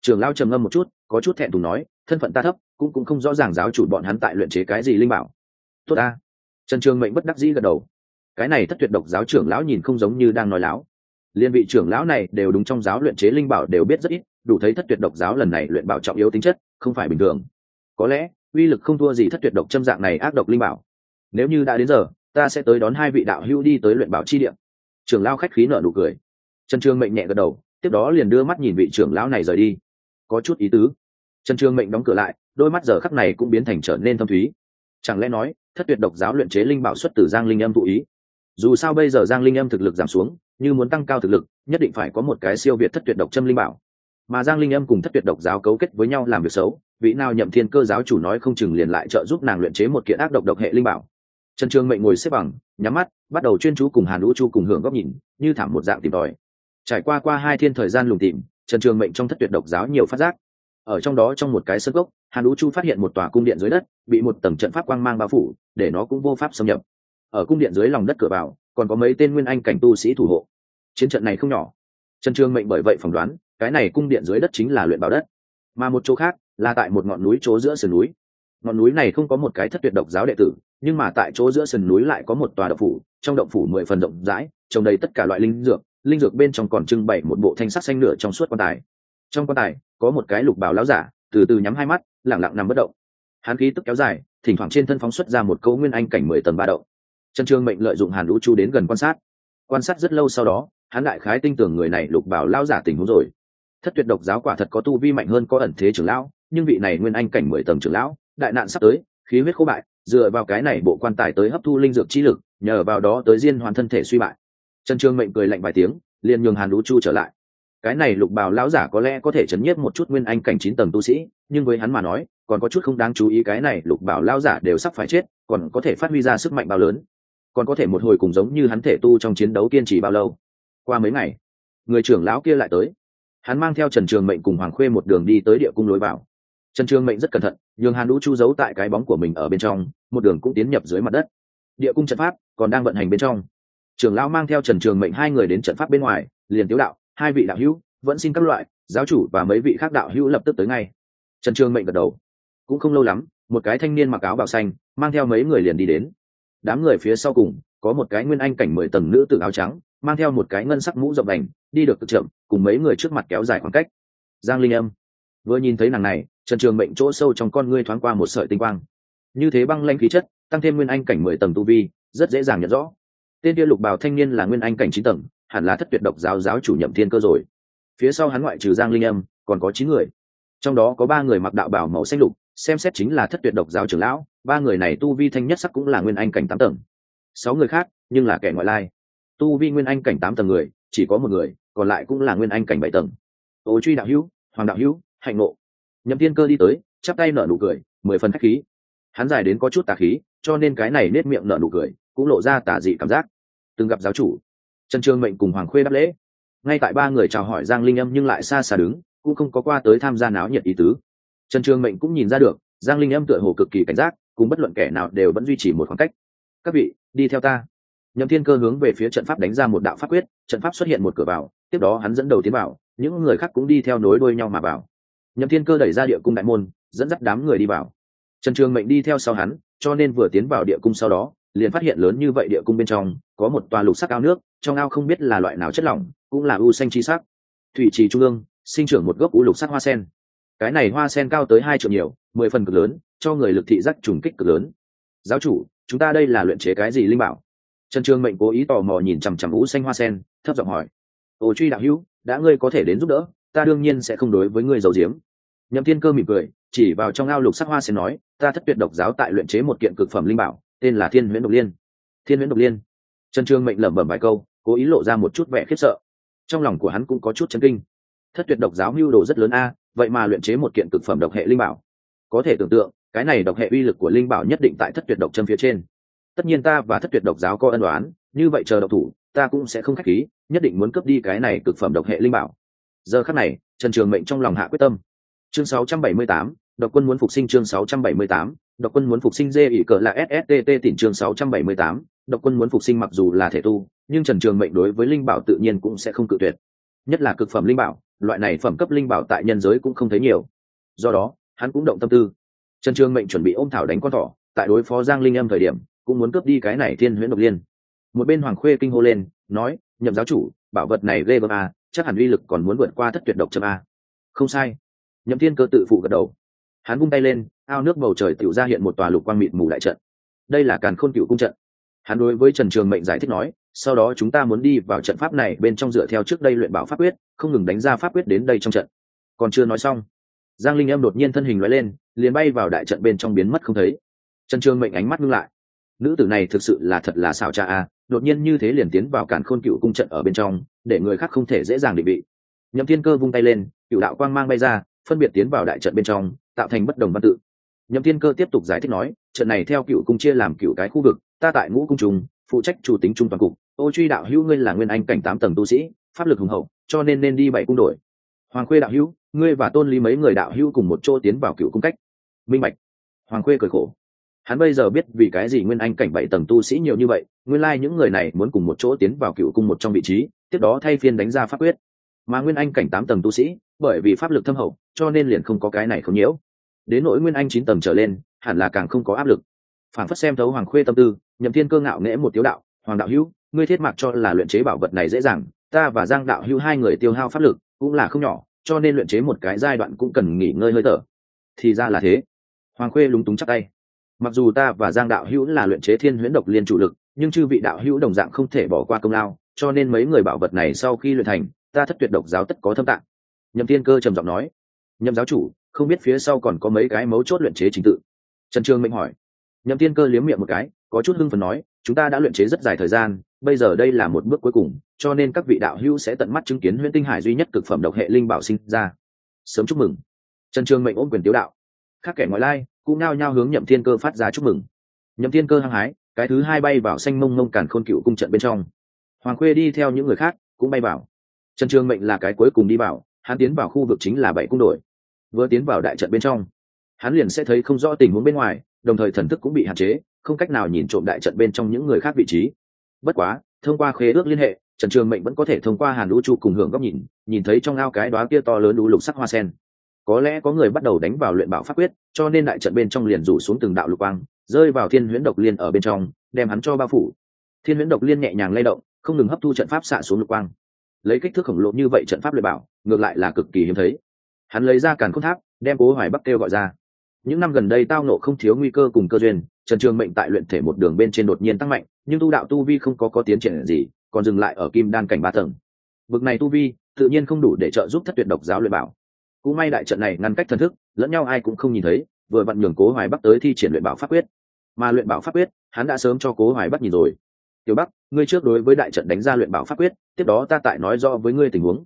Trường lao trầm ngâm một chút, có chút thẹn thùng nói, thân phận ta thấp, cũng cũng không rõ ràng giáo chủ bọn hắn tại luyện chế cái gì linh bảo. Tốt ta. Trần trường mệnh bất đắc dĩ gật đầu. Cái này thất tuyệt độc giáo trưởng lão nhìn không giống như đang nói láo. Liên vị trưởng lão này đều đúng trong giáo luyện chế linh bảo đều biết rất ít, đủ thấy thất tuyệt độc giáo lần này luyện bảo trọng yếu tính chất, không phải bình thường. Có lẽ, uy lực không thua gì thất tuyệt độc châm dạng này ác độc linh bảo. Nếu như đã đến giờ, ta sẽ tới đón hai vị đạo hữu đi tới luyện bảo chi điểm trưởng lão khách khí nở nụ cười trần trường mệnh nhẹ gật đầu, tiếp đó liền đưa mắt nhìn vị trưởng lão này rời đi. Có chút ý tứ. Trần trường mệnh đóng cửa lại, đôi mắt giờ khắc này cũng biến thành trở nên thâm thúy. Chẳng lẽ nói, thất tuyệt độc giáo luyện chế linh bảo xuất từ giang linh âm thụ ý? Dù sao bây giờ giang linh âm thực lực giảm xuống, như muốn tăng cao thực lực, nhất định phải có một cái siêu việt thất tuyệt độc châm linh bảo. Mà giang linh âm cùng thất tuyệt độc giáo cấu kết với nhau làm việc xấu, vị nào nhậm thiên cơ giáo chủ nói không chừng liền lại trợ giúp nàng luyện chế một kiện ác độc độc hệ linh bảo. Trần trường mệnh ngồi xếp bằng, nhắm mắt, bắt đầu chuyên chú cùng hàn lũ chu cùng hưởng góc nhìn, như thảm một dạng tìm tòi trải qua qua hai thiên thời gian lùng tìm trần trường mệnh trong thất tuyệt độc giáo nhiều phát giác. Ở trong đó trong một cái sơ gốc hàn ú chu phát hiện một tòa cung điện dưới đất, bị một tầng trận pháp quang mang bao phủ, để nó cũng vô pháp xâm nhập. Ở cung điện dưới lòng đất cửa vào, còn có mấy tên nguyên anh cảnh tu sĩ thủ hộ. Chiến trận này không nhỏ. Trần trường mệnh bởi vậy phỏng đoán, cái này cung điện dưới đất chính là luyện bảo đất. Mà một chỗ khác, là tại một ngọn núi chỗ giữa sườn núi. Ngọn núi này không có một cái thất tuyệt độc giáo đệ tử, nhưng mà tại chỗ giữa sườn núi lại có một tòa động phủ, trong động phủ mười phần rộng rãi, trồng đầy tất cả loại linh dược linh dược bên trong còn trưng bày một bộ thanh sắc xanh nửa trong suốt quan tài. Trong quan tài, có một cái lục bào láo giả, từ từ nhắm hai mắt lẳng lặng nằm bất động. Hán khí tức kéo dài, thỉnh thoảng trên thân phóng xuất ra một câu nguyên anh cảnh mười tầng ba động. Trần trương mệnh lợi dụng hàn lũ chu đến gần quan sát. Quan sát rất lâu sau đó, hắn đại khái tin tưởng người này lục bảo lao giả tình huống rồi. Thất tuyệt độc giáo quả thật có tu vi mạnh hơn có ẩn thế trưởng lão, nhưng vị này nguyên anh cảnh mười tầng trưởng lão, đại nạn sắp tới, khí huyết khô bại, dựa vào cái này bộ quan tài tới hấp thu linh dược chi lực, nhờ vào đó tới diên hoàn thân thể suy bại trần trương mệnh cười lạnh vài tiếng, liền nhường hàn lũ chu trở lại. Cái này lục bào lão giả có lẽ có thể chấn nhiếp một chút nguyên anh cảnh chín tầng tu sĩ, nhưng với hắn mà nói, còn có chút không đáng chú ý cái này lục bảo lão giả đều sắp phải chết, còn có thể phát huy ra sức mạnh bao lớn. Còn có thể một hồi cùng giống như hắn thể tu trong chiến đấu kiên trì bao lâu? Qua mấy ngày, người trưởng lão kia lại tới. Hắn mang theo trần trường mệnh cùng hoàng khuê một đường đi tới địa cung lối vào. Trần trường mệnh rất cẩn thận, nhường hàn lũ chu giấu tại cái bóng của mình ở bên trong, một đường cũng tiến nhập dưới mặt đất. Địa cung trận pháp còn đang vận hành bên trong trưởng lão mang theo trần trường mệnh hai người đến trận pháp bên ngoài, liền tiếu đạo, hai vị đạo hữu, vẫn xin các loại, giáo chủ và mấy vị khác đạo hữu lập tức tới ngay. Trần trường mệnh gật đầu. Cũng không lâu lắm, một cái thanh niên mặc áo bào xanh, mang theo mấy người liền đi đến. Đám người phía sau cùng, có một cái nguyên anh cảnh mười tầng nữ tự áo trắng, mang theo một cái ngân sắc mũ rộng đành, đi được cực chậm, cùng mấy người trước mặt kéo dài khoảng cách. Giang linh âm, vừa nhìn thấy nàng này, trần trường mệnh chỗ sâu trong con ngươi thoáng qua một sợi tinh quang. Như thế băng lanh khí chất, tăng thêm nguyên anh cảnh mười tầng tu vi, rất dễ dàng nhận rõ tên kia lục bào thanh niên là nguyên anh cảnh chín tầng, hẳn là thất tuyệt độc giáo giáo chủ nhậm thiên cơ rồi. Phía sau hắn ngoại trừ giang linh âm, còn có chín người. Trong đó có ba người mặc đạo bảo màu xanh lục, xem xét chính là thất tuyệt độc giáo trưởng lão, ba người này tu vi thanh nhất sắc cũng là nguyên anh cảnh tám tầng. Sáu người khác, nhưng là kẻ ngoại lai. Tu vi nguyên anh cảnh tám tầng người, chỉ có một người, còn lại cũng là nguyên anh cảnh bảy tầng. Ô truy đạo hữu, hoàng đạo hữu, hạnh ngộ. Nhậm thiên cơ đi tới, chắp tay nở nụ cười, mười phần khách khí hắn dài đến có chút tà khí, cho nên cái này nết miệng nở nụ cười, cũng lộ ra tà dị cảm giác. Từng gặp giáo chủ, trần trương mệnh cùng hoàng khuê đáp lễ. Ngay tại ba người chào hỏi giang linh âm nhưng lại xa xa đứng, cũng không có qua tới tham gia náo nhiệt ý tứ. Trần trương mệnh cũng nhìn ra được, giang linh âm tựa hồ cực kỳ cảnh giác, cùng bất luận kẻ nào đều vẫn duy trì một khoảng cách. Các vị, đi theo ta. Nhậm thiên cơ hướng về phía trận pháp đánh ra một đạo pháp quyết, trận pháp xuất hiện một cửa vào, tiếp đó hắn dẫn đầu tiến vào, những người khác cũng đi theo nối đuôi nhau mà vào. Nhậm thiên cơ đẩy ra địa cung đại môn, dẫn dắt đám người đi vào trần trường mệnh đi theo sau hắn, cho nên vừa tiến vào địa cung sau đó, liền phát hiện lớn như vậy địa cung bên trong, có một tòa lục sắc ao nước, trong ao không biết là loại nào chất lỏng, cũng là u xanh chi sắc. Thủy trì trung ương, sinh trưởng một gốc u lục sắc hoa sen. Cái này hoa sen cao tới hai triệu nhiều, mười phần cực lớn, cho người lực thị giác trùng kích cực lớn. Giáo chủ, chúng ta đây là luyện chế cái gì linh bảo? Trần trường mệnh cố ý tò mò nhìn chằm chằm u xanh hoa sen, thấp giọng hỏi. Ồ truy đạo hữu, đã ngươi có thể đến giúp đỡ, ta đương nhiên sẽ không đối với ngươi giấu giếm. Nhậm thiên cơ mỉm cười, chỉ vào trong ao lục sắc hoa sen nói ta thất tuyệt độc giáo tại luyện chế một kiện cực phẩm linh bảo tên là thiên huyễn độc liên. Thiên huyễn độc liên. Trần trương mệnh lẩm bẩm vài câu cố ý lộ ra một chút vẻ khiếp sợ. Trong lòng của hắn cũng có chút chấn kinh. Thất tuyệt độc giáo mưu đồ rất lớn a vậy mà luyện chế một kiện cực phẩm độc hệ linh bảo. Có thể tưởng tượng cái này độc hệ uy lực của linh bảo nhất định tại thất tuyệt độc chân phía trên. Tất nhiên ta và thất tuyệt độc giáo có ân đoán như vậy chờ độc thủ ta cũng sẽ không khách khí nhất định muốn cướp đi cái này cực phẩm độc hệ linh bảo. Giờ khắc này trần trường mệnh trong lòng hạ quyết tâm. Chương 678, độc quân muốn phục sinh chương 678, độc quân muốn phục sinh dê ỷ cờ là SSTT tỉnh chương 678, độc quân muốn phục sinh mặc dù là thể tu nhưng trần trường mệnh đối với linh bảo tự nhiên cũng sẽ không cự tuyệt. Nhất là cực phẩm linh bảo loại này phẩm cấp linh bảo tại nhân giới cũng không thấy nhiều. Do đó hắn cũng động tâm tư. Trần trường mệnh chuẩn bị ôm thảo đánh con thỏ tại đối phó giang linh âm thời điểm cũng muốn cướp đi cái này thiên huyễn độc liên. Một bên hoàng khuê kinh hô lên nói nhậm giáo chủ bảo vật này ghê gớm a chắc hẳn uy lực còn muốn vượt qua thất tuyệt độc châm a không sai. Nhậm thiên cơ tự phụ gật đầu hắn vung tay lên, ao nước bầu trời tựu ra hiện một tòa lục quang mịt mù đại trận. Đây là càn khôn cựu cung trận. Hắn đối với trần trường mệnh giải thích nói, sau đó chúng ta muốn đi vào trận pháp này bên trong dựa theo trước đây luyện bảo pháp quyết, không ngừng đánh ra pháp quyết đến đây trong trận. Còn chưa nói xong, giang linh em đột nhiên thân hình nói lên, liền bay vào đại trận bên trong biến mất không thấy. Trần trường mệnh ánh mắt ngưng lại. Nữ tử này thực sự là thật là xảo cha a, đột nhiên như thế liền tiến vào cản khôn cựu cung trận ở bên trong, để người khác không thể dễ dàng định vị. Nhậm thiên cơ vung tay lên, cựu đạo quang mang bay ra, phân biệt tiến vào đại trận bên trong tạo thành bất đồng văn tự. Nhậm thiên cơ tiếp tục giải thích nói, trận này theo cựu cung chia làm cựu cái khu vực, ta tại ngũ cung trùng phụ trách chủ tính trung toàn cục, ô truy đạo hữu ngươi là nguyên anh cảnh tám tầng tu sĩ, pháp lực hùng hậu, cho nên nên đi bảy cung đổi. Hoàng khuê đạo hữu, ngươi và tôn lý mấy người đạo hữu cùng một chỗ tiến vào cựu cung cách. Minh bạch. Hoàng khuê cười khổ. Hắn bây giờ biết vì cái gì nguyên anh cảnh bảy tầng tu sĩ nhiều như vậy, nguyên lai những người này muốn cùng một chỗ tiến vào cựu cung một trong vị trí, tiếp đó thay phiên đánh ra pháp quyết. Mà nguyên anh cảnh tám tầng tu sĩ, bởi vì pháp lực thâm hậu, cho nên liền không có cái này không nhiễu đến nỗi nguyên anh chín tầng trở lên, hẳn là càng không có áp lực. Phản phất xem thấu hoàng khuê tâm tư, nhậm thiên cơ ngạo nghễ một tiếu đạo, hoàng đạo hữu, ngươi thiết mặc cho là luyện chế bảo vật này dễ dàng, ta và giang đạo hữu hai người tiêu hao pháp lực cũng là không nhỏ, cho nên luyện chế một cái giai đoạn cũng cần nghỉ ngơi hơi thở. Thì ra là thế. Hoàng khuê lúng túng chắc tay. Mặc dù ta và giang đạo hữu là luyện chế thiên huyễn độc liên chủ lực, nhưng chư vị đạo hữu đồng dạng không thể bỏ qua công lao, cho nên mấy người bảo vật này sau khi luyện thành, ta thất tuyệt độc giáo tất có thâm tạng. Nhậm thiên cơ trầm giọng nói. Nhậm giáo chủ không biết phía sau còn có mấy cái mấu chốt luyện chế trình tự. Trần trương mệnh hỏi. Nhậm thiên cơ liếm miệng một cái, có chút hưng phần nói, chúng ta đã luyện chế rất dài thời gian, bây giờ đây là một bước cuối cùng, cho nên các vị đạo hữu sẽ tận mắt chứng kiến huyễn tinh hải duy nhất cực phẩm độc hệ linh bảo sinh ra. Sớm chúc mừng. Trần trương mệnh ôm quyền tiếu đạo. Các kẻ ngoại lai, cũng nao nhao hướng nhậm thiên cơ phát ra chúc mừng. Nhậm thiên cơ hăng hái, cái thứ hai bay vào xanh mông mông càn khôn cựu cung trận bên trong. Hoàng khuê đi theo những người khác, cũng bay vào. Trần trường mệnh là cái cuối cùng đi vào, hắn tiến vào khu vực chính là bảy cung đội vừa tiến vào đại trận bên trong, hắn liền sẽ thấy không rõ tình huống bên ngoài, đồng thời thần thức cũng bị hạn chế, không cách nào nhìn trộm đại trận bên trong những người khác vị trí. Bất quá, thông qua khế ước liên hệ, trần trường mệnh vẫn có thể thông qua hàn lũ chu cùng hưởng góc nhìn nhìn thấy trong ao cái đó kia to lớn lũ lục sắc hoa sen. Có lẽ có người bắt đầu đánh vào luyện bảo pháp quyết, cho nên đại trận bên trong liền rủ xuống từng đạo lục quang, rơi vào thiên huyễn độc liên ở bên trong, đem hắn cho bao phủ. Thiên huyễn độc liên nhẹ nhàng lay động, không ngừng hấp thu trận pháp xạ xuống lục quang. Lấy kích thước khổng lồ như vậy trận pháp luyện bảo, ngược lại là cực kỳ hiếm thấy hắn lấy ra càn khôn tháp, đem cố hoài bắc kêu gọi ra. Những năm gần đây tao nộ không thiếu nguy cơ cùng cơ duyên, trần trường mệnh tại luyện thể một đường bên trên đột nhiên tăng mạnh, nhưng tu đạo tu vi không có có tiến triển gì, còn dừng lại ở kim đan cảnh ba tầng. Vực này tu vi, tự nhiên không đủ để trợ giúp thất tuyệt độc giáo luyện bảo. Cũng may đại trận này ngăn cách thần thức, lẫn nhau ai cũng không nhìn thấy, vừa vặn nhường cố hoài bắc tới thi triển luyện bảo pháp quyết. Mà luyện bảo pháp quyết, hắn đã sớm cho cố hoài bắc nhìn rồi. Tiểu bắc, ngươi trước đối với đại trận đánh ra luyện bảo pháp quyết, tiếp đó ta tại nói rõ với ngươi tình huống.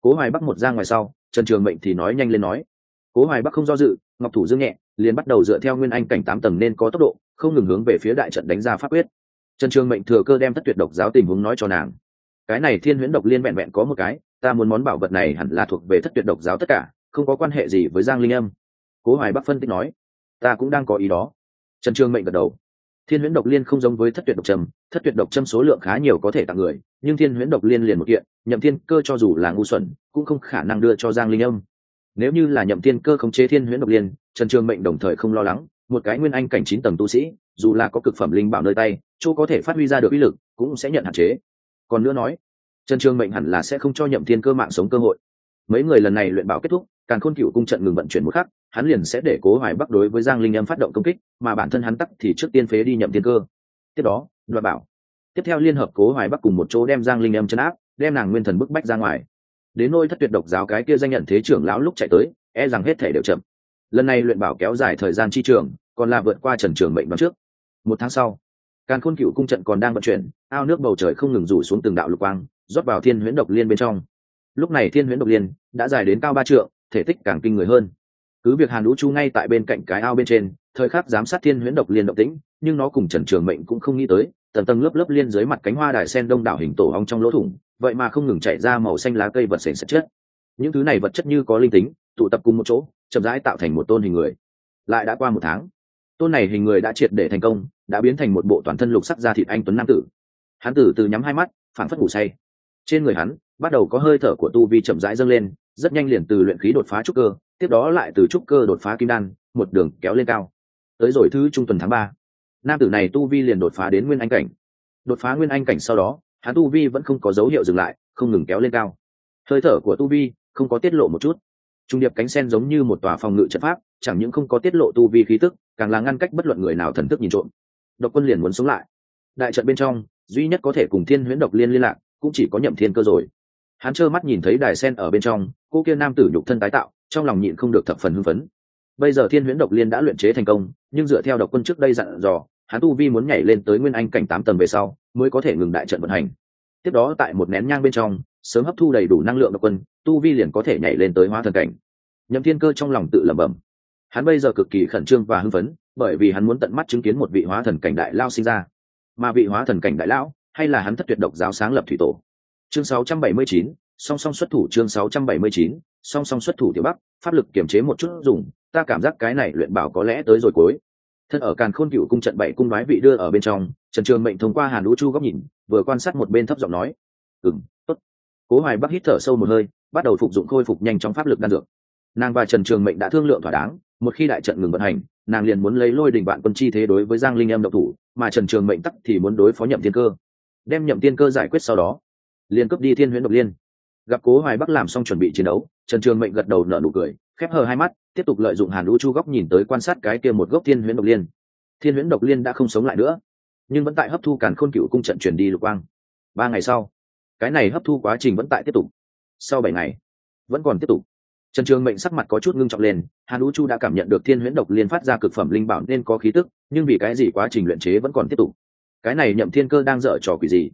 Cố hoài bắc một ra ngoài sau trần trường mệnh thì nói nhanh lên nói, cố hoài bắc không do dự, ngọc thủ dương nhẹ, liền bắt đầu dựa theo nguyên anh cảnh tám tầng nên có tốc độ, không ngừng hướng về phía đại trận đánh ra pháp quyết. Trần trường mệnh thừa cơ đem thất tuyệt độc giáo tình huống nói cho nàng, cái này thiên huyễn độc liên vẹn vẹn có một cái, ta muốn món bảo vật này hẳn là thuộc về thất tuyệt độc giáo tất cả, không có quan hệ gì với giang linh âm. Cố hoài bắc phân tích nói, ta cũng đang có ý đó. Trần trường mệnh gật đầu thiên huyễn độc liên không giống với thất tuyệt độc trầm, thất tuyệt độc châm số lượng khá nhiều có thể tặng người, nhưng thiên huyễn độc liên liền một kiện, nhậm thiên cơ cho dù là ngu xuẩn, cũng không khả năng đưa cho giang linh âm. Nếu như là nhậm thiên cơ khống chế thiên huyễn độc liên, trần trường mệnh đồng thời không lo lắng, một cái nguyên anh cảnh chín tầng tu sĩ, dù là có cực phẩm linh bảo nơi tay, chỗ có thể phát huy ra được uy lực, cũng sẽ nhận hạn chế. Còn nữa nói, trần trường mệnh hẳn là sẽ không cho nhậm thiên cơ mạng sống cơ hội. Mấy người lần này luyện bảo kết thúc càng khôn cựu cung trận ngừng vận chuyển một khắc hắn liền sẽ để cố hoài bắc đối với giang linh âm phát động công kích, mà bản thân hắn tắc thì trước tiên phế đi nhậm thiên cơ. Tiếp đó, đoạt bảo. Tiếp theo liên hợp cố hoài bắc cùng một chỗ đem giang linh âm chấn áp, đem nàng nguyên thần bức bách ra ngoài. Đến nôi thất tuyệt độc giáo cái kia danh nhận thế trưởng lão lúc chạy tới e rằng hết thể đều chậm. Lần này luyện bảo kéo dài thời gian chi trường, còn là vượt qua trần trường mệnh đoạn trước. Một tháng sau, càn khôn cựu cung trận còn đang vận chuyển, ao nước bầu trời không ngừng rủ xuống từng đạo lục quang, rót vào thiên huyễn độc liên bên trong. Lúc này thiên huyễn độc liên đã dài đến cao ba trượng, thể tích càng kinh người hơn cứ việc hàn lũ chu ngay tại bên cạnh cái ao bên trên, thời khắc giám sát thiên huyễn độc liên động tĩnh, nhưng nó cùng trần trường mệnh cũng không nghĩ tới, tầng tầng lớp lớp liên dưới mặt cánh hoa đài sen đông đảo hình tổ ong trong lỗ thủng, vậy mà không ngừng chạy ra màu xanh lá cây vật sền sạch chất. Những thứ này vật chất như có linh tính, tụ tập cùng một chỗ, chậm rãi tạo thành một tôn hình người. Lại đã qua một tháng, tôn này hình người đã triệt để thành công, đã biến thành một bộ toàn thân lục sắc da thịt anh tuấn nam tử. Hắn tử từ nhắm hai mắt, phảng phất ngủ say. Trên người hắn, bắt đầu có hơi thở của tu vi chậm rãi dâng lên, rất nhanh liền từ luyện khí đột phá trúc cơ tiếp đó lại từ trúc cơ đột phá kim đan, một đường kéo lên cao. Tới rồi thứ trung tuần tháng ba, nam tử này tu vi liền đột phá đến nguyên anh cảnh. Đột phá nguyên anh cảnh sau đó, hắn tu vi vẫn không có dấu hiệu dừng lại, không ngừng kéo lên cao. Hơi thở của tu vi không có tiết lộ một chút. Trung điệp cánh sen giống như một tòa phòng ngự trận pháp, chẳng những không có tiết lộ tu vi khí tức, càng là ngăn cách bất luận người nào thần thức nhìn trộm. Độc quân liền muốn sống lại. Đại trận bên trong, duy nhất có thể cùng thiên huyễn độc liên liên lạc, cũng chỉ có nhậm thiên cơ rồi. Hắn trơ mắt nhìn thấy đài sen ở bên trong, cô kia nam tử nhục thân tái tạo trong lòng nhịn không được thập phần hưng phấn. Bây giờ thiên huyễn độc liên đã luyện chế thành công nhưng dựa theo độc quân trước đây dặn dò hắn tu vi muốn nhảy lên tới nguyên anh cảnh tám tầng về sau mới có thể ngừng đại trận vận hành. Tiếp đó tại một nén nhang bên trong sớm hấp thu đầy đủ năng lượng độc quân tu vi liền có thể nhảy lên tới hóa thần cảnh. Nhậm thiên cơ trong lòng tự lẩm bẩm. Hắn bây giờ cực kỳ khẩn trương và hưng phấn bởi vì hắn muốn tận mắt chứng kiến một vị hóa thần cảnh đại lao sinh ra. Mà vị hóa thần cảnh đại lão hay là hắn thất tuyệt độc giáo sáng lập thủy tổ. Chương 679, song song xuất thủ chương 679, song song xuất thủ tiểu bắc, pháp lực kiềm chế một chút dùng, ta cảm giác cái này luyện bảo có lẽ tới rồi cuối. Thân ở càn khôn cựu cung trận bảy cung đoái vị đưa ở bên trong, trần trường mệnh thông qua hàn lũ chu góc nhìn, vừa quan sát một bên thấp giọng nói ừng tốt. Cố hoài bắc hít thở sâu một hơi, bắt đầu phục dụng khôi phục nhanh trong pháp lực đan dược. Nàng và trần trường mệnh đã thương lượng thỏa đáng, một khi đại trận ngừng vận hành, nàng liền muốn lấy lôi đình bạn quân chi thế đối với giang linh em độc thủ, mà trần trường mệnh tắc thì muốn đối phó nhậm thiên cơ. Đem nhậm thiên cơ giải quyết sau đó, liền cướp đi thiên huyễn độc liên gặp cố hoài bắc làm xong chuẩn bị chiến đấu, trần trường mệnh gật đầu nở nụ cười, khép hờ hai mắt, tiếp tục lợi dụng hàn lũ chu góc nhìn tới quan sát cái kia một gốc thiên huyễn độc liên. Thiên huyễn độc liên đã không sống lại nữa, nhưng vẫn tại hấp thu càn khôn cựu cung trận chuyển đi lục quang. Ba ngày sau, cái này hấp thu quá trình vẫn tại tiếp tục. Sau bảy ngày, vẫn còn tiếp tục. Trần trường mệnh sắc mặt có chút ngưng trọng lên, hàn lũ chu đã cảm nhận được thiên huyễn độc liên phát ra cực phẩm linh bảo nên có khí tức, nhưng vì cái gì quá trình luyện chế vẫn còn tiếp tục? Cái này nhậm thiên cơ đang dở trò quỷ gì?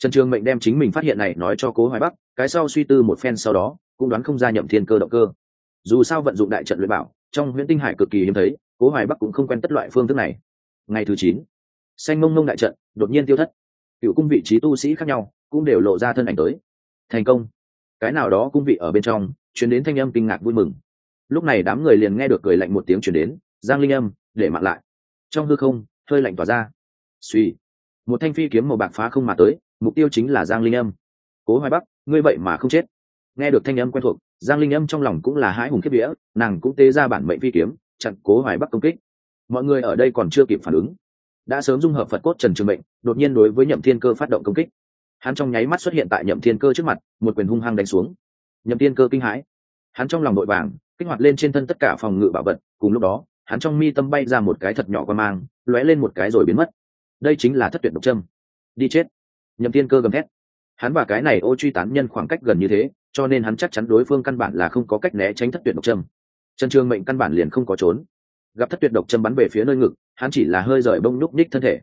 Trần trường mệnh đem chính mình phát hiện này nói cho cố hoài bắc, cái sau suy tư một phen sau đó, cũng đoán không ra nhậm thiên cơ động cơ. Dù sao vận dụng đại trận luyện bảo, trong huyện tinh hải cực kỳ hiếm thấy, cố hoài bắc cũng không quen tất loại phương thức này. Ngày thứ chín, xanh mông mông đại trận, đột nhiên tiêu thất. Cựu cung vị trí tu sĩ khác nhau, cũng đều lộ ra thân ảnh tới. Thành công. Cái nào đó cung vị ở bên trong chuyển đến thanh âm kinh ngạc vui mừng. Lúc này đám người liền nghe được cười lạnh một tiếng chuyển đến, giang linh âm, để mặn lại. Trong hư không, hơi lạnh tỏa ra. Suy một thanh phi kiếm màu bạc phá không mà tới, mục tiêu chính là giang linh âm. Cố hoài bắc, ngươi vậy mà không chết. Nghe được thanh âm quen thuộc, giang linh âm trong lòng cũng là hãi hùng kiếp vía, nàng cũng tế ra bản mệnh phi kiếm, chặn cố hoài bắc công kích. Mọi người ở đây còn chưa kịp phản ứng. Đã sớm dung hợp phật cốt trần trường mệnh, đột nhiên đối với nhậm thiên cơ phát động công kích. Hắn trong nháy mắt xuất hiện tại nhậm thiên cơ trước mặt, một quyền hung hăng đánh xuống. Nhậm thiên cơ kinh hãi. Hắn trong lòng nội vàng, kích hoạt lên trên thân tất cả phòng ngự bảo vật, cùng lúc đó, hắn trong mi tâm bay ra một cái thật nhỏ qua mang, lóe lên một cái rồi biến mất đây chính là thất tuyệt độc trâm đi chết. Nhậm thiên cơ gầm thét. Hắn và cái này ô truy tán nhân khoảng cách gần như thế, cho nên hắn chắc chắn đối phương căn bản là không có cách né tránh thất tuyệt độc trâm trần trường mệnh căn bản liền không có trốn. Gặp thất tuyệt độc châm bắn về phía nơi ngực, hắn chỉ là hơi rời bông núc ních thân thể.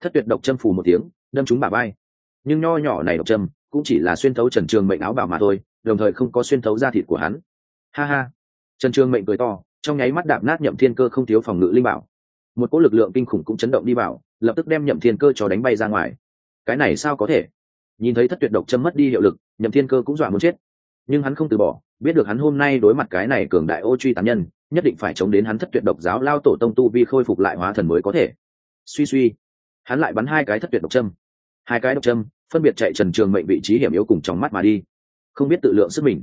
Thất tuyệt độc châm phù một tiếng, đâm chúng bà bay nhưng nho nhỏ này độc châm cũng chỉ là xuyên thấu trần trường mệnh áo bào mà thôi, đồng thời không có xuyên thấu da thịt của hắn. Ha ha. Trần trường mệnh cười to, trong nháy mắt đạp nát nhậm thiên cơ không thiếu phòng ngự linh bảo. Một cỗ lực lượng kinh khủng cũng chấn động đi vào lập tức đem nhậm thiên cơ cho đánh bay ra ngoài. Cái này sao có thể? Nhìn thấy thất tuyệt độc châm mất đi hiệu lực, nhậm thiên cơ cũng dọa muốn chết. Nhưng hắn không từ bỏ, biết được hắn hôm nay đối mặt cái này cường đại ô truy tán nhân, nhất định phải chống đến hắn thất tuyệt độc giáo lao tổ tông tu vi khôi phục lại hóa thần mới có thể. Suy suy, hắn lại bắn hai cái thất tuyệt độc châm. Hai cái độc châm, phân biệt chạy trần trường mệnh vị trí hiểm yếu cùng trong mắt mà đi. Không biết tự lượng sức mình.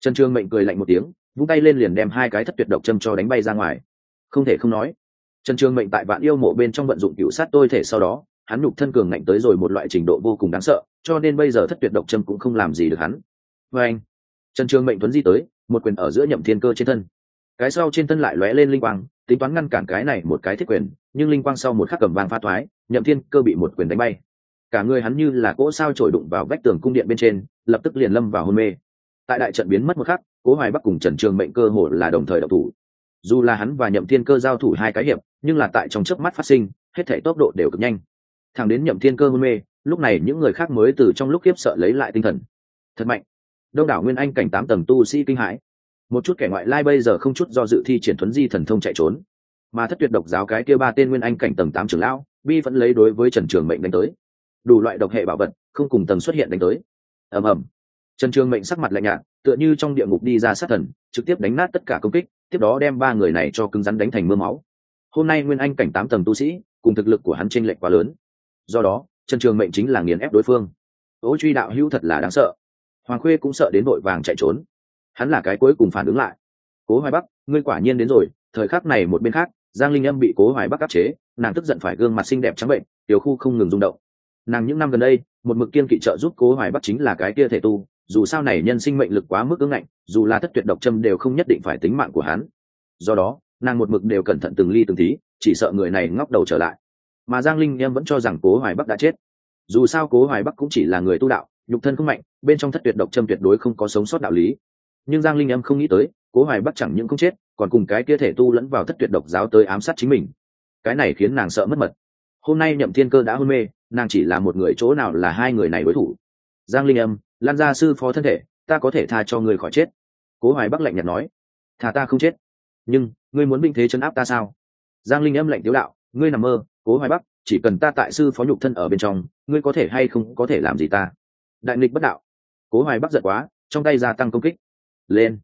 Trần trường mệnh cười lạnh một tiếng, vung tay lên liền đem hai cái thất tuyệt độc châm cho đánh bay ra ngoài. Không thể không nói trần trường mệnh tại vạn yêu mộ bên trong vận dụng cựu sát tôi thể sau đó, hắn nhục thân cường ngạnh tới rồi một loại trình độ vô cùng đáng sợ, cho nên bây giờ thất tuyệt độc châm cũng không làm gì được hắn. Vê anh, trần trường mệnh tuấn di tới, một quyền ở giữa nhậm thiên cơ trên thân. Cái sau trên thân lại lóe lên linh quang, tính toán ngăn cản cái này một cái thiết quyền, nhưng linh quang sau một khắc cầm vàng pha thoái, nhậm thiên cơ bị một quyền đánh bay. Cả người hắn như là cỗ sao trổi đụng vào vách tường cung điện bên trên, lập tức liền lâm vào hôn mê. Tại đại trận biến mất một khắc, cố hoài bắc cùng trần trường mệnh cơ hồ là đồng thời độc thủ dù là hắn và nhậm thiên cơ giao thủ hai cái hiệp, nhưng là tại trong chớp mắt phát sinh, hết thể tốc độ đều cực nhanh. Thẳng đến nhậm thiên cơ hôn mê, lúc này những người khác mới từ trong lúc khiếp sợ lấy lại tinh thần. Thật mạnh. Đông đảo nguyên anh cảnh tám tầng tu sĩ kinh hãi. Một chút kẻ ngoại lai bây giờ không chút do dự thi triển thuấn di thần thông chạy trốn. Mà thất tuyệt độc giáo cái kia ba tên nguyên anh cảnh tầng tám trưởng lão, bi vẫn lấy đối với trần trường mệnh đánh tới. Đủ loại độc hệ bảo vật, không cùng tầng xuất hiện đánh tới. Ầm ầm. Trần trường mệnh sắc mặt lạnh nhạt, tựa như trong địa ngục đi ra sát thần, trực tiếp đánh nát tất cả công kích tiếp đó đem ba người này cho cứng rắn đánh thành mưa máu. Hôm nay nguyên anh cảnh tám tầng tu sĩ, cùng thực lực của hắn chênh lệch quá lớn. Do đó, trần trường mệnh chính là nghiền ép đối phương. Ố truy đạo hữu thật là đáng sợ. Hoàng khuê cũng sợ đến vội vàng chạy trốn. Hắn là cái cuối cùng phản ứng lại. Cố hoài bắc, ngươi quả nhiên đến rồi, thời khắc này một bên khác, giang linh âm bị cố hoài bắc áp chế, nàng tức giận phải gương mặt xinh đẹp trắng bệnh, tiểu khu không ngừng rung động. Nàng những năm gần đây, một mực kiên kỵ trợ giúp cố hoài bắc chính là cái kia thể tu dù sao này nhân sinh mệnh lực quá mức ứng ngạnh, dù là thất tuyệt độc châm đều không nhất định phải tính mạng của hắn. Do đó, nàng một mực đều cẩn thận từng ly từng tí, chỉ sợ người này ngóc đầu trở lại. Mà giang linh em vẫn cho rằng cố hoài bắc đã chết. Dù sao cố hoài bắc cũng chỉ là người tu đạo, nhục thân không mạnh, bên trong thất tuyệt độc châm tuyệt đối không có sống sót đạo lý. Nhưng giang linh em không nghĩ tới, cố hoài bắc chẳng những không chết, còn cùng cái kia thể tu lẫn vào thất tuyệt độc giáo tới ám sát chính mình. Cái này khiến nàng sợ mất mật. Hôm nay nhậm thiên cơ đã hôn mê, nàng chỉ là một người chỗ nào là hai người này đối thủ. Giang linh âm lan gia sư phó thân thể, ta có thể tha cho người khỏi chết. Cố hoài bắc lạnh nhạt nói. Thà ta không chết. Nhưng, ngươi muốn binh thế chấn áp ta sao? Giang linh âm lạnh tiếu đạo. Ngươi nằm mơ, cố hoài bắc, chỉ cần ta tại sư phó nhục thân ở bên trong, ngươi có thể hay không có thể làm gì ta? Đại nghịch bất đạo. Cố hoài bắc giận quá, trong tay gia tăng công kích. Lên.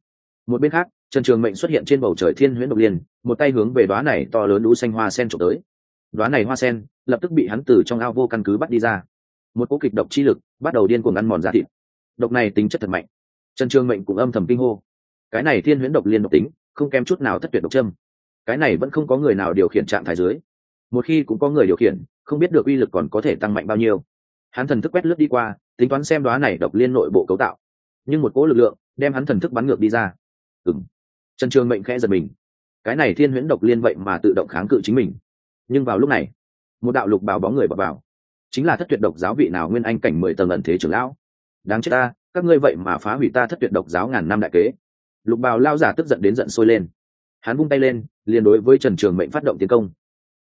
Một bên khác, trần trường mệnh xuất hiện trên bầu trời thiên huyễn độc liên, một tay hướng về đoá này to lớn đũ xanh hoa sen trộm tới. Đoá này hoa sen, lập tức bị hắn từ trong ao vô căn cứ bắt đi ra. Một cỗ kịch độc chi lực, bắt đầu điên cuồng ăn mòn da thịt độc này tính chất thật mạnh. Trần trường mệnh cũng âm thầm kinh hô. Cái này thiên huyễn độc liên độc tính, không kém chút nào thất tuyệt độc châm. Cái này vẫn không có người nào điều khiển trạng thái dưới. Một khi cũng có người điều khiển, không biết được uy lực còn có thể tăng mạnh bao nhiêu. Hắn thần thức quét lướt đi qua, tính toán xem đoá này độc liên nội bộ cấu tạo. Nhưng một cỗ lực lượng đem hắn thần thức bắn ngược đi ra. Ừng trần trường mệnh khẽ giật mình. Cái này thiên huyễn độc liên vậy mà tự động kháng cự chính mình. Nhưng vào lúc này, một đạo lục bào bóng người bập vào. Chính là thất tuyệt độc giáo vị nào nguyên anh cảnh mười tầng ẩn thế trưởng lão? Đáng chết ta, các ngươi vậy mà phá hủy ta thất tuyệt độc giáo ngàn năm đại kế. Lục bào lao giả tức giận đến giận sôi lên. Hắn vung tay lên, liền đối với trần trường mệnh phát động tiến công.